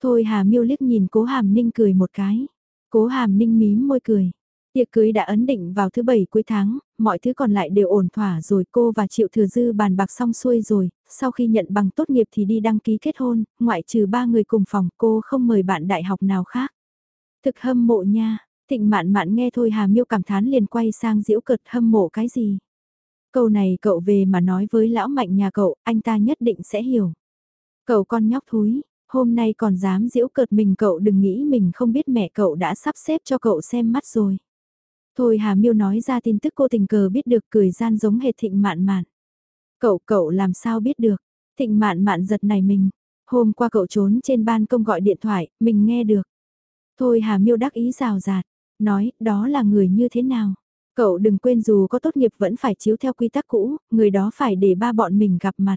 Thôi Hà Miêu liếc nhìn cố Hàm Ninh cười một cái. Cố Hàm Ninh mím môi cười. Tiệc cưới đã ấn định vào thứ bảy cuối tháng, mọi thứ còn lại đều ổn thỏa rồi cô và Triệu Thừa Dư bàn bạc xong xuôi rồi, sau khi nhận bằng tốt nghiệp thì đi đăng ký kết hôn, ngoại trừ ba người cùng phòng cô không mời bạn đại học nào khác. Thực hâm mộ nha, thịnh mạn mạn nghe thôi Hà Miêu cảm thán liền quay sang diễu cợt hâm mộ cái gì. Câu này cậu về mà nói với lão mạnh nhà cậu, anh ta nhất định sẽ hiểu. Cậu con nhóc thúi, hôm nay còn dám diễu cợt mình cậu đừng nghĩ mình không biết mẹ cậu đã sắp xếp cho cậu xem mắt rồi. Thôi Hà Miêu nói ra tin tức cô tình cờ biết được cười gian giống hệt thịnh mạn mạn. Cậu cậu làm sao biết được, thịnh mạn mạn giật này mình. Hôm qua cậu trốn trên ban công gọi điện thoại, mình nghe được. Thôi Hà Miêu đắc ý rào rạt, nói đó là người như thế nào. Cậu đừng quên dù có tốt nghiệp vẫn phải chiếu theo quy tắc cũ, người đó phải để ba bọn mình gặp mặt.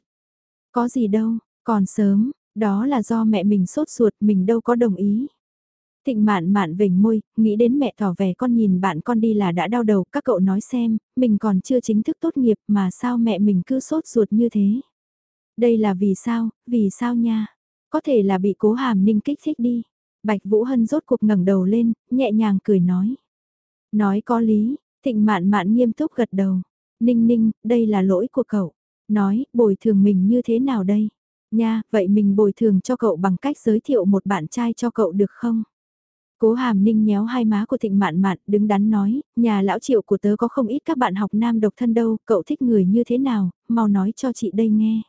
Có gì đâu, còn sớm, đó là do mẹ mình sốt ruột mình đâu có đồng ý. Thịnh mạn mạn vểnh môi, nghĩ đến mẹ tỏ vẻ con nhìn bạn con đi là đã đau đầu, các cậu nói xem, mình còn chưa chính thức tốt nghiệp mà sao mẹ mình cứ sốt ruột như thế. Đây là vì sao, vì sao nha? Có thể là bị cố hàm ninh kích thích đi. Bạch Vũ Hân rốt cuộc ngẩng đầu lên, nhẹ nhàng cười nói. Nói có lý, thịnh mạn mạn nghiêm túc gật đầu. Ninh ninh, đây là lỗi của cậu. Nói, bồi thường mình như thế nào đây? Nha, vậy mình bồi thường cho cậu bằng cách giới thiệu một bạn trai cho cậu được không? Cố hàm ninh nhéo hai má của thịnh mạn mạn, đứng đắn nói, nhà lão triệu của tớ có không ít các bạn học nam độc thân đâu, cậu thích người như thế nào, mau nói cho chị đây nghe.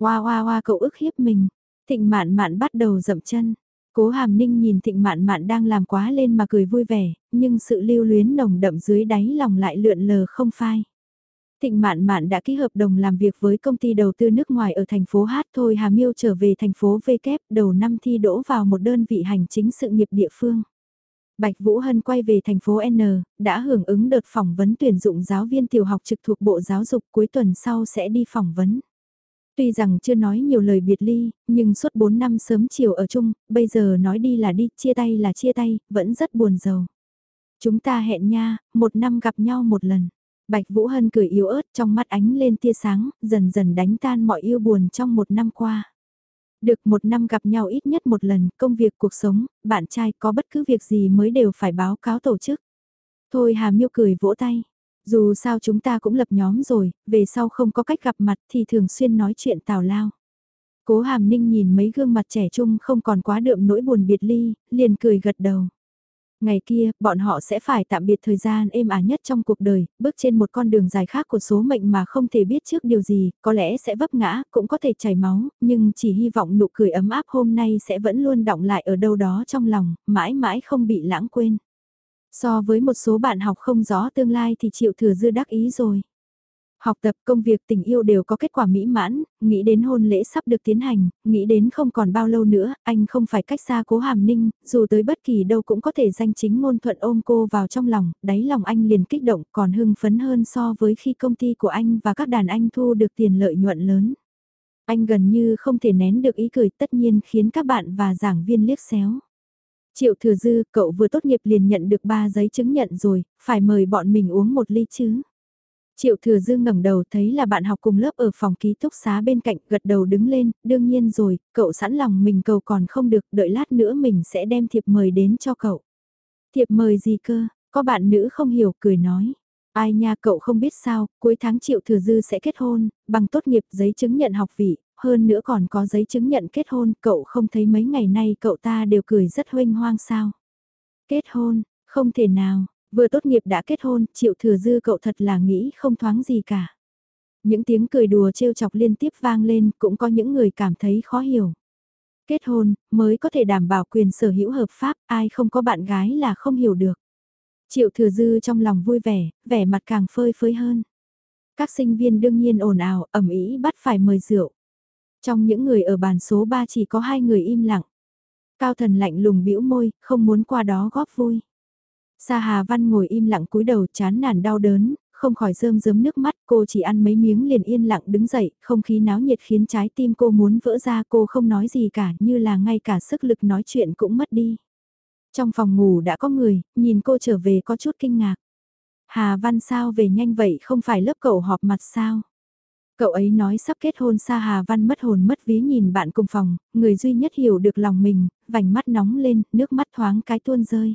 Hoa hoa hoa cậu ức hiếp mình, thịnh mạn mạn bắt đầu dậm chân. Cố hàm ninh nhìn thịnh mạn mạn đang làm quá lên mà cười vui vẻ, nhưng sự lưu luyến nồng đậm dưới đáy lòng lại lượn lờ không phai. Thịnh Mạn Mạn đã ký hợp đồng làm việc với công ty đầu tư nước ngoài ở thành phố Hát thôi Hà Miêu trở về thành phố V kép đầu năm thi đỗ vào một đơn vị hành chính sự nghiệp địa phương. Bạch Vũ Hân quay về thành phố N, đã hưởng ứng đợt phỏng vấn tuyển dụng giáo viên tiểu học trực thuộc Bộ Giáo dục cuối tuần sau sẽ đi phỏng vấn. Tuy rằng chưa nói nhiều lời biệt ly, nhưng suốt 4 năm sớm chiều ở chung, bây giờ nói đi là đi, chia tay là chia tay, vẫn rất buồn giàu. Chúng ta hẹn nha, một năm gặp nhau một lần. Bạch Vũ Hân cười yếu ớt trong mắt ánh lên tia sáng, dần dần đánh tan mọi yêu buồn trong một năm qua. Được một năm gặp nhau ít nhất một lần, công việc cuộc sống, bạn trai có bất cứ việc gì mới đều phải báo cáo tổ chức. Thôi Hà Miêu cười vỗ tay. Dù sao chúng ta cũng lập nhóm rồi, về sau không có cách gặp mặt thì thường xuyên nói chuyện tào lao. Cố Hàm Ninh nhìn mấy gương mặt trẻ trung không còn quá đượm nỗi buồn biệt ly, liền cười gật đầu. Ngày kia, bọn họ sẽ phải tạm biệt thời gian êm ả nhất trong cuộc đời, bước trên một con đường dài khác của số mệnh mà không thể biết trước điều gì, có lẽ sẽ vấp ngã, cũng có thể chảy máu, nhưng chỉ hy vọng nụ cười ấm áp hôm nay sẽ vẫn luôn động lại ở đâu đó trong lòng, mãi mãi không bị lãng quên. So với một số bạn học không rõ tương lai thì chịu thừa dư đắc ý rồi. Học tập công việc tình yêu đều có kết quả mỹ mãn, nghĩ đến hôn lễ sắp được tiến hành, nghĩ đến không còn bao lâu nữa, anh không phải cách xa cố hàm ninh, dù tới bất kỳ đâu cũng có thể danh chính ngôn thuận ôm cô vào trong lòng, đáy lòng anh liền kích động còn hưng phấn hơn so với khi công ty của anh và các đàn anh thu được tiền lợi nhuận lớn. Anh gần như không thể nén được ý cười tất nhiên khiến các bạn và giảng viên liếc xéo. Triệu thừa dư, cậu vừa tốt nghiệp liền nhận được 3 giấy chứng nhận rồi, phải mời bọn mình uống một ly chứ. Triệu thừa dư ngẩng đầu thấy là bạn học cùng lớp ở phòng ký túc xá bên cạnh gật đầu đứng lên, đương nhiên rồi, cậu sẵn lòng mình cầu còn không được, đợi lát nữa mình sẽ đem thiệp mời đến cho cậu. Thiệp mời gì cơ, có bạn nữ không hiểu cười nói. Ai nha cậu không biết sao, cuối tháng triệu thừa dư sẽ kết hôn, bằng tốt nghiệp giấy chứng nhận học vị, hơn nữa còn có giấy chứng nhận kết hôn, cậu không thấy mấy ngày nay cậu ta đều cười rất huênh hoang sao. Kết hôn, không thể nào, vừa tốt nghiệp đã kết hôn, triệu thừa dư cậu thật là nghĩ không thoáng gì cả. Những tiếng cười đùa trêu chọc liên tiếp vang lên, cũng có những người cảm thấy khó hiểu. Kết hôn, mới có thể đảm bảo quyền sở hữu hợp pháp, ai không có bạn gái là không hiểu được. Triệu thừa dư trong lòng vui vẻ, vẻ mặt càng phơi phới hơn. Các sinh viên đương nhiên ồn ào, ẩm ý bắt phải mời rượu. Trong những người ở bàn số 3 chỉ có hai người im lặng. Cao thần lạnh lùng bĩu môi, không muốn qua đó góp vui. Sa Hà Văn ngồi im lặng cúi đầu chán nản đau đớn, không khỏi rơm rớm nước mắt, cô chỉ ăn mấy miếng liền yên lặng đứng dậy, không khí náo nhiệt khiến trái tim cô muốn vỡ ra cô không nói gì cả như là ngay cả sức lực nói chuyện cũng mất đi. Trong phòng ngủ đã có người, nhìn cô trở về có chút kinh ngạc. Hà Văn sao về nhanh vậy không phải lớp cậu họp mặt sao? Cậu ấy nói sắp kết hôn xa Hà Văn mất hồn mất ví nhìn bạn cùng phòng, người duy nhất hiểu được lòng mình, vành mắt nóng lên, nước mắt thoáng cái tuôn rơi.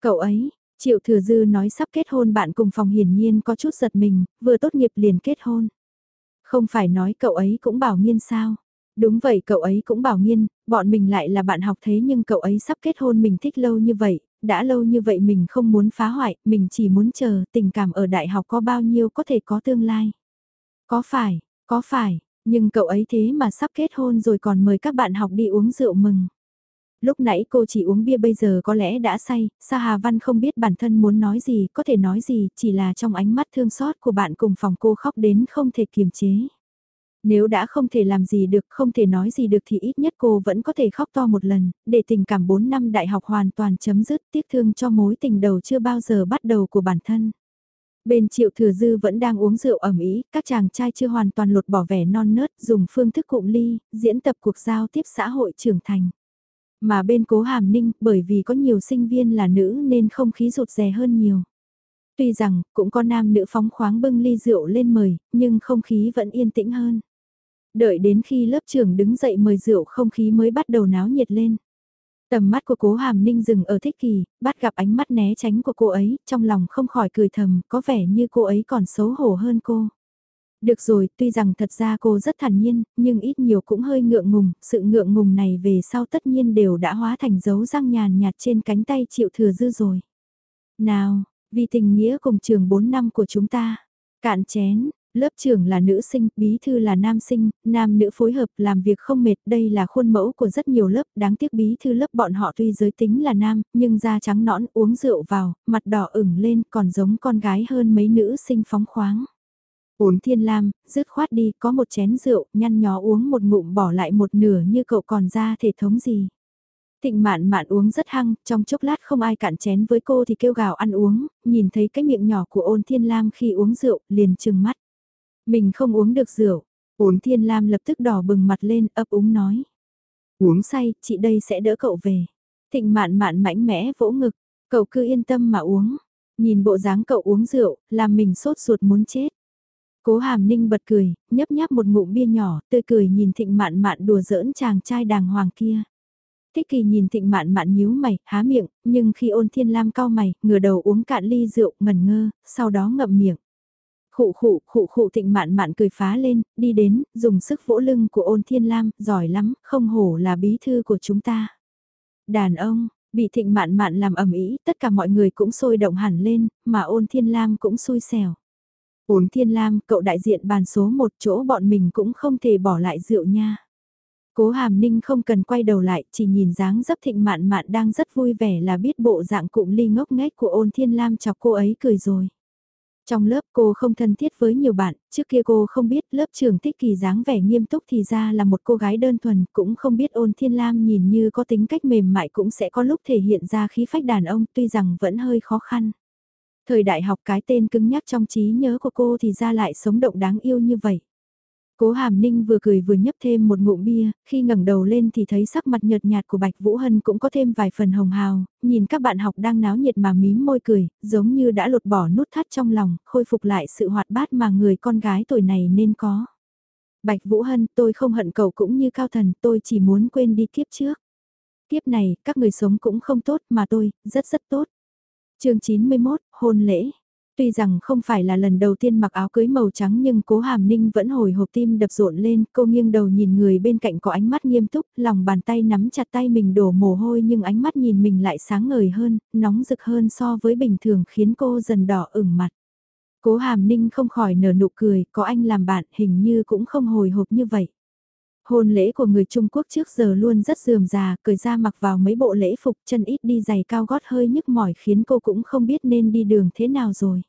Cậu ấy, Triệu Thừa Dư nói sắp kết hôn bạn cùng phòng hiển nhiên có chút giật mình, vừa tốt nghiệp liền kết hôn. Không phải nói cậu ấy cũng bảo nghiên sao? Đúng vậy cậu ấy cũng bảo nghiên, bọn mình lại là bạn học thế nhưng cậu ấy sắp kết hôn mình thích lâu như vậy, đã lâu như vậy mình không muốn phá hoại, mình chỉ muốn chờ tình cảm ở đại học có bao nhiêu có thể có tương lai. Có phải, có phải, nhưng cậu ấy thế mà sắp kết hôn rồi còn mời các bạn học đi uống rượu mừng. Lúc nãy cô chỉ uống bia bây giờ có lẽ đã say, Sa Hà Văn không biết bản thân muốn nói gì, có thể nói gì, chỉ là trong ánh mắt thương xót của bạn cùng phòng cô khóc đến không thể kiềm chế. Nếu đã không thể làm gì được, không thể nói gì được thì ít nhất cô vẫn có thể khóc to một lần, để tình cảm 4 năm đại học hoàn toàn chấm dứt tiếc thương cho mối tình đầu chưa bao giờ bắt đầu của bản thân. Bên triệu thừa dư vẫn đang uống rượu ẩm ý, các chàng trai chưa hoàn toàn lột bỏ vẻ non nớt dùng phương thức cụm ly, diễn tập cuộc giao tiếp xã hội trưởng thành. Mà bên cố hàm ninh, bởi vì có nhiều sinh viên là nữ nên không khí rụt rè hơn nhiều. Tuy rằng, cũng có nam nữ phóng khoáng bưng ly rượu lên mời, nhưng không khí vẫn yên tĩnh hơn. Đợi đến khi lớp trưởng đứng dậy mời rượu không khí mới bắt đầu náo nhiệt lên. Tầm mắt của cố hàm ninh dừng ở thích kỳ, bắt gặp ánh mắt né tránh của cô ấy, trong lòng không khỏi cười thầm, có vẻ như cô ấy còn xấu hổ hơn cô. Được rồi, tuy rằng thật ra cô rất thản nhiên, nhưng ít nhiều cũng hơi ngượng ngùng, sự ngượng ngùng này về sau tất nhiên đều đã hóa thành dấu răng nhàn nhạt trên cánh tay chịu thừa dư rồi. Nào, vì tình nghĩa cùng trường 4 năm của chúng ta, cạn chén, Lớp trưởng là nữ sinh, bí thư là nam sinh, nam nữ phối hợp làm việc không mệt, đây là khuôn mẫu của rất nhiều lớp, đáng tiếc bí thư lớp bọn họ tuy giới tính là nam, nhưng da trắng nõn uống rượu vào, mặt đỏ ửng lên còn giống con gái hơn mấy nữ sinh phóng khoáng. Uống thiên lam, dứt khoát đi, có một chén rượu, nhăn nhó uống một ngụm bỏ lại một nửa như cậu còn ra thể thống gì. Thịnh mạn mạn uống rất hăng, trong chốc lát không ai cạn chén với cô thì kêu gào ăn uống, nhìn thấy cái miệng nhỏ của ôn thiên lam khi uống rượu, liền trừng mắt. Mình không uống được rượu. Ôn Thiên Lam lập tức đỏ bừng mặt lên ấp úng nói. Uống say, chị đây sẽ đỡ cậu về. Thịnh mạn mạn mãnh mẽ vỗ ngực. Cậu cứ yên tâm mà uống. Nhìn bộ dáng cậu uống rượu, làm mình sốt ruột muốn chết. Cố hàm ninh bật cười, nhấp nháp một ngụm bia nhỏ, tươi cười nhìn thịnh mạn mạn đùa giỡn chàng trai đàng hoàng kia. Thích kỳ nhìn thịnh mạn mạn nhíu mày, há miệng, nhưng khi ôn thiên lam cao mày, ngửa đầu uống cạn ly rượu, ngẩn ngơ, sau đó ngậm miệng. Khụ khụ, khụ khụ thịnh mạn mạn cười phá lên, đi đến, dùng sức vỗ lưng của ôn thiên lam, giỏi lắm, không hổ là bí thư của chúng ta. Đàn ông, bị thịnh mạn mạn làm ầm ĩ, tất cả mọi người cũng sôi động hẳn lên, mà ôn thiên lam cũng xui xẻo. Ôn thiên lam, cậu đại diện bàn số một chỗ bọn mình cũng không thể bỏ lại rượu nha. Cố hàm ninh không cần quay đầu lại, chỉ nhìn dáng dấp thịnh mạn mạn đang rất vui vẻ là biết bộ dạng cụm ly ngốc nghếch của ôn thiên lam chọc cô ấy cười rồi. Trong lớp cô không thân thiết với nhiều bạn, trước kia cô không biết lớp trưởng thích kỳ dáng vẻ nghiêm túc thì ra là một cô gái đơn thuần, cũng không biết ôn thiên lam nhìn như có tính cách mềm mại cũng sẽ có lúc thể hiện ra khí phách đàn ông tuy rằng vẫn hơi khó khăn. Thời đại học cái tên cứng nhắc trong trí nhớ của cô thì ra lại sống động đáng yêu như vậy. Cố Hàm Ninh vừa cười vừa nhấp thêm một ngụm bia, khi ngẩng đầu lên thì thấy sắc mặt nhợt nhạt của Bạch Vũ Hân cũng có thêm vài phần hồng hào, nhìn các bạn học đang náo nhiệt mà mím môi cười, giống như đã lột bỏ nút thắt trong lòng, khôi phục lại sự hoạt bát mà người con gái tuổi này nên có. Bạch Vũ Hân, tôi không hận cậu cũng như cao thần, tôi chỉ muốn quên đi kiếp trước. Kiếp này, các người sống cũng không tốt mà tôi, rất rất tốt chương 91, hôn lễ. Tuy rằng không phải là lần đầu tiên mặc áo cưới màu trắng nhưng cố hàm ninh vẫn hồi hộp tim đập rộn lên, cô nghiêng đầu nhìn người bên cạnh có ánh mắt nghiêm túc, lòng bàn tay nắm chặt tay mình đổ mồ hôi nhưng ánh mắt nhìn mình lại sáng ngời hơn, nóng rực hơn so với bình thường khiến cô dần đỏ ửng mặt. Cố hàm ninh không khỏi nở nụ cười, có anh làm bạn hình như cũng không hồi hộp như vậy. Hôn lễ của người Trung Quốc trước giờ luôn rất dườm già, cởi ra mặc vào mấy bộ lễ phục chân ít đi giày cao gót hơi nhức mỏi khiến cô cũng không biết nên đi đường thế nào rồi.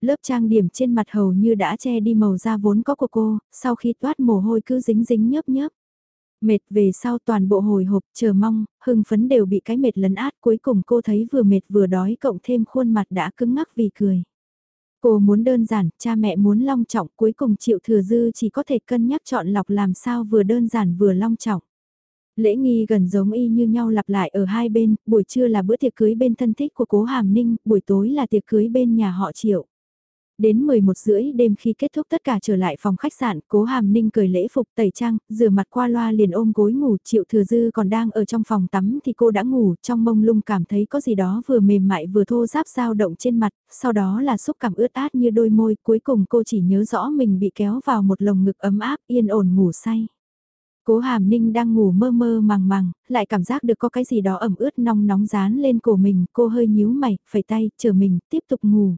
Lớp trang điểm trên mặt hầu như đã che đi màu da vốn có của cô, sau khi toát mồ hôi cứ dính dính nhớp nhớp. Mệt về sau toàn bộ hồi hộp, chờ mong, hưng phấn đều bị cái mệt lấn át cuối cùng cô thấy vừa mệt vừa đói cộng thêm khuôn mặt đã cứng ngắc vì cười. Cô muốn đơn giản, cha mẹ muốn long trọng, cuối cùng Triệu Thừa Dư chỉ có thể cân nhắc chọn lọc làm sao vừa đơn giản vừa long trọng. Lễ nghi gần giống y như nhau lặp lại ở hai bên, buổi trưa là bữa tiệc cưới bên thân thích của cố Hàm Ninh, buổi tối là tiệc cưới bên nhà họ Triệu. Đến 11 rưỡi đêm khi kết thúc tất cả trở lại phòng khách sạn, cố hàm ninh cười lễ phục tẩy trang, rửa mặt qua loa liền ôm gối ngủ, triệu thừa dư còn đang ở trong phòng tắm thì cô đã ngủ, trong mông lung cảm thấy có gì đó vừa mềm mại vừa thô ráp dao động trên mặt, sau đó là xúc cảm ướt át như đôi môi, cuối cùng cô chỉ nhớ rõ mình bị kéo vào một lồng ngực ấm áp, yên ổn ngủ say. Cố Hàm Ninh đang ngủ mơ mơ màng màng, lại cảm giác được có cái gì đó ẩm ướt nóng nóng dán lên cổ mình, cô hơi nhíu mày, phẩy tay, chờ mình, tiếp tục ngủ.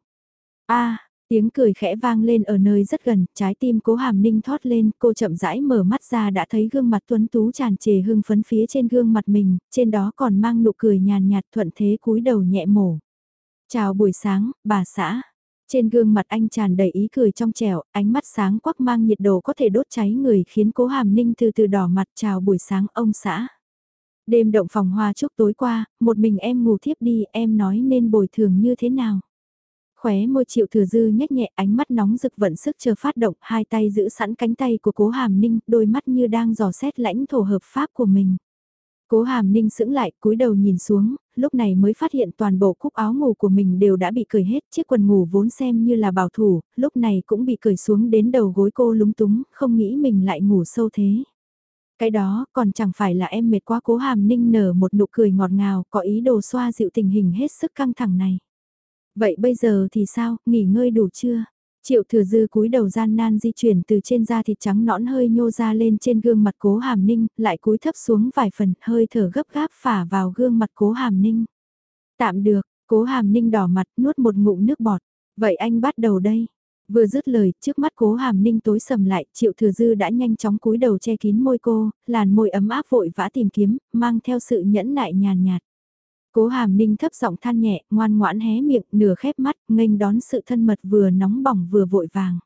a Tiếng cười khẽ vang lên ở nơi rất gần, trái tim cố hàm ninh thoát lên, cô chậm rãi mở mắt ra đã thấy gương mặt tuấn tú tràn trề hưng phấn phía trên gương mặt mình, trên đó còn mang nụ cười nhàn nhạt thuận thế cúi đầu nhẹ mổ. Chào buổi sáng, bà xã. Trên gương mặt anh tràn đầy ý cười trong trẻo, ánh mắt sáng quắc mang nhiệt độ có thể đốt cháy người khiến cố hàm ninh từ từ đỏ mặt chào buổi sáng ông xã. Đêm động phòng hoa chúc tối qua, một mình em ngủ thiếp đi, em nói nên bồi thường như thế nào? Khóe môi triệu thừa dư nhếch nhẹ ánh mắt nóng rực vận sức chờ phát động, hai tay giữ sẵn cánh tay của cố hàm ninh, đôi mắt như đang dò xét lãnh thổ hợp pháp của mình. Cố hàm ninh sững lại, cúi đầu nhìn xuống, lúc này mới phát hiện toàn bộ cúc áo ngủ của mình đều đã bị cởi hết, chiếc quần ngủ vốn xem như là bảo thủ, lúc này cũng bị cởi xuống đến đầu gối cô lúng túng, không nghĩ mình lại ngủ sâu thế. Cái đó còn chẳng phải là em mệt quá cố hàm ninh nở một nụ cười ngọt ngào, có ý đồ xoa dịu tình hình hết sức căng thẳng này. Vậy bây giờ thì sao, nghỉ ngơi đủ chưa? Triệu thừa dư cúi đầu gian nan di chuyển từ trên da thịt trắng nõn hơi nhô ra lên trên gương mặt cố hàm ninh, lại cúi thấp xuống vài phần, hơi thở gấp gáp phả vào gương mặt cố hàm ninh. Tạm được, cố hàm ninh đỏ mặt nuốt một ngụm nước bọt. Vậy anh bắt đầu đây. Vừa dứt lời, trước mắt cố hàm ninh tối sầm lại, triệu thừa dư đã nhanh chóng cúi đầu che kín môi cô, làn môi ấm áp vội vã tìm kiếm, mang theo sự nhẫn nại nhàn nhạt. Cố hàm ninh thấp giọng than nhẹ, ngoan ngoãn hé miệng, nửa khép mắt, nghênh đón sự thân mật vừa nóng bỏng vừa vội vàng.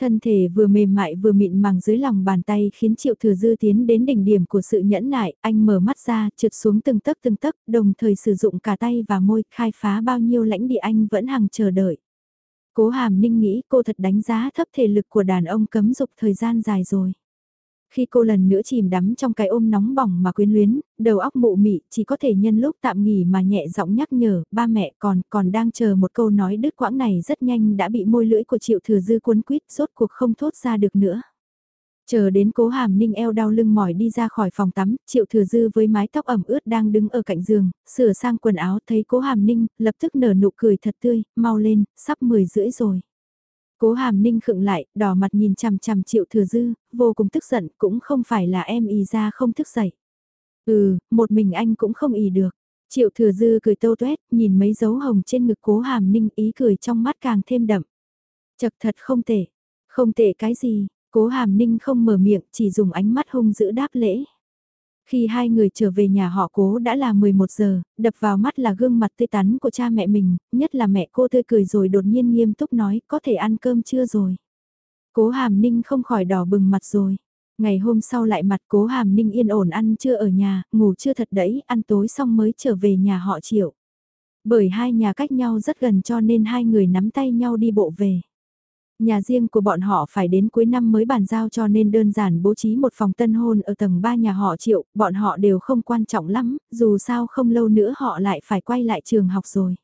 Thân thể vừa mềm mại vừa mịn màng dưới lòng bàn tay khiến Triệu Thừa Dư tiến đến đỉnh điểm của sự nhẫn nại, anh mở mắt ra, trượt xuống từng tấc từng tấc, đồng thời sử dụng cả tay và môi, khai phá bao nhiêu lãnh địa anh vẫn hằng chờ đợi. Cố Hàm Ninh nghĩ cô thật đánh giá thấp thể lực của đàn ông cấm dục thời gian dài rồi. Khi cô lần nữa chìm đắm trong cái ôm nóng bỏng mà quyến luyến, đầu óc mụ mị chỉ có thể nhân lúc tạm nghỉ mà nhẹ giọng nhắc nhở, ba mẹ còn còn đang chờ một câu nói đứt quãng này rất nhanh đã bị môi lưỡi của triệu thừa dư cuốn quýt rốt cuộc không thốt ra được nữa. Chờ đến cố hàm ninh eo đau lưng mỏi đi ra khỏi phòng tắm, triệu thừa dư với mái tóc ẩm ướt đang đứng ở cạnh giường, sửa sang quần áo thấy cố hàm ninh, lập tức nở nụ cười thật tươi, mau lên, sắp 10 rưỡi rồi. Cố hàm ninh khựng lại, đỏ mặt nhìn chằm chằm triệu thừa dư, vô cùng tức giận, cũng không phải là em ý ra không thức dậy. Ừ, một mình anh cũng không ý được. Triệu thừa dư cười tâu tuét, nhìn mấy dấu hồng trên ngực cố hàm ninh ý cười trong mắt càng thêm đậm. Chật thật không tệ. Không tệ cái gì, cố hàm ninh không mở miệng, chỉ dùng ánh mắt hung dữ đáp lễ. Khi hai người trở về nhà họ cố đã là 11 giờ, đập vào mắt là gương mặt tươi tắn của cha mẹ mình, nhất là mẹ cô tươi cười rồi đột nhiên nghiêm túc nói có thể ăn cơm chưa rồi. Cố hàm ninh không khỏi đỏ bừng mặt rồi. Ngày hôm sau lại mặt cố hàm ninh yên ổn ăn chưa ở nhà, ngủ chưa thật đẫy, ăn tối xong mới trở về nhà họ triệu. Bởi hai nhà cách nhau rất gần cho nên hai người nắm tay nhau đi bộ về. Nhà riêng của bọn họ phải đến cuối năm mới bàn giao cho nên đơn giản bố trí một phòng tân hôn ở tầng 3 nhà họ triệu, bọn họ đều không quan trọng lắm, dù sao không lâu nữa họ lại phải quay lại trường học rồi.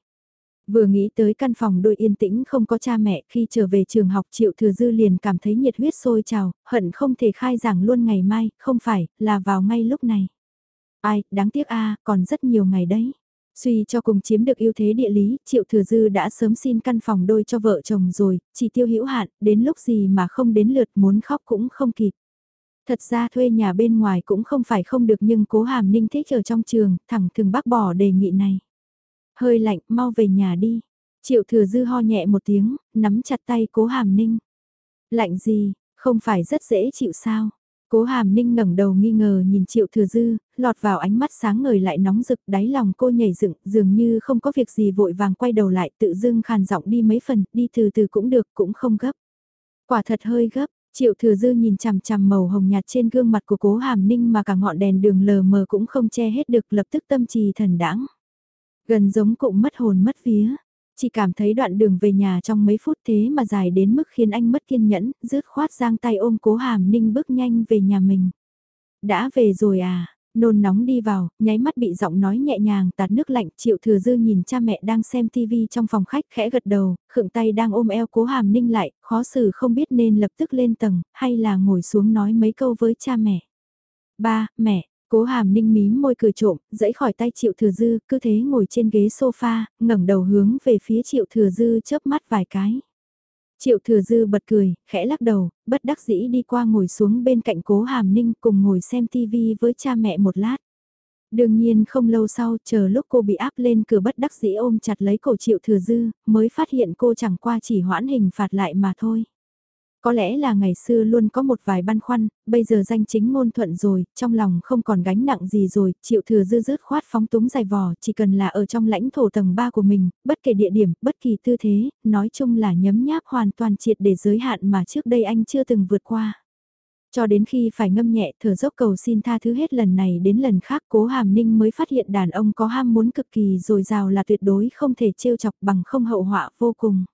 Vừa nghĩ tới căn phòng đôi yên tĩnh không có cha mẹ khi trở về trường học Triệu Thừa Dư liền cảm thấy nhiệt huyết sôi trào, hận không thể khai giảng luôn ngày mai, không phải, là vào ngay lúc này. Ai, đáng tiếc a còn rất nhiều ngày đấy. Suy cho cùng chiếm được ưu thế địa lý, Triệu Thừa Dư đã sớm xin căn phòng đôi cho vợ chồng rồi, chỉ tiêu hữu hạn, đến lúc gì mà không đến lượt muốn khóc cũng không kịp. Thật ra thuê nhà bên ngoài cũng không phải không được nhưng cố hàm ninh thích ở trong trường, thẳng thường bác bỏ đề nghị này. Hơi lạnh, mau về nhà đi. Triệu thừa dư ho nhẹ một tiếng, nắm chặt tay cố hàm ninh. Lạnh gì, không phải rất dễ chịu sao? Cố hàm ninh ngẩng đầu nghi ngờ nhìn triệu thừa dư, lọt vào ánh mắt sáng ngời lại nóng rực đáy lòng cô nhảy dựng dường như không có việc gì vội vàng quay đầu lại tự dưng khàn giọng đi mấy phần, đi từ từ cũng được cũng không gấp. Quả thật hơi gấp, triệu thừa dư nhìn chằm chằm màu hồng nhạt trên gương mặt của cố hàm ninh mà cả ngọn đèn đường lờ mờ cũng không che hết được lập tức tâm trì thần đãng Gần giống cụm mất hồn mất vía. Chỉ cảm thấy đoạn đường về nhà trong mấy phút thế mà dài đến mức khiến anh mất kiên nhẫn, rứt khoát giang tay ôm cố hàm ninh bước nhanh về nhà mình. Đã về rồi à, nôn nóng đi vào, nháy mắt bị giọng nói nhẹ nhàng tạt nước lạnh triệu thừa dư nhìn cha mẹ đang xem tivi trong phòng khách khẽ gật đầu, khựng tay đang ôm eo cố hàm ninh lại, khó xử không biết nên lập tức lên tầng, hay là ngồi xuống nói mấy câu với cha mẹ. Ba, mẹ, Cố hàm ninh mím môi cười trộm, dẫy khỏi tay triệu thừa dư, cứ thế ngồi trên ghế sofa, ngẩng đầu hướng về phía triệu thừa dư chớp mắt vài cái. Triệu thừa dư bật cười, khẽ lắc đầu, bất đắc dĩ đi qua ngồi xuống bên cạnh cố hàm ninh cùng ngồi xem tivi với cha mẹ một lát. Đương nhiên không lâu sau, chờ lúc cô bị áp lên cửa bất đắc dĩ ôm chặt lấy cổ triệu thừa dư, mới phát hiện cô chẳng qua chỉ hoãn hình phạt lại mà thôi. Có lẽ là ngày xưa luôn có một vài băn khoăn, bây giờ danh chính ngôn thuận rồi, trong lòng không còn gánh nặng gì rồi, chịu thừa dư dứt khoát phóng túng dài vò, chỉ cần là ở trong lãnh thổ tầng 3 của mình, bất kể địa điểm, bất kỳ tư thế, nói chung là nhấm nháp hoàn toàn triệt để giới hạn mà trước đây anh chưa từng vượt qua. Cho đến khi phải ngâm nhẹ thở dốc cầu xin tha thứ hết lần này đến lần khác cố hàm ninh mới phát hiện đàn ông có ham muốn cực kỳ rồi rào là tuyệt đối không thể trêu chọc bằng không hậu họa vô cùng.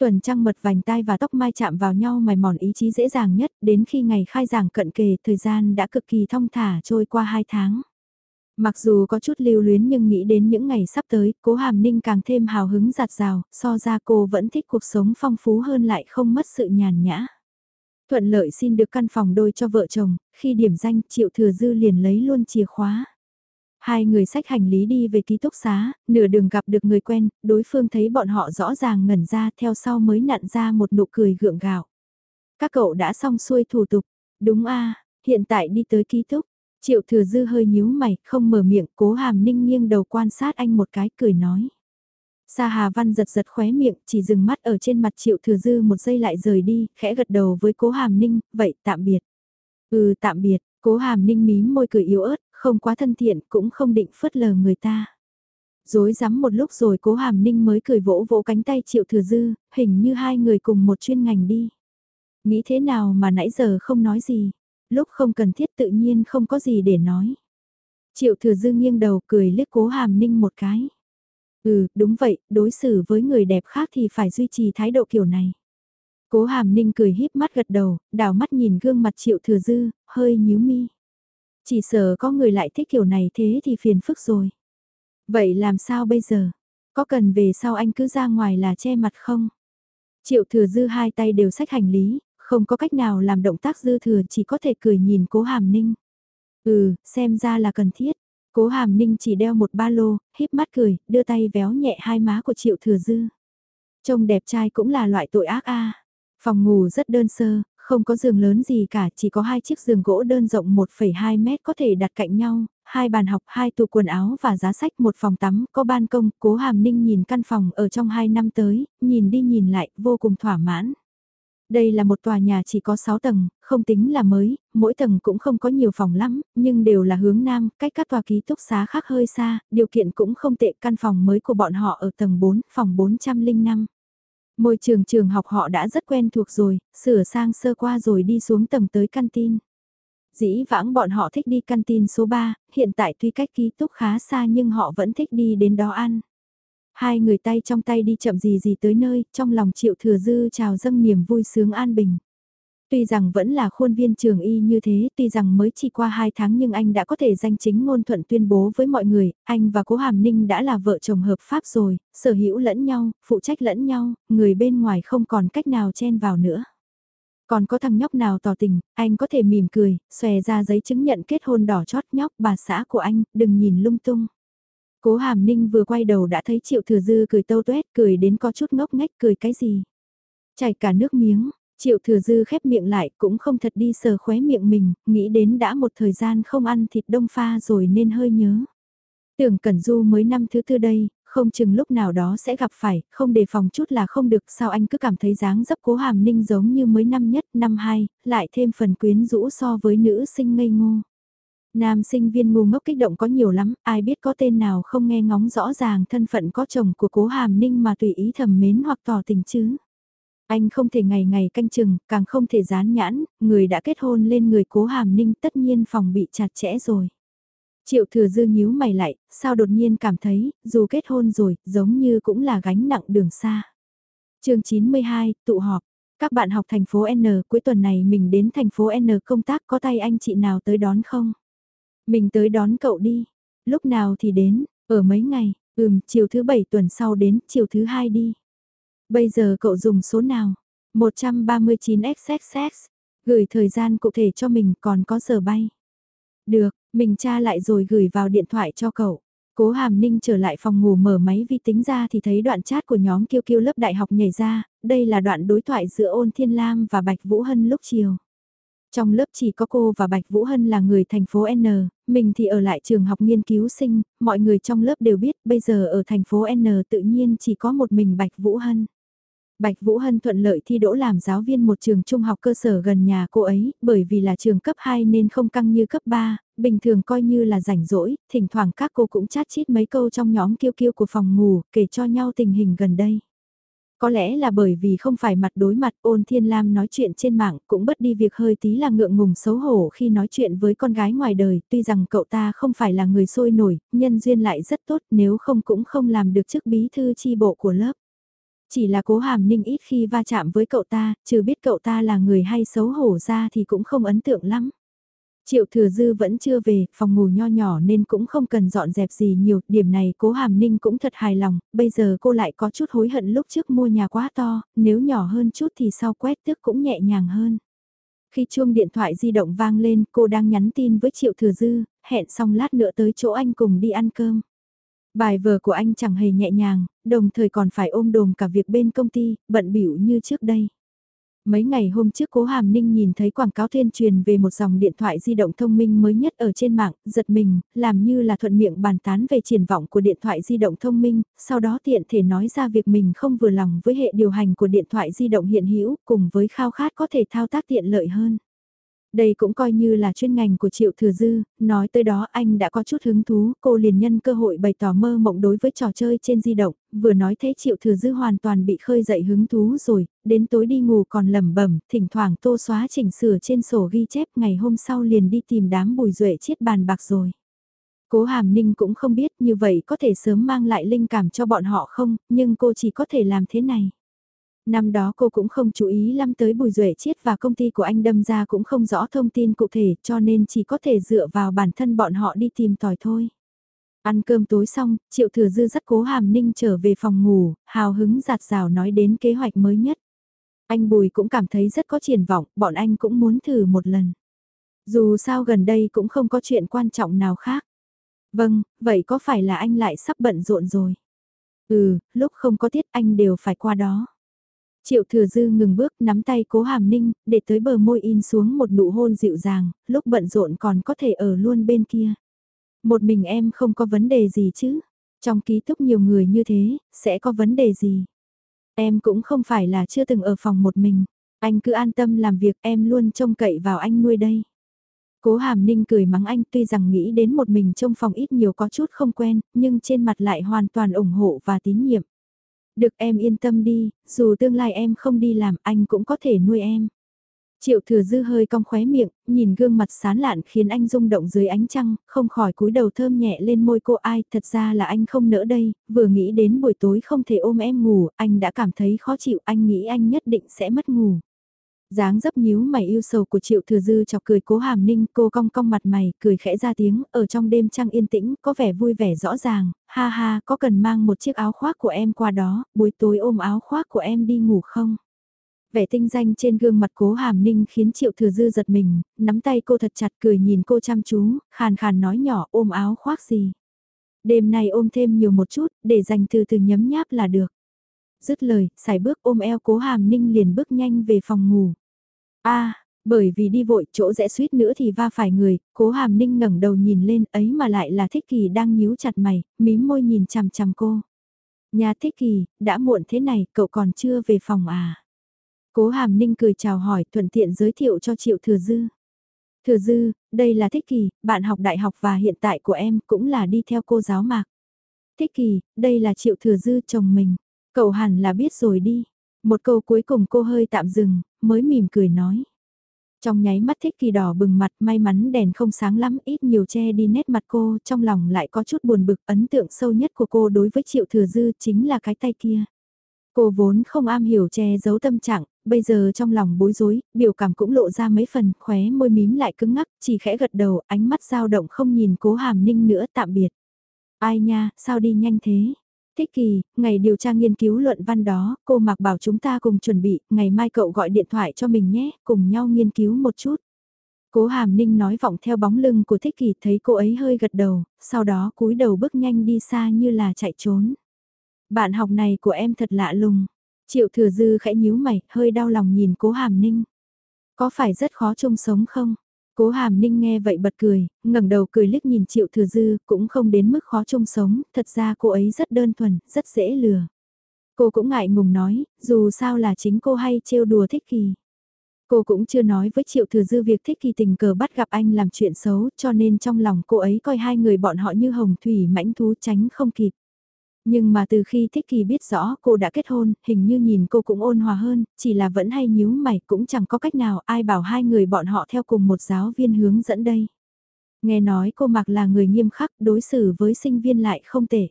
Tuần trăng mật vành tai và tóc mai chạm vào nhau mài mòn ý chí dễ dàng nhất, đến khi ngày khai giảng cận kề thời gian đã cực kỳ thong thả trôi qua hai tháng. Mặc dù có chút lưu luyến nhưng nghĩ đến những ngày sắp tới, cố hàm ninh càng thêm hào hứng giạt rào, so ra cô vẫn thích cuộc sống phong phú hơn lại không mất sự nhàn nhã. Thuận lợi xin được căn phòng đôi cho vợ chồng, khi điểm danh triệu thừa dư liền lấy luôn chìa khóa. Hai người sách hành lý đi về ký túc xá, nửa đường gặp được người quen, đối phương thấy bọn họ rõ ràng ngẩn ra theo sau mới nặn ra một nụ cười gượng gạo. Các cậu đã xong xuôi thủ tục, đúng a hiện tại đi tới ký túc. Triệu thừa dư hơi nhíu mày, không mở miệng, cố hàm ninh nghiêng đầu quan sát anh một cái cười nói. Sa Hà Văn giật giật khóe miệng, chỉ dừng mắt ở trên mặt Triệu Thừa Dư một giây lại rời đi, khẽ gật đầu với Cố Hàm Ninh, vậy tạm biệt. Ừ tạm biệt, Cố Hàm Ninh mím môi cười yếu ớt, không quá thân thiện cũng không định phớt lờ người ta. Dối rắm một lúc rồi cố hàm ninh mới cười vỗ vỗ cánh tay triệu thừa dư, hình như hai người cùng một chuyên ngành đi. Nghĩ thế nào mà nãy giờ không nói gì, lúc không cần thiết tự nhiên không có gì để nói. Triệu thừa dư nghiêng đầu cười liếc cố hàm ninh một cái. Ừ, đúng vậy, đối xử với người đẹp khác thì phải duy trì thái độ kiểu này. Cố hàm ninh cười híp mắt gật đầu, đào mắt nhìn gương mặt triệu thừa dư, hơi nhíu mi. Chỉ sợ có người lại thích kiểu này thế thì phiền phức rồi. Vậy làm sao bây giờ? Có cần về sau anh cứ ra ngoài là che mặt không? Triệu thừa dư hai tay đều sách hành lý, không có cách nào làm động tác dư thừa chỉ có thể cười nhìn cố hàm ninh. Ừ, xem ra là cần thiết. Cố hàm ninh chỉ đeo một ba lô, híp mắt cười, đưa tay véo nhẹ hai má của triệu thừa dư. Trông đẹp trai cũng là loại tội ác a. Phòng ngủ rất đơn sơ, không có giường lớn gì cả, chỉ có hai chiếc giường gỗ đơn rộng 1,2 mét có thể đặt cạnh nhau, hai bàn học, hai tủ quần áo và giá sách, một phòng tắm, có ban công, cố hàm ninh nhìn căn phòng ở trong hai năm tới, nhìn đi nhìn lại, vô cùng thỏa mãn. Đây là một tòa nhà chỉ có 6 tầng, không tính là mới, mỗi tầng cũng không có nhiều phòng lắm, nhưng đều là hướng nam, cách các tòa ký túc xá khác hơi xa, điều kiện cũng không tệ, căn phòng mới của bọn họ ở tầng 4, phòng 405. Môi trường trường học họ đã rất quen thuộc rồi, sửa sang sơ qua rồi đi xuống tầng tới canteen. Dĩ vãng bọn họ thích đi canteen số 3, hiện tại tuy cách ký túc khá xa nhưng họ vẫn thích đi đến đó ăn. Hai người tay trong tay đi chậm gì gì tới nơi, trong lòng triệu thừa dư trào dâng niềm vui sướng an bình. Tuy rằng vẫn là khuôn viên trường y như thế, tuy rằng mới chỉ qua 2 tháng nhưng anh đã có thể danh chính ngôn thuận tuyên bố với mọi người, anh và cố Hàm Ninh đã là vợ chồng hợp pháp rồi, sở hữu lẫn nhau, phụ trách lẫn nhau, người bên ngoài không còn cách nào chen vào nữa. Còn có thằng nhóc nào tỏ tình, anh có thể mỉm cười, xòe ra giấy chứng nhận kết hôn đỏ chót nhóc bà xã của anh, đừng nhìn lung tung. Cố Hàm Ninh vừa quay đầu đã thấy Triệu Thừa Dư cười tâu tuét, cười đến có chút ngốc ngách cười cái gì. Chảy cả nước miếng, Triệu Thừa Dư khép miệng lại cũng không thật đi sờ khóe miệng mình, nghĩ đến đã một thời gian không ăn thịt đông pha rồi nên hơi nhớ. Tưởng Cẩn Du mới năm thứ tư đây, không chừng lúc nào đó sẽ gặp phải, không đề phòng chút là không được sao anh cứ cảm thấy dáng dấp cố hàm ninh giống như mới năm nhất, năm hai, lại thêm phần quyến rũ so với nữ sinh ngây ngô. Nam sinh viên ngu ngốc kích động có nhiều lắm, ai biết có tên nào không nghe ngóng rõ ràng thân phận có chồng của cố hàm ninh mà tùy ý thầm mến hoặc tỏ tình chứ. Anh không thể ngày ngày canh chừng, càng không thể dán nhãn, người đã kết hôn lên người cố hàm ninh tất nhiên phòng bị chặt chẽ rồi. Triệu thừa dư nhíu mày lại, sao đột nhiên cảm thấy, dù kết hôn rồi, giống như cũng là gánh nặng đường xa. chương 92, tụ họp. Các bạn học thành phố N, cuối tuần này mình đến thành phố N công tác có tay anh chị nào tới đón không? Mình tới đón cậu đi. Lúc nào thì đến, ở mấy ngày, ừm, chiều thứ bảy tuần sau đến, chiều thứ hai đi. Bây giờ cậu dùng số nào? 139XXX. Gửi thời gian cụ thể cho mình còn có giờ bay. Được, mình tra lại rồi gửi vào điện thoại cho cậu. Cố Hàm Ninh trở lại phòng ngủ mở máy vi tính ra thì thấy đoạn chat của nhóm kiêu kiêu lớp đại học nhảy ra, đây là đoạn đối thoại giữa ôn thiên lam và Bạch Vũ Hân lúc chiều. Trong lớp chỉ có cô và Bạch Vũ Hân là người thành phố N, mình thì ở lại trường học nghiên cứu sinh, mọi người trong lớp đều biết bây giờ ở thành phố N tự nhiên chỉ có một mình Bạch Vũ Hân. Bạch Vũ Hân thuận lợi thi đỗ làm giáo viên một trường trung học cơ sở gần nhà cô ấy, bởi vì là trường cấp 2 nên không căng như cấp 3, bình thường coi như là rảnh rỗi, thỉnh thoảng các cô cũng chat chít mấy câu trong nhóm kiêu kiêu của phòng ngủ, kể cho nhau tình hình gần đây. Có lẽ là bởi vì không phải mặt đối mặt ôn thiên lam nói chuyện trên mạng cũng bất đi việc hơi tí là ngượng ngùng xấu hổ khi nói chuyện với con gái ngoài đời, tuy rằng cậu ta không phải là người sôi nổi, nhân duyên lại rất tốt nếu không cũng không làm được chức bí thư chi bộ của lớp. Chỉ là cố hàm ninh ít khi va chạm với cậu ta, trừ biết cậu ta là người hay xấu hổ ra thì cũng không ấn tượng lắm. Triệu thừa dư vẫn chưa về, phòng ngủ nho nhỏ nên cũng không cần dọn dẹp gì nhiều, điểm này cố hàm ninh cũng thật hài lòng, bây giờ cô lại có chút hối hận lúc trước mua nhà quá to, nếu nhỏ hơn chút thì sau quét tước cũng nhẹ nhàng hơn. Khi chuông điện thoại di động vang lên, cô đang nhắn tin với Triệu Thừa Dư, hẹn xong lát nữa tới chỗ anh cùng đi ăn cơm. Bài vở của anh chẳng hề nhẹ nhàng, đồng thời còn phải ôm đồm cả việc bên công ty, bận bịu như trước đây. Mấy ngày hôm trước cố Hàm Ninh nhìn thấy quảng cáo tuyên truyền về một dòng điện thoại di động thông minh mới nhất ở trên mạng, giật mình, làm như là thuận miệng bàn tán về triển vọng của điện thoại di động thông minh, sau đó tiện thể nói ra việc mình không vừa lòng với hệ điều hành của điện thoại di động hiện hữu cùng với khao khát có thể thao tác tiện lợi hơn. Đây cũng coi như là chuyên ngành của Triệu Thừa Dư, nói tới đó anh đã có chút hứng thú, cô liền nhân cơ hội bày tỏ mơ mộng đối với trò chơi trên di động, vừa nói thế Triệu Thừa Dư hoàn toàn bị khơi dậy hứng thú rồi, đến tối đi ngủ còn lẩm bẩm, thỉnh thoảng tô xóa chỉnh sửa trên sổ ghi chép ngày hôm sau liền đi tìm đám bùi duệ chiết bàn bạc rồi. Cố Hàm Ninh cũng không biết như vậy có thể sớm mang lại linh cảm cho bọn họ không, nhưng cô chỉ có thể làm thế này. Năm đó cô cũng không chú ý lắm tới Bùi Duệ Chiết và công ty của anh đâm ra cũng không rõ thông tin cụ thể cho nên chỉ có thể dựa vào bản thân bọn họ đi tìm tòi thôi. Ăn cơm tối xong, Triệu Thừa Dư rất cố Hàm Ninh trở về phòng ngủ, hào hứng giạt rào nói đến kế hoạch mới nhất. Anh Bùi cũng cảm thấy rất có triển vọng, bọn anh cũng muốn thử một lần. Dù sao gần đây cũng không có chuyện quan trọng nào khác. Vâng, vậy có phải là anh lại sắp bận rộn rồi? Ừ, lúc không có tiết anh đều phải qua đó. Triệu thừa dư ngừng bước nắm tay cố hàm ninh, để tới bờ môi in xuống một nụ hôn dịu dàng, lúc bận rộn còn có thể ở luôn bên kia. Một mình em không có vấn đề gì chứ, trong ký túc nhiều người như thế, sẽ có vấn đề gì. Em cũng không phải là chưa từng ở phòng một mình, anh cứ an tâm làm việc em luôn trông cậy vào anh nuôi đây. Cố hàm ninh cười mắng anh tuy rằng nghĩ đến một mình trong phòng ít nhiều có chút không quen, nhưng trên mặt lại hoàn toàn ủng hộ và tín nhiệm. Được em yên tâm đi, dù tương lai em không đi làm anh cũng có thể nuôi em. Triệu thừa dư hơi cong khóe miệng, nhìn gương mặt sán lạn khiến anh rung động dưới ánh trăng, không khỏi cúi đầu thơm nhẹ lên môi cô ai, thật ra là anh không nỡ đây, vừa nghĩ đến buổi tối không thể ôm em ngủ, anh đã cảm thấy khó chịu, anh nghĩ anh nhất định sẽ mất ngủ dáng dấp nhíu mày yêu sầu của triệu thừa dư chọc cười cố hàm ninh, cô cong cong mặt mày, cười khẽ ra tiếng, ở trong đêm trăng yên tĩnh, có vẻ vui vẻ rõ ràng, ha ha, có cần mang một chiếc áo khoác của em qua đó, buổi tối ôm áo khoác của em đi ngủ không? Vẻ tinh danh trên gương mặt cố hàm ninh khiến triệu thừa dư giật mình, nắm tay cô thật chặt cười nhìn cô chăm chú, khàn khàn nói nhỏ ôm áo khoác gì. Đêm nay ôm thêm nhiều một chút, để dành từ từ nhấm nháp là được. Dứt lời, sải bước ôm eo cố hàm ninh liền bước nhanh về phòng ngủ a bởi vì đi vội chỗ rẽ suýt nữa thì va phải người, cố hàm ninh ngẩng đầu nhìn lên ấy mà lại là thích kỳ đang nhíu chặt mày, mím môi nhìn chằm chằm cô. Nhà thích kỳ, đã muộn thế này, cậu còn chưa về phòng à? Cố Hàm Ninh cười chào hỏi thuận tiện giới thiệu cho Triệu Thừa Dư. Thừa Dư, đây là Thích Kỳ, bạn học đại học và hiện tại của em cũng là đi theo cô giáo mạc. Thích Kỳ, đây là Triệu Thừa Dư chồng mình. Cậu hẳn là biết rồi đi. Một câu cuối cùng cô hơi tạm dừng, mới mỉm cười nói. Trong nháy mắt thích kỳ đỏ bừng mặt may mắn đèn không sáng lắm ít nhiều che đi nét mặt cô trong lòng lại có chút buồn bực ấn tượng sâu nhất của cô đối với triệu thừa dư chính là cái tay kia. Cô vốn không am hiểu che giấu tâm trạng, bây giờ trong lòng bối rối, biểu cảm cũng lộ ra mấy phần, khóe môi mím lại cứng ngắc, chỉ khẽ gật đầu, ánh mắt dao động không nhìn cố hàm ninh nữa tạm biệt. Ai nha, sao đi nhanh thế? Thích kỳ, ngày điều tra nghiên cứu luận văn đó, cô mặc bảo chúng ta cùng chuẩn bị, ngày mai cậu gọi điện thoại cho mình nhé, cùng nhau nghiên cứu một chút. Cố hàm ninh nói vọng theo bóng lưng của thích kỳ thấy cô ấy hơi gật đầu, sau đó cúi đầu bước nhanh đi xa như là chạy trốn. Bạn học này của em thật lạ lùng. Triệu thừa dư khẽ nhíu mày, hơi đau lòng nhìn cố hàm ninh. Có phải rất khó chung sống không? Cố hàm ninh nghe vậy bật cười, ngẩng đầu cười liếc nhìn triệu thừa dư, cũng không đến mức khó chung sống, thật ra cô ấy rất đơn thuần, rất dễ lừa. Cô cũng ngại ngùng nói, dù sao là chính cô hay trêu đùa thích kỳ. Cô cũng chưa nói với triệu thừa dư việc thích kỳ tình cờ bắt gặp anh làm chuyện xấu cho nên trong lòng cô ấy coi hai người bọn họ như hồng thủy mãnh thú tránh không kịp. Nhưng mà từ khi Thích Kỳ biết rõ cô đã kết hôn, hình như nhìn cô cũng ôn hòa hơn, chỉ là vẫn hay nhíu mày cũng chẳng có cách nào ai bảo hai người bọn họ theo cùng một giáo viên hướng dẫn đây. Nghe nói cô mặc là người nghiêm khắc đối xử với sinh viên lại không tệ.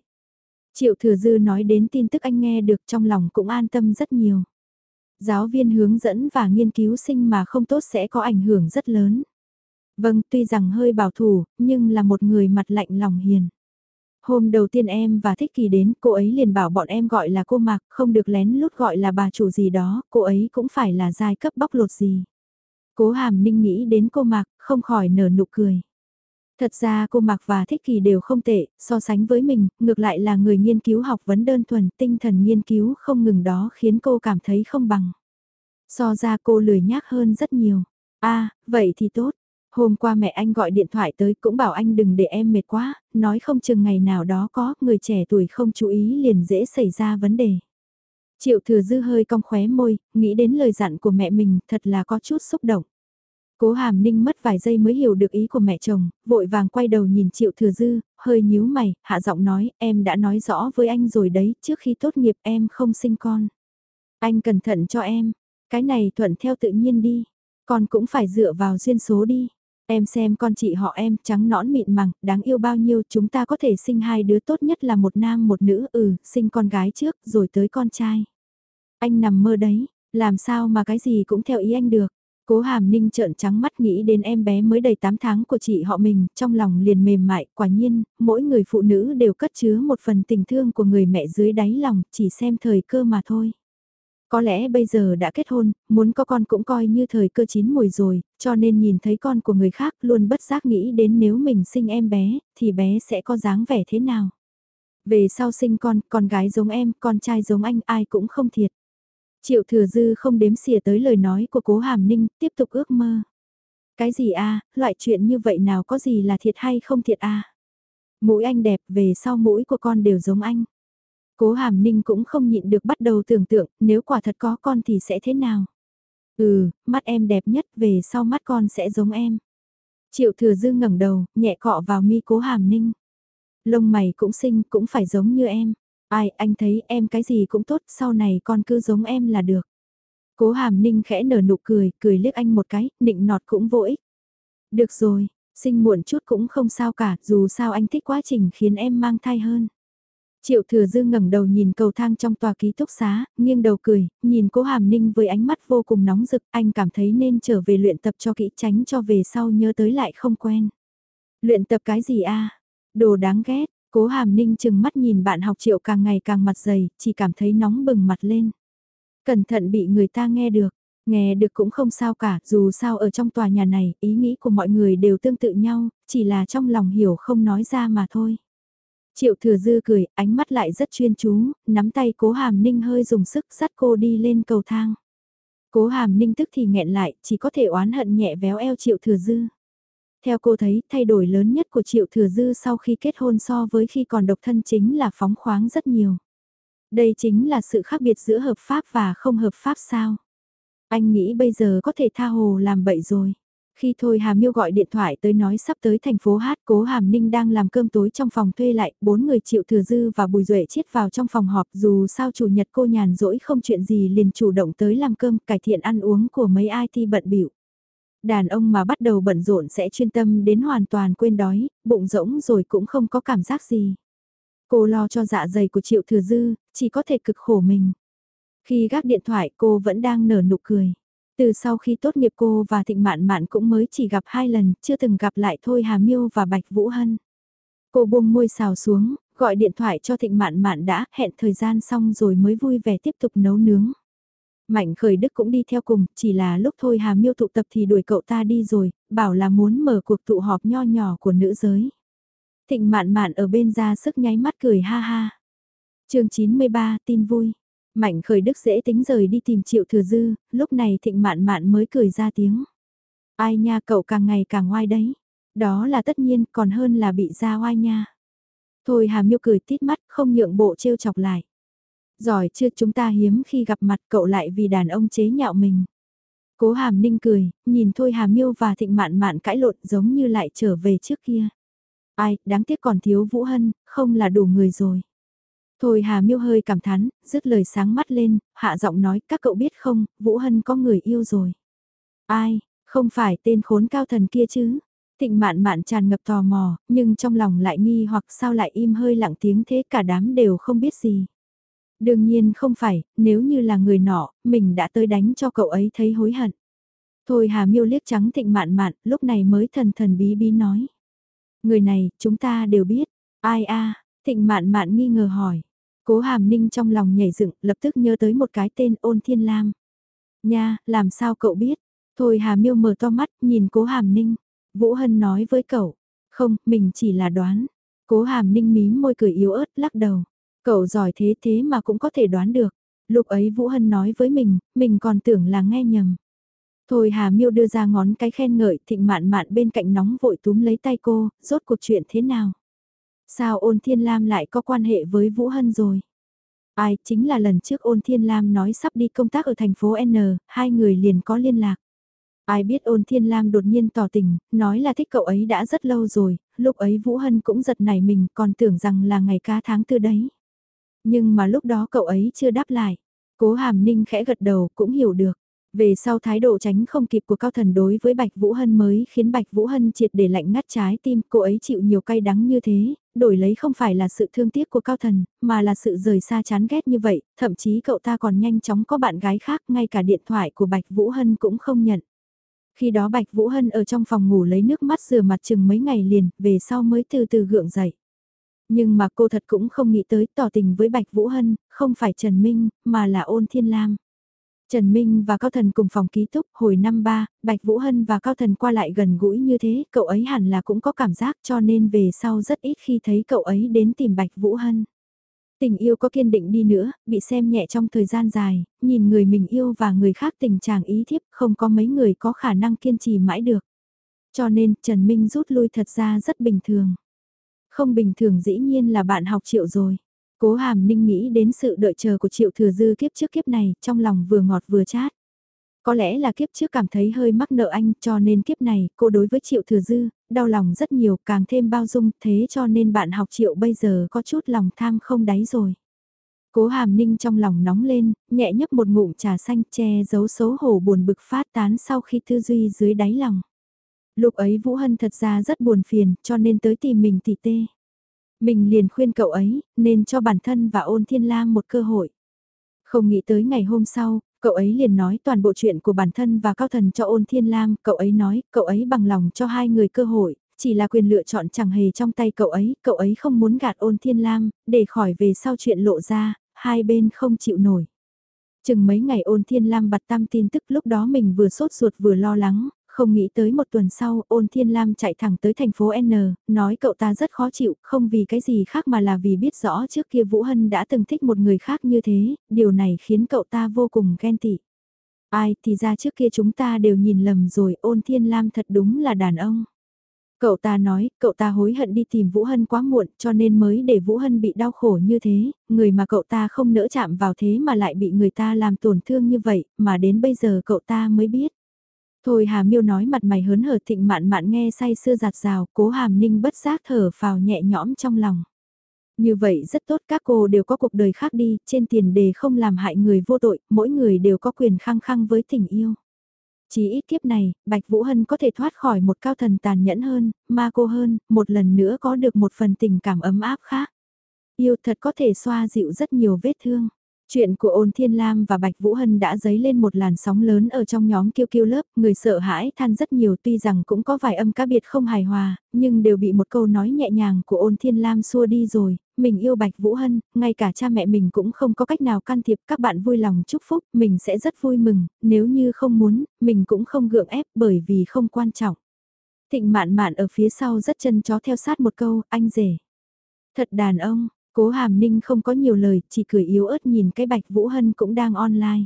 Triệu Thừa Dư nói đến tin tức anh nghe được trong lòng cũng an tâm rất nhiều. Giáo viên hướng dẫn và nghiên cứu sinh mà không tốt sẽ có ảnh hưởng rất lớn. Vâng, tuy rằng hơi bảo thủ, nhưng là một người mặt lạnh lòng hiền. Hôm đầu tiên em và Thích Kỳ đến, cô ấy liền bảo bọn em gọi là cô Mạc, không được lén lút gọi là bà chủ gì đó, cô ấy cũng phải là giai cấp bóc lột gì. Cố Hàm Ninh nghĩ đến cô Mạc, không khỏi nở nụ cười. Thật ra cô Mạc và Thích Kỳ đều không tệ, so sánh với mình, ngược lại là người nghiên cứu học vấn đơn thuần, tinh thần nghiên cứu không ngừng đó khiến cô cảm thấy không bằng. So ra cô lười nhác hơn rất nhiều. a à, vậy thì tốt, Hôm qua mẹ anh gọi điện thoại tới cũng bảo anh đừng để em mệt quá, nói không chừng ngày nào đó có người trẻ tuổi không chú ý liền dễ xảy ra vấn đề. Triệu thừa dư hơi cong khóe môi, nghĩ đến lời dặn của mẹ mình thật là có chút xúc động. Cố hàm ninh mất vài giây mới hiểu được ý của mẹ chồng, vội vàng quay đầu nhìn triệu thừa dư, hơi nhíu mày, hạ giọng nói, em đã nói rõ với anh rồi đấy, trước khi tốt nghiệp em không sinh con. Anh cẩn thận cho em, cái này thuận theo tự nhiên đi, con cũng phải dựa vào duyên số đi. Em xem con chị họ em trắng nõn mịn màng, đáng yêu bao nhiêu chúng ta có thể sinh hai đứa tốt nhất là một nam một nữ, ừ, sinh con gái trước rồi tới con trai. Anh nằm mơ đấy, làm sao mà cái gì cũng theo ý anh được. Cố hàm ninh trợn trắng mắt nghĩ đến em bé mới đầy 8 tháng của chị họ mình, trong lòng liền mềm mại, quả nhiên, mỗi người phụ nữ đều cất chứa một phần tình thương của người mẹ dưới đáy lòng, chỉ xem thời cơ mà thôi. Có lẽ bây giờ đã kết hôn, muốn có con cũng coi như thời cơ chín mùi rồi, cho nên nhìn thấy con của người khác luôn bất giác nghĩ đến nếu mình sinh em bé, thì bé sẽ có dáng vẻ thế nào. Về sau sinh con, con gái giống em, con trai giống anh, ai cũng không thiệt. Triệu thừa dư không đếm xỉa tới lời nói của cố hàm ninh, tiếp tục ước mơ. Cái gì a loại chuyện như vậy nào có gì là thiệt hay không thiệt a Mũi anh đẹp, về sau mũi của con đều giống anh. Cố hàm ninh cũng không nhịn được bắt đầu tưởng tượng, nếu quả thật có con thì sẽ thế nào? Ừ, mắt em đẹp nhất, về sau mắt con sẽ giống em. Triệu thừa dư ngẩng đầu, nhẹ cọ vào mi cố hàm ninh. Lông mày cũng xinh, cũng phải giống như em. Ai, anh thấy em cái gì cũng tốt, sau này con cứ giống em là được. Cố hàm ninh khẽ nở nụ cười, cười liếc anh một cái, nịnh nọt cũng vô ích. Được rồi, sinh muộn chút cũng không sao cả, dù sao anh thích quá trình khiến em mang thai hơn. Triệu thừa dư ngẩng đầu nhìn cầu thang trong tòa ký túc xá, nghiêng đầu cười, nhìn cố hàm ninh với ánh mắt vô cùng nóng rực, anh cảm thấy nên trở về luyện tập cho kỹ tránh cho về sau nhớ tới lại không quen. Luyện tập cái gì a Đồ đáng ghét, cố hàm ninh chừng mắt nhìn bạn học triệu càng ngày càng mặt dày, chỉ cảm thấy nóng bừng mặt lên. Cẩn thận bị người ta nghe được, nghe được cũng không sao cả, dù sao ở trong tòa nhà này, ý nghĩ của mọi người đều tương tự nhau, chỉ là trong lòng hiểu không nói ra mà thôi. Triệu thừa dư cười, ánh mắt lại rất chuyên chú, nắm tay cố hàm ninh hơi dùng sức dắt cô đi lên cầu thang. Cố hàm ninh tức thì nghẹn lại, chỉ có thể oán hận nhẹ véo eo triệu thừa dư. Theo cô thấy, thay đổi lớn nhất của triệu thừa dư sau khi kết hôn so với khi còn độc thân chính là phóng khoáng rất nhiều. Đây chính là sự khác biệt giữa hợp pháp và không hợp pháp sao. Anh nghĩ bây giờ có thể tha hồ làm bậy rồi. Khi Thôi Hà Miêu gọi điện thoại tới nói sắp tới thành phố Hát, Cố Hàm Ninh đang làm cơm tối trong phòng thuê lại, bốn người chịu thừa dư và Bùi Duệ chiết vào trong phòng họp dù sao chủ nhật cô nhàn rỗi không chuyện gì liền chủ động tới làm cơm cải thiện ăn uống của mấy IT bận biểu. Đàn ông mà bắt đầu bận rộn sẽ chuyên tâm đến hoàn toàn quên đói, bụng rỗng rồi cũng không có cảm giác gì. Cô lo cho dạ dày của Triệu Thừa Dư, chỉ có thể cực khổ mình. Khi gác điện thoại cô vẫn đang nở nụ cười. Từ sau khi tốt nghiệp cô và Thịnh Mạn Mạn cũng mới chỉ gặp hai lần, chưa từng gặp lại thôi Hà Miêu và Bạch Vũ Hân. Cô buông môi xào xuống, gọi điện thoại cho Thịnh Mạn Mạn đã hẹn thời gian xong rồi mới vui vẻ tiếp tục nấu nướng. Mạnh khởi đức cũng đi theo cùng, chỉ là lúc thôi Hà Miêu tụ tập thì đuổi cậu ta đi rồi, bảo là muốn mở cuộc tụ họp nho nhỏ của nữ giới. Thịnh Mạn Mạn ở bên ra sức nháy mắt cười ha ha. chương 93 tin vui. Mạnh khởi đức dễ tính rời đi tìm triệu thừa dư, lúc này thịnh mạn mạn mới cười ra tiếng. Ai nha cậu càng ngày càng ngoai đấy. Đó là tất nhiên còn hơn là bị ra oai nha. Thôi hà miêu cười tít mắt không nhượng bộ trêu chọc lại. Giỏi chưa chúng ta hiếm khi gặp mặt cậu lại vì đàn ông chế nhạo mình. Cố hàm ninh cười, nhìn thôi hà miêu và thịnh mạn mạn cãi lộn giống như lại trở về trước kia. Ai, đáng tiếc còn thiếu Vũ Hân, không là đủ người rồi. Thôi Hà Miêu hơi cảm thán, dứt lời sáng mắt lên, hạ giọng nói, các cậu biết không, Vũ Hân có người yêu rồi. Ai, không phải tên khốn cao thần kia chứ? Thịnh mạn mạn tràn ngập tò mò, nhưng trong lòng lại nghi hoặc sao lại im hơi lặng tiếng thế cả đám đều không biết gì. Đương nhiên không phải, nếu như là người nọ, mình đã tới đánh cho cậu ấy thấy hối hận. Thôi Hà Miêu liếc trắng thịnh mạn mạn, lúc này mới thần thần bí bí nói. Người này, chúng ta đều biết. Ai a thịnh mạn mạn nghi ngờ hỏi. Cố hàm ninh trong lòng nhảy dựng, lập tức nhớ tới một cái tên ôn thiên lam. Nha, làm sao cậu biết? Thôi hà miêu mở to mắt, nhìn cố hàm ninh. Vũ Hân nói với cậu. Không, mình chỉ là đoán. Cố hàm ninh mím môi cười yếu ớt, lắc đầu. Cậu giỏi thế thế mà cũng có thể đoán được. Lúc ấy Vũ Hân nói với mình, mình còn tưởng là nghe nhầm. Thôi Hà Miêu đưa ra ngón cái khen ngợi thịnh mạn mạn bên cạnh nóng vội túm lấy tay cô, rốt cuộc chuyện thế nào? Sao ôn thiên lam lại có quan hệ với Vũ Hân rồi? Ai, chính là lần trước ôn thiên lam nói sắp đi công tác ở thành phố N, hai người liền có liên lạc. Ai biết ôn thiên lam đột nhiên tỏ tình, nói là thích cậu ấy đã rất lâu rồi, lúc ấy Vũ Hân cũng giật nảy mình còn tưởng rằng là ngày cá tháng tư đấy. Nhưng mà lúc đó cậu ấy chưa đáp lại. Cố hàm ninh khẽ gật đầu cũng hiểu được. Về sau thái độ tránh không kịp của Cao Thần đối với Bạch Vũ Hân mới khiến Bạch Vũ Hân triệt để lạnh ngắt trái tim, cô ấy chịu nhiều cay đắng như thế, đổi lấy không phải là sự thương tiếc của Cao Thần, mà là sự rời xa chán ghét như vậy, thậm chí cậu ta còn nhanh chóng có bạn gái khác, ngay cả điện thoại của Bạch Vũ Hân cũng không nhận. Khi đó Bạch Vũ Hân ở trong phòng ngủ lấy nước mắt rửa mặt chừng mấy ngày liền, về sau mới từ từ gượng dậy. Nhưng mà cô thật cũng không nghĩ tới tỏ tình với Bạch Vũ Hân, không phải Trần Minh, mà là ôn thiên lam. Trần Minh và Cao Thần cùng phòng ký túc, hồi năm ba, Bạch Vũ Hân và Cao Thần qua lại gần gũi như thế, cậu ấy hẳn là cũng có cảm giác cho nên về sau rất ít khi thấy cậu ấy đến tìm Bạch Vũ Hân. Tình yêu có kiên định đi nữa, bị xem nhẹ trong thời gian dài, nhìn người mình yêu và người khác tình trạng ý thiếp, không có mấy người có khả năng kiên trì mãi được. Cho nên, Trần Minh rút lui thật ra rất bình thường. Không bình thường dĩ nhiên là bạn học triệu rồi. Cố hàm ninh nghĩ đến sự đợi chờ của triệu thừa dư kiếp trước kiếp này, trong lòng vừa ngọt vừa chát. Có lẽ là kiếp trước cảm thấy hơi mắc nợ anh cho nên kiếp này cô đối với triệu thừa dư, đau lòng rất nhiều càng thêm bao dung thế cho nên bạn học triệu bây giờ có chút lòng tham không đáy rồi. Cố hàm ninh trong lòng nóng lên, nhẹ nhấp một ngụm trà xanh che giấu xấu hổ buồn bực phát tán sau khi tư duy dưới đáy lòng. Lúc ấy Vũ Hân thật ra rất buồn phiền cho nên tới tìm mình tỷ tê. Mình liền khuyên cậu ấy, nên cho bản thân và ôn thiên lang một cơ hội. Không nghĩ tới ngày hôm sau, cậu ấy liền nói toàn bộ chuyện của bản thân và cao thần cho ôn thiên lam, cậu ấy nói, cậu ấy bằng lòng cho hai người cơ hội, chỉ là quyền lựa chọn chẳng hề trong tay cậu ấy, cậu ấy không muốn gạt ôn thiên lam, để khỏi về sau chuyện lộ ra, hai bên không chịu nổi. Chừng mấy ngày ôn thiên lam bặt tam tin tức lúc đó mình vừa sốt ruột vừa lo lắng, không nghĩ tới một tuần sau ôn thiên lam chạy thẳng tới thành phố N, nói cậu ta rất khó chịu, không vì cái gì khác mà là vì biết rõ trước kia Vũ Hân đã từng thích một người khác như thế, điều này khiến cậu ta vô cùng ghen tị. Ai thì ra trước kia chúng ta đều nhìn lầm rồi ôn thiên lam thật đúng là đàn ông. Cậu ta nói, cậu ta hối hận đi tìm Vũ Hân quá muộn cho nên mới để Vũ Hân bị đau khổ như thế, người mà cậu ta không nỡ chạm vào thế mà lại bị người ta làm tổn thương như vậy, mà đến bây giờ cậu ta mới biết. Thôi Hà Miêu nói mặt mày hớn hở thịnh mạn mạn nghe say sưa giạt rào, cố hàm ninh bất giác thở phào nhẹ nhõm trong lòng. Như vậy rất tốt các cô đều có cuộc đời khác đi, trên tiền đề không làm hại người vô tội, mỗi người đều có quyền khăng khăng với tình yêu. Chỉ ít kiếp này, Bạch Vũ Hân có thể thoát khỏi một cao thần tàn nhẫn hơn, ma cô hơn, một lần nữa có được một phần tình cảm ấm áp khác. Yêu thật có thể xoa dịu rất nhiều vết thương. Chuyện của ôn thiên lam và Bạch Vũ Hân đã dấy lên một làn sóng lớn ở trong nhóm kiêu kiêu lớp, người sợ hãi than rất nhiều tuy rằng cũng có vài âm cá biệt không hài hòa, nhưng đều bị một câu nói nhẹ nhàng của ôn thiên lam xua đi rồi, mình yêu Bạch Vũ Hân, ngay cả cha mẹ mình cũng không có cách nào can thiệp, các bạn vui lòng chúc phúc, mình sẽ rất vui mừng, nếu như không muốn, mình cũng không gượng ép bởi vì không quan trọng. Thịnh mạn mạn ở phía sau rất chân chó theo sát một câu, anh rể. Thật đàn ông, Cố Hàm Ninh không có nhiều lời, chỉ cười yếu ớt nhìn cái Bạch Vũ Hân cũng đang online.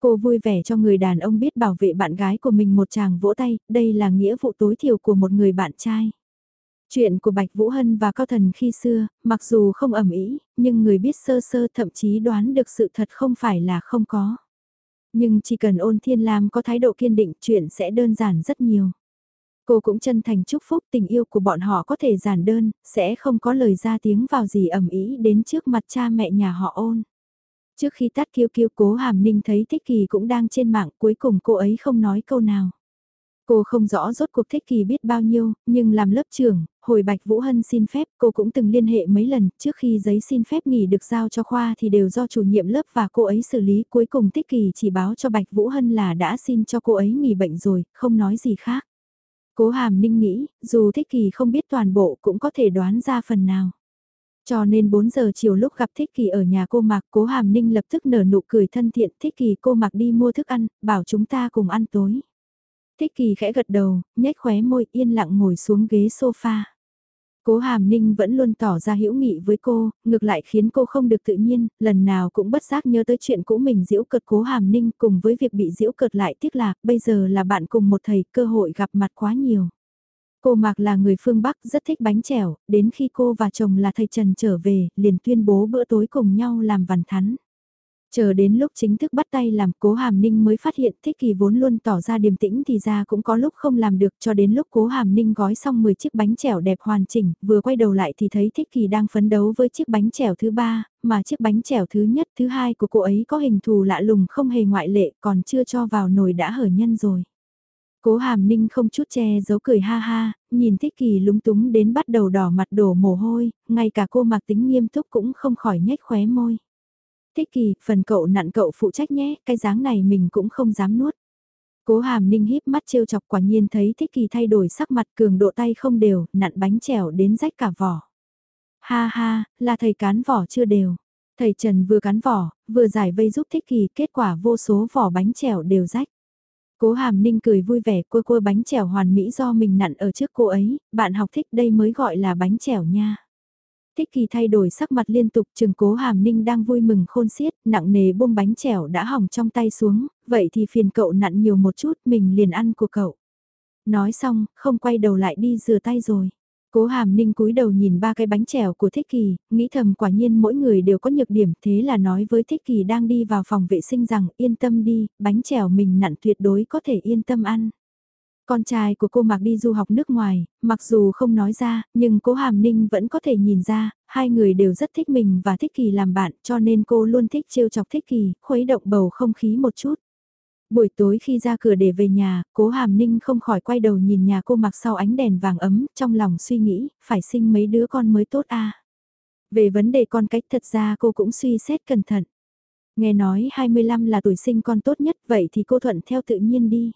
Cô vui vẻ cho người đàn ông biết bảo vệ bạn gái của mình một chàng vỗ tay, đây là nghĩa vụ tối thiểu của một người bạn trai. Chuyện của Bạch Vũ Hân và Cao Thần khi xưa, mặc dù không ẩm ý, nhưng người biết sơ sơ thậm chí đoán được sự thật không phải là không có. Nhưng chỉ cần ôn thiên lam có thái độ kiên định chuyện sẽ đơn giản rất nhiều. Cô cũng chân thành chúc phúc tình yêu của bọn họ có thể giản đơn, sẽ không có lời ra tiếng vào gì ẩm ý đến trước mặt cha mẹ nhà họ ôn. Trước khi tắt kiêu kiêu cố hàm ninh thấy Thích Kỳ cũng đang trên mạng cuối cùng cô ấy không nói câu nào. Cô không rõ rốt cuộc Thích Kỳ biết bao nhiêu, nhưng làm lớp trưởng, hồi Bạch Vũ Hân xin phép cô cũng từng liên hệ mấy lần trước khi giấy xin phép nghỉ được giao cho khoa thì đều do chủ nhiệm lớp và cô ấy xử lý cuối cùng Thích Kỳ chỉ báo cho Bạch Vũ Hân là đã xin cho cô ấy nghỉ bệnh rồi, không nói gì khác. Cố hàm ninh nghĩ, dù thích kỳ không biết toàn bộ cũng có thể đoán ra phần nào. Cho nên 4 giờ chiều lúc gặp Thích Kỳ ở nhà cô Mạc, Cố Hàm Ninh lập tức nở nụ cười thân thiện, Thích Kỳ cô Mạc đi mua thức ăn, bảo chúng ta cùng ăn tối. Thích Kỳ khẽ gật đầu, nhếch khóe môi yên lặng ngồi xuống ghế sofa. Cố Hàm Ninh vẫn luôn tỏ ra hữu nghị với cô, ngược lại khiến cô không được tự nhiên, lần nào cũng bất giác nhớ tới chuyện cũ mình giễu cợt Cố Hàm Ninh cùng với việc bị giễu cợt lại tiếc là bây giờ là bạn cùng một thầy cơ hội gặp mặt quá nhiều. Cô Mạc là người phương Bắc rất thích bánh chèo, đến khi cô và chồng là thầy Trần trở về, liền tuyên bố bữa tối cùng nhau làm vằn thắn. Chờ đến lúc chính thức bắt tay làm cố hàm ninh mới phát hiện thích kỳ vốn luôn tỏ ra điềm tĩnh thì ra cũng có lúc không làm được cho đến lúc cố hàm ninh gói xong 10 chiếc bánh chèo đẹp hoàn chỉnh, vừa quay đầu lại thì thấy thích kỳ đang phấn đấu với chiếc bánh chèo thứ ba, mà chiếc bánh chèo thứ nhất thứ hai của cô ấy có hình thù lạ lùng không hề ngoại lệ còn chưa cho vào nồi đã hở nhân rồi. Cố hàm ninh không chút che giấu cười ha ha, nhìn thích kỳ lúng túng đến bắt đầu đỏ mặt đổ mồ hôi, ngay cả cô mặc tính nghiêm túc cũng không khỏi nhếch khóe môi. Thích kỳ, phần cậu nặn cậu phụ trách nhé, cái dáng này mình cũng không dám nuốt. Cố hàm ninh híp mắt trêu chọc quả nhiên thấy thích kỳ thay đổi sắc mặt cường độ tay không đều, nặn bánh chèo đến rách cả vỏ. Ha ha, là thầy cán vỏ chưa đều. Thầy Trần vừa cán vỏ, vừa giải vây giúp thích kỳ, kết quả vô số vỏ bánh chèo đều rách. Cố hàm ninh cười vui vẻ cua cua bánh chèo hoàn mỹ do mình nặn ở trước cô ấy, bạn học thích đây mới gọi là bánh chèo nha. Thích kỳ thay đổi sắc mặt liên tục trừng cố hàm ninh đang vui mừng khôn xiết, nặng nề buông bánh chèo đã hỏng trong tay xuống, vậy thì phiền cậu nặn nhiều một chút mình liền ăn của cậu. Nói xong, không quay đầu lại đi rửa tay rồi. Cố hàm ninh cúi đầu nhìn ba cái bánh chèo của Thích Kỳ, nghĩ thầm quả nhiên mỗi người đều có nhược điểm, thế là nói với Thích Kỳ đang đi vào phòng vệ sinh rằng yên tâm đi, bánh chèo mình nặn tuyệt đối có thể yên tâm ăn. Con trai của cô Mạc đi du học nước ngoài, mặc dù không nói ra, nhưng cố Hàm Ninh vẫn có thể nhìn ra, hai người đều rất thích mình và thích Kỳ làm bạn cho nên cô luôn thích trêu chọc thích Kỳ, khuấy động bầu không khí một chút. Buổi tối khi ra cửa để về nhà, cố Hàm Ninh không khỏi quay đầu nhìn nhà cô mặc sau ánh đèn vàng ấm, trong lòng suy nghĩ, phải sinh mấy đứa con mới tốt à? Về vấn đề con cách thật ra cô cũng suy xét cẩn thận. Nghe nói 25 là tuổi sinh con tốt nhất vậy thì cô thuận theo tự nhiên đi.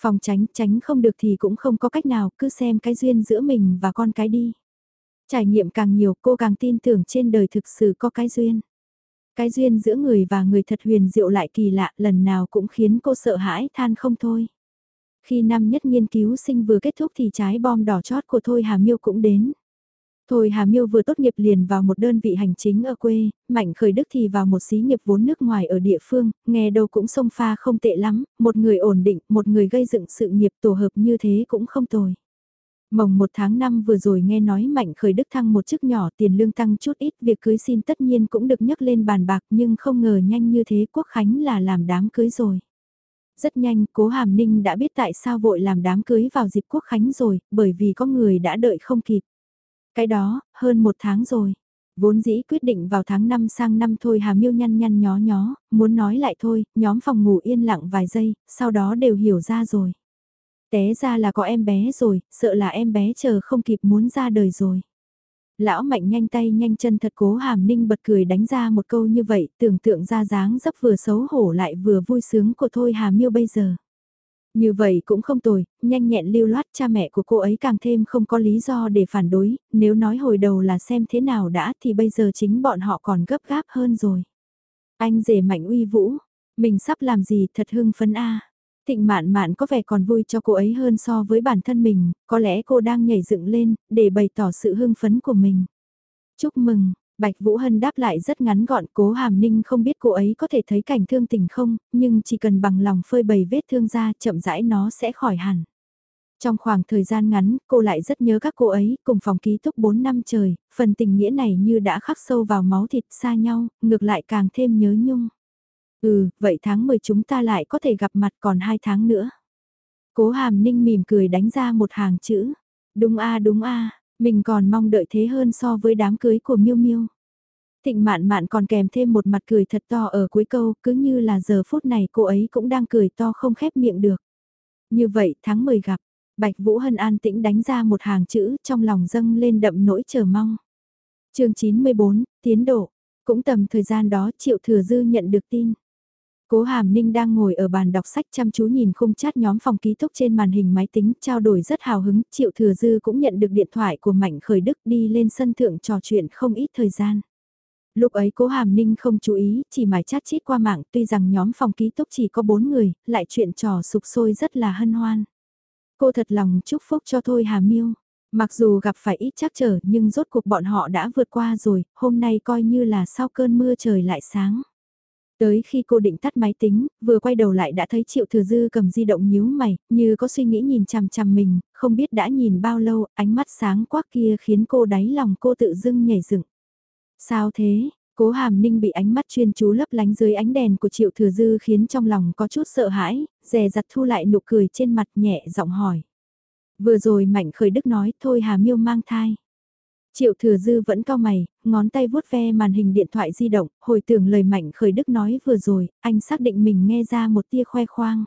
Phòng tránh, tránh không được thì cũng không có cách nào, cứ xem cái duyên giữa mình và con cái đi. Trải nghiệm càng nhiều cô càng tin tưởng trên đời thực sự có cái duyên. Cái duyên giữa người và người thật huyền diệu lại kỳ lạ lần nào cũng khiến cô sợ hãi than không thôi. Khi năm nhất nghiên cứu sinh vừa kết thúc thì trái bom đỏ chót của Thôi Hà Miêu cũng đến. Thôi Hà Miêu vừa tốt nghiệp liền vào một đơn vị hành chính ở quê, Mạnh Khởi Đức thì vào một xí nghiệp vốn nước ngoài ở địa phương, nghe đâu cũng sông pha không tệ lắm, một người ổn định, một người gây dựng sự nghiệp tổ hợp như thế cũng không tồi. Mồng một tháng năm vừa rồi nghe nói Mạnh Khởi Đức thăng một chức nhỏ tiền lương tăng chút ít việc cưới xin tất nhiên cũng được nhắc lên bàn bạc nhưng không ngờ nhanh như thế Quốc Khánh là làm đám cưới rồi. Rất nhanh, cố Hàm Ninh đã biết tại sao vội làm đám cưới vào dịp Quốc Khánh rồi, bởi vì có người đã đợi không kịp. Cái đó, hơn một tháng rồi. Vốn dĩ quyết định vào tháng 5 sang năm thôi Hà Miêu nhăn nhăn nhó nhó, muốn nói lại thôi, nhóm phòng ngủ yên lặng vài giây, sau đó đều hiểu ra rồi. Té ra là có em bé rồi, sợ là em bé chờ không kịp muốn ra đời rồi. Lão mạnh nhanh tay nhanh chân thật cố hàm ninh bật cười đánh ra một câu như vậy, tưởng tượng ra dáng dấp vừa xấu hổ lại vừa vui sướng của thôi hà miêu bây giờ. Như vậy cũng không tồi, nhanh nhẹn lưu loát cha mẹ của cô ấy càng thêm không có lý do để phản đối, nếu nói hồi đầu là xem thế nào đã thì bây giờ chính bọn họ còn gấp gáp hơn rồi. Anh rể mạnh uy vũ, mình sắp làm gì thật hưng phấn a Thịnh mạn mạn có vẻ còn vui cho cô ấy hơn so với bản thân mình, có lẽ cô đang nhảy dựng lên, để bày tỏ sự hưng phấn của mình. Chúc mừng, Bạch Vũ Hân đáp lại rất ngắn gọn cố hàm ninh không biết cô ấy có thể thấy cảnh thương tình không, nhưng chỉ cần bằng lòng phơi bày vết thương ra chậm rãi nó sẽ khỏi hẳn. Trong khoảng thời gian ngắn, cô lại rất nhớ các cô ấy, cùng phòng ký túc 4 năm trời, phần tình nghĩa này như đã khắc sâu vào máu thịt xa nhau, ngược lại càng thêm nhớ nhung. Ừ, vậy tháng 10 chúng ta lại có thể gặp mặt còn 2 tháng nữa. Cố hàm ninh mỉm cười đánh ra một hàng chữ. Đúng a đúng a mình còn mong đợi thế hơn so với đám cưới của Miêu Miêu. Thịnh mạn mạn còn kèm thêm một mặt cười thật to ở cuối câu, cứ như là giờ phút này cô ấy cũng đang cười to không khép miệng được. Như vậy tháng 10 gặp, Bạch Vũ Hân an tĩnh đánh ra một hàng chữ trong lòng dâng lên đậm nỗi chờ mong. chương 94, tiến độ. Cũng tầm thời gian đó Triệu Thừa Dư nhận được tin. Cố Hàm Ninh đang ngồi ở bàn đọc sách chăm chú nhìn khung chat nhóm phòng ký túc trên màn hình máy tính trao đổi rất hào hứng. Triệu Thừa Dư cũng nhận được điện thoại của Mạnh Khởi Đức đi lên sân thượng trò chuyện không ít thời gian. Lúc ấy cố Hàm Ninh không chú ý, chỉ mải chat chít qua mạng tuy rằng nhóm phòng ký túc chỉ có 4 người, lại chuyện trò sục sôi rất là hân hoan. Cô thật lòng chúc phúc cho Thôi Hà Miêu. Mặc dù gặp phải ít chắc trở nhưng rốt cuộc bọn họ đã vượt qua rồi, hôm nay coi như là sau cơn mưa trời lại sáng. Tới khi cô định tắt máy tính, vừa quay đầu lại đã thấy Triệu Thừa Dư cầm di động nhíu mày, như có suy nghĩ nhìn chằm chằm mình, không biết đã nhìn bao lâu, ánh mắt sáng quắc kia khiến cô đáy lòng cô tự dưng nhảy dựng. Sao thế? Cố hàm ninh bị ánh mắt chuyên chú lấp lánh dưới ánh đèn của triệu thừa dư khiến trong lòng có chút sợ hãi, dè dặt thu lại nụ cười trên mặt nhẹ giọng hỏi. Vừa rồi Mạnh Khởi Đức nói thôi Hà Miêu mang thai. Triệu thừa dư vẫn cao mày, ngón tay vuốt ve màn hình điện thoại di động, hồi tưởng lời Mạnh Khởi Đức nói vừa rồi, anh xác định mình nghe ra một tia khoe khoang.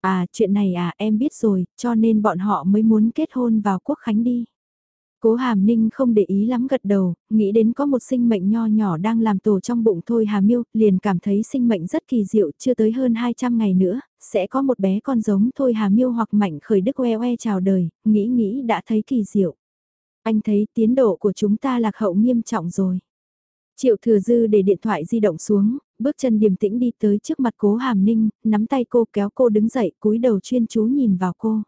À, chuyện này à, em biết rồi, cho nên bọn họ mới muốn kết hôn vào quốc khánh đi. Cố Hàm Ninh không để ý lắm gật đầu, nghĩ đến có một sinh mệnh nho nhỏ đang làm tổ trong bụng thôi Hà Miêu, liền cảm thấy sinh mệnh rất kỳ diệu, chưa tới hơn 200 ngày nữa, sẽ có một bé con giống thôi Hà Miêu hoặc Mạnh Khởi Đức oe oe chào đời, nghĩ nghĩ đã thấy kỳ diệu. Anh thấy tiến độ của chúng ta lạc hậu nghiêm trọng rồi. Triệu thừa dư để điện thoại di động xuống, bước chân điềm tĩnh đi tới trước mặt cố hàm ninh, nắm tay cô kéo cô đứng dậy cúi đầu chuyên chú nhìn vào cô.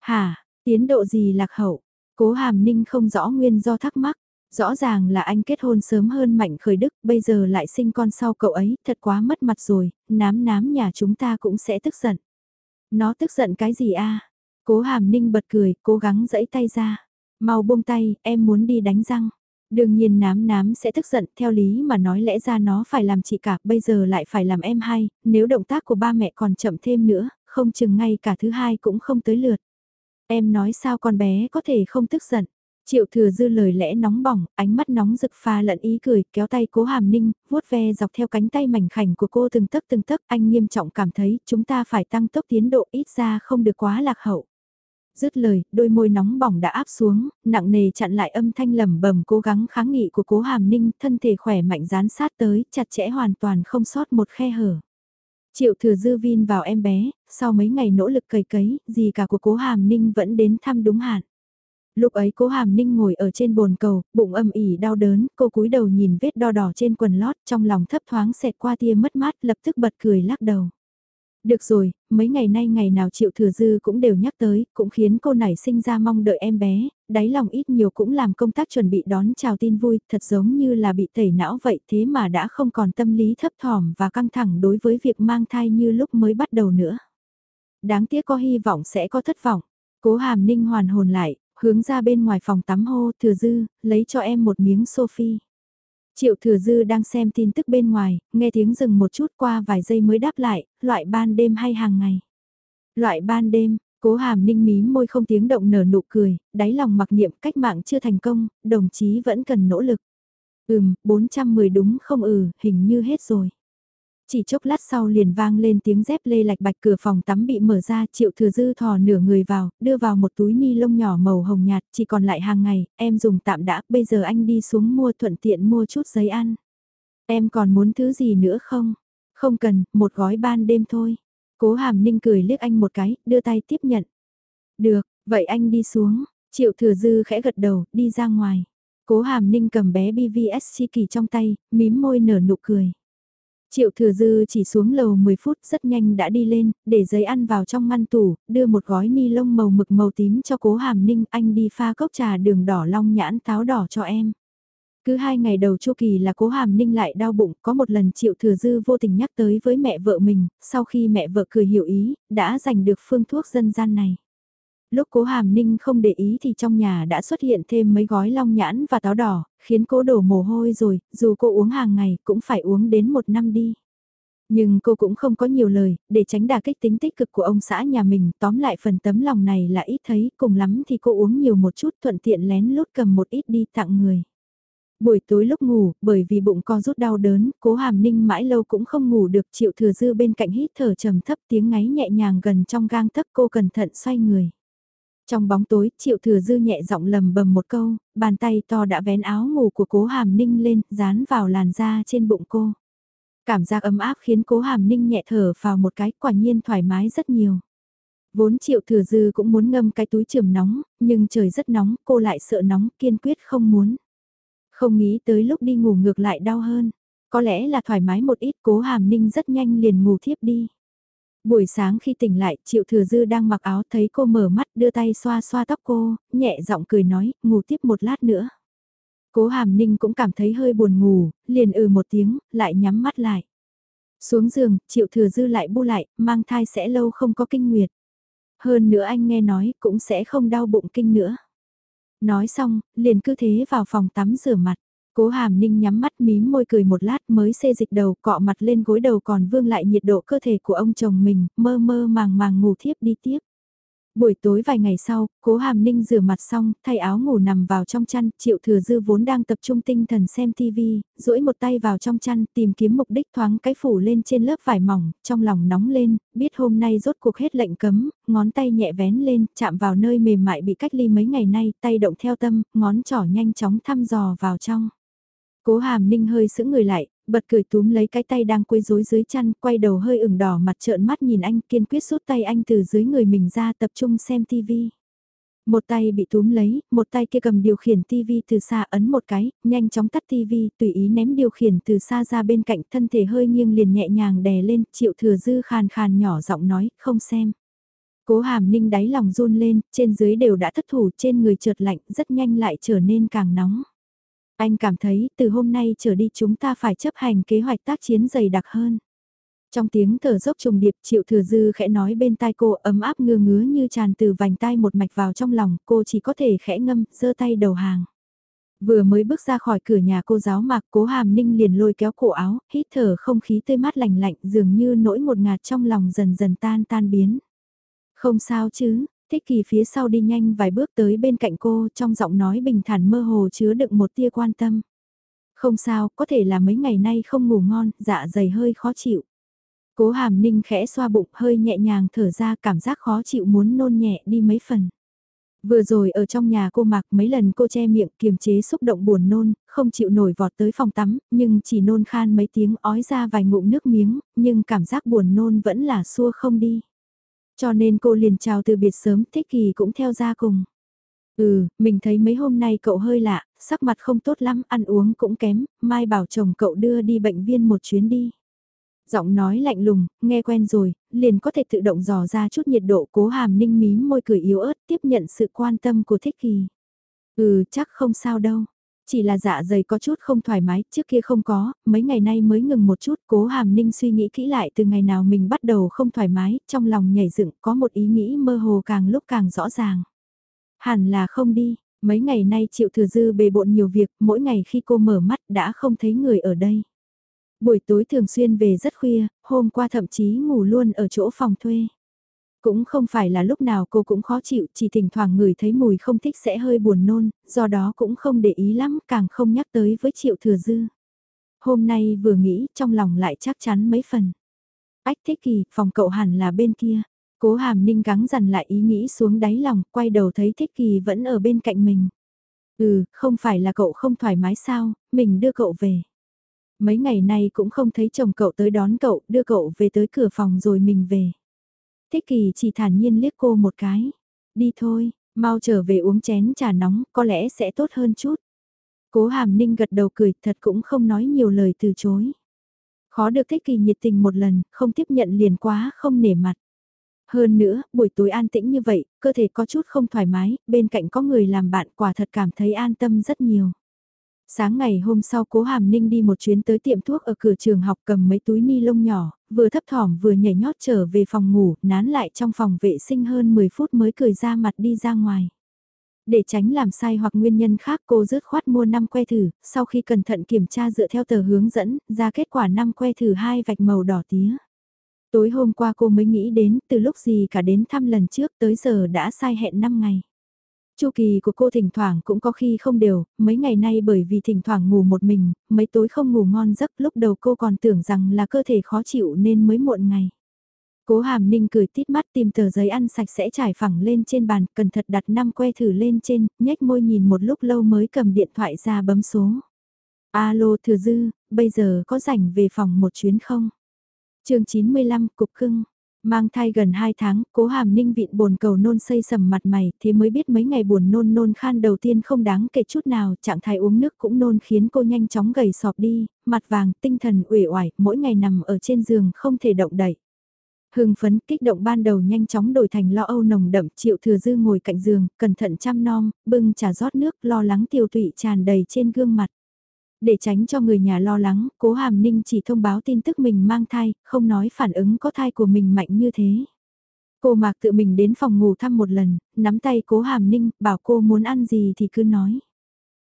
Hả, tiến độ gì lạc hậu? Cố hàm ninh không rõ nguyên do thắc mắc. Rõ ràng là anh kết hôn sớm hơn Mạnh Khởi Đức, bây giờ lại sinh con sau cậu ấy, thật quá mất mặt rồi, nám nám nhà chúng ta cũng sẽ tức giận. Nó tức giận cái gì a? Cố hàm ninh bật cười, cố gắng giãy tay ra. Mau buông tay, em muốn đi đánh răng. Đương nhiên nám nám sẽ tức giận, theo lý mà nói lẽ ra nó phải làm chị cả, bây giờ lại phải làm em hay, nếu động tác của ba mẹ còn chậm thêm nữa, không chừng ngay cả thứ hai cũng không tới lượt. Em nói sao con bé có thể không tức giận. Triệu thừa dư lời lẽ nóng bỏng, ánh mắt nóng rực pha lẫn ý cười, kéo tay cố hàm ninh, vuốt ve dọc theo cánh tay mảnh khảnh của cô từng tấc từng tấc, anh nghiêm trọng cảm thấy chúng ta phải tăng tốc tiến độ ít ra không được quá lạc hậu. Dứt lời, đôi môi nóng bỏng đã áp xuống, nặng nề chặn lại âm thanh lầm bầm cố gắng kháng nghị của cố hàm ninh, thân thể khỏe mạnh dán sát tới, chặt chẽ hoàn toàn không sót một khe hở. Triệu thừa dư vin vào em bé, sau mấy ngày nỗ lực cầy cấy, gì cả của cố hàm ninh vẫn đến thăm đúng hạn. Lúc ấy cố hàm ninh ngồi ở trên bồn cầu, bụng âm ỉ đau đớn, cô cúi đầu nhìn vết đo đỏ trên quần lót, trong lòng thấp thoáng xẹt qua tia mất mát, lập tức bật cười lắc đầu. Được rồi, mấy ngày nay ngày nào Triệu Thừa Dư cũng đều nhắc tới, cũng khiến cô nảy sinh ra mong đợi em bé, đáy lòng ít nhiều cũng làm công tác chuẩn bị đón chào tin vui, thật giống như là bị tẩy não vậy thế mà đã không còn tâm lý thấp thỏm và căng thẳng đối với việc mang thai như lúc mới bắt đầu nữa. Đáng tiếc có hy vọng sẽ có thất vọng. Cố hàm ninh hoàn hồn lại, hướng ra bên ngoài phòng tắm hô Thừa Dư, lấy cho em một miếng Sophie. Triệu Thừa Dư đang xem tin tức bên ngoài, nghe tiếng dừng một chút qua vài giây mới đáp lại, loại ban đêm hay hàng ngày. Loại ban đêm, cố hàm ninh mí môi không tiếng động nở nụ cười, đáy lòng mặc niệm cách mạng chưa thành công, đồng chí vẫn cần nỗ lực. Ừm, 410 đúng không ừ, hình như hết rồi. Chỉ chốc lát sau liền vang lên tiếng dép lê lạch bạch cửa phòng tắm bị mở ra triệu thừa dư thò nửa người vào, đưa vào một túi ni lông nhỏ màu hồng nhạt, chỉ còn lại hàng ngày, em dùng tạm đã, bây giờ anh đi xuống mua thuận tiện mua chút giấy ăn. Em còn muốn thứ gì nữa không? Không cần, một gói ban đêm thôi. Cố hàm ninh cười liếc anh một cái, đưa tay tiếp nhận. Được, vậy anh đi xuống. Triệu thừa dư khẽ gật đầu, đi ra ngoài. Cố hàm ninh cầm bé BVS chi kỳ trong tay, mím môi nở nụ cười. Triệu thừa dư chỉ xuống lầu 10 phút rất nhanh đã đi lên, để giấy ăn vào trong ngăn tủ, đưa một gói ni lông màu mực màu tím cho cố hàm ninh anh đi pha cốc trà đường đỏ long nhãn táo đỏ cho em. Cứ hai ngày đầu chu kỳ là cố hàm ninh lại đau bụng, có một lần triệu thừa dư vô tình nhắc tới với mẹ vợ mình, sau khi mẹ vợ cười hiểu ý, đã giành được phương thuốc dân gian này. Lúc cố hàm ninh không để ý thì trong nhà đã xuất hiện thêm mấy gói long nhãn và táo đỏ, khiến cô đổ mồ hôi rồi, dù cô uống hàng ngày cũng phải uống đến một năm đi. Nhưng cô cũng không có nhiều lời, để tránh đà kích tính tích cực của ông xã nhà mình, tóm lại phần tấm lòng này là ít thấy, cùng lắm thì cô uống nhiều một chút thuận tiện lén lút cầm một ít đi tặng người. Buổi tối lúc ngủ, bởi vì bụng co rút đau đớn, cố hàm ninh mãi lâu cũng không ngủ được chịu thừa dư bên cạnh hít thở trầm thấp tiếng ngáy nhẹ nhàng gần trong gang thấp cô cẩn thận xoay người. Trong bóng tối, triệu thừa dư nhẹ giọng lầm bầm một câu, bàn tay to đã vén áo ngủ của cố hàm ninh lên, dán vào làn da trên bụng cô. Cảm giác ấm áp khiến cố hàm ninh nhẹ thở vào một cái quả nhiên thoải mái rất nhiều. Vốn triệu thừa dư cũng muốn ngâm cái túi trường nóng, nhưng trời rất nóng, cô lại sợ nóng, kiên quyết không muốn. Không nghĩ tới lúc đi ngủ ngược lại đau hơn. Có lẽ là thoải mái một ít cố hàm ninh rất nhanh liền ngủ thiếp đi. Buổi sáng khi tỉnh lại, Triệu Thừa Dư đang mặc áo thấy cô mở mắt đưa tay xoa xoa tóc cô, nhẹ giọng cười nói, ngủ tiếp một lát nữa. Cố Hàm Ninh cũng cảm thấy hơi buồn ngủ, liền ừ một tiếng, lại nhắm mắt lại. Xuống giường, Triệu Thừa Dư lại bu lại, mang thai sẽ lâu không có kinh nguyệt. Hơn nữa anh nghe nói cũng sẽ không đau bụng kinh nữa. Nói xong, liền cứ thế vào phòng tắm rửa mặt. Cố hàm ninh nhắm mắt mím môi cười một lát mới xê dịch đầu cọ mặt lên gối đầu còn vương lại nhiệt độ cơ thể của ông chồng mình, mơ mơ màng màng ngủ thiếp đi tiếp. Buổi tối vài ngày sau, cố hàm ninh rửa mặt xong, thay áo ngủ nằm vào trong chăn, triệu thừa dư vốn đang tập trung tinh thần xem TV, duỗi một tay vào trong chăn, tìm kiếm mục đích thoáng cái phủ lên trên lớp vải mỏng, trong lòng nóng lên, biết hôm nay rốt cuộc hết lệnh cấm, ngón tay nhẹ vén lên, chạm vào nơi mềm mại bị cách ly mấy ngày nay, tay động theo tâm, ngón trỏ nhanh chóng thăm dò vào trong. Cố hàm ninh hơi sững người lại, bật cười túm lấy cái tay đang quấy rối dưới chăn, quay đầu hơi ửng đỏ mặt trợn mắt nhìn anh kiên quyết rút tay anh từ dưới người mình ra tập trung xem tivi. Một tay bị túm lấy, một tay kia cầm điều khiển tivi từ xa ấn một cái, nhanh chóng tắt tivi, tùy ý ném điều khiển từ xa ra bên cạnh thân thể hơi nghiêng liền nhẹ nhàng đè lên, triệu thừa dư khàn khàn nhỏ giọng nói, không xem. Cố hàm ninh đáy lòng run lên, trên dưới đều đã thất thủ, trên người trượt lạnh, rất nhanh lại trở nên càng nóng. Anh cảm thấy từ hôm nay trở đi chúng ta phải chấp hành kế hoạch tác chiến dày đặc hơn. Trong tiếng thở dốc trùng điệp triệu thừa dư khẽ nói bên tai cô ấm áp ngứa ngứa như tràn từ vành tai một mạch vào trong lòng cô chỉ có thể khẽ ngâm, giơ tay đầu hàng. Vừa mới bước ra khỏi cửa nhà cô giáo mạc cố hàm ninh liền lôi kéo cổ áo, hít thở không khí tươi mát lành lạnh dường như nỗi một ngạt trong lòng dần dần tan tan biến. Không sao chứ, Tích kỳ phía sau đi nhanh vài bước tới bên cạnh cô trong giọng nói bình thản mơ hồ chứa đựng một tia quan tâm. Không sao, có thể là mấy ngày nay không ngủ ngon, dạ dày hơi khó chịu. Cố hàm ninh khẽ xoa bụng hơi nhẹ nhàng thở ra cảm giác khó chịu muốn nôn nhẹ đi mấy phần. Vừa rồi ở trong nhà cô mặc mấy lần cô che miệng kiềm chế xúc động buồn nôn, không chịu nổi vọt tới phòng tắm, nhưng chỉ nôn khan mấy tiếng ói ra vài ngụm nước miếng, nhưng cảm giác buồn nôn vẫn là xua không đi. Cho nên cô liền chào từ biệt sớm, thích kỳ cũng theo ra cùng. Ừ, mình thấy mấy hôm nay cậu hơi lạ, sắc mặt không tốt lắm, ăn uống cũng kém, mai bảo chồng cậu đưa đi bệnh viên một chuyến đi. Giọng nói lạnh lùng, nghe quen rồi, liền có thể tự động dò ra chút nhiệt độ cố hàm ninh mím môi cười yếu ớt tiếp nhận sự quan tâm của thích kỳ. Ừ, chắc không sao đâu. Chỉ là dạ dày có chút không thoải mái, trước kia không có, mấy ngày nay mới ngừng một chút, cố hàm ninh suy nghĩ kỹ lại từ ngày nào mình bắt đầu không thoải mái, trong lòng nhảy dựng có một ý nghĩ mơ hồ càng lúc càng rõ ràng. Hẳn là không đi, mấy ngày nay triệu thừa dư bề bộn nhiều việc, mỗi ngày khi cô mở mắt đã không thấy người ở đây. Buổi tối thường xuyên về rất khuya, hôm qua thậm chí ngủ luôn ở chỗ phòng thuê. Cũng không phải là lúc nào cô cũng khó chịu, chỉ thỉnh thoảng người thấy mùi không thích sẽ hơi buồn nôn, do đó cũng không để ý lắm, càng không nhắc tới với triệu thừa dư. Hôm nay vừa nghĩ, trong lòng lại chắc chắn mấy phần. Ách Thế kỳ, phòng cậu hẳn là bên kia. Cố hàm ninh gắng dằn lại ý nghĩ xuống đáy lòng, quay đầu thấy thích kỳ vẫn ở bên cạnh mình. Ừ, không phải là cậu không thoải mái sao, mình đưa cậu về. Mấy ngày nay cũng không thấy chồng cậu tới đón cậu, đưa cậu về tới cửa phòng rồi mình về. Thích kỳ chỉ thản nhiên liếc cô một cái. Đi thôi, mau trở về uống chén trà nóng, có lẽ sẽ tốt hơn chút. Cố hàm ninh gật đầu cười, thật cũng không nói nhiều lời từ chối. Khó được thích kỳ nhiệt tình một lần, không tiếp nhận liền quá, không nể mặt. Hơn nữa, buổi tối an tĩnh như vậy, cơ thể có chút không thoải mái, bên cạnh có người làm bạn quả thật cảm thấy an tâm rất nhiều. Sáng ngày hôm sau cố Hàm Ninh đi một chuyến tới tiệm thuốc ở cửa trường học cầm mấy túi ni lông nhỏ, vừa thấp thỏm vừa nhảy nhót trở về phòng ngủ, nán lại trong phòng vệ sinh hơn 10 phút mới cười ra mặt đi ra ngoài. Để tránh làm sai hoặc nguyên nhân khác cô rớt khoát mua 5 que thử, sau khi cẩn thận kiểm tra dựa theo tờ hướng dẫn, ra kết quả 5 que thử hai vạch màu đỏ tía. Tối hôm qua cô mới nghĩ đến từ lúc gì cả đến thăm lần trước tới giờ đã sai hẹn 5 ngày. Chu kỳ của cô thỉnh thoảng cũng có khi không đều, mấy ngày nay bởi vì thỉnh thoảng ngủ một mình, mấy tối không ngủ ngon giấc lúc đầu cô còn tưởng rằng là cơ thể khó chịu nên mới muộn ngày. Cố hàm ninh cười tít mắt tìm tờ giấy ăn sạch sẽ trải phẳng lên trên bàn, cẩn thận đặt năm que thử lên trên, nhếch môi nhìn một lúc lâu mới cầm điện thoại ra bấm số. Alo thừa dư, bây giờ có rảnh về phòng một chuyến không? chương 95, Cục Cưng. Mang thai gần 2 tháng, cố hàm ninh vịn bồn cầu nôn xây sầm mặt mày, thế mới biết mấy ngày buồn nôn nôn khan đầu tiên không đáng kể chút nào, trạng thái uống nước cũng nôn khiến cô nhanh chóng gầy sọp đi, mặt vàng, tinh thần uể oải, mỗi ngày nằm ở trên giường không thể động đậy. Hưng phấn kích động ban đầu nhanh chóng đổi thành lo âu nồng đậm triệu thừa dư ngồi cạnh giường, cẩn thận chăm nom, bưng trà rót nước lo lắng tiêu tụy tràn đầy trên gương mặt. Để tránh cho người nhà lo lắng, cố hàm ninh chỉ thông báo tin tức mình mang thai, không nói phản ứng có thai của mình mạnh như thế. Cô Mạc tự mình đến phòng ngủ thăm một lần, nắm tay cố hàm ninh, bảo cô muốn ăn gì thì cứ nói.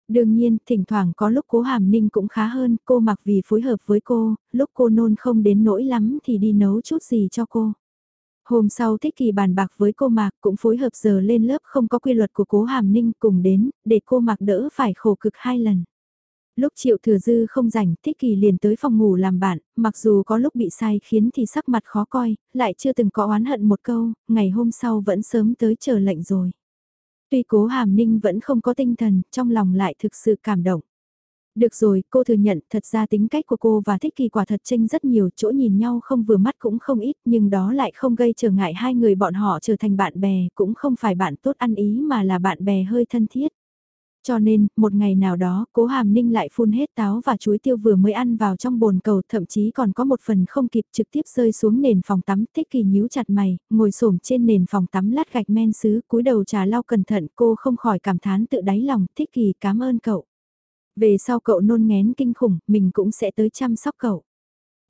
Đương nhiên, thỉnh thoảng có lúc cố hàm ninh cũng khá hơn, cô mặc vì phối hợp với cô, lúc cô nôn không đến nỗi lắm thì đi nấu chút gì cho cô. Hôm sau thích kỳ bàn bạc với cô Mạc cũng phối hợp giờ lên lớp không có quy luật của cố hàm ninh cùng đến, để cô Mạc đỡ phải khổ cực hai lần lúc triệu thừa dư không rảnh, thích kỳ liền tới phòng ngủ làm bạn, mặc dù có lúc bị sai khiến thì sắc mặt khó coi, lại chưa từng có oán hận một câu, ngày hôm sau vẫn sớm tới chờ lệnh rồi. Tuy cố hàm ninh vẫn không có tinh thần, trong lòng lại thực sự cảm động. Được rồi, cô thừa nhận thật ra tính cách của cô và thích kỳ quả thật tranh rất nhiều chỗ nhìn nhau không vừa mắt cũng không ít nhưng đó lại không gây trở ngại hai người bọn họ trở thành bạn bè cũng không phải bạn tốt ăn ý mà là bạn bè hơi thân thiết. Cho nên, một ngày nào đó, cố hàm ninh lại phun hết táo và chuối tiêu vừa mới ăn vào trong bồn cầu, thậm chí còn có một phần không kịp trực tiếp rơi xuống nền phòng tắm, thích kỳ nhíu chặt mày, ngồi xổm trên nền phòng tắm lát gạch men sứ, cúi đầu trà lau cẩn thận, cô không khỏi cảm thán tự đáy lòng, thích kỳ cảm ơn cậu. Về sau cậu nôn ngén kinh khủng, mình cũng sẽ tới chăm sóc cậu.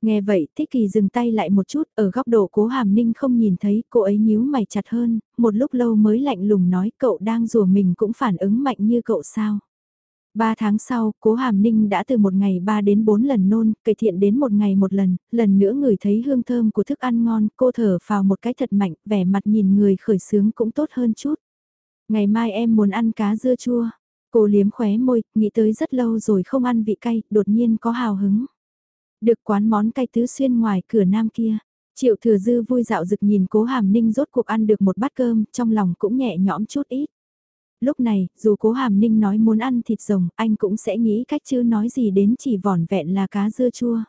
Nghe vậy, Thích Kỳ dừng tay lại một chút, ở góc độ cố hàm ninh không nhìn thấy, cô ấy nhíu mày chặt hơn, một lúc lâu mới lạnh lùng nói cậu đang rùa mình cũng phản ứng mạnh như cậu sao. Ba tháng sau, cố hàm ninh đã từ một ngày ba đến bốn lần nôn, cải thiện đến một ngày một lần, lần nữa người thấy hương thơm của thức ăn ngon, cô thở vào một cái thật mạnh, vẻ mặt nhìn người khởi sướng cũng tốt hơn chút. Ngày mai em muốn ăn cá dưa chua. Cô liếm khóe môi, nghĩ tới rất lâu rồi không ăn vị cay, đột nhiên có hào hứng. Được quán món cay tứ xuyên ngoài cửa nam kia. Triệu thừa dư vui dạo rực nhìn cố hàm ninh rốt cuộc ăn được một bát cơm, trong lòng cũng nhẹ nhõm chút ít. Lúc này, dù cố hàm ninh nói muốn ăn thịt rồng, anh cũng sẽ nghĩ cách chứ nói gì đến chỉ vỏn vẹn là cá dưa chua.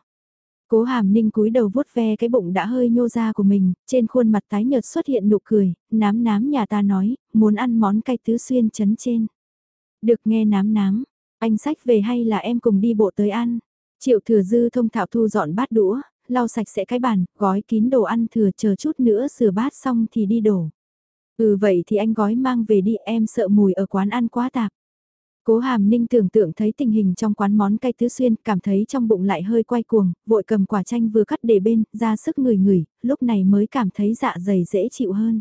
Cố hàm ninh cúi đầu vuốt ve cái bụng đã hơi nhô ra của mình, trên khuôn mặt tái nhợt xuất hiện nụ cười, nám nám nhà ta nói, muốn ăn món cay tứ xuyên chấn trên. Được nghe nám nám, anh sách về hay là em cùng đi bộ tới ăn. Triệu thừa dư thông thạo thu dọn bát đũa, lau sạch sẽ cái bàn, gói kín đồ ăn thừa chờ chút nữa sửa bát xong thì đi đổ. Ừ vậy thì anh gói mang về đi em sợ mùi ở quán ăn quá tạp. Cố hàm ninh tưởng tượng thấy tình hình trong quán món cay tứ xuyên, cảm thấy trong bụng lại hơi quay cuồng, vội cầm quả chanh vừa cắt để bên, ra sức ngửi ngửi, lúc này mới cảm thấy dạ dày dễ chịu hơn.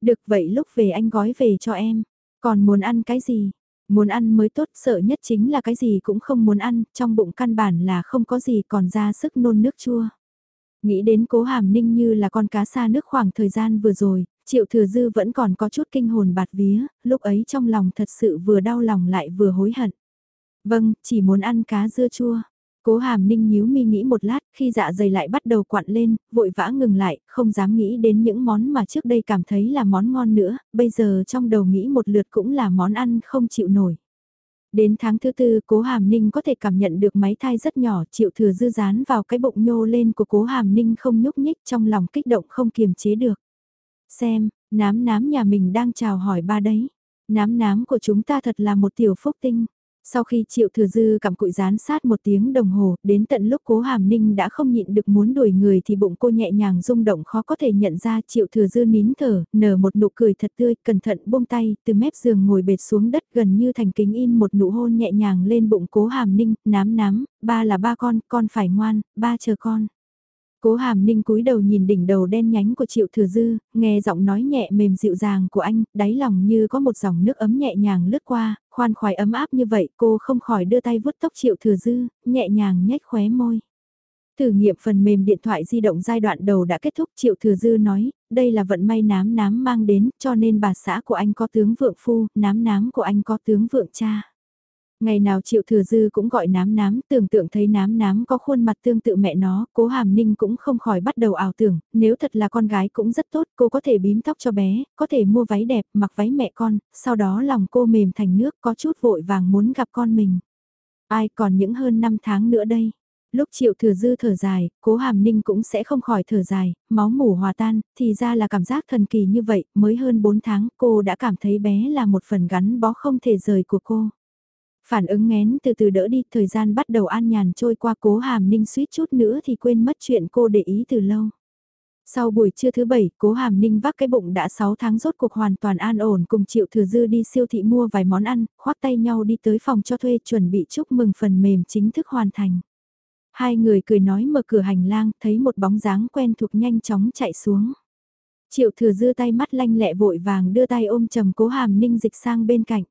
Được vậy lúc về anh gói về cho em. Còn muốn ăn cái gì? Muốn ăn mới tốt, sợ nhất chính là cái gì cũng không muốn ăn, trong bụng căn bản là không có gì còn ra sức nôn nước chua. Nghĩ đến cố hàm ninh như là con cá xa nước khoảng thời gian vừa rồi, triệu thừa dư vẫn còn có chút kinh hồn bạt vía, lúc ấy trong lòng thật sự vừa đau lòng lại vừa hối hận. Vâng, chỉ muốn ăn cá dưa chua. Cố hàm ninh nhíu mi nghĩ một lát, khi dạ dày lại bắt đầu quặn lên, vội vã ngừng lại, không dám nghĩ đến những món mà trước đây cảm thấy là món ngon nữa, bây giờ trong đầu nghĩ một lượt cũng là món ăn không chịu nổi. Đến tháng thứ tư, cố hàm ninh có thể cảm nhận được máy thai rất nhỏ, chịu thừa dư dán vào cái bụng nhô lên của cố hàm ninh không nhúc nhích trong lòng kích động không kiềm chế được. Xem, nám nám nhà mình đang chào hỏi ba đấy. Nám nám của chúng ta thật là một tiểu phúc tinh. Sau khi Triệu Thừa Dư cầm cụi rán sát một tiếng đồng hồ, đến tận lúc cố hàm ninh đã không nhịn được muốn đuổi người thì bụng cô nhẹ nhàng rung động khó có thể nhận ra Triệu Thừa Dư nín thở, nở một nụ cười thật tươi, cẩn thận buông tay, từ mép giường ngồi bệt xuống đất gần như thành kính in một nụ hôn nhẹ nhàng lên bụng cố hàm ninh, nám nám, ba là ba con, con phải ngoan, ba chờ con. Cố hàm ninh cúi đầu nhìn đỉnh đầu đen nhánh của triệu thừa dư, nghe giọng nói nhẹ mềm dịu dàng của anh, đáy lòng như có một dòng nước ấm nhẹ nhàng lướt qua, khoan khoái ấm áp như vậy cô không khỏi đưa tay vuốt tóc triệu thừa dư, nhẹ nhàng nhếch khóe môi. Thử nghiệm phần mềm điện thoại di động giai đoạn đầu đã kết thúc Triệu Thừa Dư nói, đây là vận may nám nám mang đến cho nên bà xã của anh có tướng vượng phu, nám nám của anh có tướng vượng cha. Ngày nào Triệu Thừa Dư cũng gọi nám nám, tưởng tượng thấy nám nám có khuôn mặt tương tự mẹ nó, cố hàm ninh cũng không khỏi bắt đầu ảo tưởng, nếu thật là con gái cũng rất tốt, cô có thể bím tóc cho bé, có thể mua váy đẹp, mặc váy mẹ con, sau đó lòng cô mềm thành nước có chút vội vàng muốn gặp con mình. Ai còn những hơn 5 tháng nữa đây? Lúc Triệu Thừa Dư thở dài, cố hàm ninh cũng sẽ không khỏi thở dài, máu mủ hòa tan, thì ra là cảm giác thần kỳ như vậy, mới hơn 4 tháng cô đã cảm thấy bé là một phần gắn bó không thể rời của cô. Phản ứng ngén từ từ đỡ đi, thời gian bắt đầu an nhàn trôi qua cố hàm ninh suýt chút nữa thì quên mất chuyện cô để ý từ lâu. Sau buổi trưa thứ bảy, cố hàm ninh vác cái bụng đã 6 tháng rốt cuộc hoàn toàn an ổn cùng triệu thừa dư đi siêu thị mua vài món ăn, khoác tay nhau đi tới phòng cho thuê chuẩn bị chúc mừng phần mềm chính thức hoàn thành. Hai người cười nói mở cửa hành lang, thấy một bóng dáng quen thuộc nhanh chóng chạy xuống. Triệu thừa dư tay mắt lanh lẹ vội vàng đưa tay ôm chầm cố hàm ninh dịch sang bên cạnh.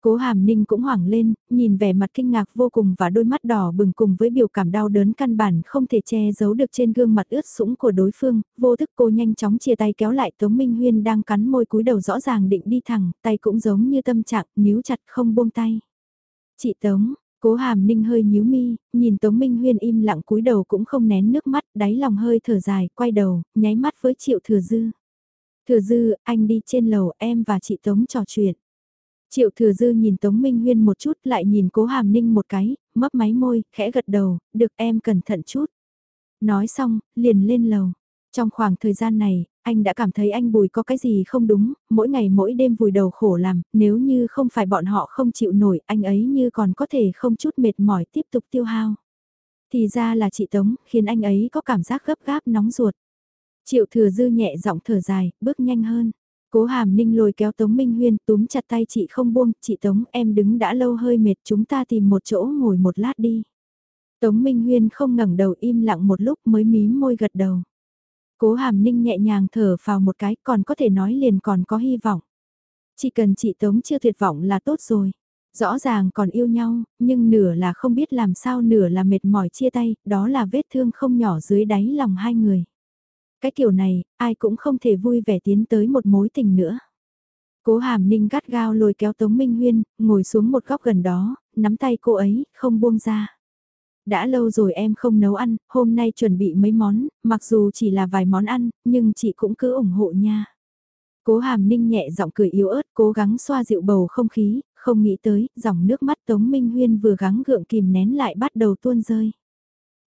Cố hàm ninh cũng hoảng lên, nhìn vẻ mặt kinh ngạc vô cùng và đôi mắt đỏ bừng cùng với biểu cảm đau đớn căn bản không thể che giấu được trên gương mặt ướt sũng của đối phương, vô thức cô nhanh chóng chia tay kéo lại Tống Minh Huyên đang cắn môi cúi đầu rõ ràng định đi thẳng, tay cũng giống như tâm trạng, níu chặt không buông tay. Chị Tống, cố hàm ninh hơi nhíu mi, nhìn Tống Minh Huyên im lặng cúi đầu cũng không nén nước mắt, đáy lòng hơi thở dài, quay đầu, nháy mắt với Triệu Thừa Dư. Thừa Dư, anh đi trên lầu em và chị Tống trò chuyện. Triệu thừa dư nhìn Tống Minh Huyên một chút lại nhìn cố hàm ninh một cái, mấp máy môi, khẽ gật đầu, được em cẩn thận chút. Nói xong, liền lên lầu. Trong khoảng thời gian này, anh đã cảm thấy anh Bùi có cái gì không đúng, mỗi ngày mỗi đêm vùi đầu khổ làm, nếu như không phải bọn họ không chịu nổi, anh ấy như còn có thể không chút mệt mỏi tiếp tục tiêu hao. Thì ra là chị Tống, khiến anh ấy có cảm giác gấp gáp nóng ruột. Triệu thừa dư nhẹ giọng thở dài, bước nhanh hơn. Cố hàm ninh lôi kéo Tống Minh Huyên túm chặt tay chị không buông, chị Tống em đứng đã lâu hơi mệt chúng ta tìm một chỗ ngồi một lát đi. Tống Minh Huyên không ngẩng đầu im lặng một lúc mới mím môi gật đầu. Cố hàm ninh nhẹ nhàng thở vào một cái còn có thể nói liền còn có hy vọng. Chỉ cần chị Tống chưa tuyệt vọng là tốt rồi. Rõ ràng còn yêu nhau, nhưng nửa là không biết làm sao nửa là mệt mỏi chia tay, đó là vết thương không nhỏ dưới đáy lòng hai người. Cái kiểu này, ai cũng không thể vui vẻ tiến tới một mối tình nữa. Cố hàm ninh gắt gao lôi kéo Tống Minh Huyên, ngồi xuống một góc gần đó, nắm tay cô ấy, không buông ra. Đã lâu rồi em không nấu ăn, hôm nay chuẩn bị mấy món, mặc dù chỉ là vài món ăn, nhưng chị cũng cứ ủng hộ nha. Cố hàm ninh nhẹ giọng cười yếu ớt, cố gắng xoa dịu bầu không khí, không nghĩ tới, dòng nước mắt Tống Minh Huyên vừa gắng gượng kìm nén lại bắt đầu tuôn rơi.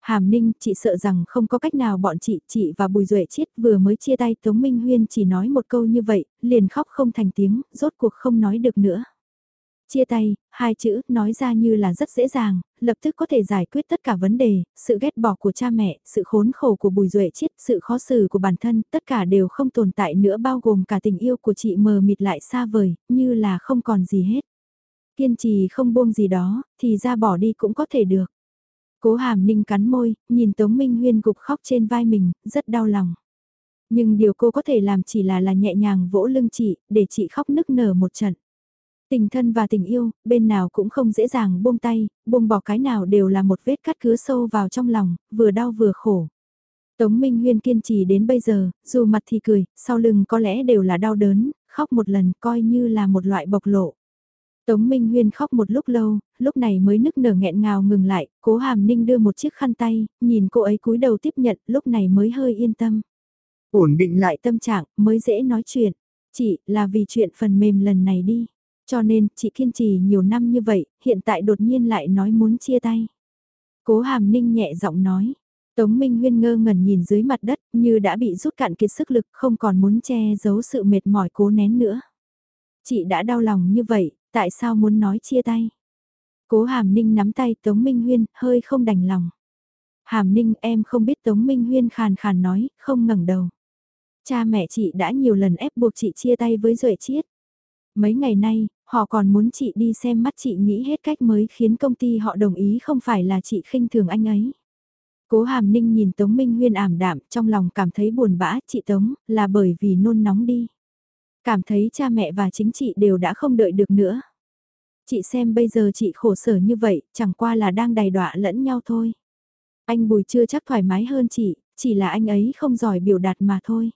Hàm Ninh, chị sợ rằng không có cách nào bọn chị, chị và Bùi Duệ Chiết vừa mới chia tay Tống Minh Huyên chỉ nói một câu như vậy, liền khóc không thành tiếng, rốt cuộc không nói được nữa. Chia tay, hai chữ, nói ra như là rất dễ dàng, lập tức có thể giải quyết tất cả vấn đề, sự ghét bỏ của cha mẹ, sự khốn khổ của Bùi Duệ Chiết, sự khó xử của bản thân, tất cả đều không tồn tại nữa bao gồm cả tình yêu của chị mờ mịt lại xa vời, như là không còn gì hết. Kiên trì không buông gì đó, thì ra bỏ đi cũng có thể được. Cố hàm ninh cắn môi, nhìn Tống Minh Huyên gục khóc trên vai mình, rất đau lòng. Nhưng điều cô có thể làm chỉ là là nhẹ nhàng vỗ lưng chị, để chị khóc nức nở một trận. Tình thân và tình yêu, bên nào cũng không dễ dàng buông tay, buông bỏ cái nào đều là một vết cắt cứa sâu vào trong lòng, vừa đau vừa khổ. Tống Minh Huyên kiên trì đến bây giờ, dù mặt thì cười, sau lưng có lẽ đều là đau đớn, khóc một lần coi như là một loại bộc lộ. Tống Minh Huyên khóc một lúc lâu, lúc này mới nức nở nghẹn ngào ngừng lại, cố hàm ninh đưa một chiếc khăn tay, nhìn cô ấy cúi đầu tiếp nhận, lúc này mới hơi yên tâm. Ổn định lại tâm trạng, mới dễ nói chuyện. Chị, là vì chuyện phần mềm lần này đi. Cho nên, chị kiên trì nhiều năm như vậy, hiện tại đột nhiên lại nói muốn chia tay. Cố hàm ninh nhẹ giọng nói. Tống Minh Huyên ngơ ngẩn nhìn dưới mặt đất, như đã bị rút cạn kiệt sức lực, không còn muốn che giấu sự mệt mỏi cố nén nữa. Chị đã đau lòng như vậy, Tại sao muốn nói chia tay? Cố Hàm Ninh nắm tay Tống Minh Huyên, hơi không đành lòng. Hàm Ninh em không biết Tống Minh Huyên khàn khàn nói, không ngẩng đầu. Cha mẹ chị đã nhiều lần ép buộc chị chia tay với Duệ Chiết. Mấy ngày nay, họ còn muốn chị đi xem mắt chị nghĩ hết cách mới khiến công ty họ đồng ý không phải là chị khinh thường anh ấy. Cố Hàm Ninh nhìn Tống Minh Huyên ảm đạm trong lòng cảm thấy buồn bã chị Tống là bởi vì nôn nóng đi. Cảm thấy cha mẹ và chính chị đều đã không đợi được nữa. Chị xem bây giờ chị khổ sở như vậy, chẳng qua là đang đầy đọa lẫn nhau thôi. Anh Bùi chưa chắc thoải mái hơn chị, chỉ là anh ấy không giỏi biểu đạt mà thôi.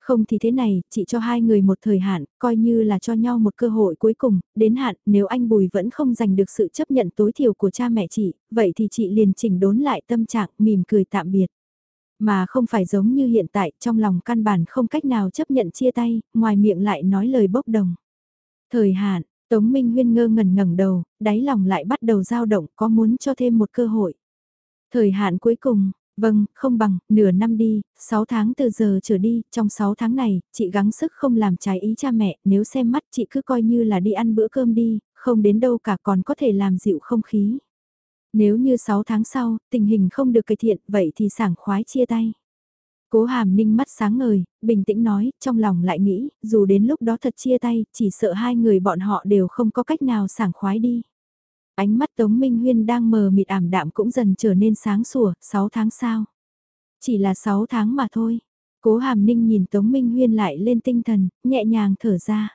Không thì thế này, chị cho hai người một thời hạn, coi như là cho nhau một cơ hội cuối cùng, đến hạn, nếu anh Bùi vẫn không giành được sự chấp nhận tối thiểu của cha mẹ chị, vậy thì chị liền chỉnh đốn lại tâm trạng, mỉm cười tạm biệt. Mà không phải giống như hiện tại trong lòng căn bản không cách nào chấp nhận chia tay, ngoài miệng lại nói lời bốc đồng. Thời hạn, Tống Minh Huyên ngơ ngẩn ngẩng đầu, đáy lòng lại bắt đầu dao động có muốn cho thêm một cơ hội. Thời hạn cuối cùng, vâng, không bằng, nửa năm đi, 6 tháng từ giờ trở đi, trong 6 tháng này, chị gắng sức không làm trái ý cha mẹ, nếu xem mắt chị cứ coi như là đi ăn bữa cơm đi, không đến đâu cả còn có thể làm dịu không khí. Nếu như 6 tháng sau, tình hình không được cải thiện, vậy thì sảng khoái chia tay. Cố hàm ninh mắt sáng ngời, bình tĩnh nói, trong lòng lại nghĩ, dù đến lúc đó thật chia tay, chỉ sợ hai người bọn họ đều không có cách nào sảng khoái đi. Ánh mắt Tống Minh Huyên đang mờ mịt ảm đạm cũng dần trở nên sáng sủa, 6 tháng sau. Chỉ là 6 tháng mà thôi. Cố hàm ninh nhìn Tống Minh Huyên lại lên tinh thần, nhẹ nhàng thở ra.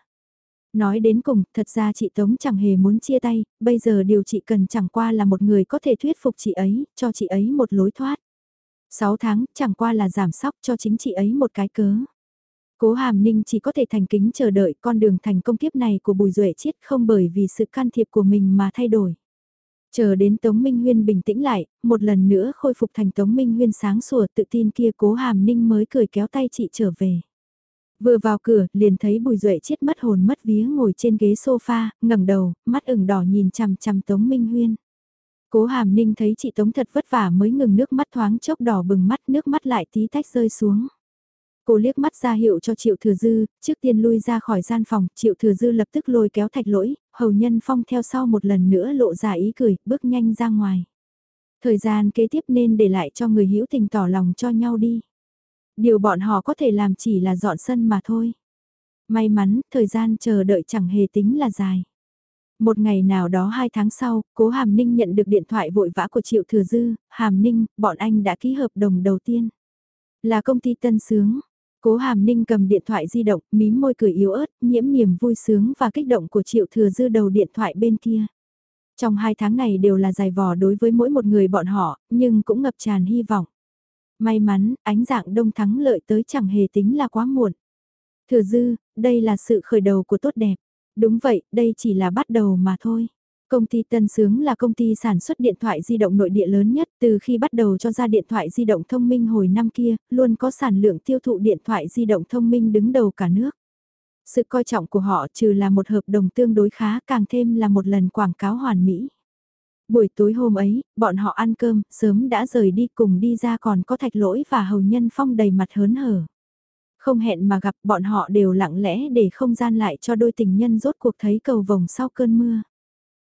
Nói đến cùng, thật ra chị Tống chẳng hề muốn chia tay, bây giờ điều chị cần chẳng qua là một người có thể thuyết phục chị ấy, cho chị ấy một lối thoát. 6 tháng, chẳng qua là giảm sóc cho chính chị ấy một cái cớ. Cố Hàm Ninh chỉ có thể thành kính chờ đợi con đường thành công kiếp này của Bùi Duệ Chiết không bởi vì sự can thiệp của mình mà thay đổi. Chờ đến Tống Minh Huyên bình tĩnh lại, một lần nữa khôi phục thành Tống Minh Huyên sáng sủa tự tin kia Cố Hàm Ninh mới cười kéo tay chị trở về. Vừa vào cửa, liền thấy Bùi Duệ chết mất hồn mất vía ngồi trên ghế sofa, ngẩng đầu, mắt ửng đỏ nhìn chằm chằm Tống Minh Huyên. Cố Hàm Ninh thấy chị Tống thật vất vả mới ngừng nước mắt thoáng chốc đỏ bừng mắt, nước mắt lại tí tách rơi xuống. Cô liếc mắt ra hiệu cho Triệu Thừa Dư, trước tiên lui ra khỏi gian phòng, Triệu Thừa Dư lập tức lôi kéo thạch lỗi, hầu nhân phong theo sau một lần nữa lộ ra ý cười, bước nhanh ra ngoài. Thời gian kế tiếp nên để lại cho người hữu tình tỏ lòng cho nhau đi. Điều bọn họ có thể làm chỉ là dọn sân mà thôi. May mắn, thời gian chờ đợi chẳng hề tính là dài. Một ngày nào đó hai tháng sau, cố Hàm Ninh nhận được điện thoại vội vã của Triệu Thừa Dư, Hàm Ninh, bọn anh đã ký hợp đồng đầu tiên. Là công ty Tân Sướng. Cố Hàm Ninh cầm điện thoại di động, mím môi cười yếu ớt, nhiễm niềm vui sướng và kích động của Triệu Thừa Dư đầu điện thoại bên kia. Trong hai tháng này đều là dài vò đối với mỗi một người bọn họ, nhưng cũng ngập tràn hy vọng. May mắn, ánh dạng đông thắng lợi tới chẳng hề tính là quá muộn. Thừa Dư, đây là sự khởi đầu của tốt đẹp. Đúng vậy, đây chỉ là bắt đầu mà thôi. Công ty Tân Sướng là công ty sản xuất điện thoại di động nội địa lớn nhất từ khi bắt đầu cho ra điện thoại di động thông minh hồi năm kia, luôn có sản lượng tiêu thụ điện thoại di động thông minh đứng đầu cả nước. Sự coi trọng của họ trừ là một hợp đồng tương đối khá càng thêm là một lần quảng cáo hoàn mỹ. Buổi tối hôm ấy, bọn họ ăn cơm, sớm đã rời đi cùng đi ra còn có thạch lỗi và hầu nhân phong đầy mặt hớn hở. Không hẹn mà gặp bọn họ đều lặng lẽ để không gian lại cho đôi tình nhân rốt cuộc thấy cầu vồng sau cơn mưa.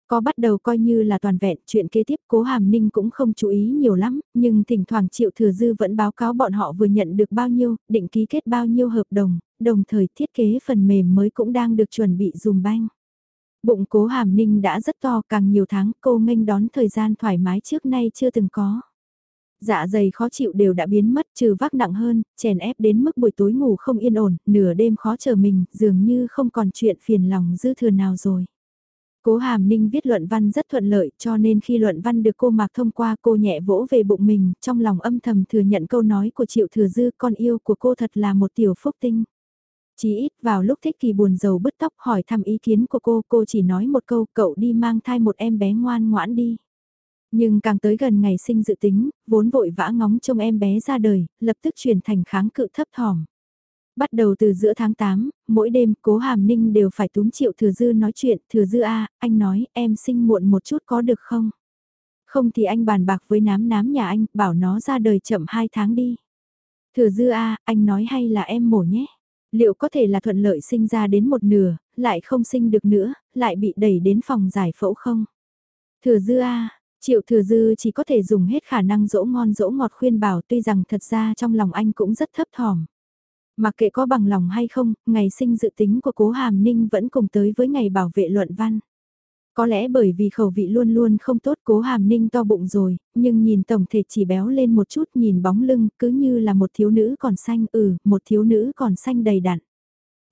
Có bắt đầu coi như là toàn vẹn, chuyện kế tiếp cố hàm ninh cũng không chú ý nhiều lắm, nhưng thỉnh thoảng triệu thừa dư vẫn báo cáo bọn họ vừa nhận được bao nhiêu, định ký kết bao nhiêu hợp đồng, đồng thời thiết kế phần mềm mới cũng đang được chuẩn bị dùm banh. Bụng cố hàm ninh đã rất to càng nhiều tháng cô nghênh đón thời gian thoải mái trước nay chưa từng có. Dạ dày khó chịu đều đã biến mất trừ vác nặng hơn, chèn ép đến mức buổi tối ngủ không yên ổn, nửa đêm khó chờ mình, dường như không còn chuyện phiền lòng dư thừa nào rồi. Cố Hàm Ninh viết luận văn rất thuận lợi cho nên khi luận văn được cô Mạc thông qua cô nhẹ vỗ về bụng mình, trong lòng âm thầm thừa nhận câu nói của Triệu Thừa Dư con yêu của cô thật là một tiểu phúc tinh. Chỉ ít vào lúc thích kỳ buồn giàu bứt tóc hỏi thăm ý kiến của cô, cô chỉ nói một câu cậu đi mang thai một em bé ngoan ngoãn đi. Nhưng càng tới gần ngày sinh dự tính, vốn vội vã ngóng trông em bé ra đời, lập tức chuyển thành kháng cự thấp thỏm. Bắt đầu từ giữa tháng 8, mỗi đêm cố hàm ninh đều phải túm chịu thừa dư nói chuyện, thừa dư a anh nói em sinh muộn một chút có được không? Không thì anh bàn bạc với nám nám nhà anh, bảo nó ra đời chậm 2 tháng đi. Thừa dư a anh nói hay là em mổ nhé? Liệu có thể là thuận lợi sinh ra đến một nửa, lại không sinh được nữa, lại bị đẩy đến phòng giải phẫu không? Thừa dư a Triệu thừa dư chỉ có thể dùng hết khả năng dỗ ngon dỗ ngọt khuyên bảo tuy rằng thật ra trong lòng anh cũng rất thấp thỏm. Mặc kệ có bằng lòng hay không, ngày sinh dự tính của cố Hàm Ninh vẫn cùng tới với ngày bảo vệ luận văn. Có lẽ bởi vì khẩu vị luôn luôn không tốt cố hàm ninh to bụng rồi, nhưng nhìn tổng thể chỉ béo lên một chút nhìn bóng lưng cứ như là một thiếu nữ còn xanh ừ, một thiếu nữ còn xanh đầy đặn.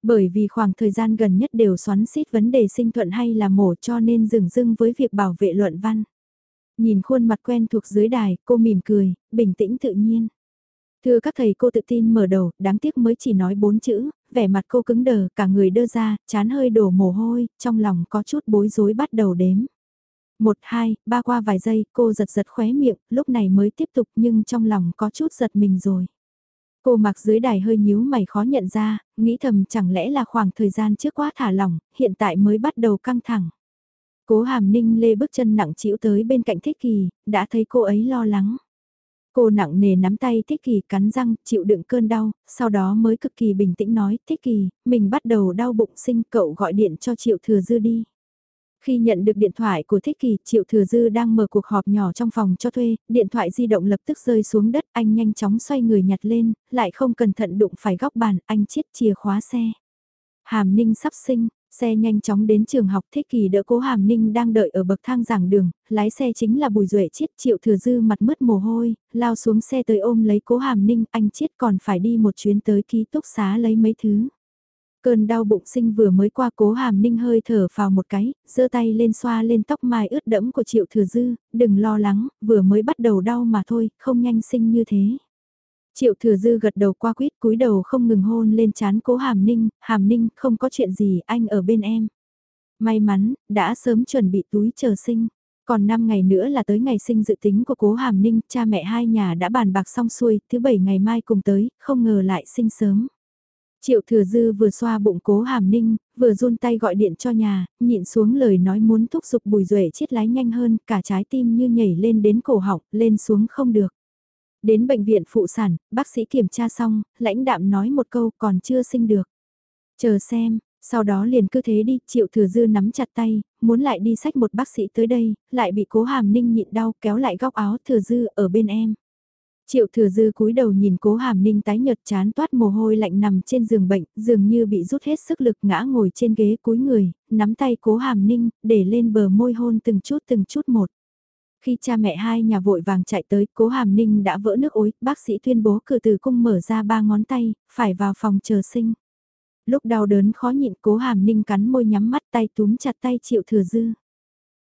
Bởi vì khoảng thời gian gần nhất đều xoắn xít vấn đề sinh thuận hay là mổ cho nên dừng dưng với việc bảo vệ luận văn. Nhìn khuôn mặt quen thuộc dưới đài, cô mỉm cười, bình tĩnh tự nhiên. Thưa các thầy cô tự tin mở đầu, đáng tiếc mới chỉ nói bốn chữ, vẻ mặt cô cứng đờ, cả người đơ ra, chán hơi đổ mồ hôi, trong lòng có chút bối rối bắt đầu đếm. Một, hai, ba qua vài giây, cô giật giật khóe miệng, lúc này mới tiếp tục nhưng trong lòng có chút giật mình rồi. Cô mặc dưới đài hơi nhíu mày khó nhận ra, nghĩ thầm chẳng lẽ là khoảng thời gian trước quá thả lỏng, hiện tại mới bắt đầu căng thẳng. Cố hàm ninh lê bước chân nặng chịu tới bên cạnh thích kỳ, đã thấy cô ấy lo lắng. Cô nặng nề nắm tay Thích Kỳ cắn răng, chịu đựng cơn đau, sau đó mới cực kỳ bình tĩnh nói, Thích Kỳ, mình bắt đầu đau bụng sinh, cậu gọi điện cho Triệu Thừa Dư đi. Khi nhận được điện thoại của Thích Kỳ, Triệu Thừa Dư đang mở cuộc họp nhỏ trong phòng cho thuê, điện thoại di động lập tức rơi xuống đất, anh nhanh chóng xoay người nhặt lên, lại không cẩn thận đụng phải góc bàn, anh chiết chìa khóa xe. Hàm Ninh sắp sinh, Xe nhanh chóng đến trường học thích kỳ đỡ cố hàm ninh đang đợi ở bậc thang giảng đường, lái xe chính là bùi duệ chiết triệu thừa dư mặt mất mồ hôi, lao xuống xe tới ôm lấy cố hàm ninh, anh chiết còn phải đi một chuyến tới ký túc xá lấy mấy thứ. Cơn đau bụng sinh vừa mới qua cố hàm ninh hơi thở vào một cái, giơ tay lên xoa lên tóc mai ướt đẫm của triệu thừa dư, đừng lo lắng, vừa mới bắt đầu đau mà thôi, không nhanh sinh như thế. Triệu thừa dư gật đầu qua quýt cúi đầu không ngừng hôn lên chán cố hàm ninh, hàm ninh không có chuyện gì anh ở bên em. May mắn, đã sớm chuẩn bị túi chờ sinh. Còn 5 ngày nữa là tới ngày sinh dự tính của cố hàm ninh, cha mẹ hai nhà đã bàn bạc xong xuôi, thứ bảy ngày mai cùng tới, không ngờ lại sinh sớm. Triệu thừa dư vừa xoa bụng cố hàm ninh, vừa run tay gọi điện cho nhà, nhịn xuống lời nói muốn thúc giục bùi duệ chiết lái nhanh hơn, cả trái tim như nhảy lên đến cổ họng, lên xuống không được. Đến bệnh viện phụ sản, bác sĩ kiểm tra xong, lãnh đạm nói một câu còn chưa sinh được. Chờ xem, sau đó liền cứ thế đi, triệu thừa dư nắm chặt tay, muốn lại đi sách một bác sĩ tới đây, lại bị cố hàm ninh nhịn đau kéo lại góc áo thừa dư ở bên em. Triệu thừa dư cúi đầu nhìn cố hàm ninh tái nhợt chán toát mồ hôi lạnh nằm trên giường bệnh, dường như bị rút hết sức lực ngã ngồi trên ghế cúi người, nắm tay cố hàm ninh, để lên bờ môi hôn từng chút từng chút một. Khi cha mẹ hai nhà vội vàng chạy tới, cố hàm ninh đã vỡ nước ối, bác sĩ tuyên bố cử từ cung mở ra ba ngón tay, phải vào phòng chờ sinh. Lúc đau đớn khó nhịn cố hàm ninh cắn môi nhắm mắt tay túm chặt tay triệu thừa dư.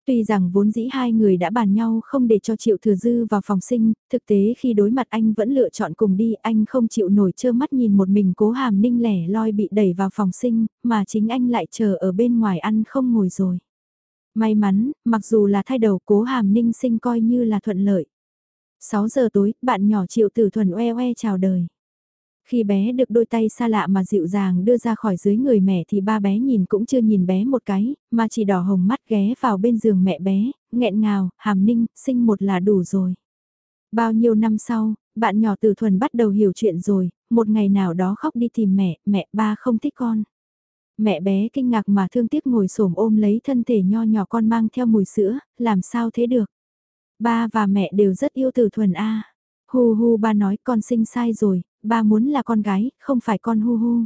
Tuy rằng vốn dĩ hai người đã bàn nhau không để cho Triệu Thừa Dư vào phòng sinh, thực tế khi đối mặt anh vẫn lựa chọn cùng đi, anh không chịu nổi trơ mắt nhìn một mình cố hàm ninh lẻ loi bị đẩy vào phòng sinh, mà chính anh lại chờ ở bên ngoài ăn không ngồi rồi. May mắn, mặc dù là thai đầu cố hàm ninh sinh coi như là thuận lợi. 6 giờ tối, bạn nhỏ Triệu Tử Thuần oe oe chào đời. Khi bé được đôi tay xa lạ mà dịu dàng đưa ra khỏi dưới người mẹ thì ba bé nhìn cũng chưa nhìn bé một cái, mà chỉ đỏ hồng mắt ghé vào bên giường mẹ bé, nghẹn ngào, hàm ninh, sinh một là đủ rồi. Bao nhiêu năm sau, bạn nhỏ từ thuần bắt đầu hiểu chuyện rồi, một ngày nào đó khóc đi tìm mẹ, mẹ ba không thích con. Mẹ bé kinh ngạc mà thương tiếc ngồi xổm ôm lấy thân thể nho nhỏ con mang theo mùi sữa, làm sao thế được. Ba và mẹ đều rất yêu từ thuần A. Hu hu ba nói con sinh sai rồi, ba muốn là con gái, không phải con hu hu.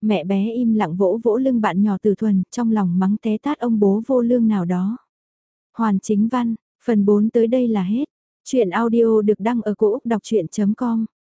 Mẹ bé im lặng vỗ vỗ lưng bạn nhỏ từ thuần, trong lòng mắng té tát ông bố vô lương nào đó. Hoàn chính văn, phần 4 tới đây là hết. Chuyện audio được đăng ở cổ Úc đọc chuyện.com